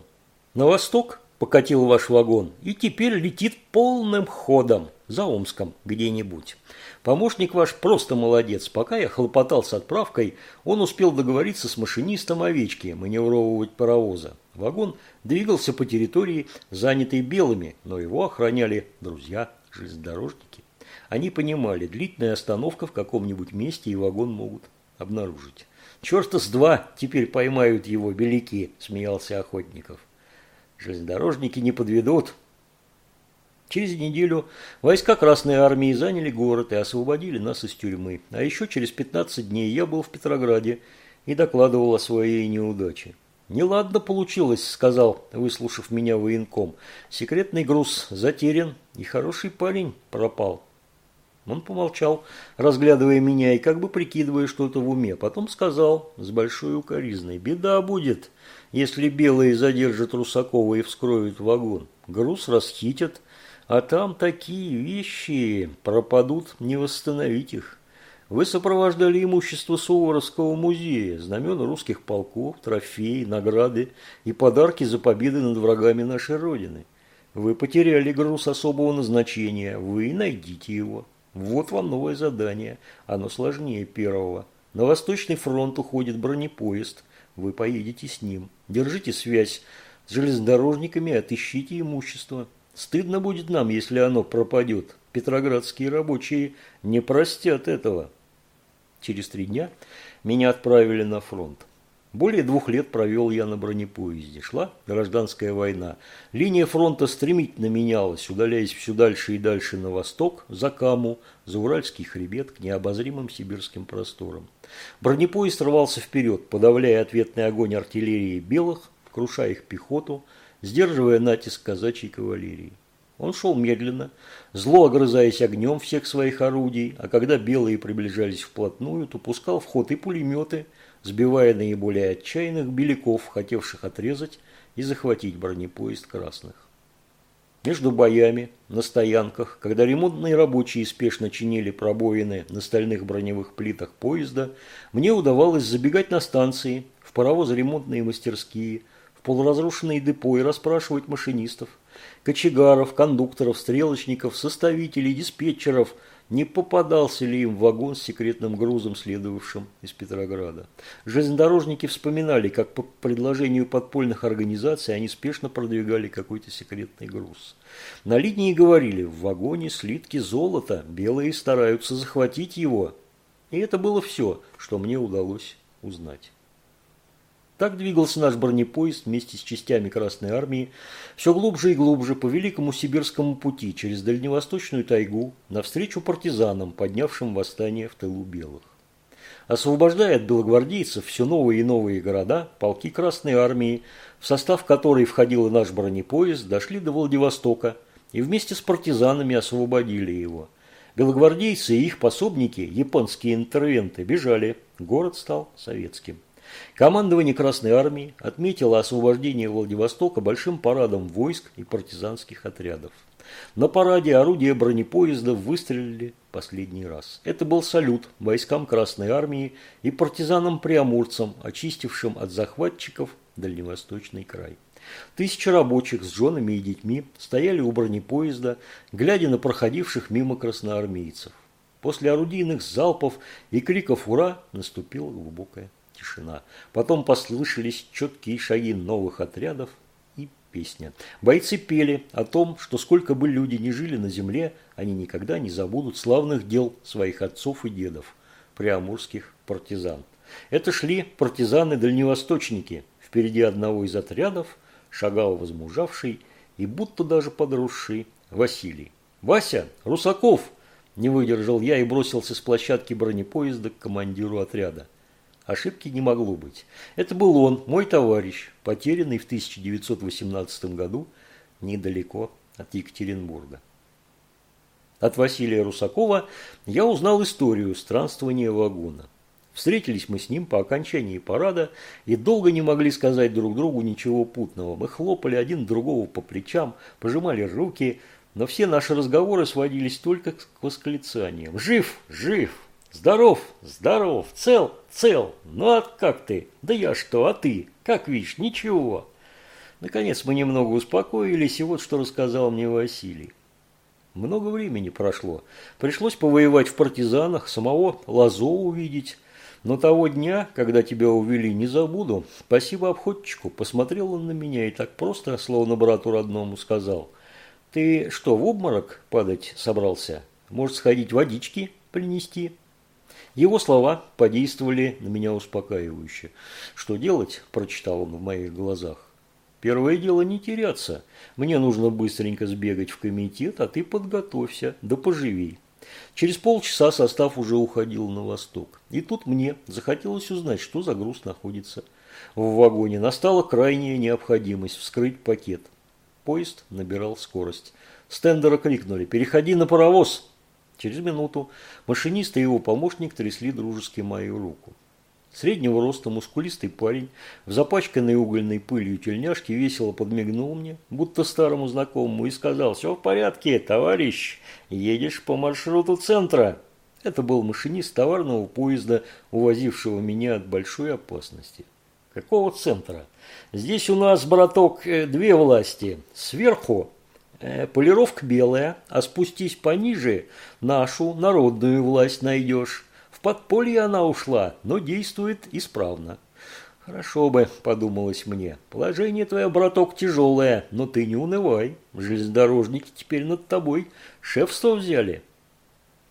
На восток покатил ваш вагон и теперь летит полным ходом за Омском где-нибудь. Помощник ваш просто молодец. Пока я хлопотал с отправкой, он успел договориться с машинистом овечки маневровывать паровоза. Вагон двигался по территории, занятой белыми, но его охраняли друзья, железнодорожники. Они понимали, длительная остановка в каком-нибудь месте и вагон могут обнаружить. «Черта с два теперь поймают его беляки», – смеялся Охотников. Железнодорожники не подведут. Через неделю войска Красной Армии заняли город и освободили нас из тюрьмы. А еще через 15 дней я был в Петрограде и докладывал о своей неудаче. «Неладно получилось», – сказал, выслушав меня военком. «Секретный груз затерян, и хороший парень пропал». Он помолчал, разглядывая меня и как бы прикидывая что-то в уме. Потом сказал с большой укоризной. «Беда будет, если белые задержат Русакова и вскроют вагон. Груз расхитят, а там такие вещи пропадут, не восстановить их. Вы сопровождали имущество Суворовского музея, знамена русских полков, трофеи, награды и подарки за победы над врагами нашей Родины. Вы потеряли груз особого назначения, вы найдите его». Вот вам новое задание. Оно сложнее первого. На Восточный фронт уходит бронепоезд. Вы поедете с ним. Держите связь с железнодорожниками отыщите имущество. Стыдно будет нам, если оно пропадет. Петроградские рабочие не простят этого. Через три дня меня отправили на фронт. Более двух лет провел я на бронепоезде. Шла гражданская война. Линия фронта стремительно менялась, удаляясь все дальше и дальше на восток, за Каму, за Уральский хребет, к необозримым сибирским просторам. Бронепоезд рвался вперед, подавляя ответный огонь артиллерии белых, круша их пехоту, сдерживая натиск казачьей кавалерии. Он шел медленно, зло огрызаясь огнем всех своих орудий, а когда белые приближались вплотную, то пускал в ход и пулеметы, сбивая наиболее отчаянных беляков, хотевших отрезать и захватить бронепоезд красных. Между боями, на стоянках, когда ремонтные рабочие спешно чинили пробоины на стальных броневых плитах поезда, мне удавалось забегать на станции, в паровозо-ремонтные мастерские, в полуразрушенные депо и расспрашивать машинистов, кочегаров, кондукторов, стрелочников, составителей, диспетчеров – не попадался ли им вагон с секретным грузом, следовавшим из Петрограда. Железнодорожники вспоминали, как по предложению подпольных организаций они спешно продвигали какой-то секретный груз. На линии говорили, в вагоне слитки золота, белые стараются захватить его. И это было все, что мне удалось узнать. Так двигался наш бронепоезд вместе с частями Красной Армии все глубже и глубже по Великому Сибирскому пути через Дальневосточную тайгу навстречу партизанам, поднявшим восстание в тылу белых. Освобождая от белогвардейцев все новые и новые города, полки Красной Армии, в состав которой входил и наш бронепоезд, дошли до Владивостока и вместе с партизанами освободили его. Белогвардейцы и их пособники, японские интервенты, бежали, город стал советским. Командование Красной Армии отметило освобождение Владивостока большим парадом войск и партизанских отрядов. На параде орудия бронепоезда выстрелили последний раз. Это был салют войскам Красной Армии и партизанам-приамурцам, очистившим от захватчиков Дальневосточный край. Тысячи рабочих с женами и детьми стояли у бронепоезда, глядя на проходивших мимо красноармейцев. После орудийных залпов и криков «Ура!» наступила глубокая тишина. Потом послышались четкие шаги новых отрядов и песня. Бойцы пели о том, что сколько бы люди ни жили на земле, они никогда не забудут славных дел своих отцов и дедов, приамурских партизан. Это шли партизаны-дальневосточники. Впереди одного из отрядов шагал возмужавший и будто даже подросший Василий. «Вася! Русаков!» Не выдержал я и бросился с площадки бронепоезда к командиру отряда. Ошибки не могло быть. Это был он, мой товарищ, потерянный в 1918 году недалеко от Екатеринбурга. От Василия Русакова я узнал историю странствования вагона. Встретились мы с ним по окончании парада и долго не могли сказать друг другу ничего путного. Мы хлопали один другого по плечам, пожимали руки, но все наши разговоры сводились только к восклицаниям. «Жив! Жив! Здоров! Здоров! Цел! Цел! Ну а как ты? Да я что, а ты? Как видишь, ничего. Наконец мы немного успокоились, и вот что рассказал мне Василий. Много времени прошло. Пришлось повоевать в партизанах, самого Лазо увидеть. Но того дня, когда тебя увели, не забуду. Спасибо обходчику. Посмотрел он на меня и так просто, словно брату родному, сказал. Ты что, в обморок падать собрался? Может, сходить водички принести?» Его слова подействовали на меня успокаивающе. «Что делать?» – прочитал он в моих глазах. «Первое дело не теряться. Мне нужно быстренько сбегать в комитет, а ты подготовься, да поживей». Через полчаса состав уже уходил на восток. И тут мне захотелось узнать, что за груз находится в вагоне. Настала крайняя необходимость вскрыть пакет. Поезд набирал скорость. Стендера крикнули «Переходи на паровоз!» Через минуту машинист и его помощник трясли дружески мою руку. Среднего роста мускулистый парень в запачканной угольной пылью тельняшке весело подмигнул мне, будто старому знакомому, и сказал «Все в порядке, товарищ, едешь по маршруту центра». Это был машинист товарного поезда, увозившего меня от большой опасности. Какого центра? Здесь у нас, браток, э, две власти. Сверху полировка белая, а спустись пониже, нашу народную власть найдешь. В подполье она ушла, но действует исправно. Хорошо бы, подумалось мне. Положение твое, браток, тяжелое, но ты не унывай. Железнодорожники теперь над тобой шефство взяли.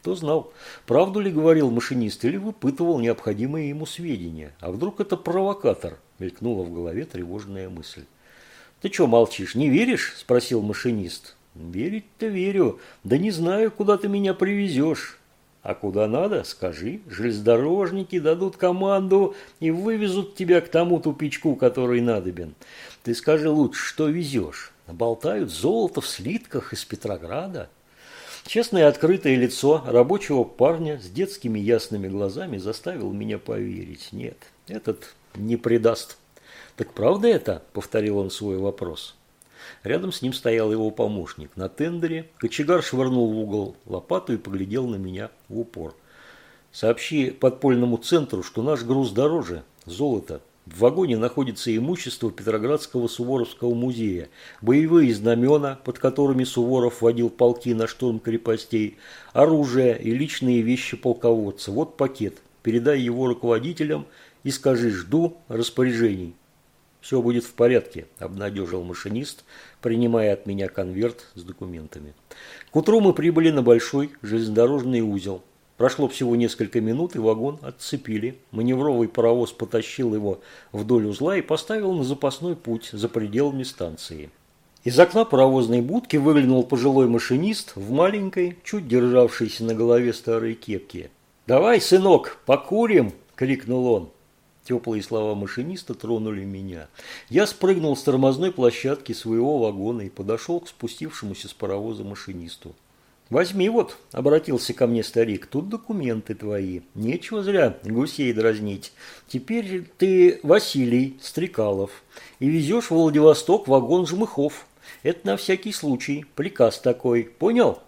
Кто знал, правду ли говорил машинист или выпытывал необходимые ему сведения. А вдруг это провокатор? Мелькнула в голове тревожная мысль. «Ты что молчишь, не веришь?» – спросил машинист. «Верить-то верю, да не знаю, куда ты меня привезешь». «А куда надо, скажи, железнодорожники дадут команду и вывезут тебя к тому тупичку, который надобен. Ты скажи лучше, что везешь? Болтают золото в слитках из Петрограда. Честное открытое лицо рабочего парня с детскими ясными глазами заставило меня поверить. Нет, этот не предаст. «Так правда это?» – повторил он свой вопрос. Рядом с ним стоял его помощник. На тендере кочегар швырнул в угол лопату и поглядел на меня в упор. «Сообщи подпольному центру, что наш груз дороже, золото. В вагоне находится имущество Петроградского Суворовского музея, боевые знамена, под которыми Суворов водил полки на штурм крепостей, оружие и личные вещи полководца. Вот пакет. Передай его руководителям и скажи «жду распоряжений». «Все будет в порядке», – обнадежил машинист, принимая от меня конверт с документами. К утру мы прибыли на большой железнодорожный узел. Прошло всего несколько минут, и вагон отцепили. Маневровый паровоз потащил его вдоль узла и поставил на запасной путь за пределами станции. Из окна паровозной будки выглянул пожилой машинист в маленькой, чуть державшейся на голове старой кепке. «Давай, сынок, покурим!» – крикнул он. Теплые слова машиниста тронули меня. Я спрыгнул с тормозной площадки своего вагона и подошел к спустившемуся с паровоза машинисту. «Возьми вот», – обратился ко мне старик, – «тут документы твои. Нечего зря гусей дразнить. Теперь ты Василий Стрекалов и везешь в Владивосток вагон жмыхов. Это на всякий случай. Приказ такой. Понял?»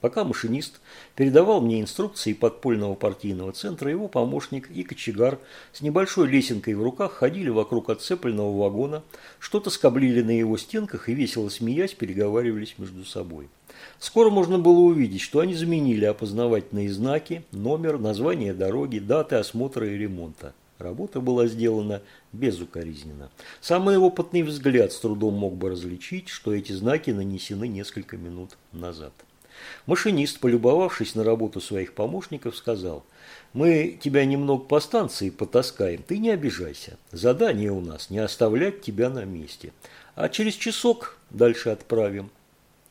Пока машинист передавал мне инструкции подпольного партийного центра, его помощник и кочегар с небольшой лесенкой в руках ходили вокруг отцепленного вагона, что-то скоблили на его стенках и, весело смеясь, переговаривались между собой. Скоро можно было увидеть, что они заменили опознавательные знаки, номер, название дороги, даты осмотра и ремонта. Работа была сделана безукоризненно. Самый опытный взгляд с трудом мог бы различить, что эти знаки нанесены несколько минут назад. Машинист, полюбовавшись на работу своих помощников, сказал, «Мы тебя немного по станции потаскаем, ты не обижайся. Задание у нас не оставлять тебя на месте. А через часок дальше отправим».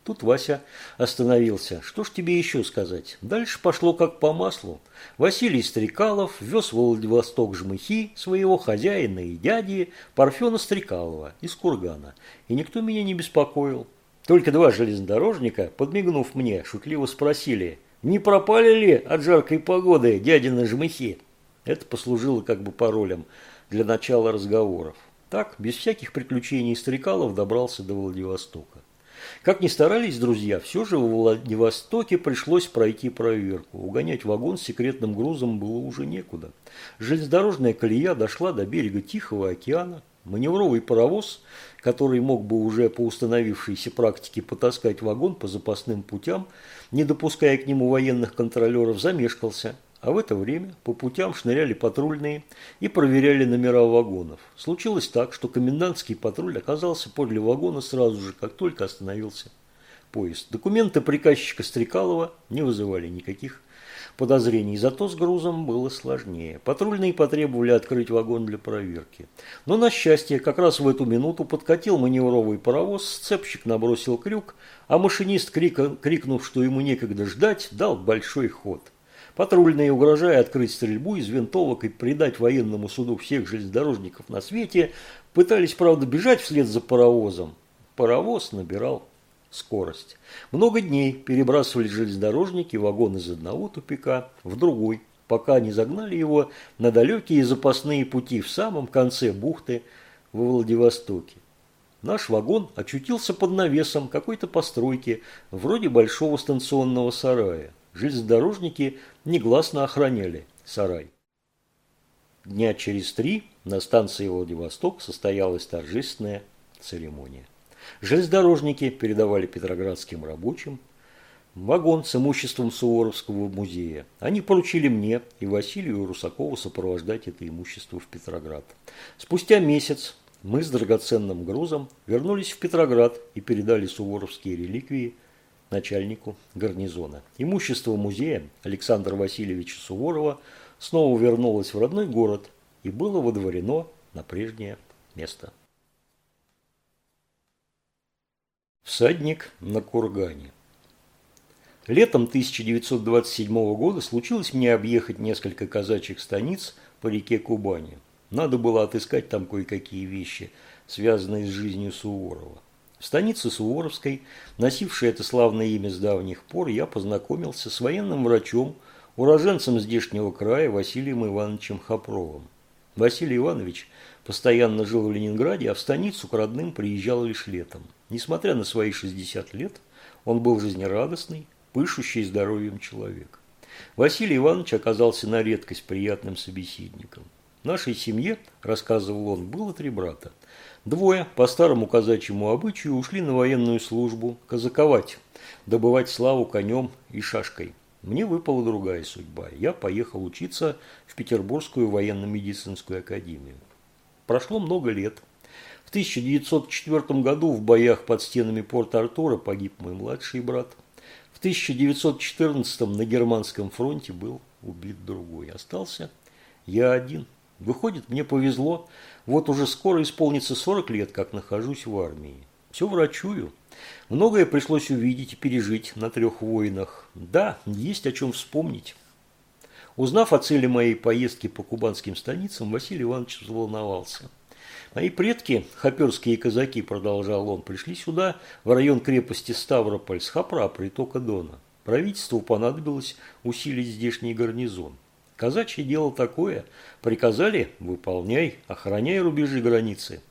Тут Вася остановился. Что ж тебе еще сказать? Дальше пошло как по маслу. Василий Стрекалов вез в Владивосток жмыхи своего хозяина и дяди Парфена Стрекалова из Кургана. И никто меня не беспокоил. Только два железнодорожника, подмигнув мне, шутливо спросили, не пропали ли от жаркой погоды дядины жмыхи? Это послужило как бы паролем для начала разговоров. Так, без всяких приключений Стрекалов добрался до Владивостока. Как ни старались друзья, все же в Владивостоке пришлось пройти проверку. Угонять вагон с секретным грузом было уже некуда. Железнодорожная колея дошла до берега Тихого океана. Маневровый паровоз который мог бы уже по установившейся практике потаскать вагон по запасным путям, не допуская к нему военных контролеров, замешкался. А в это время по путям шныряли патрульные и проверяли номера вагонов. Случилось так, что комендантский патруль оказался подле вагона сразу же, как только остановился поезд. Документы приказчика Стрекалова не вызывали никаких подозрений, зато с грузом было сложнее. Патрульные потребовали открыть вагон для проверки. Но, на счастье, как раз в эту минуту подкатил маневровый паровоз, сцепщик набросил крюк, а машинист, крикнув, что ему некогда ждать, дал большой ход. Патрульные, угрожая открыть стрельбу из винтовок и предать военному суду всех железнодорожников на свете, пытались, правда, бежать вслед за паровозом. Паровоз набирал скорость. Много дней перебрасывали железнодорожники вагон из одного тупика в другой, пока не загнали его на далекие запасные пути в самом конце бухты во Владивостоке. Наш вагон очутился под навесом какой-то постройки, вроде большого станционного сарая. Железнодорожники негласно охраняли сарай. Дня через три на станции Владивосток состоялась торжественная церемония. Железнодорожники передавали петроградским рабочим вагон с имуществом Суворовского музея. Они поручили мне и Василию Русакову сопровождать это имущество в Петроград. Спустя месяц мы с драгоценным грузом вернулись в Петроград и передали суворовские реликвии начальнику гарнизона. Имущество музея Александра Васильевича Суворова снова вернулось в родной город и было водворено на прежнее место. Всадник на кургане. Летом 1927 года случилось мне объехать несколько казачьих станиц по реке Кубани. Надо было отыскать там кое-какие вещи, связанные с жизнью Суворова. В станице Суворовской, носившей это славное имя с давних пор, я познакомился с военным врачом, уроженцем здешнего края Василием Ивановичем Хопровым. Василий Иванович постоянно жил в Ленинграде, а в станицу к родным приезжал лишь летом. Несмотря на свои 60 лет, он был жизнерадостный, пышущий здоровьем человек. Василий Иванович оказался на редкость приятным собеседником. В нашей семье, рассказывал он, было три брата. Двое, по старому казачьему обычаю, ушли на военную службу, казаковать, добывать славу конем и шашкой. Мне выпала другая судьба. Я поехал учиться в Петербургскую военно-медицинскую академию. Прошло много лет. В 1904 году в боях под стенами Порт-Артура погиб мой младший брат. В 1914 на Германском фронте был убит другой. Остался я один. Выходит, мне повезло. Вот уже скоро исполнится 40 лет, как нахожусь в армии. Все врачую. Многое пришлось увидеть и пережить на трех войнах. Да, есть о чем вспомнить. Узнав о цели моей поездки по кубанским станицам, Василий Иванович взволновался. Мои предки, хоперские казаки, продолжал он, пришли сюда, в район крепости Ставрополь, с Хапра, притока Дона. Правительству понадобилось усилить здешний гарнизон. Казачье дело такое. Приказали – выполняй, охраняй рубежи границы.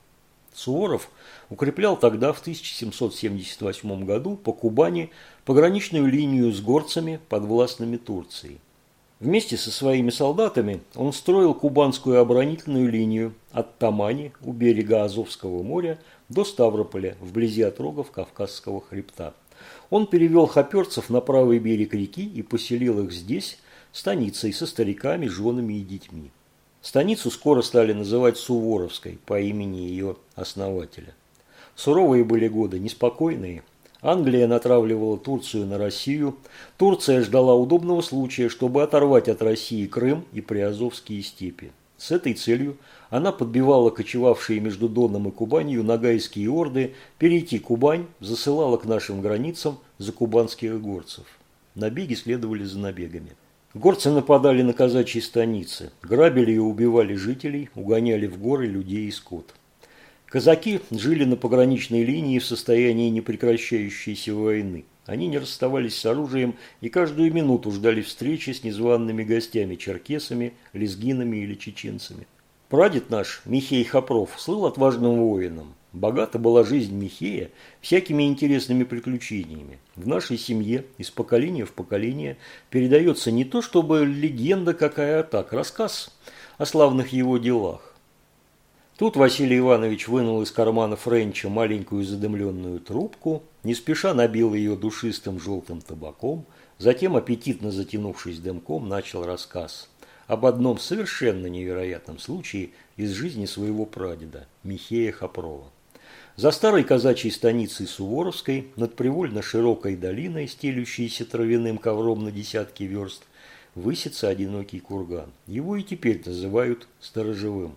Суворов укреплял тогда, в 1778 году, по Кубани пограничную линию с горцами, подвластными Турции. Вместе со своими солдатами он строил кубанскую оборонительную линию от Тамани у берега Азовского моря до Ставрополя, вблизи отрогов Кавказского хребта. Он перевел хоперцев на правый берег реки и поселил их здесь, станицей со стариками, женами и детьми. Станицу скоро стали называть Суворовской по имени ее основателя. Суровые были годы, неспокойные. Англия натравливала Турцию на Россию. Турция ждала удобного случая, чтобы оторвать от России Крым и Приазовские степи. С этой целью она подбивала кочевавшие между Доном и Кубанью нагайские орды перейти Кубань, засылала к нашим границам закубанских горцев. Набеги следовали за набегами. Горцы нападали на казачьи станицы, грабили и убивали жителей, угоняли в горы людей и скот. Казаки жили на пограничной линии в состоянии непрекращающейся войны. Они не расставались с оружием и каждую минуту ждали встречи с незваными гостями, черкесами, лезгинами или чеченцами. Прадед наш, Михей Хопров, слыл отважным воином. Богата была жизнь Михея всякими интересными приключениями. В нашей семье из поколения в поколение передается не то чтобы легенда какая, а так рассказ о славных его делах. Тут Василий Иванович вынул из кармана Френча маленькую задымленную трубку, не спеша набил ее душистым желтым табаком, затем, аппетитно затянувшись дымком, начал рассказ об одном совершенно невероятном случае из жизни своего прадеда, Михея Хопрова. За старой казачьей станицей Суворовской, над привольно широкой долиной, стелющейся травяным ковром на десятки верст, высится одинокий курган. Его и теперь называют сторожевым.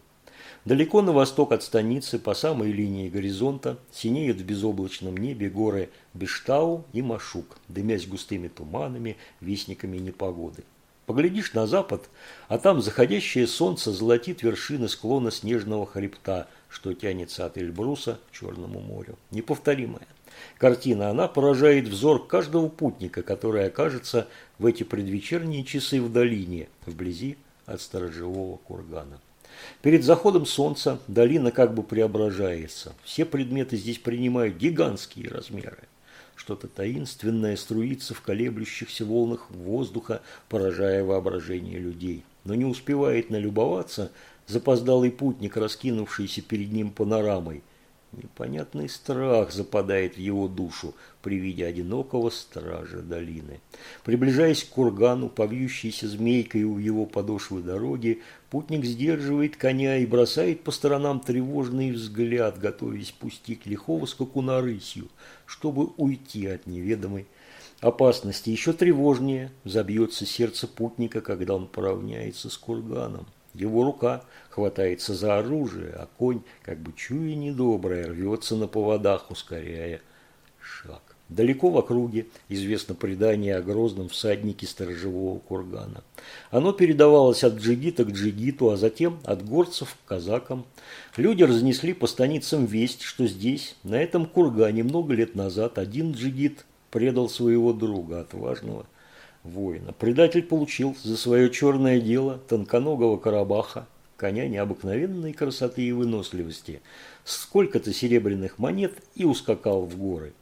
Далеко на восток от станицы, по самой линии горизонта, синеют в безоблачном небе горы Бештау и Машук, дымясь густыми туманами, вестниками непогоды. Поглядишь на запад, а там заходящее солнце золотит вершины склона снежного хребта – что тянется от Эльбруса к Черному морю. Неповторимая. Картина, она поражает взор каждого путника, который окажется в эти предвечерние часы в долине, вблизи от сторожевого кургана. Перед заходом солнца долина как бы преображается. Все предметы здесь принимают гигантские размеры. Что-то таинственное струится в колеблющихся волнах воздуха, поражая воображение людей. Но не успевает налюбоваться запоздалый путник, раскинувшийся перед ним панорамой. Непонятный страх западает в его душу при виде одинокого стража долины. Приближаясь к кургану, повьющейся змейкой у его подошвы дороги, путник сдерживает коня и бросает по сторонам тревожный взгляд, готовясь пустить лихого скакуна рысью, чтобы уйти от неведомой опасности. Еще тревожнее забьется сердце путника, когда он поравняется с курганом. Его рука хватается за оружие, а конь, как бы чуя недоброе, рвется на поводах, ускоряя шаг. Далеко в округе известно предание о грозном всаднике сторожевого кургана. Оно передавалось от джигита к джигиту, а затем от горцев к казакам. Люди разнесли по станицам весть, что здесь, на этом кургане, много лет назад один джигит предал своего друга, отважного воина. Предатель получил за свое черное дело тонконогого Карабаха, коня необыкновенной красоты и выносливости, сколько-то серебряных монет и ускакал в горы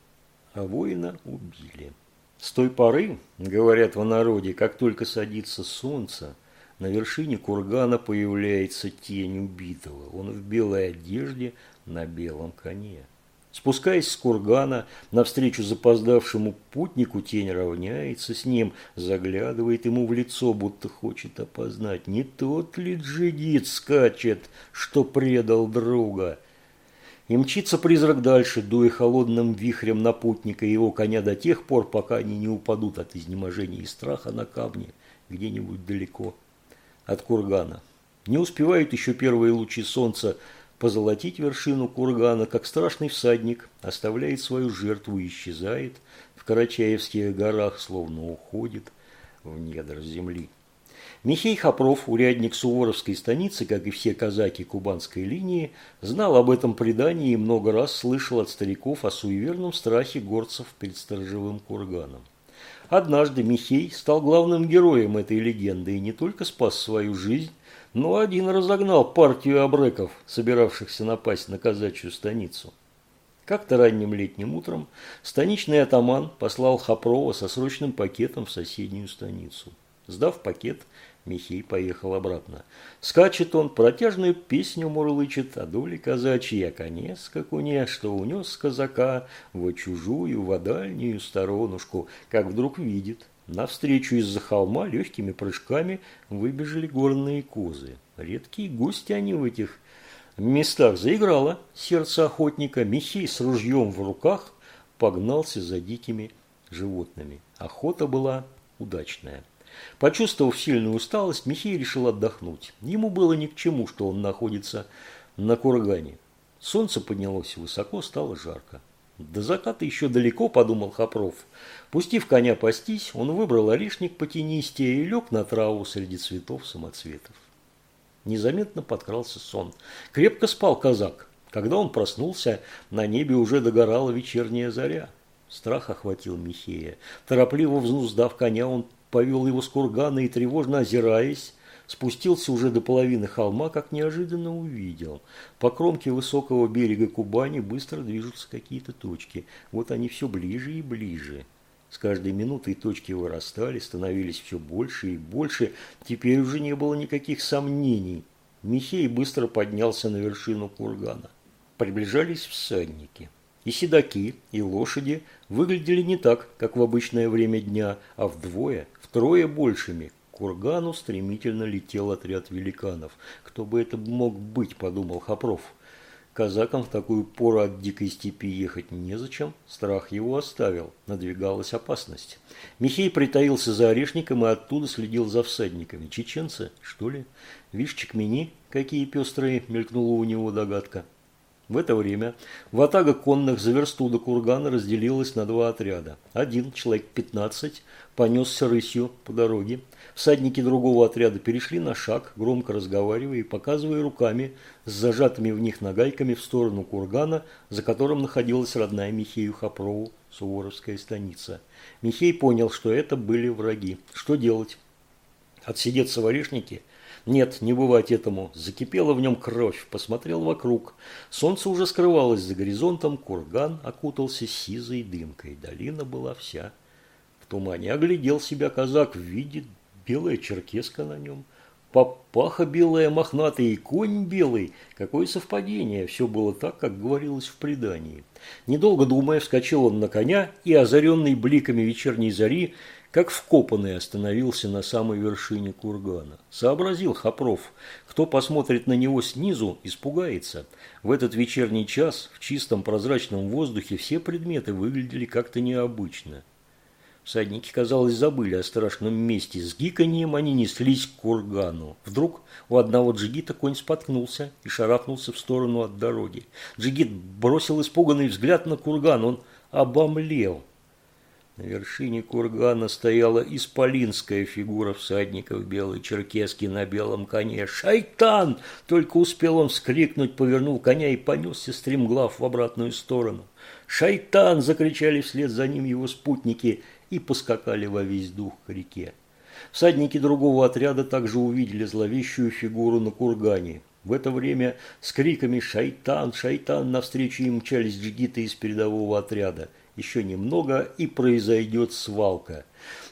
а воина убили. С той поры, говорят в народе, как только садится солнце, на вершине кургана появляется тень убитого. Он в белой одежде на белом коне. Спускаясь с кургана, навстречу запоздавшему путнику, тень равняется с ним, заглядывает ему в лицо, будто хочет опознать, не тот ли джигит скачет, что предал друга. И мчится призрак дальше, дуя холодным вихрем на путника и его коня до тех пор, пока они не упадут от изнеможения и страха на камне где-нибудь далеко от кургана. Не успевают еще первые лучи солнца позолотить вершину кургана, как страшный всадник оставляет свою жертву и исчезает в Карачаевских горах, словно уходит в недр земли. Михей Хопров, урядник Суворовской станицы, как и все казаки кубанской линии, знал об этом предании и много раз слышал от стариков о суеверном страхе горцев перед сторожевым курганом. Однажды Михей стал главным героем этой легенды и не только спас свою жизнь, но один разогнал партию обреков, собиравшихся напасть на казачью станицу. Как-то ранним летним утром станичный атаман послал Хопрова со срочным пакетом в соседнюю станицу. Сдав пакет, Михей поехал обратно. Скачет он, протяжную песню мурлычет о доле казачьей, о коне скакуне, что унес казака в чужую, в дальнюю сторонушку, как вдруг видит. Навстречу из-за холма легкими прыжками выбежали горные козы. Редкие гости они в этих местах. Заиграло сердце охотника. Михей с ружьем в руках погнался за дикими животными. Охота была удачная. Почувствовав сильную усталость, Михей решил отдохнуть. Ему было ни к чему, что он находится на кургане. Солнце поднялось высоко, стало жарко. До заката еще далеко, подумал Хопров. Пустив коня пастись, он выбрал орешник потенистее и лег на траву среди цветов самоцветов. Незаметно подкрался сон. Крепко спал казак. Когда он проснулся, на небе уже догорала вечерняя заря. Страх охватил Михея. Торопливо взнуздав коня, он повел его с кургана и, тревожно озираясь, спустился уже до половины холма, как неожиданно увидел. По кромке высокого берега Кубани быстро движутся какие-то точки. Вот они все ближе и ближе. С каждой минутой точки вырастали, становились все больше и больше. Теперь уже не было никаких сомнений. Михей быстро поднялся на вершину кургана. Приближались всадники. И седаки, и лошади выглядели не так, как в обычное время дня, а вдвое, втрое большими. К кургану стремительно летел отряд великанов. Кто бы это мог быть, подумал Хопров. Казакам в такую пору от дикой степи ехать незачем, страх его оставил, надвигалась опасность. Михей притаился за орешником и оттуда следил за всадниками. Чеченцы, что ли? Вишь, чекмени, какие пестрые, мелькнула у него догадка. В это время ватага конных за версту до кургана разделилась на два отряда. Один, человек 15, понесся рысью по дороге. Всадники другого отряда перешли на шаг, громко разговаривая и показывая руками с зажатыми в них нагайками в сторону кургана, за которым находилась родная Михею Хапрову, Суворовская станица. Михей понял, что это были враги. Что делать? Отсидеться в орешнике – нет, не бывать этому. Закипела в нем кровь. Посмотрел вокруг. Солнце уже скрывалось за горизонтом. Курган окутался сизой дымкой. Долина была вся в тумане. Оглядел себя казак. Видит белая черкеска на нем. Папаха белая, мохнатая и конь белый. Какое совпадение. Все было так, как говорилось в предании. Недолго думая, вскочил он на коня и, озаренный бликами вечерней зари, как вкопанный остановился на самой вершине кургана. Сообразил Хопров, кто посмотрит на него снизу, испугается. В этот вечерний час в чистом прозрачном воздухе все предметы выглядели как-то необычно. Всадники, казалось, забыли о страшном месте. С гиканьем они неслись к кургану. Вдруг у одного джигита конь споткнулся и шарахнулся в сторону от дороги. Джигит бросил испуганный взгляд на курган. Он обомлел. На вершине кургана стояла исполинская фигура всадника в белой черкеске на белом коне. «Шайтан!» Только успел он вскрикнуть, повернул коня и понесся стремглав в обратную сторону. «Шайтан!» – закричали вслед за ним его спутники и поскакали во весь дух к реке. Всадники другого отряда также увидели зловещую фигуру на кургане. В это время с криками «Шайтан! Шайтан!» навстречу им мчались джигиты из передового отряда – еще немного и произойдет свалка.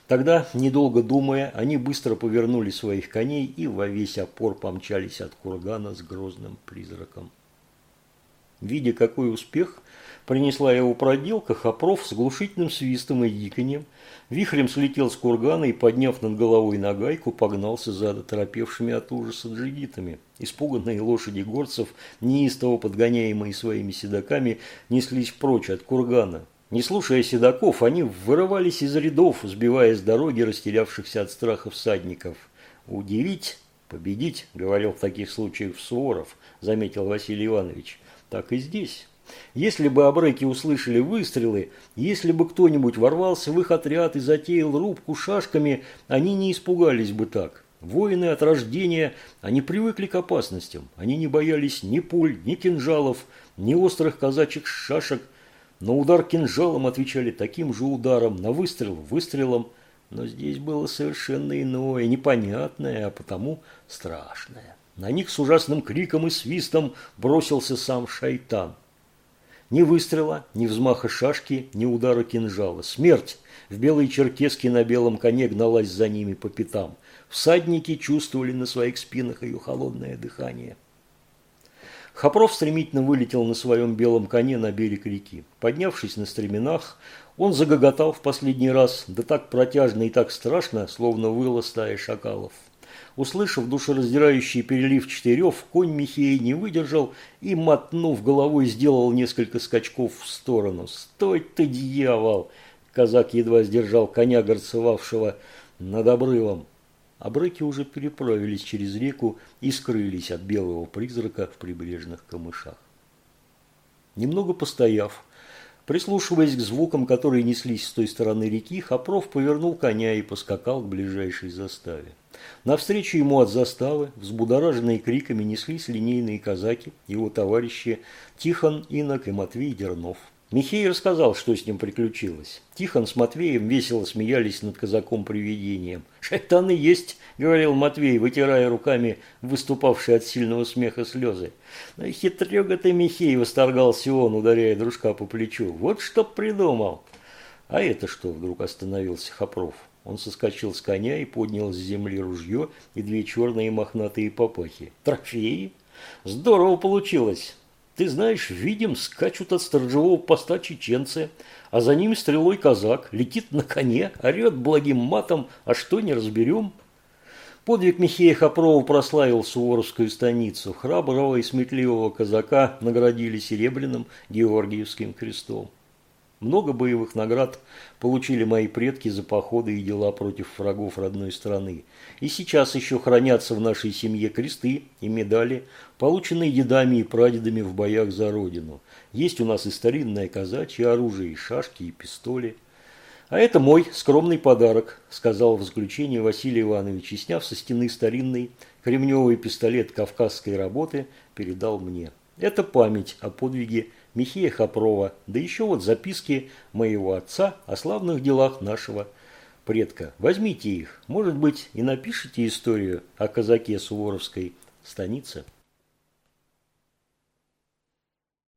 Тогда, недолго думая, они быстро повернули своих коней и во весь опор помчались от кургана с грозным призраком. Видя, какой успех принесла его проделка, Хопров с глушительным свистом и диканьем вихрем слетел с кургана и, подняв над головой нагайку, погнался за доторопевшими от ужаса джигитами. Испуганные лошади горцев, неистово подгоняемые своими седаками, неслись прочь от кургана. Не слушая седаков, они вырывались из рядов, сбивая с дороги растерявшихся от страха всадников. «Удивить, победить», – говорил в таких случаях Суворов, заметил Василий Иванович. «Так и здесь». Если бы абреки услышали выстрелы, если бы кто-нибудь ворвался в их отряд и затеял рубку шашками, они не испугались бы так. Воины от рождения, они привыкли к опасностям. Они не боялись ни пуль, ни кинжалов, ни острых казачьих шашек – на удар кинжалом отвечали таким же ударом, на выстрел выстрелом, но здесь было совершенно иное, непонятное, а потому страшное. На них с ужасным криком и свистом бросился сам шайтан. Ни выстрела, ни взмаха шашки, ни удара кинжала. Смерть в белой черкеске на белом коне гналась за ними по пятам. Всадники чувствовали на своих спинах ее холодное дыхание. Хопров стремительно вылетел на своем белом коне на берег реки. Поднявшись на стременах, он загоготал в последний раз, да так протяжно и так страшно, словно выла стая шакалов. Услышав душераздирающий перелив четырев, конь Михея не выдержал и, мотнув головой, сделал несколько скачков в сторону. «Стой ты, дьявол!» Казак едва сдержал коня, горцевавшего над обрывом. Абреки уже переправились через реку и скрылись от белого призрака в прибрежных камышах. Немного постояв, прислушиваясь к звукам, которые неслись с той стороны реки, Хопров повернул коня и поскакал к ближайшей заставе. Навстречу ему от заставы, взбудораженные криками, неслись линейные казаки, его товарищи Тихон, Инок и Матвей Дернов. Михей рассказал, что с ним приключилось. Тихон с Матвеем весело смеялись над казаком-привидением. «Шайтаны есть!» – говорил Матвей, вытирая руками выступавшие от сильного смеха слезы. «Ну и хитрёга ты, Михей!» – восторгался он, ударяя дружка по плечу. «Вот что придумал!» «А это что?» – вдруг остановился Хопров. Он соскочил с коня и поднял с земли ружье и две черные мохнатые папахи. «Трофеи? Здорово получилось!» Ты знаешь, видим, скачут от сторожевого поста чеченцы, а за ними стрелой казак, летит на коне, орет благим матом, а что не разберем. Подвиг Михея Хопрова прославил Суворовскую станицу. Храброго и сметливого казака наградили серебряным Георгиевским крестом. Много боевых наград получили мои предки за походы и дела против врагов родной страны. И сейчас еще хранятся в нашей семье кресты и медали, полученные дедами и прадедами в боях за родину. Есть у нас и старинное казачье оружие, и шашки, и пистоли. А это мой скромный подарок, сказал в заключение Василий Иванович, и сняв со стены старинный кремневый пистолет кавказской работы, передал мне. Это память о подвиге Михея Хопрова, да еще вот записки моего отца о славных делах нашего предка. Возьмите их, может быть, и напишите историю о казаке Суворовской станице.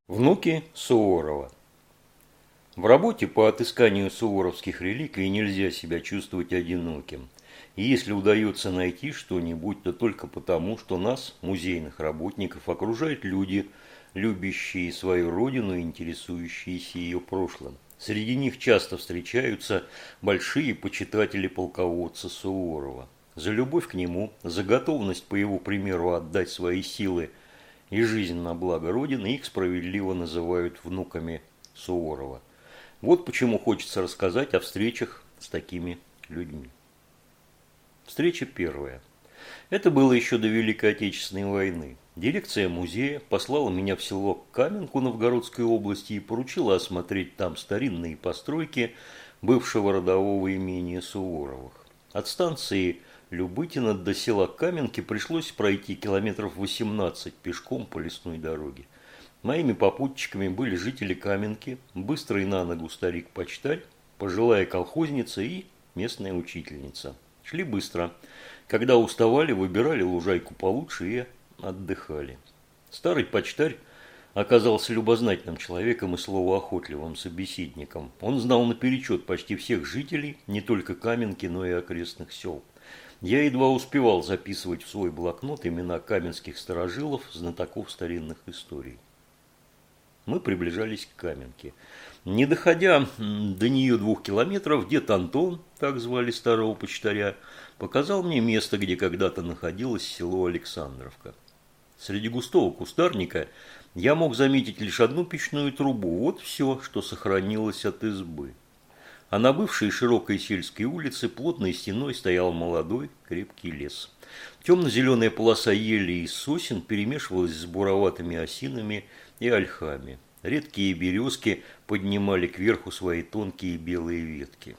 Внуки Суворова В работе по отысканию суворовских реликвий нельзя себя чувствовать одиноким. И если удается найти что-нибудь, то только потому, что нас, музейных работников, окружают люди – любящие свою родину и интересующиеся ее прошлым. Среди них часто встречаются большие почитатели полководца Суворова. За любовь к нему, за готовность по его примеру отдать свои силы и жизнь на благо Родины их справедливо называют внуками Суворова. Вот почему хочется рассказать о встречах с такими людьми. Встреча первая. Это было еще до Великой Отечественной войны. Дирекция музея послала меня в село Каменку Новгородской области и поручила осмотреть там старинные постройки, бывшего родового имения Суворовых. От станции Любытина до села Каменки пришлось пройти километров 18 пешком по лесной дороге. Моими попутчиками были жители Каменки, быстрый на ногу старик-почтарь, пожилая колхозница и местная учительница. Шли быстро. Когда уставали, выбирали лужайку получше и отдыхали. Старый почтарь оказался любознательным человеком и словоохотливым собеседником. Он знал наперечет почти всех жителей, не только Каменки, но и окрестных сел. Я едва успевал записывать в свой блокнот имена каменских старожилов, знатоков старинных историй. Мы приближались к Каменке. Не доходя до нее двух километров, дед Антон, так звали старого почтаря, показал мне место, где когда-то находилось село Александровка. Среди густого кустарника я мог заметить лишь одну печную трубу. Вот все, что сохранилось от избы. А на бывшей широкой сельской улице плотной стеной стоял молодой крепкий лес. Темно-зеленая полоса ели и сосен перемешивалась с буроватыми осинами и ольхами. Редкие березки поднимали кверху свои тонкие белые ветки.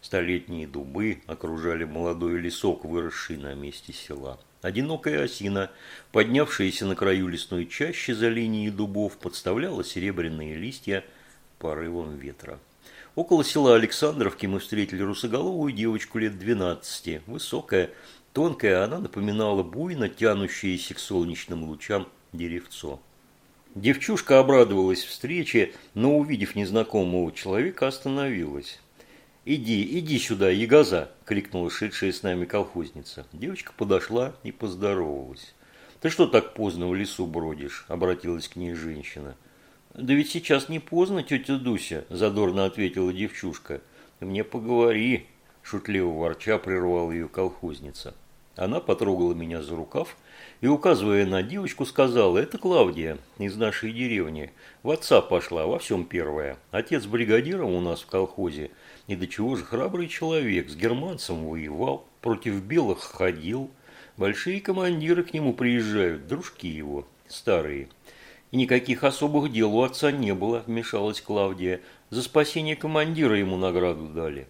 Столетние дубы окружали молодой лесок, выросший на месте села. Одинокая осина, поднявшаяся на краю лесной чащи за линией дубов, подставляла серебряные листья порывом ветра. Около села Александровки мы встретили русоголовую девочку лет двенадцати. Высокая, тонкая, она напоминала буйно тянущееся к солнечным лучам деревцо. Девчушка обрадовалась встрече, но, увидев незнакомого человека, остановилась. «Иди, иди сюда, ягоза!» – крикнула шедшая с нами колхозница. Девочка подошла и поздоровалась. «Ты что так поздно в лесу бродишь?» – обратилась к ней женщина. «Да ведь сейчас не поздно, тетя Дуся», – задорно ответила девчушка. «Мне поговори», – шутливо ворча прервала ее колхозница. Она потрогала меня за рукав и, указывая на девочку, сказала, «Это Клавдия из нашей деревни. В отца пошла, во всем первая. Отец бригадиром у нас в колхозе, и до чего же храбрый человек, с германцем воевал, против белых ходил. Большие командиры к нему приезжают, дружки его, старые. И никаких особых дел у отца не было, вмешалась Клавдия. За спасение командира ему награду дали.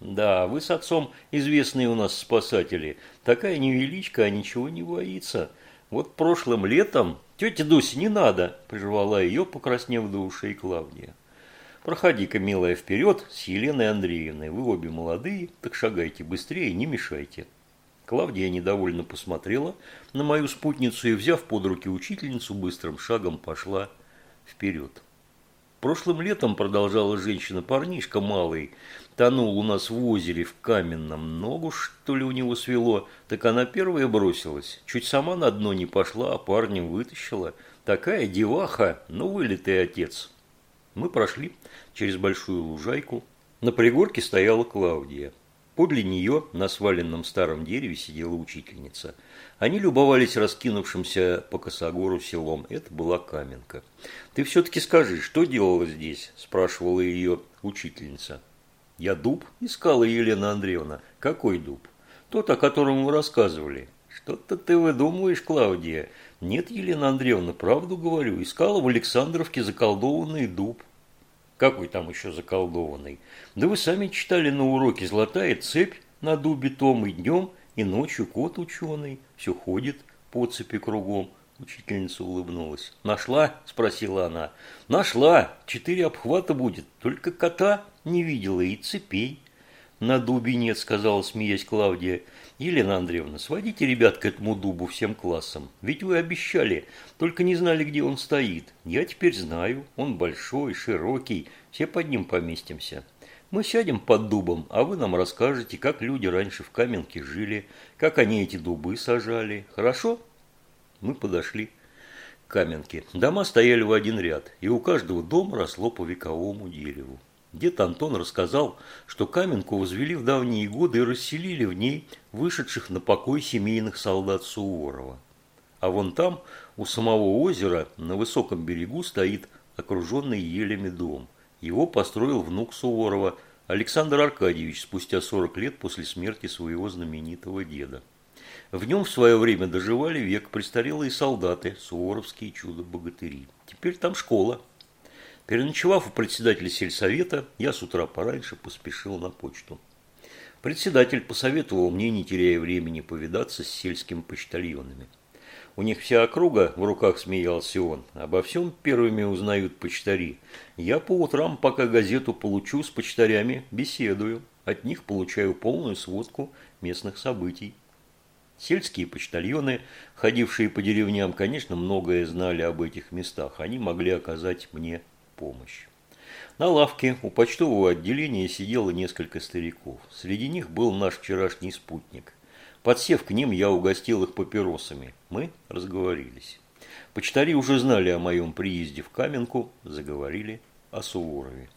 Да, вы с отцом известные у нас спасатели. Такая невеличка, а ничего не боится. Вот прошлым летом... Тетя Дуся, не надо, прервала ее, покраснев до ушей Клавдия. Проходи-ка, милая, вперед с Еленой Андреевной. Вы обе молодые, так шагайте быстрее, не мешайте. Клавдия недовольно посмотрела на мою спутницу и, взяв под руки учительницу, быстрым шагом пошла вперед. Прошлым летом, продолжала женщина, парнишка малый, тонул у нас в озере в каменном. Ногу, что ли, у него свело, так она первая бросилась. Чуть сама на дно не пошла, а парнем вытащила. Такая деваха, ну вылитый отец. Мы прошли через большую лужайку. На пригорке стояла Клавдия. Подле нее на сваленном старом дереве сидела учительница. Они любовались раскинувшимся по косогору селом. Это была Каменка. «Ты все-таки скажи, что делала здесь?» – спрашивала ее учительница. «Я дуб искала Елена Андреевна». «Какой дуб?» «Тот, о котором вы рассказывали». «Что-то ты выдумываешь, Клавдия. Нет, Елена Андреевна, правду говорю. Искала в Александровке заколдованный дуб. Какой там еще заколдованный? Да вы сами читали на уроке «Золотая цепь» на дубе том и днем, и ночью кот ученый. Все ходит по цепи кругом. Учительница улыбнулась. «Нашла?» – спросила она. «Нашла. Четыре обхвата будет. Только кота не видела и цепей». «На дубе нет», – сказала, смеясь Клавдия. «Елена Андреевна, сводите ребят к этому дубу всем классом. Ведь вы обещали, только не знали, где он стоит. Я теперь знаю. Он большой, широкий, все под ним поместимся. Мы сядем под дубом, а вы нам расскажете, как люди раньше в Каменке жили, как они эти дубы сажали. Хорошо?» Мы подошли к Каменке. Дома стояли в один ряд, и у каждого дома росло по вековому дереву. Дед Антон рассказал, что Каменку возвели в давние годы и расселили в ней вышедших на покой семейных солдат Суворова. А вон там, у самого озера, на высоком берегу стоит окруженный елями дом. Его построил внук Суворова Александр Аркадьевич спустя 40 лет после смерти своего знаменитого деда. В нем в свое время доживали век престарелые солдаты, суворовские чудо-богатыри. Теперь там школа, Переночевав у председателя сельсовета, я с утра пораньше поспешил на почту. Председатель посоветовал мне, не теряя времени, повидаться с сельскими почтальонами. У них вся округа в руках смеялся он. Обо всем первыми узнают почтари. Я по утрам, пока газету получу, с почтарями беседую. От них получаю полную сводку местных событий. Сельские почтальоны, ходившие по деревням, конечно, многое знали об этих местах. Они могли оказать мне помощь. На лавке у почтового отделения сидело несколько стариков. Среди них был наш вчерашний спутник. Подсев к ним, я угостил их папиросами. Мы разговорились. Почтари уже знали о моем приезде в Каменку, заговорили о Суворове.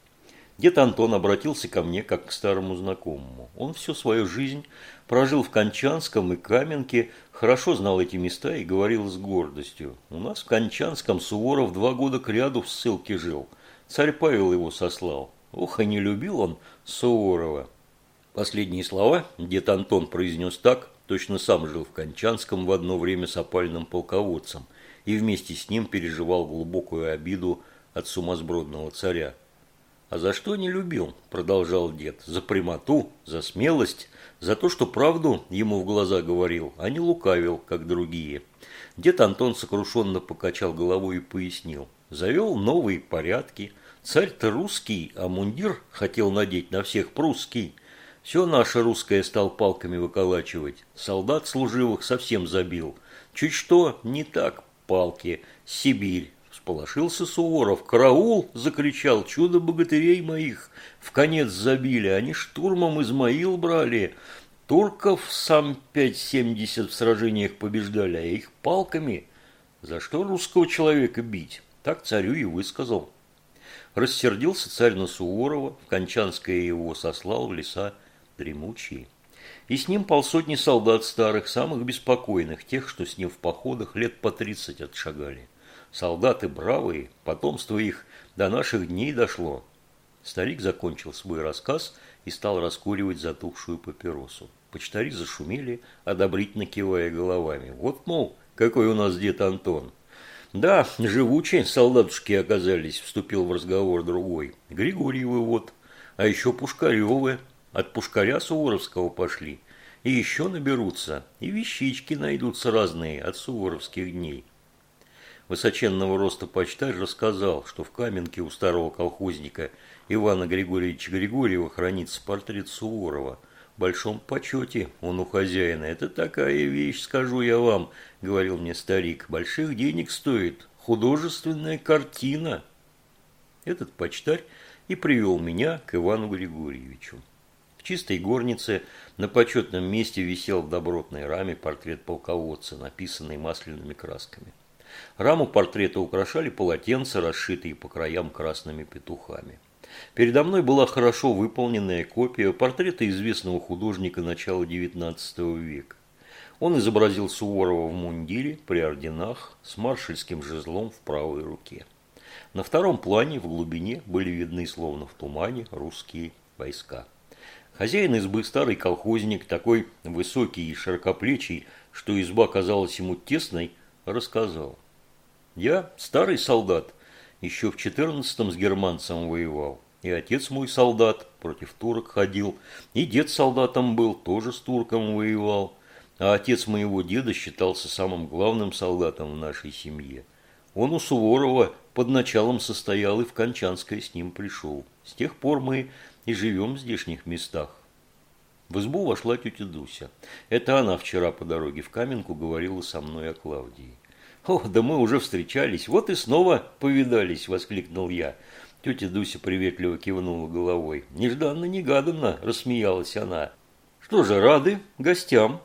Дед Антон обратился ко мне как к старому знакомому. Он всю свою жизнь прожил в Кончанском и Каменке, хорошо знал эти места и говорил с гордостью. У нас в Кончанском Суворов два года кряду в ссылке жил. Царь Павел его сослал. Ох, и не любил он Суворова. Последние слова дед Антон произнес так, точно сам жил в Кончанском в одно время с опальным полководцем и вместе с ним переживал глубокую обиду от сумасбродного царя. «А за что не любил?» – продолжал дед. «За прямоту, за смелость, за то, что правду ему в глаза говорил, а не лукавил, как другие». Дед Антон сокрушенно покачал головой и пояснил. «Завел новые порядки. Царь-то русский, а мундир хотел надеть на всех прусский. Все наше русское стал палками выколачивать. Солдат служивых совсем забил. Чуть что, не так палки. Сибирь, Всполошился Суворов. «Караул!» – закричал. «Чудо богатырей моих! В конец забили! Они штурмом Измаил брали!» Турков сам пять семьдесят в сражениях побеждали, а их палками. За что русского человека бить? Так царю и высказал. Рассердился царь на Суворова, Кончанское его сослал в леса дремучие. И с ним полсотни солдат старых, самых беспокойных, тех, что с ним в походах лет по тридцать отшагали. Солдаты бравые, потомство их до наших дней дошло. Старик закончил свой рассказ и стал раскуривать затухшую папиросу. Почтари зашумели, одобрительно кивая головами. Вот, мол, какой у нас дед Антон. Да, живучие солдатушки оказались, вступил в разговор другой. Григорьевы вот, а еще Пушкаревы. От Пушкаря Суворовского пошли. И еще наберутся, и вещички найдутся разные от суворовских дней высоченного роста почтарь рассказал, что в Каменке у старого колхозника Ивана Григорьевича Григорьева хранится портрет Суворова. В большом почете он у хозяина. Это такая вещь, скажу я вам, говорил мне старик. Больших денег стоит. Художественная картина. Этот почтарь и привел меня к Ивану Григорьевичу. В чистой горнице на почетном месте висел в добротной раме портрет полководца, написанный масляными красками. Раму портрета украшали полотенца, расшитые по краям красными петухами. Передо мной была хорошо выполненная копия портрета известного художника начала XIX века. Он изобразил Суворова в мундире, при орденах, с маршальским жезлом в правой руке. На втором плане в глубине были видны, словно в тумане, русские войска. Хозяин избы, старый колхозник, такой высокий и широкоплечий, что изба казалась ему тесной, рассказал. Я старый солдат, еще в четырнадцатом с германцем воевал. И отец мой солдат, против турок ходил, и дед солдатом был, тоже с турком воевал. А отец моего деда считался самым главным солдатом в нашей семье. Он у Суворова под началом состоял и в Кончанское с ним пришел. С тех пор мы и живем в здешних местах. В избу вошла тетя Дуся. Это она вчера по дороге в Каменку говорила со мной о Клавдии. «О, да мы уже встречались, вот и снова повидались!» – воскликнул я. Тетя Дуся приветливо кивнула головой. «Нежданно-негаданно!» – рассмеялась она. «Что же, рады гостям?»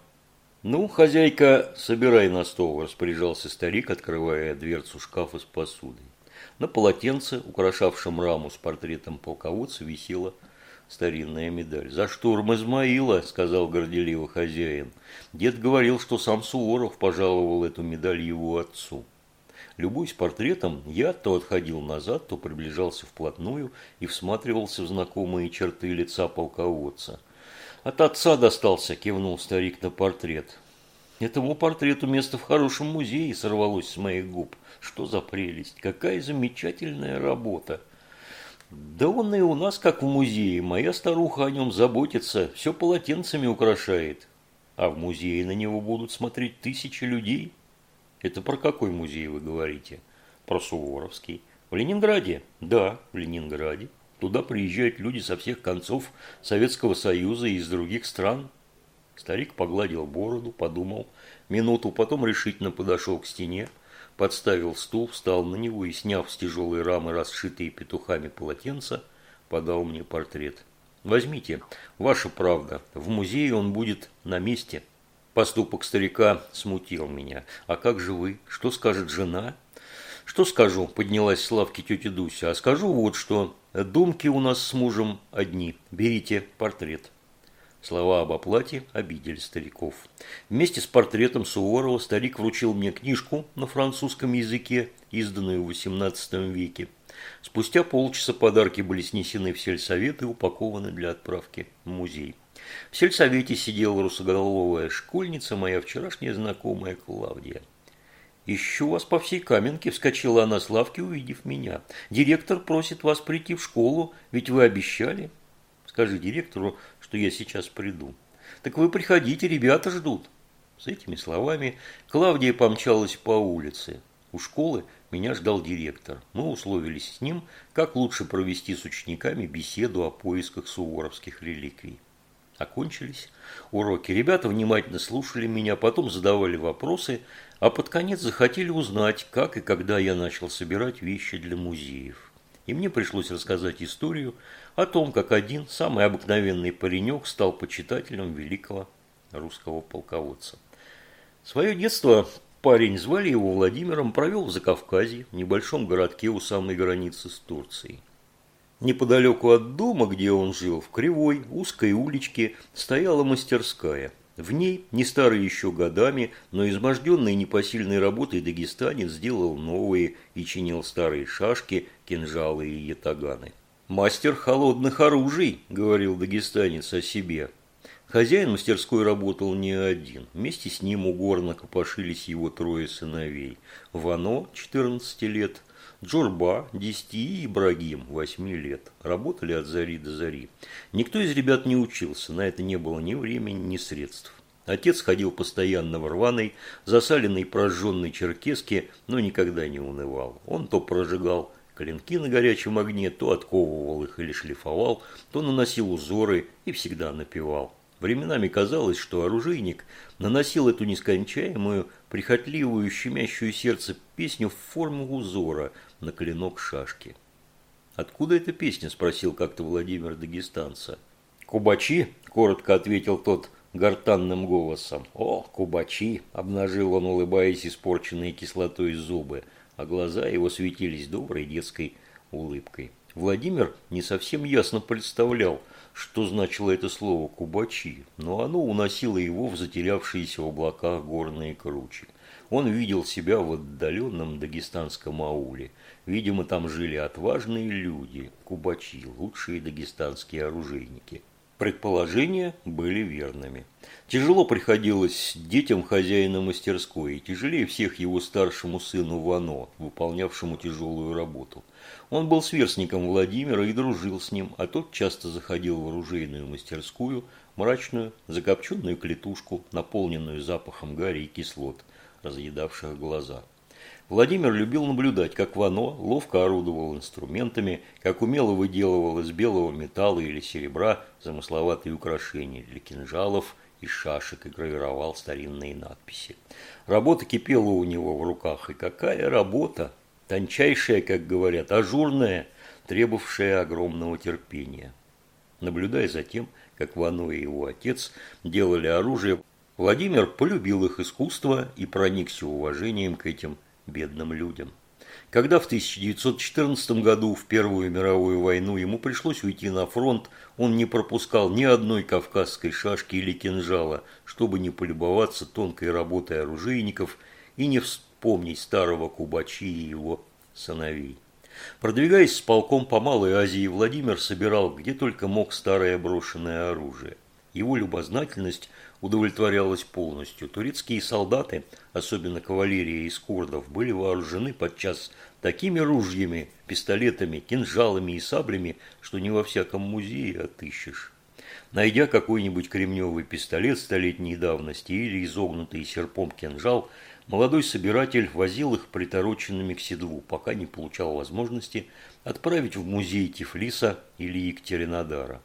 «Ну, хозяйка, собирай на стол», – распоряжался старик, открывая дверцу шкафа с посудой. На полотенце, украшавшем раму с портретом полководца, висела старинная медаль. «За штурм Измаила», – сказал горделиво хозяин. Дед говорил, что сам Суворов пожаловал эту медаль его отцу. Любуясь портретом, я то отходил назад, то приближался вплотную и всматривался в знакомые черты лица полководца. «От отца достался», – кивнул старик на портрет. «Этому портрету место в хорошем музее сорвалось с моих губ. Что за прелесть! Какая замечательная работа!» Да он и у нас, как в музее. Моя старуха о нем заботится, все полотенцами украшает. А в музее на него будут смотреть тысячи людей. Это про какой музей вы говорите? Про Суворовский. В Ленинграде? Да, в Ленинграде. Туда приезжают люди со всех концов Советского Союза и из других стран. Старик погладил бороду, подумал минуту, потом решительно подошел к стене, подставил стул, встал на него и, сняв с тяжелой рамы расшитые петухами полотенца, подал мне портрет. «Возьмите, ваша правда, в музее он будет на месте». Поступок старика смутил меня. «А как же вы? Что скажет жена?» «Что скажу?» – поднялась с лавки тетя Дуся. «А скажу вот что. Думки у нас с мужем одни. Берите портрет». Слова об оплате обидели стариков. Вместе с портретом Суворова старик вручил мне книжку на французском языке, изданную в XVIII веке. Спустя полчаса подарки были снесены в сельсовет и упакованы для отправки в музей. В сельсовете сидела русоголовая школьница, моя вчерашняя знакомая Клавдия. «Ищу вас по всей Каменке», – вскочила она с лавки, увидев меня. «Директор просит вас прийти в школу, ведь вы обещали». «Скажи директору, что я сейчас приду. Так вы приходите, ребята ждут. С этими словами Клавдия помчалась по улице. У школы меня ждал директор. Мы условились с ним, как лучше провести с учениками беседу о поисках суворовских реликвий. Окончились уроки. Ребята внимательно слушали меня, потом задавали вопросы, а под конец захотели узнать, как и когда я начал собирать вещи для музеев. И мне пришлось рассказать историю о том, как один самый обыкновенный паренек стал почитателем великого русского полководца. Свое детство парень, звали его Владимиром, провел в Закавказье, в небольшом городке у самой границы с Турцией. Неподалеку от дома, где он жил, в кривой, узкой уличке, стояла мастерская. В ней, не старый еще годами, но изможденный непосильной работой дагестанец сделал новые и чинил старые шашки, кинжалы и ятаганы. «Мастер холодных оружий», – говорил дагестанец о себе. Хозяин мастерской работал не один. Вместе с ним у горна копошились его трое сыновей. Вано, 14 лет, Джорба, 10 и Ибрагим, 8 лет. Работали от зари до зари. Никто из ребят не учился, на это не было ни времени, ни средств. Отец ходил постоянно в рваной, засаленной прожженной черкеске, но никогда не унывал. Он то прожигал Клинки на горячем огне то отковывал их или шлифовал, то наносил узоры и всегда напевал. Временами казалось, что оружейник наносил эту нескончаемую, прихотливую, щемящую сердце песню в форму узора на клинок шашки. «Откуда эта песня?» – спросил как-то Владимир Дагестанца. «Кубачи», – коротко ответил тот гортанным голосом. «О, кубачи!» – обнажил он, улыбаясь, испорченные кислотой зубы – а глаза его светились доброй детской улыбкой. Владимир не совсем ясно представлял, что значило это слово «кубачи», но оно уносило его в затерявшиеся в облаках горные кручи. Он видел себя в отдаленном дагестанском ауле. Видимо, там жили отважные люди, кубачи, лучшие дагестанские оружейники. Предположения были верными. Тяжело приходилось детям хозяина мастерской, и тяжелее всех его старшему сыну Вано, выполнявшему тяжелую работу. Он был сверстником Владимира и дружил с ним, а тот часто заходил в оружейную мастерскую, мрачную, закопченную клетушку, наполненную запахом гари и кислот, разъедавших глаза. Владимир любил наблюдать, как Вано ловко орудовал инструментами, как умело выделывал из белого металла или серебра замысловатые украшения для кинжалов и шашек и гравировал старинные надписи. Работа кипела у него в руках, и какая работа! Тончайшая, как говорят, ажурная, требовавшая огромного терпения. Наблюдая за тем, как Вано и его отец делали оружие, Владимир полюбил их искусство и проникся уважением к этим бедным людям. Когда в 1914 году в Первую мировую войну ему пришлось уйти на фронт, он не пропускал ни одной кавказской шашки или кинжала, чтобы не полюбоваться тонкой работой оружейников и не вспомнить старого Кубачи и его сыновей. Продвигаясь с полком по Малой Азии, Владимир собирал где только мог старое брошенное оружие. Его любознательность удовлетворялась полностью. Турецкие солдаты, особенно кавалерия из курдов, были вооружены подчас такими ружьями, пистолетами, кинжалами и саблями, что не во всяком музее отыщешь. Найдя какой-нибудь кремневый пистолет столетней давности или изогнутый серпом кинжал, молодой собиратель возил их притороченными к седлу, пока не получал возможности отправить в музей Тифлиса или Екатеринодара.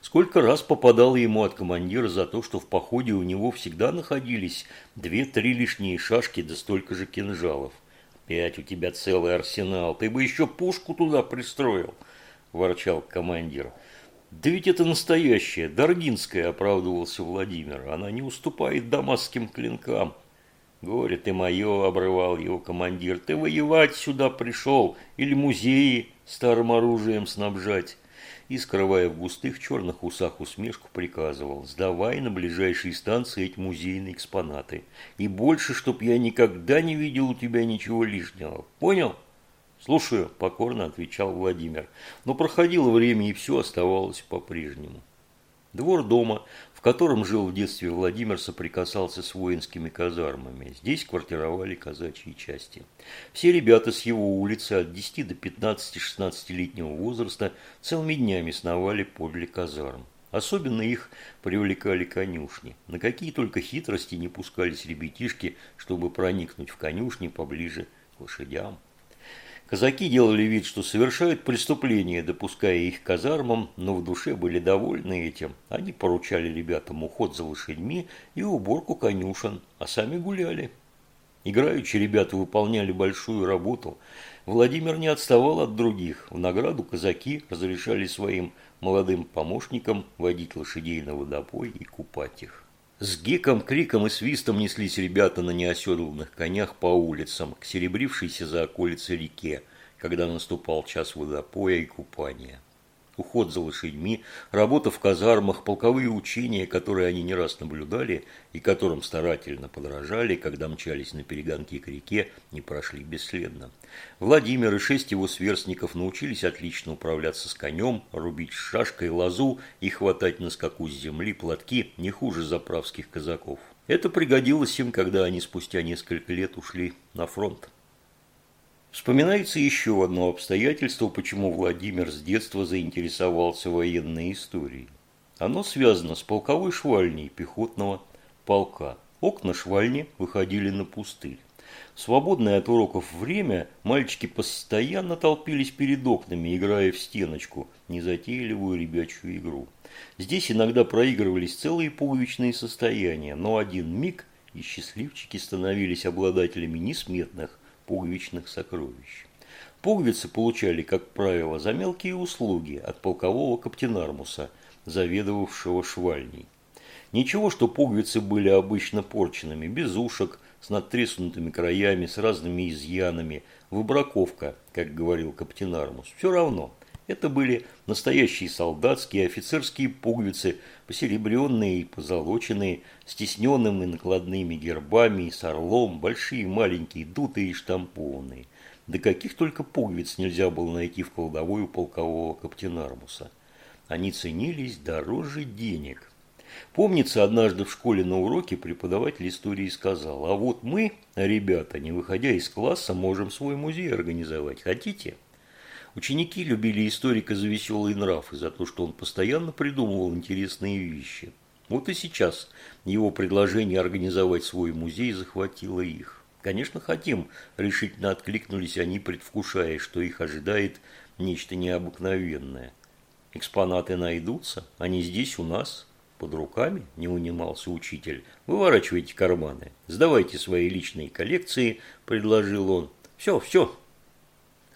Сколько раз попадало ему от командира за то, что в походе у него всегда находились две-три лишние шашки да столько же кинжалов. «Опять у тебя целый арсенал, ты бы еще пушку туда пристроил», – ворчал командир. «Да ведь это настоящая, Даргинская», – оправдывался Владимир. «Она не уступает дамасским клинкам». «Горе ты мое», – обрывал его командир. «Ты воевать сюда пришел или музеи старым оружием снабжать?» И, скрывая в густых черных усах усмешку, приказывал «Сдавай на ближайшей станции эти музейные экспонаты. И больше, чтоб я никогда не видел у тебя ничего лишнего. Понял?» «Слушаю», – покорно отвечал Владимир. Но проходило время, и все оставалось по-прежнему. Двор дома, котором жил в детстве Владимир, соприкасался с воинскими казармами. Здесь квартировали казачьи части. Все ребята с его улицы от 10 до 15-16-летнего возраста целыми днями сновали подле казарм. Особенно их привлекали конюшни. На какие только хитрости не пускались ребятишки, чтобы проникнуть в конюшни поближе к лошадям. Казаки делали вид, что совершают преступления, допуская их казармам, но в душе были довольны этим. Они поручали ребятам уход за лошадьми и уборку конюшен, а сами гуляли. Играючи ребята выполняли большую работу. Владимир не отставал от других. В награду казаки разрешали своим молодым помощникам водить лошадей на водопой и купать их. С гиком, криком и свистом неслись ребята на неоседланных конях по улицам, к серебрившейся за околицей реке, когда наступал час водопоя и купания уход за лошадьми, работа в казармах, полковые учения, которые они не раз наблюдали и которым старательно подражали, когда мчались на перегонки к реке, не прошли бесследно. Владимир и шесть его сверстников научились отлично управляться с конем, рубить шашкой лозу и хватать на скаку с земли платки не хуже заправских казаков. Это пригодилось им, когда они спустя несколько лет ушли на фронт. Вспоминается еще одно обстоятельство, почему Владимир с детства заинтересовался военной историей. Оно связано с полковой швальней пехотного полка. Окна швальни выходили на пустырь. В свободное от уроков время мальчики постоянно толпились перед окнами, играя в стеночку, незатейливую ребячью игру. Здесь иногда проигрывались целые пуговичные состояния, но один миг и счастливчики становились обладателями несметных, пуговичных сокровищ. Пуговицы получали, как правило, за мелкие услуги от полкового каптенармуса, заведовавшего швальней. Ничего, что пуговицы были обычно порченными, без ушек, с надтреснутыми краями, с разными изъянами, выбраковка, как говорил каптенармус. Все равно, это были настоящие солдатские офицерские пуговицы, посеребренные и позолоченные, с тисненными накладными гербами и с орлом, большие маленькие, дутые и штампованные. Да каких только пуговиц нельзя было найти в кладовой у полкового каптенармуса. Они ценились дороже денег. Помнится, однажды в школе на уроке преподаватель истории сказал, а вот мы, ребята, не выходя из класса, можем свой музей организовать. Хотите? Ученики любили историка за веселый нрав и за то, что он постоянно придумывал интересные вещи. Вот и сейчас его предложение организовать свой музей захватило их. Конечно, хотим, решительно откликнулись они, предвкушая, что их ожидает нечто необыкновенное. Экспонаты найдутся, они здесь у нас, под руками, не унимался учитель. Выворачивайте карманы, сдавайте свои личные коллекции, предложил он. Все, все,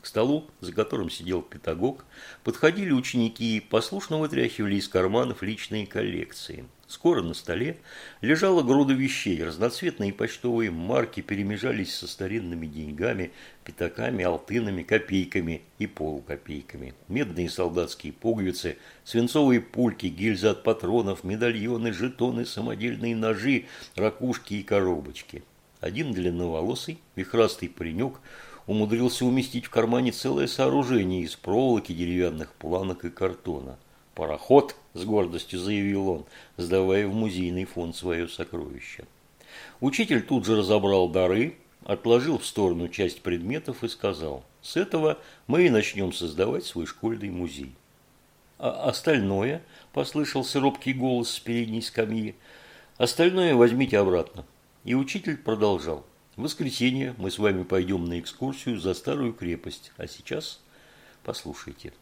столу, за которым сидел педагог, подходили ученики и послушно вытряхивали из карманов личные коллекции. Скоро на столе лежала груда вещей, разноцветные почтовые марки перемежались со старинными деньгами, пятаками, алтынами, копейками и полукопейками. Медные солдатские пуговицы, свинцовые пульки, гильзы от патронов, медальоны, жетоны, самодельные ножи, ракушки и коробочки. Один длинноволосый, вихрастый паренек – умудрился уместить в кармане целое сооружение из проволоки, деревянных планок и картона. пароход», – с гордостью заявил он, сдавая в музейный фонд свое сокровище. Учитель тут же разобрал дары, отложил в сторону часть предметов и сказал, «С этого мы и начнем создавать свой школьный музей». «А остальное?» – послышался робкий голос с передней скамьи. «Остальное возьмите обратно». И учитель продолжал. В воскресенье мы с вами пойдем на экскурсию за старую крепость. А сейчас послушайте.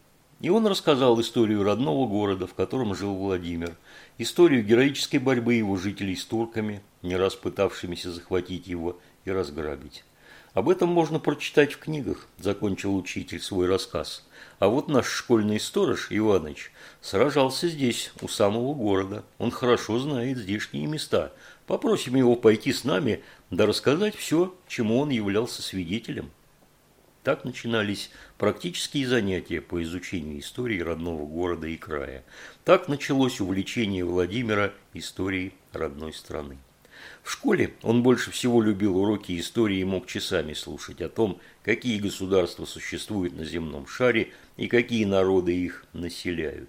И он рассказал историю родного города, в котором жил Владимир, историю героической борьбы его жителей с турками, не раз пытавшимися захватить его и разграбить. Об этом можно прочитать в книгах, закончил учитель свой рассказ. А вот наш школьный сторож Иваныч сражался здесь, у самого города. Он хорошо знает здешние места. Попросим его пойти с нами, да рассказать все, чему он являлся свидетелем. Так начинались практические занятия по изучению истории родного города и края. Так началось увлечение Владимира историей родной страны. В школе он больше всего любил уроки истории и мог часами слушать о том, какие государства существуют на земном шаре и какие народы их населяют.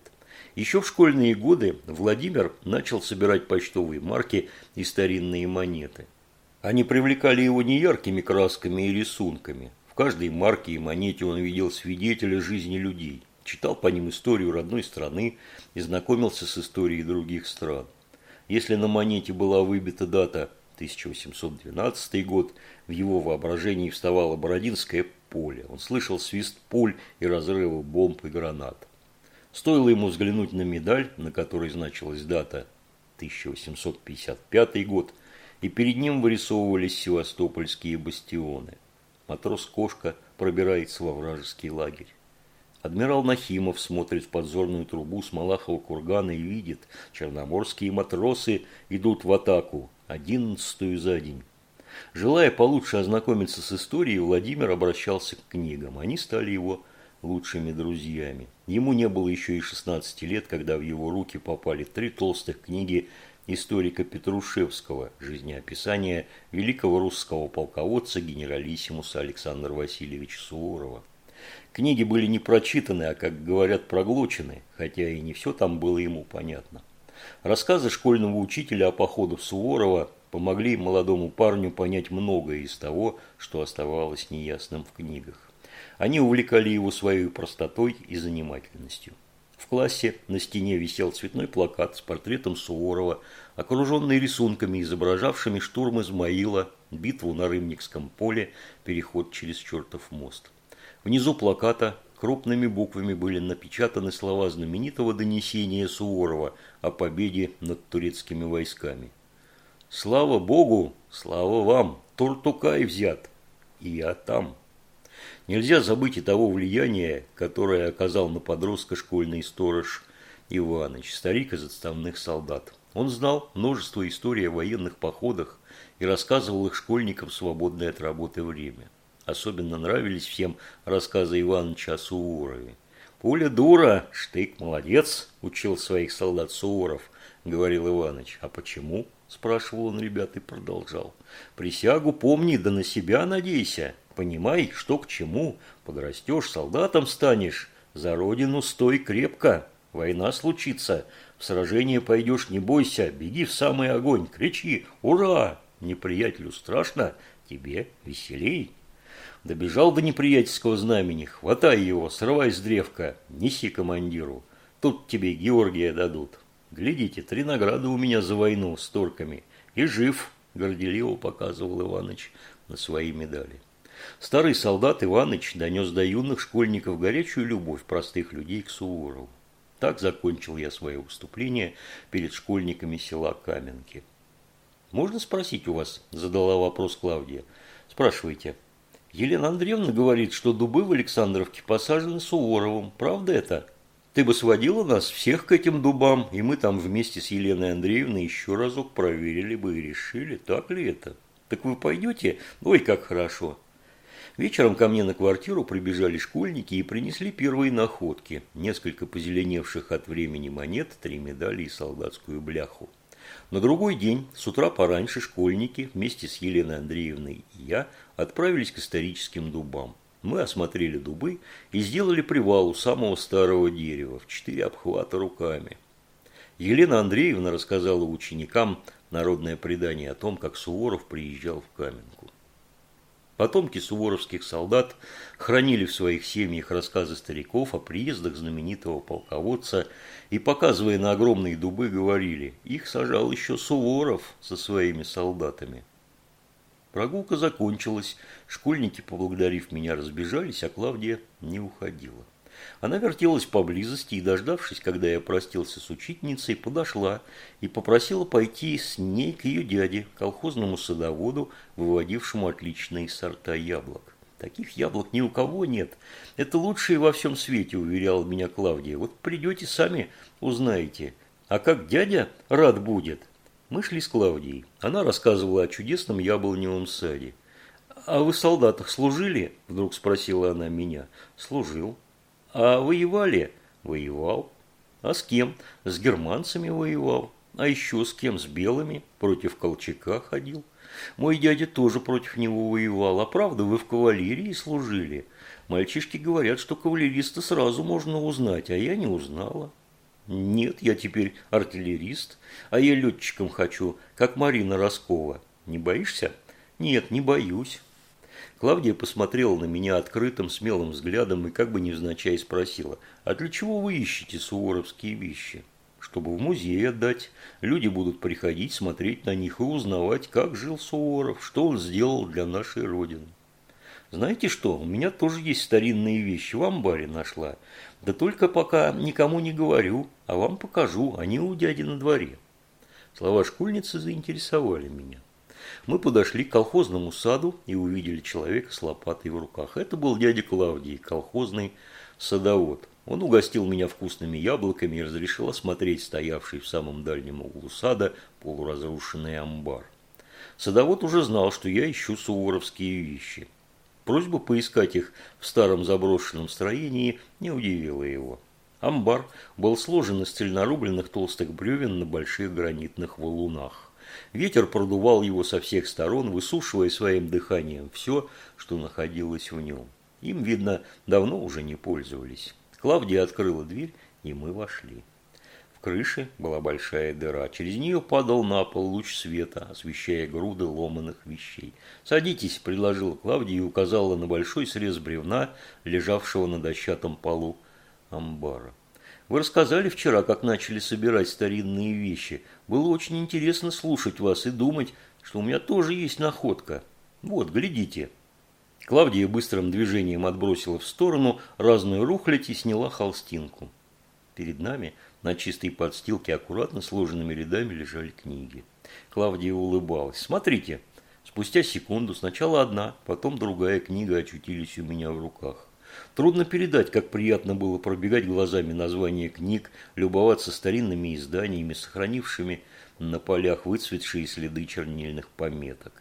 Еще в школьные годы Владимир начал собирать почтовые марки и старинные монеты. Они привлекали его не яркими красками и рисунками. В каждой марке и монете он видел свидетеля жизни людей, читал по ним историю родной страны и знакомился с историей других стран. Если на монете была выбита дата 1812 год, в его воображении вставало Бородинское поле. Он слышал свист пуль и разрывы бомб и гранат. Стоило ему взглянуть на медаль, на которой значилась дата 1855 год, и перед ним вырисовывались севастопольские бастионы. Матрос-кошка пробирается во вражеский лагерь. Адмирал Нахимов смотрит в подзорную трубу с Малахова кургана и видит, черноморские матросы идут в атаку, одиннадцатую за день. Желая получше ознакомиться с историей, Владимир обращался к книгам. Они стали его лучшими друзьями. Ему не было еще и 16 лет, когда в его руки попали три толстых книги историка Петрушевского «Жизнеописание великого русского полководца генералиссимуса Александра Васильевича Суворова». Книги были не прочитаны, а, как говорят, проглочены, хотя и не все там было ему понятно. Рассказы школьного учителя о походах Суворова помогли молодому парню понять многое из того, что оставалось неясным в книгах. Они увлекали его своей простотой и занимательностью. В классе на стене висел цветной плакат с портретом Суворова, окруженный рисунками, изображавшими штурм Измаила, битву на Рымникском поле, переход через чертов мост. Внизу плаката крупными буквами были напечатаны слова знаменитого донесения Суворова о победе над турецкими войсками. «Слава Богу! Слава вам! Туртукай взят! И я там!» Нельзя забыть и того влияния, которое оказал на подростка школьный сторож Иваныч, старик из отставных солдат. Он знал множество историй о военных походах и рассказывал их школьникам в свободное от работы время. Особенно нравились всем рассказы Иваныча о Суворове. «Пуля дура, штык молодец», – учил своих солдат Суворов, – говорил Иваныч. «А почему?» – спрашивал он ребят и продолжал. «Присягу помни, да на себя надейся». Понимай, что к чему. Подрастешь, солдатом станешь. За родину стой крепко. Война случится. В сражение пойдешь, не бойся. Беги в самый огонь. Кричи «Ура!» Неприятелю страшно, тебе веселей. Добежал до неприятельского знамени. Хватай его, срывай с древка. Неси командиру. Тут тебе Георгия дадут. Глядите, три награды у меня за войну с турками. И жив, горделиво показывал Иваныч на свои медали. Старый солдат Иваныч донес до юных школьников горячую любовь простых людей к Суворову. Так закончил я свое выступление перед школьниками села Каменки. «Можно спросить у вас?» – задала вопрос Клавдия. «Спрашивайте». Елена Андреевна говорит, что дубы в Александровке посажены Суворовым. Правда это? Ты бы сводила нас всех к этим дубам, и мы там вместе с Еленой Андреевной еще разок проверили бы и решили, так ли это. Так вы пойдете? Ой, как хорошо. Вечером ко мне на квартиру прибежали школьники и принесли первые находки. Несколько позеленевших от времени монет, три медали и солдатскую бляху. На другой день, с утра пораньше, школьники вместе с Еленой Андреевной и я отправились к историческим дубам. Мы осмотрели дубы и сделали привал у самого старого дерева в четыре обхвата руками. Елена Андреевна рассказала ученикам народное предание о том, как Суворов приезжал в Каменку. Потомки суворовских солдат хранили в своих семьях рассказы стариков о приездах знаменитого полководца и, показывая на огромные дубы, говорили, их сажал еще Суворов со своими солдатами. Прогулка закончилась, школьники, поблагодарив меня, разбежались, а Клавдия не уходила. Она вертелась поблизости и, дождавшись, когда я простился с учительницей, подошла и попросила пойти с ней к ее дяде, колхозному садоводу, выводившему отличные сорта яблок. Таких яблок ни у кого нет. Это лучшие во всем свете, уверяла меня Клавдия. Вот придете сами, узнаете. А как дядя рад будет. Мы шли с Клавдией. Она рассказывала о чудесном яблоневом саде. «А вы в солдатах служили?» – вдруг спросила она меня. «Служил». А воевали? Воевал. А с кем? С германцами воевал. А еще с кем? С белыми. Против Колчака ходил. Мой дядя тоже против него воевал. А правда, вы в кавалерии служили? Мальчишки говорят, что кавалериста сразу можно узнать, а я не узнала. Нет, я теперь артиллерист, а я летчиком хочу, как Марина Роскова. Не боишься? Нет, не боюсь. Клавдия посмотрела на меня открытым, смелым взглядом и как бы невзначай спросила, «А для чего вы ищете суворовские вещи?» «Чтобы в музей отдать. Люди будут приходить, смотреть на них и узнавать, как жил Суворов, что он сделал для нашей Родины». «Знаете что, у меня тоже есть старинные вещи, в амбаре нашла. Да только пока никому не говорю, а вам покажу, они у дяди на дворе». Слова школьницы заинтересовали меня. Мы подошли к колхозному саду и увидели человека с лопатой в руках. Это был дядя Клавдий, колхозный садовод. Он угостил меня вкусными яблоками и разрешил осмотреть стоявший в самом дальнем углу сада полуразрушенный амбар. Садовод уже знал, что я ищу суворовские вещи. Просьба поискать их в старом заброшенном строении не удивила его. Амбар был сложен из цельнорубленных толстых бревен на больших гранитных валунах. Ветер продувал его со всех сторон, высушивая своим дыханием все, что находилось в нем. Им, видно, давно уже не пользовались. Клавдия открыла дверь, и мы вошли. В крыше была большая дыра. Через нее падал на пол луч света, освещая груды ломаных вещей. «Садитесь», – предложила Клавдия и указала на большой срез бревна, лежавшего на дощатом полу амбара. Вы рассказали вчера, как начали собирать старинные вещи. Было очень интересно слушать вас и думать, что у меня тоже есть находка. Вот, глядите». Клавдия быстрым движением отбросила в сторону разную рухлядь и сняла холстинку. Перед нами на чистой подстилке аккуратно сложенными рядами лежали книги. Клавдия улыбалась. «Смотрите». Спустя секунду сначала одна, потом другая книга очутились у меня в руках. Трудно передать, как приятно было пробегать глазами названия книг, любоваться старинными изданиями, сохранившими на полях выцветшие следы чернильных пометок.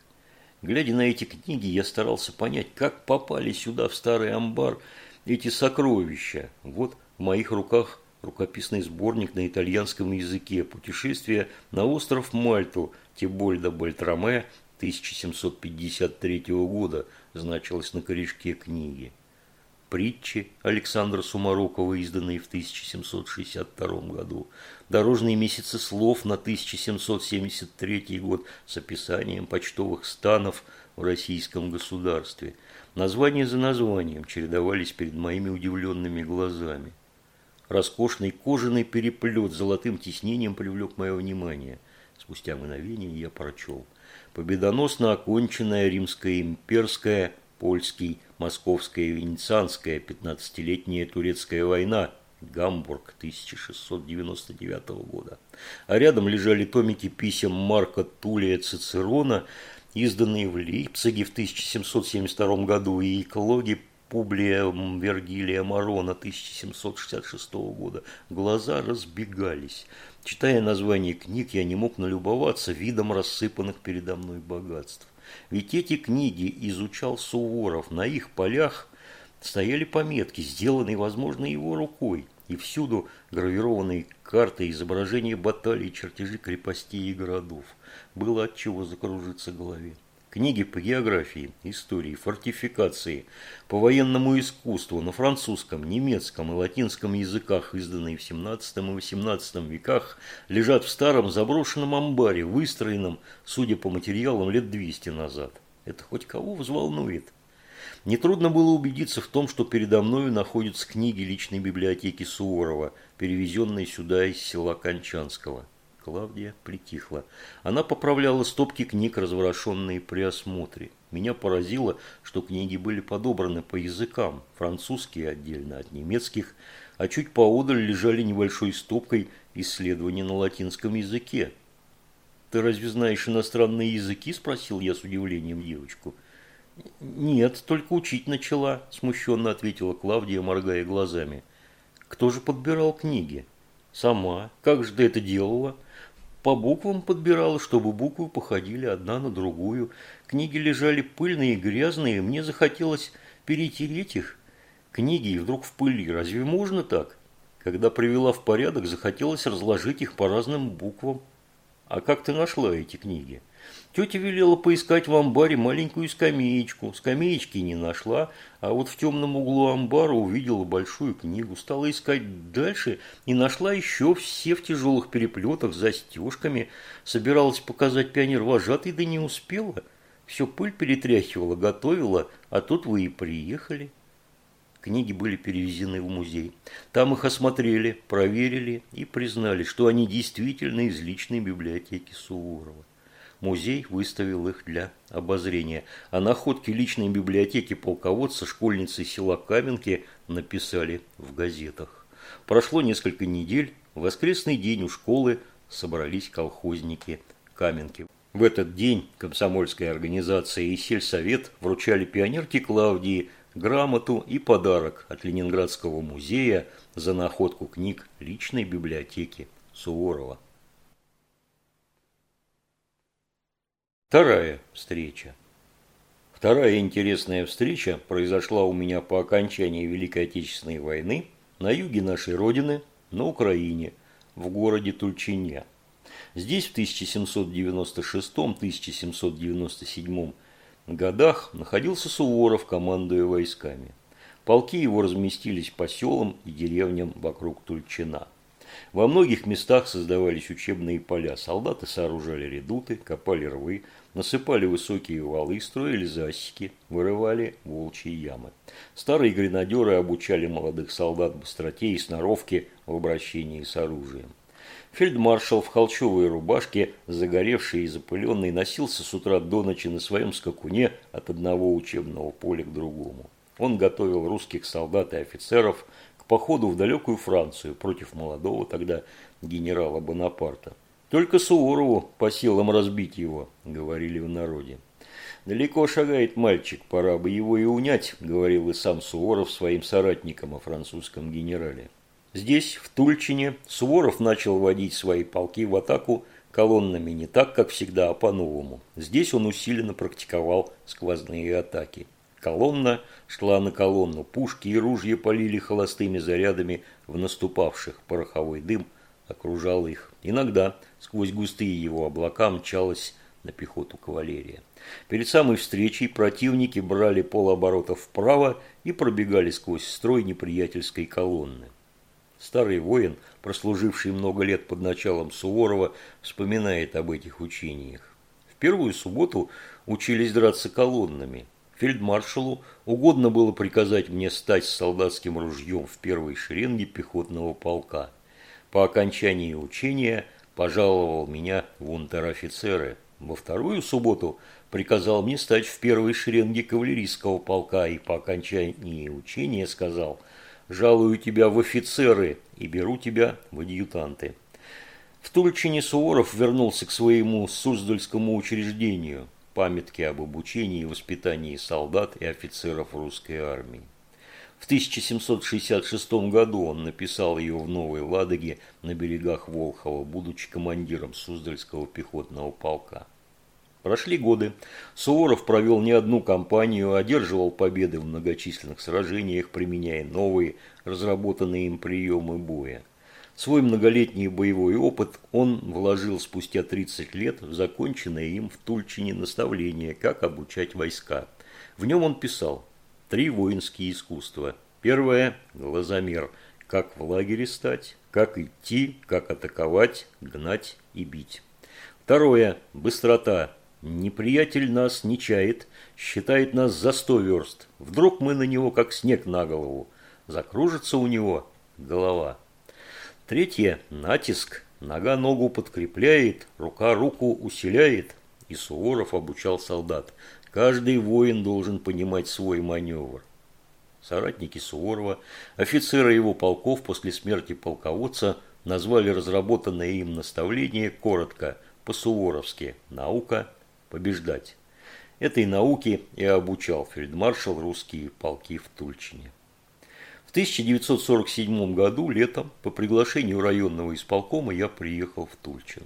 Глядя на эти книги, я старался понять, как попали сюда, в старый амбар, эти сокровища. Вот в моих руках рукописный сборник на итальянском языке «Путешествие на остров Мальту» Тибольда Бальтраме 1753 года значилось на корешке книги притчи Александра Сумарокова, изданные в 1762 году, дорожные месяцы слов на 1773 год с описанием почтовых станов в российском государстве. Названия за названием чередовались перед моими удивленными глазами. Роскошный кожаный переплет с золотым тиснением привлек мое внимание. Спустя мгновение я прочел. Победоносно оконченная римская имперская польский, московская и венецианская, 15-летняя турецкая война, Гамбург 1699 года. А рядом лежали томики писем Марка Тулия Цицерона, изданные в Лейпциге в 1772 году, и экологи Публия Вергилия Марона 1766 года. Глаза разбегались. Читая название книг, я не мог налюбоваться видом рассыпанных передо мной богатств. Ведь эти книги изучал Суворов, на их полях стояли пометки, сделанные, возможно, его рукой, и всюду гравированные карты, изображения баталий, чертежи крепостей и городов. Было от чего закружиться голове. Книги по географии, истории, фортификации, по военному искусству на французском, немецком и латинском языках, изданные в 17 и 18 веках, лежат в старом заброшенном амбаре, выстроенном, судя по материалам, лет 200 назад. Это хоть кого взволнует? Нетрудно было убедиться в том, что передо мною находятся книги личной библиотеки Суворова, перевезенные сюда из села Кончанского. Клавдия притихла. Она поправляла стопки книг, разворошенные при осмотре. Меня поразило, что книги были подобраны по языкам, французские отдельно от немецких, а чуть поодаль лежали небольшой стопкой исследования на латинском языке. «Ты разве знаешь иностранные языки?» – спросил я с удивлением девочку. «Нет, только учить начала», – смущенно ответила Клавдия, моргая глазами. «Кто же подбирал книги?» «Сама. Как же ты это делала?» По буквам подбирала, чтобы буквы походили одна на другую. Книги лежали пыльные и грязные, мне захотелось перетереть их. Книги и вдруг в пыли. Разве можно так? Когда привела в порядок, захотелось разложить их по разным буквам. А как ты нашла эти книги? Тетя велела поискать в амбаре маленькую скамеечку. Скамеечки не нашла, а вот в темном углу амбара увидела большую книгу. Стала искать дальше и нашла еще все в тяжелых переплетах, застежками. Собиралась показать пионер вожатый, да не успела. Все пыль перетряхивала, готовила, а тут вы и приехали. Книги были перевезены в музей. Там их осмотрели, проверили и признали, что они действительно из личной библиотеки Суворова. Музей выставил их для обозрения, а находки личной библиотеки полководца школьницы села Каменки написали в газетах. Прошло несколько недель, в воскресный день у школы собрались колхозники Каменки. В этот день комсомольская организация и сельсовет вручали пионерке Клавдии грамоту и подарок от Ленинградского музея за находку книг личной библиотеки Суворова. Вторая встреча. Вторая интересная встреча произошла у меня по окончании Великой Отечественной войны на юге нашей Родины, на Украине, в городе Тульчине. Здесь в 1796-1797 годах находился Суворов, командуя войсками. Полки его разместились по селам и деревням вокруг Тульчина. Во многих местах создавались учебные поля. Солдаты сооружали редуты, копали рвы, насыпали высокие валы, строили засеки, вырывали волчьи ямы. Старые гренадеры обучали молодых солдат быстроте и сноровке в обращении с оружием. Фельдмаршал в холчевой рубашке, загоревший и запыленный, носился с утра до ночи на своем скакуне от одного учебного поля к другому. Он готовил русских солдат и офицеров походу в далекую Францию против молодого тогда генерала Бонапарта. Только Суворову по силам разбить его, говорили в народе. «Далеко шагает мальчик, пора бы его и унять», – говорил и сам Суворов своим соратникам о французском генерале. Здесь, в Тульчине, Суворов начал водить свои полки в атаку колоннами не так, как всегда, а по-новому. Здесь он усиленно практиковал сквозные атаки. Колонна шла на колонну, пушки и ружья полили холостыми зарядами в наступавших, пороховой дым окружал их. Иногда сквозь густые его облака мчалась на пехоту кавалерия. Перед самой встречей противники брали полоборота вправо и пробегали сквозь строй неприятельской колонны. Старый воин, прослуживший много лет под началом Суворова, вспоминает об этих учениях. В первую субботу учились драться колоннами – Фельдмаршалу угодно было приказать мне стать с солдатским ружьем в первой шеренге пехотного полка. По окончании учения пожаловал меня в унтер-офицеры. Во вторую субботу приказал мне стать в первой шеренге кавалерийского полка и по окончании учения сказал «Жалую тебя в офицеры и беру тебя в адъютанты». В Тульчине Суворов вернулся к своему Суздальскому учреждению – памятки об обучении и воспитании солдат и офицеров русской армии. В 1766 году он написал ее в Новой Ладоге на берегах Волхова, будучи командиром Суздальского пехотного полка. Прошли годы. Суворов провел не одну кампанию, одерживал победы в многочисленных сражениях, применяя новые, разработанные им приемы боя. Свой многолетний боевой опыт он вложил спустя 30 лет в законченное им в Тульчине наставление, как обучать войска. В нем он писал «Три воинские искусства. Первое – глазомер. Как в лагере стать, как идти, как атаковать, гнать и бить. Второе – быстрота. Неприятель нас не чает, считает нас за сто верст. Вдруг мы на него, как снег на голову. Закружится у него голова. Третье – натиск. Нога ногу подкрепляет, рука руку усиляет. И Суворов обучал солдат. Каждый воин должен понимать свой маневр. Соратники Суворова, офицеры его полков после смерти полководца назвали разработанное им наставление коротко, по-суворовски «Наука побеждать». Этой науке и обучал фельдмаршал русские полки в Тульчине. 1947 году, летом, по приглашению районного исполкома, я приехал в Тульчин.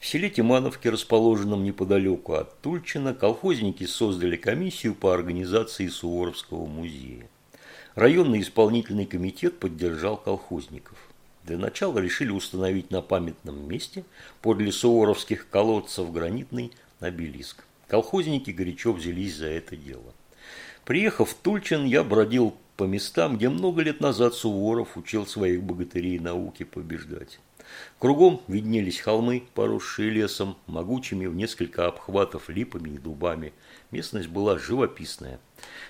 В селе Тимановке, расположенном неподалеку от Тульчина, колхозники создали комиссию по организации Суворовского музея. Районный исполнительный комитет поддержал колхозников. Для начала решили установить на памятном месте подле суворовских колодцев гранитный обелиск. Колхозники горячо взялись за это дело. Приехав в Тульчин, я бродил по местам, где много лет назад Суворов учил своих богатырей науке побеждать. Кругом виднелись холмы, поросшие лесом, могучими в несколько обхватов липами и дубами. Местность была живописная.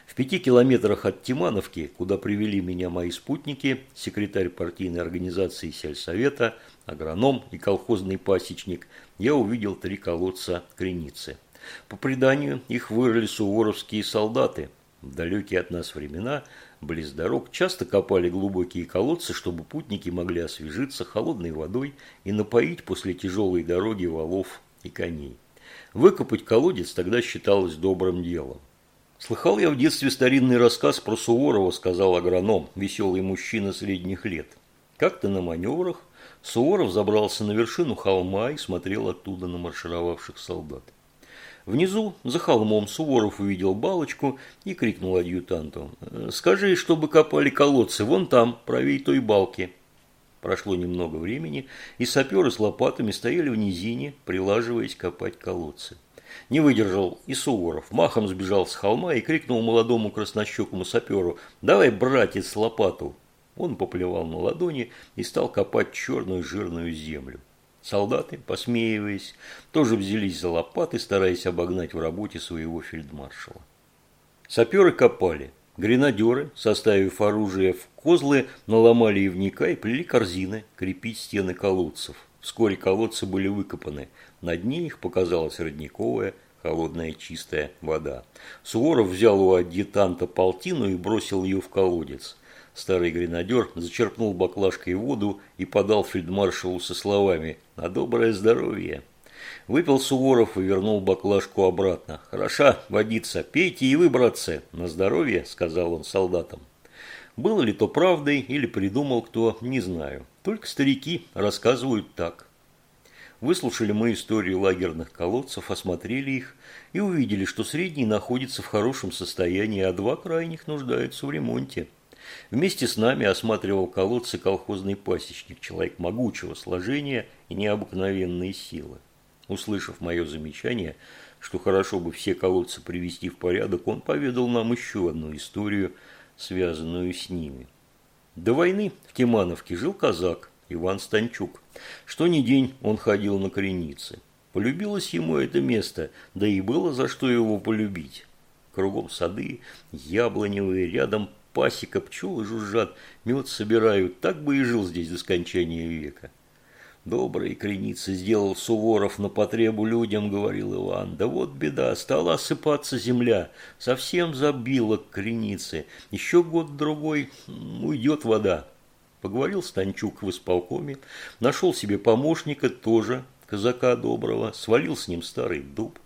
В пяти километрах от Тимановки, куда привели меня мои спутники, секретарь партийной организации сельсовета, агроном и колхозный пасечник, я увидел три колодца креницы. По преданию, их вырыли суворовские солдаты. В далекие от нас времена близ дорог часто копали глубокие колодцы, чтобы путники могли освежиться холодной водой и напоить после тяжелой дороги валов и коней. Выкопать колодец тогда считалось добрым делом. «Слыхал я в детстве старинный рассказ про Суворова», – сказал агроном, веселый мужчина средних лет. Как-то на маневрах Суворов забрался на вершину холма и смотрел оттуда на маршировавших солдат. Внизу, за холмом, Суворов увидел балочку и крикнул адъютанту. «Скажи, чтобы копали колодцы, вон там, правей той балки». Прошло немного времени, и саперы с лопатами стояли в низине, прилаживаясь копать колодцы. Не выдержал и Суворов, махом сбежал с холма и крикнул молодому краснощекому саперу «Давай, братец, лопату!». Он поплевал на ладони и стал копать черную жирную землю. Солдаты, посмеиваясь, тоже взялись за лопаты, стараясь обогнать в работе своего фельдмаршала. Саперы копали. Гренадеры, составив оружие в козлы, наломали ивника и плели корзины крепить стены колодцев. Вскоре колодцы были выкопаны. На дне их показалась родниковая, холодная чистая вода. Суворов взял у адъютанта полтину и бросил ее в колодец. Старый гренадер зачерпнул баклажкой воду и подал фельдмаршалу со словами «На доброе здоровье». Выпил Суворов и вернул баклажку обратно. «Хороша водица, пейте и вы, братцы, на здоровье», – сказал он солдатам. Было ли то правдой или придумал кто, не знаю. Только старики рассказывают так. Выслушали мы историю лагерных колодцев, осмотрели их и увидели, что средний находится в хорошем состоянии, а два крайних нуждаются в ремонте. Вместе с нами осматривал колодцы колхозный пасечник, человек могучего сложения и необыкновенной силы. Услышав мое замечание, что хорошо бы все колодцы привести в порядок, он поведал нам еще одну историю, связанную с ними. До войны в Тимановке жил казак Иван Станчук. Что ни день он ходил на креницы. Полюбилось ему это место, да и было за что его полюбить. Кругом сады, яблоневые, рядом пасека, пчелы жужжат, мед собирают. Так бы и жил здесь до скончания века. Добрые креницы сделал Суворов на потребу людям, говорил Иван. Да вот беда, стала осыпаться земля, совсем забила креницы. Еще год-другой уйдет вода. Поговорил Станчук в исполкоме, нашел себе помощника, тоже казака доброго, свалил с ним старый дуб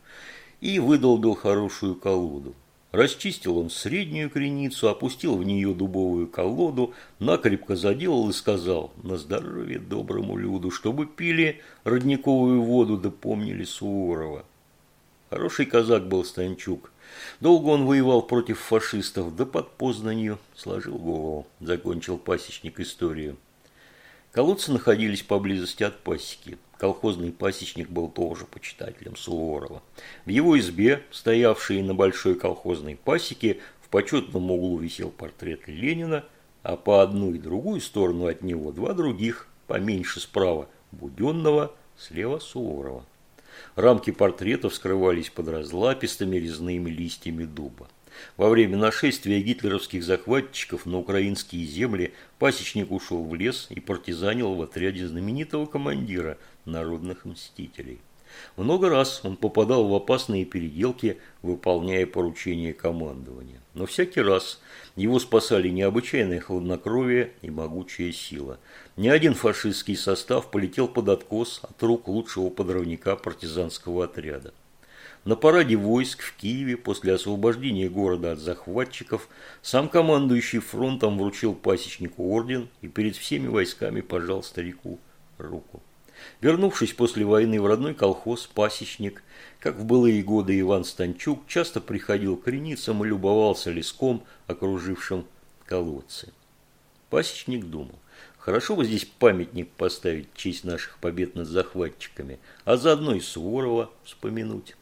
и выдолбил хорошую колоду. Расчистил он среднюю креницу, опустил в нее дубовую колоду, накрепко заделал и сказал «На здоровье доброму люду, чтобы пили родниковую воду да помнили Суворова». Хороший казак был Станчук. Долго он воевал против фашистов, да под Познанью сложил голову, закончил пасечник историю. Колодцы находились поблизости от пасеки. Колхозный пасечник был тоже почитателем Суворова. В его избе, стоявшей на большой колхозной пасеке, в почетном углу висел портрет Ленина, а по одну и другую сторону от него два других, поменьше справа Буденного, слева Суворова. Рамки портретов скрывались под разлапистыми резными листьями дуба. Во время нашествия гитлеровских захватчиков на украинские земли пасечник ушел в лес и партизанил в отряде знаменитого командира народных мстителей. Много раз он попадал в опасные переделки, выполняя поручения командования. Но всякий раз его спасали необычайное хладнокровие и могучая сила. Ни один фашистский состав полетел под откос от рук лучшего подрывника партизанского отряда. На параде войск в Киеве после освобождения города от захватчиков сам командующий фронтом вручил пасечнику орден и перед всеми войсками пожал старику руку. Вернувшись после войны в родной колхоз, пасечник, как в былые годы Иван Станчук, часто приходил к креницам и любовался леском, окружившим колодцы. Пасечник думал, хорошо бы здесь памятник поставить в честь наших побед над захватчиками, а заодно и Суворова вспомянуть.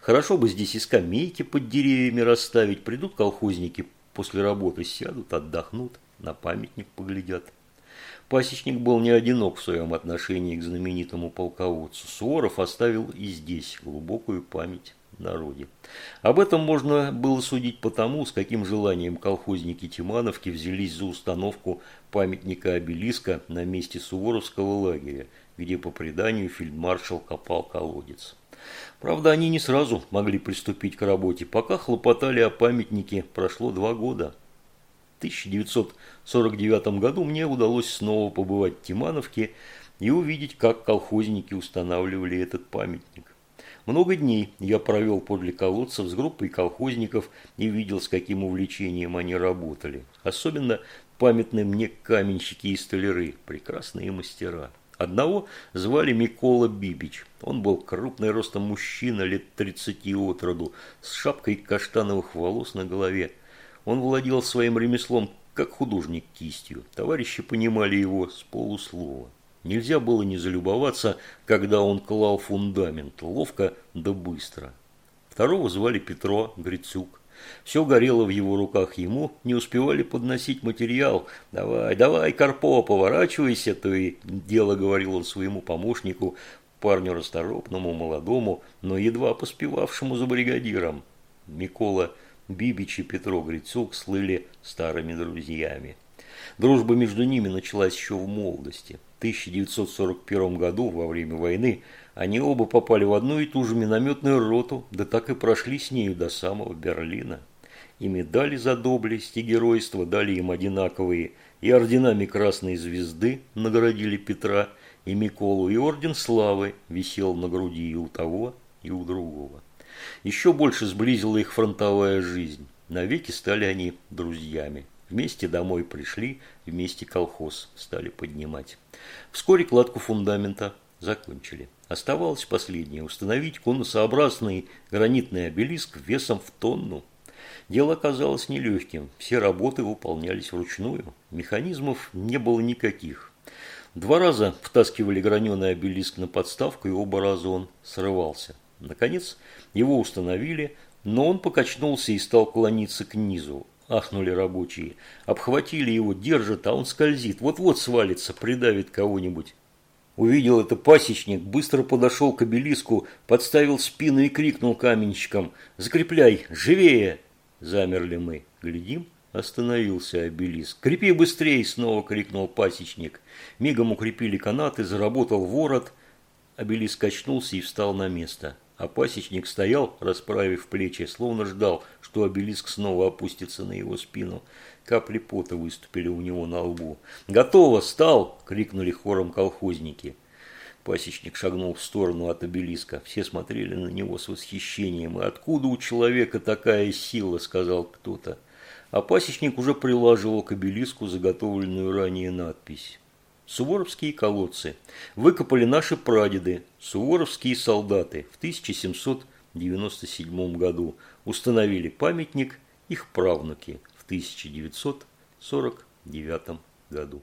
Хорошо бы здесь и скамейки под деревьями расставить. Придут колхозники после работы, сядут, отдохнут, на памятник поглядят. Пасечник был не одинок в своем отношении к знаменитому полководцу. Суворов оставил и здесь глубокую память народе. Об этом можно было судить по тому, с каким желанием колхозники Тимановки взялись за установку памятника обелиска на месте Суворовского лагеря, где по преданию фельдмаршал копал колодец. Правда, они не сразу могли приступить к работе. Пока хлопотали о памятнике, прошло два года. В 1949 году мне удалось снова побывать в Тимановке и увидеть, как колхозники устанавливали этот памятник. Много дней я провел подле колодцев с группой колхозников и видел, с каким увлечением они работали. Особенно памятны мне каменщики и столяры, прекрасные мастера. Одного звали Микола Бибич. Он был крупный ростом мужчина лет 30 от роду, с шапкой каштановых волос на голове. Он владел своим ремеслом, как художник кистью. Товарищи понимали его с полуслова. Нельзя было не залюбоваться, когда он клал фундамент, ловко да быстро. Второго звали Петро Грицюк. Все горело в его руках, ему не успевали подносить материал. «Давай, давай, Карпо, поворачивайся!» То и дело говорил он своему помощнику, парню расторопному, молодому, но едва поспевавшему за бригадиром. Микола Бибич и Петро Грицук слыли старыми друзьями. Дружба между ними началась еще в молодости. В 1941 году, во время войны, они оба попали в одну и ту же минометную роту, да так и прошли с нею до самого Берлина. И медали за доблесть и геройство дали им одинаковые, и орденами Красной Звезды наградили Петра и Миколу, и орден Славы висел на груди и у того, и у другого. Еще больше сблизила их фронтовая жизнь. Навеки стали они друзьями. Вместе домой пришли, вместе колхоз стали поднимать. Вскоре кладку фундамента закончили. Оставалось последнее – установить конусообразный гранитный обелиск весом в тонну. Дело оказалось нелегким, все работы выполнялись вручную, механизмов не было никаких. Два раза втаскивали граненый обелиск на подставку, и оба раза он срывался. Наконец его установили, но он покачнулся и стал клониться к низу. Ахнули рабочие. Обхватили его, держат, а он скользит. Вот-вот свалится, придавит кого-нибудь. Увидел это пасечник, быстро подошел к обелиску, подставил спину и крикнул каменщикам «Закрепляй! Живее!» Замерли мы. Глядим, остановился обелиск. «Крепи быстрее!» – снова крикнул пасечник. Мигом укрепили канаты, заработал ворот. Обелиск качнулся и встал на место. А пасечник стоял, расправив плечи, словно ждал, что обелиск снова опустится на его спину. Капли пота выступили у него на лбу. «Готово! Стал!» – крикнули хором колхозники. Пасечник шагнул в сторону от обелиска. Все смотрели на него с восхищением. «И откуда у человека такая сила?» – сказал кто-то. А пасечник уже прилаживал к обелиску заготовленную ранее надпись. Суворовские колодцы выкопали наши прадеды, суворовские солдаты в 1797 году. Установили памятник их правнуки – в 1949 году.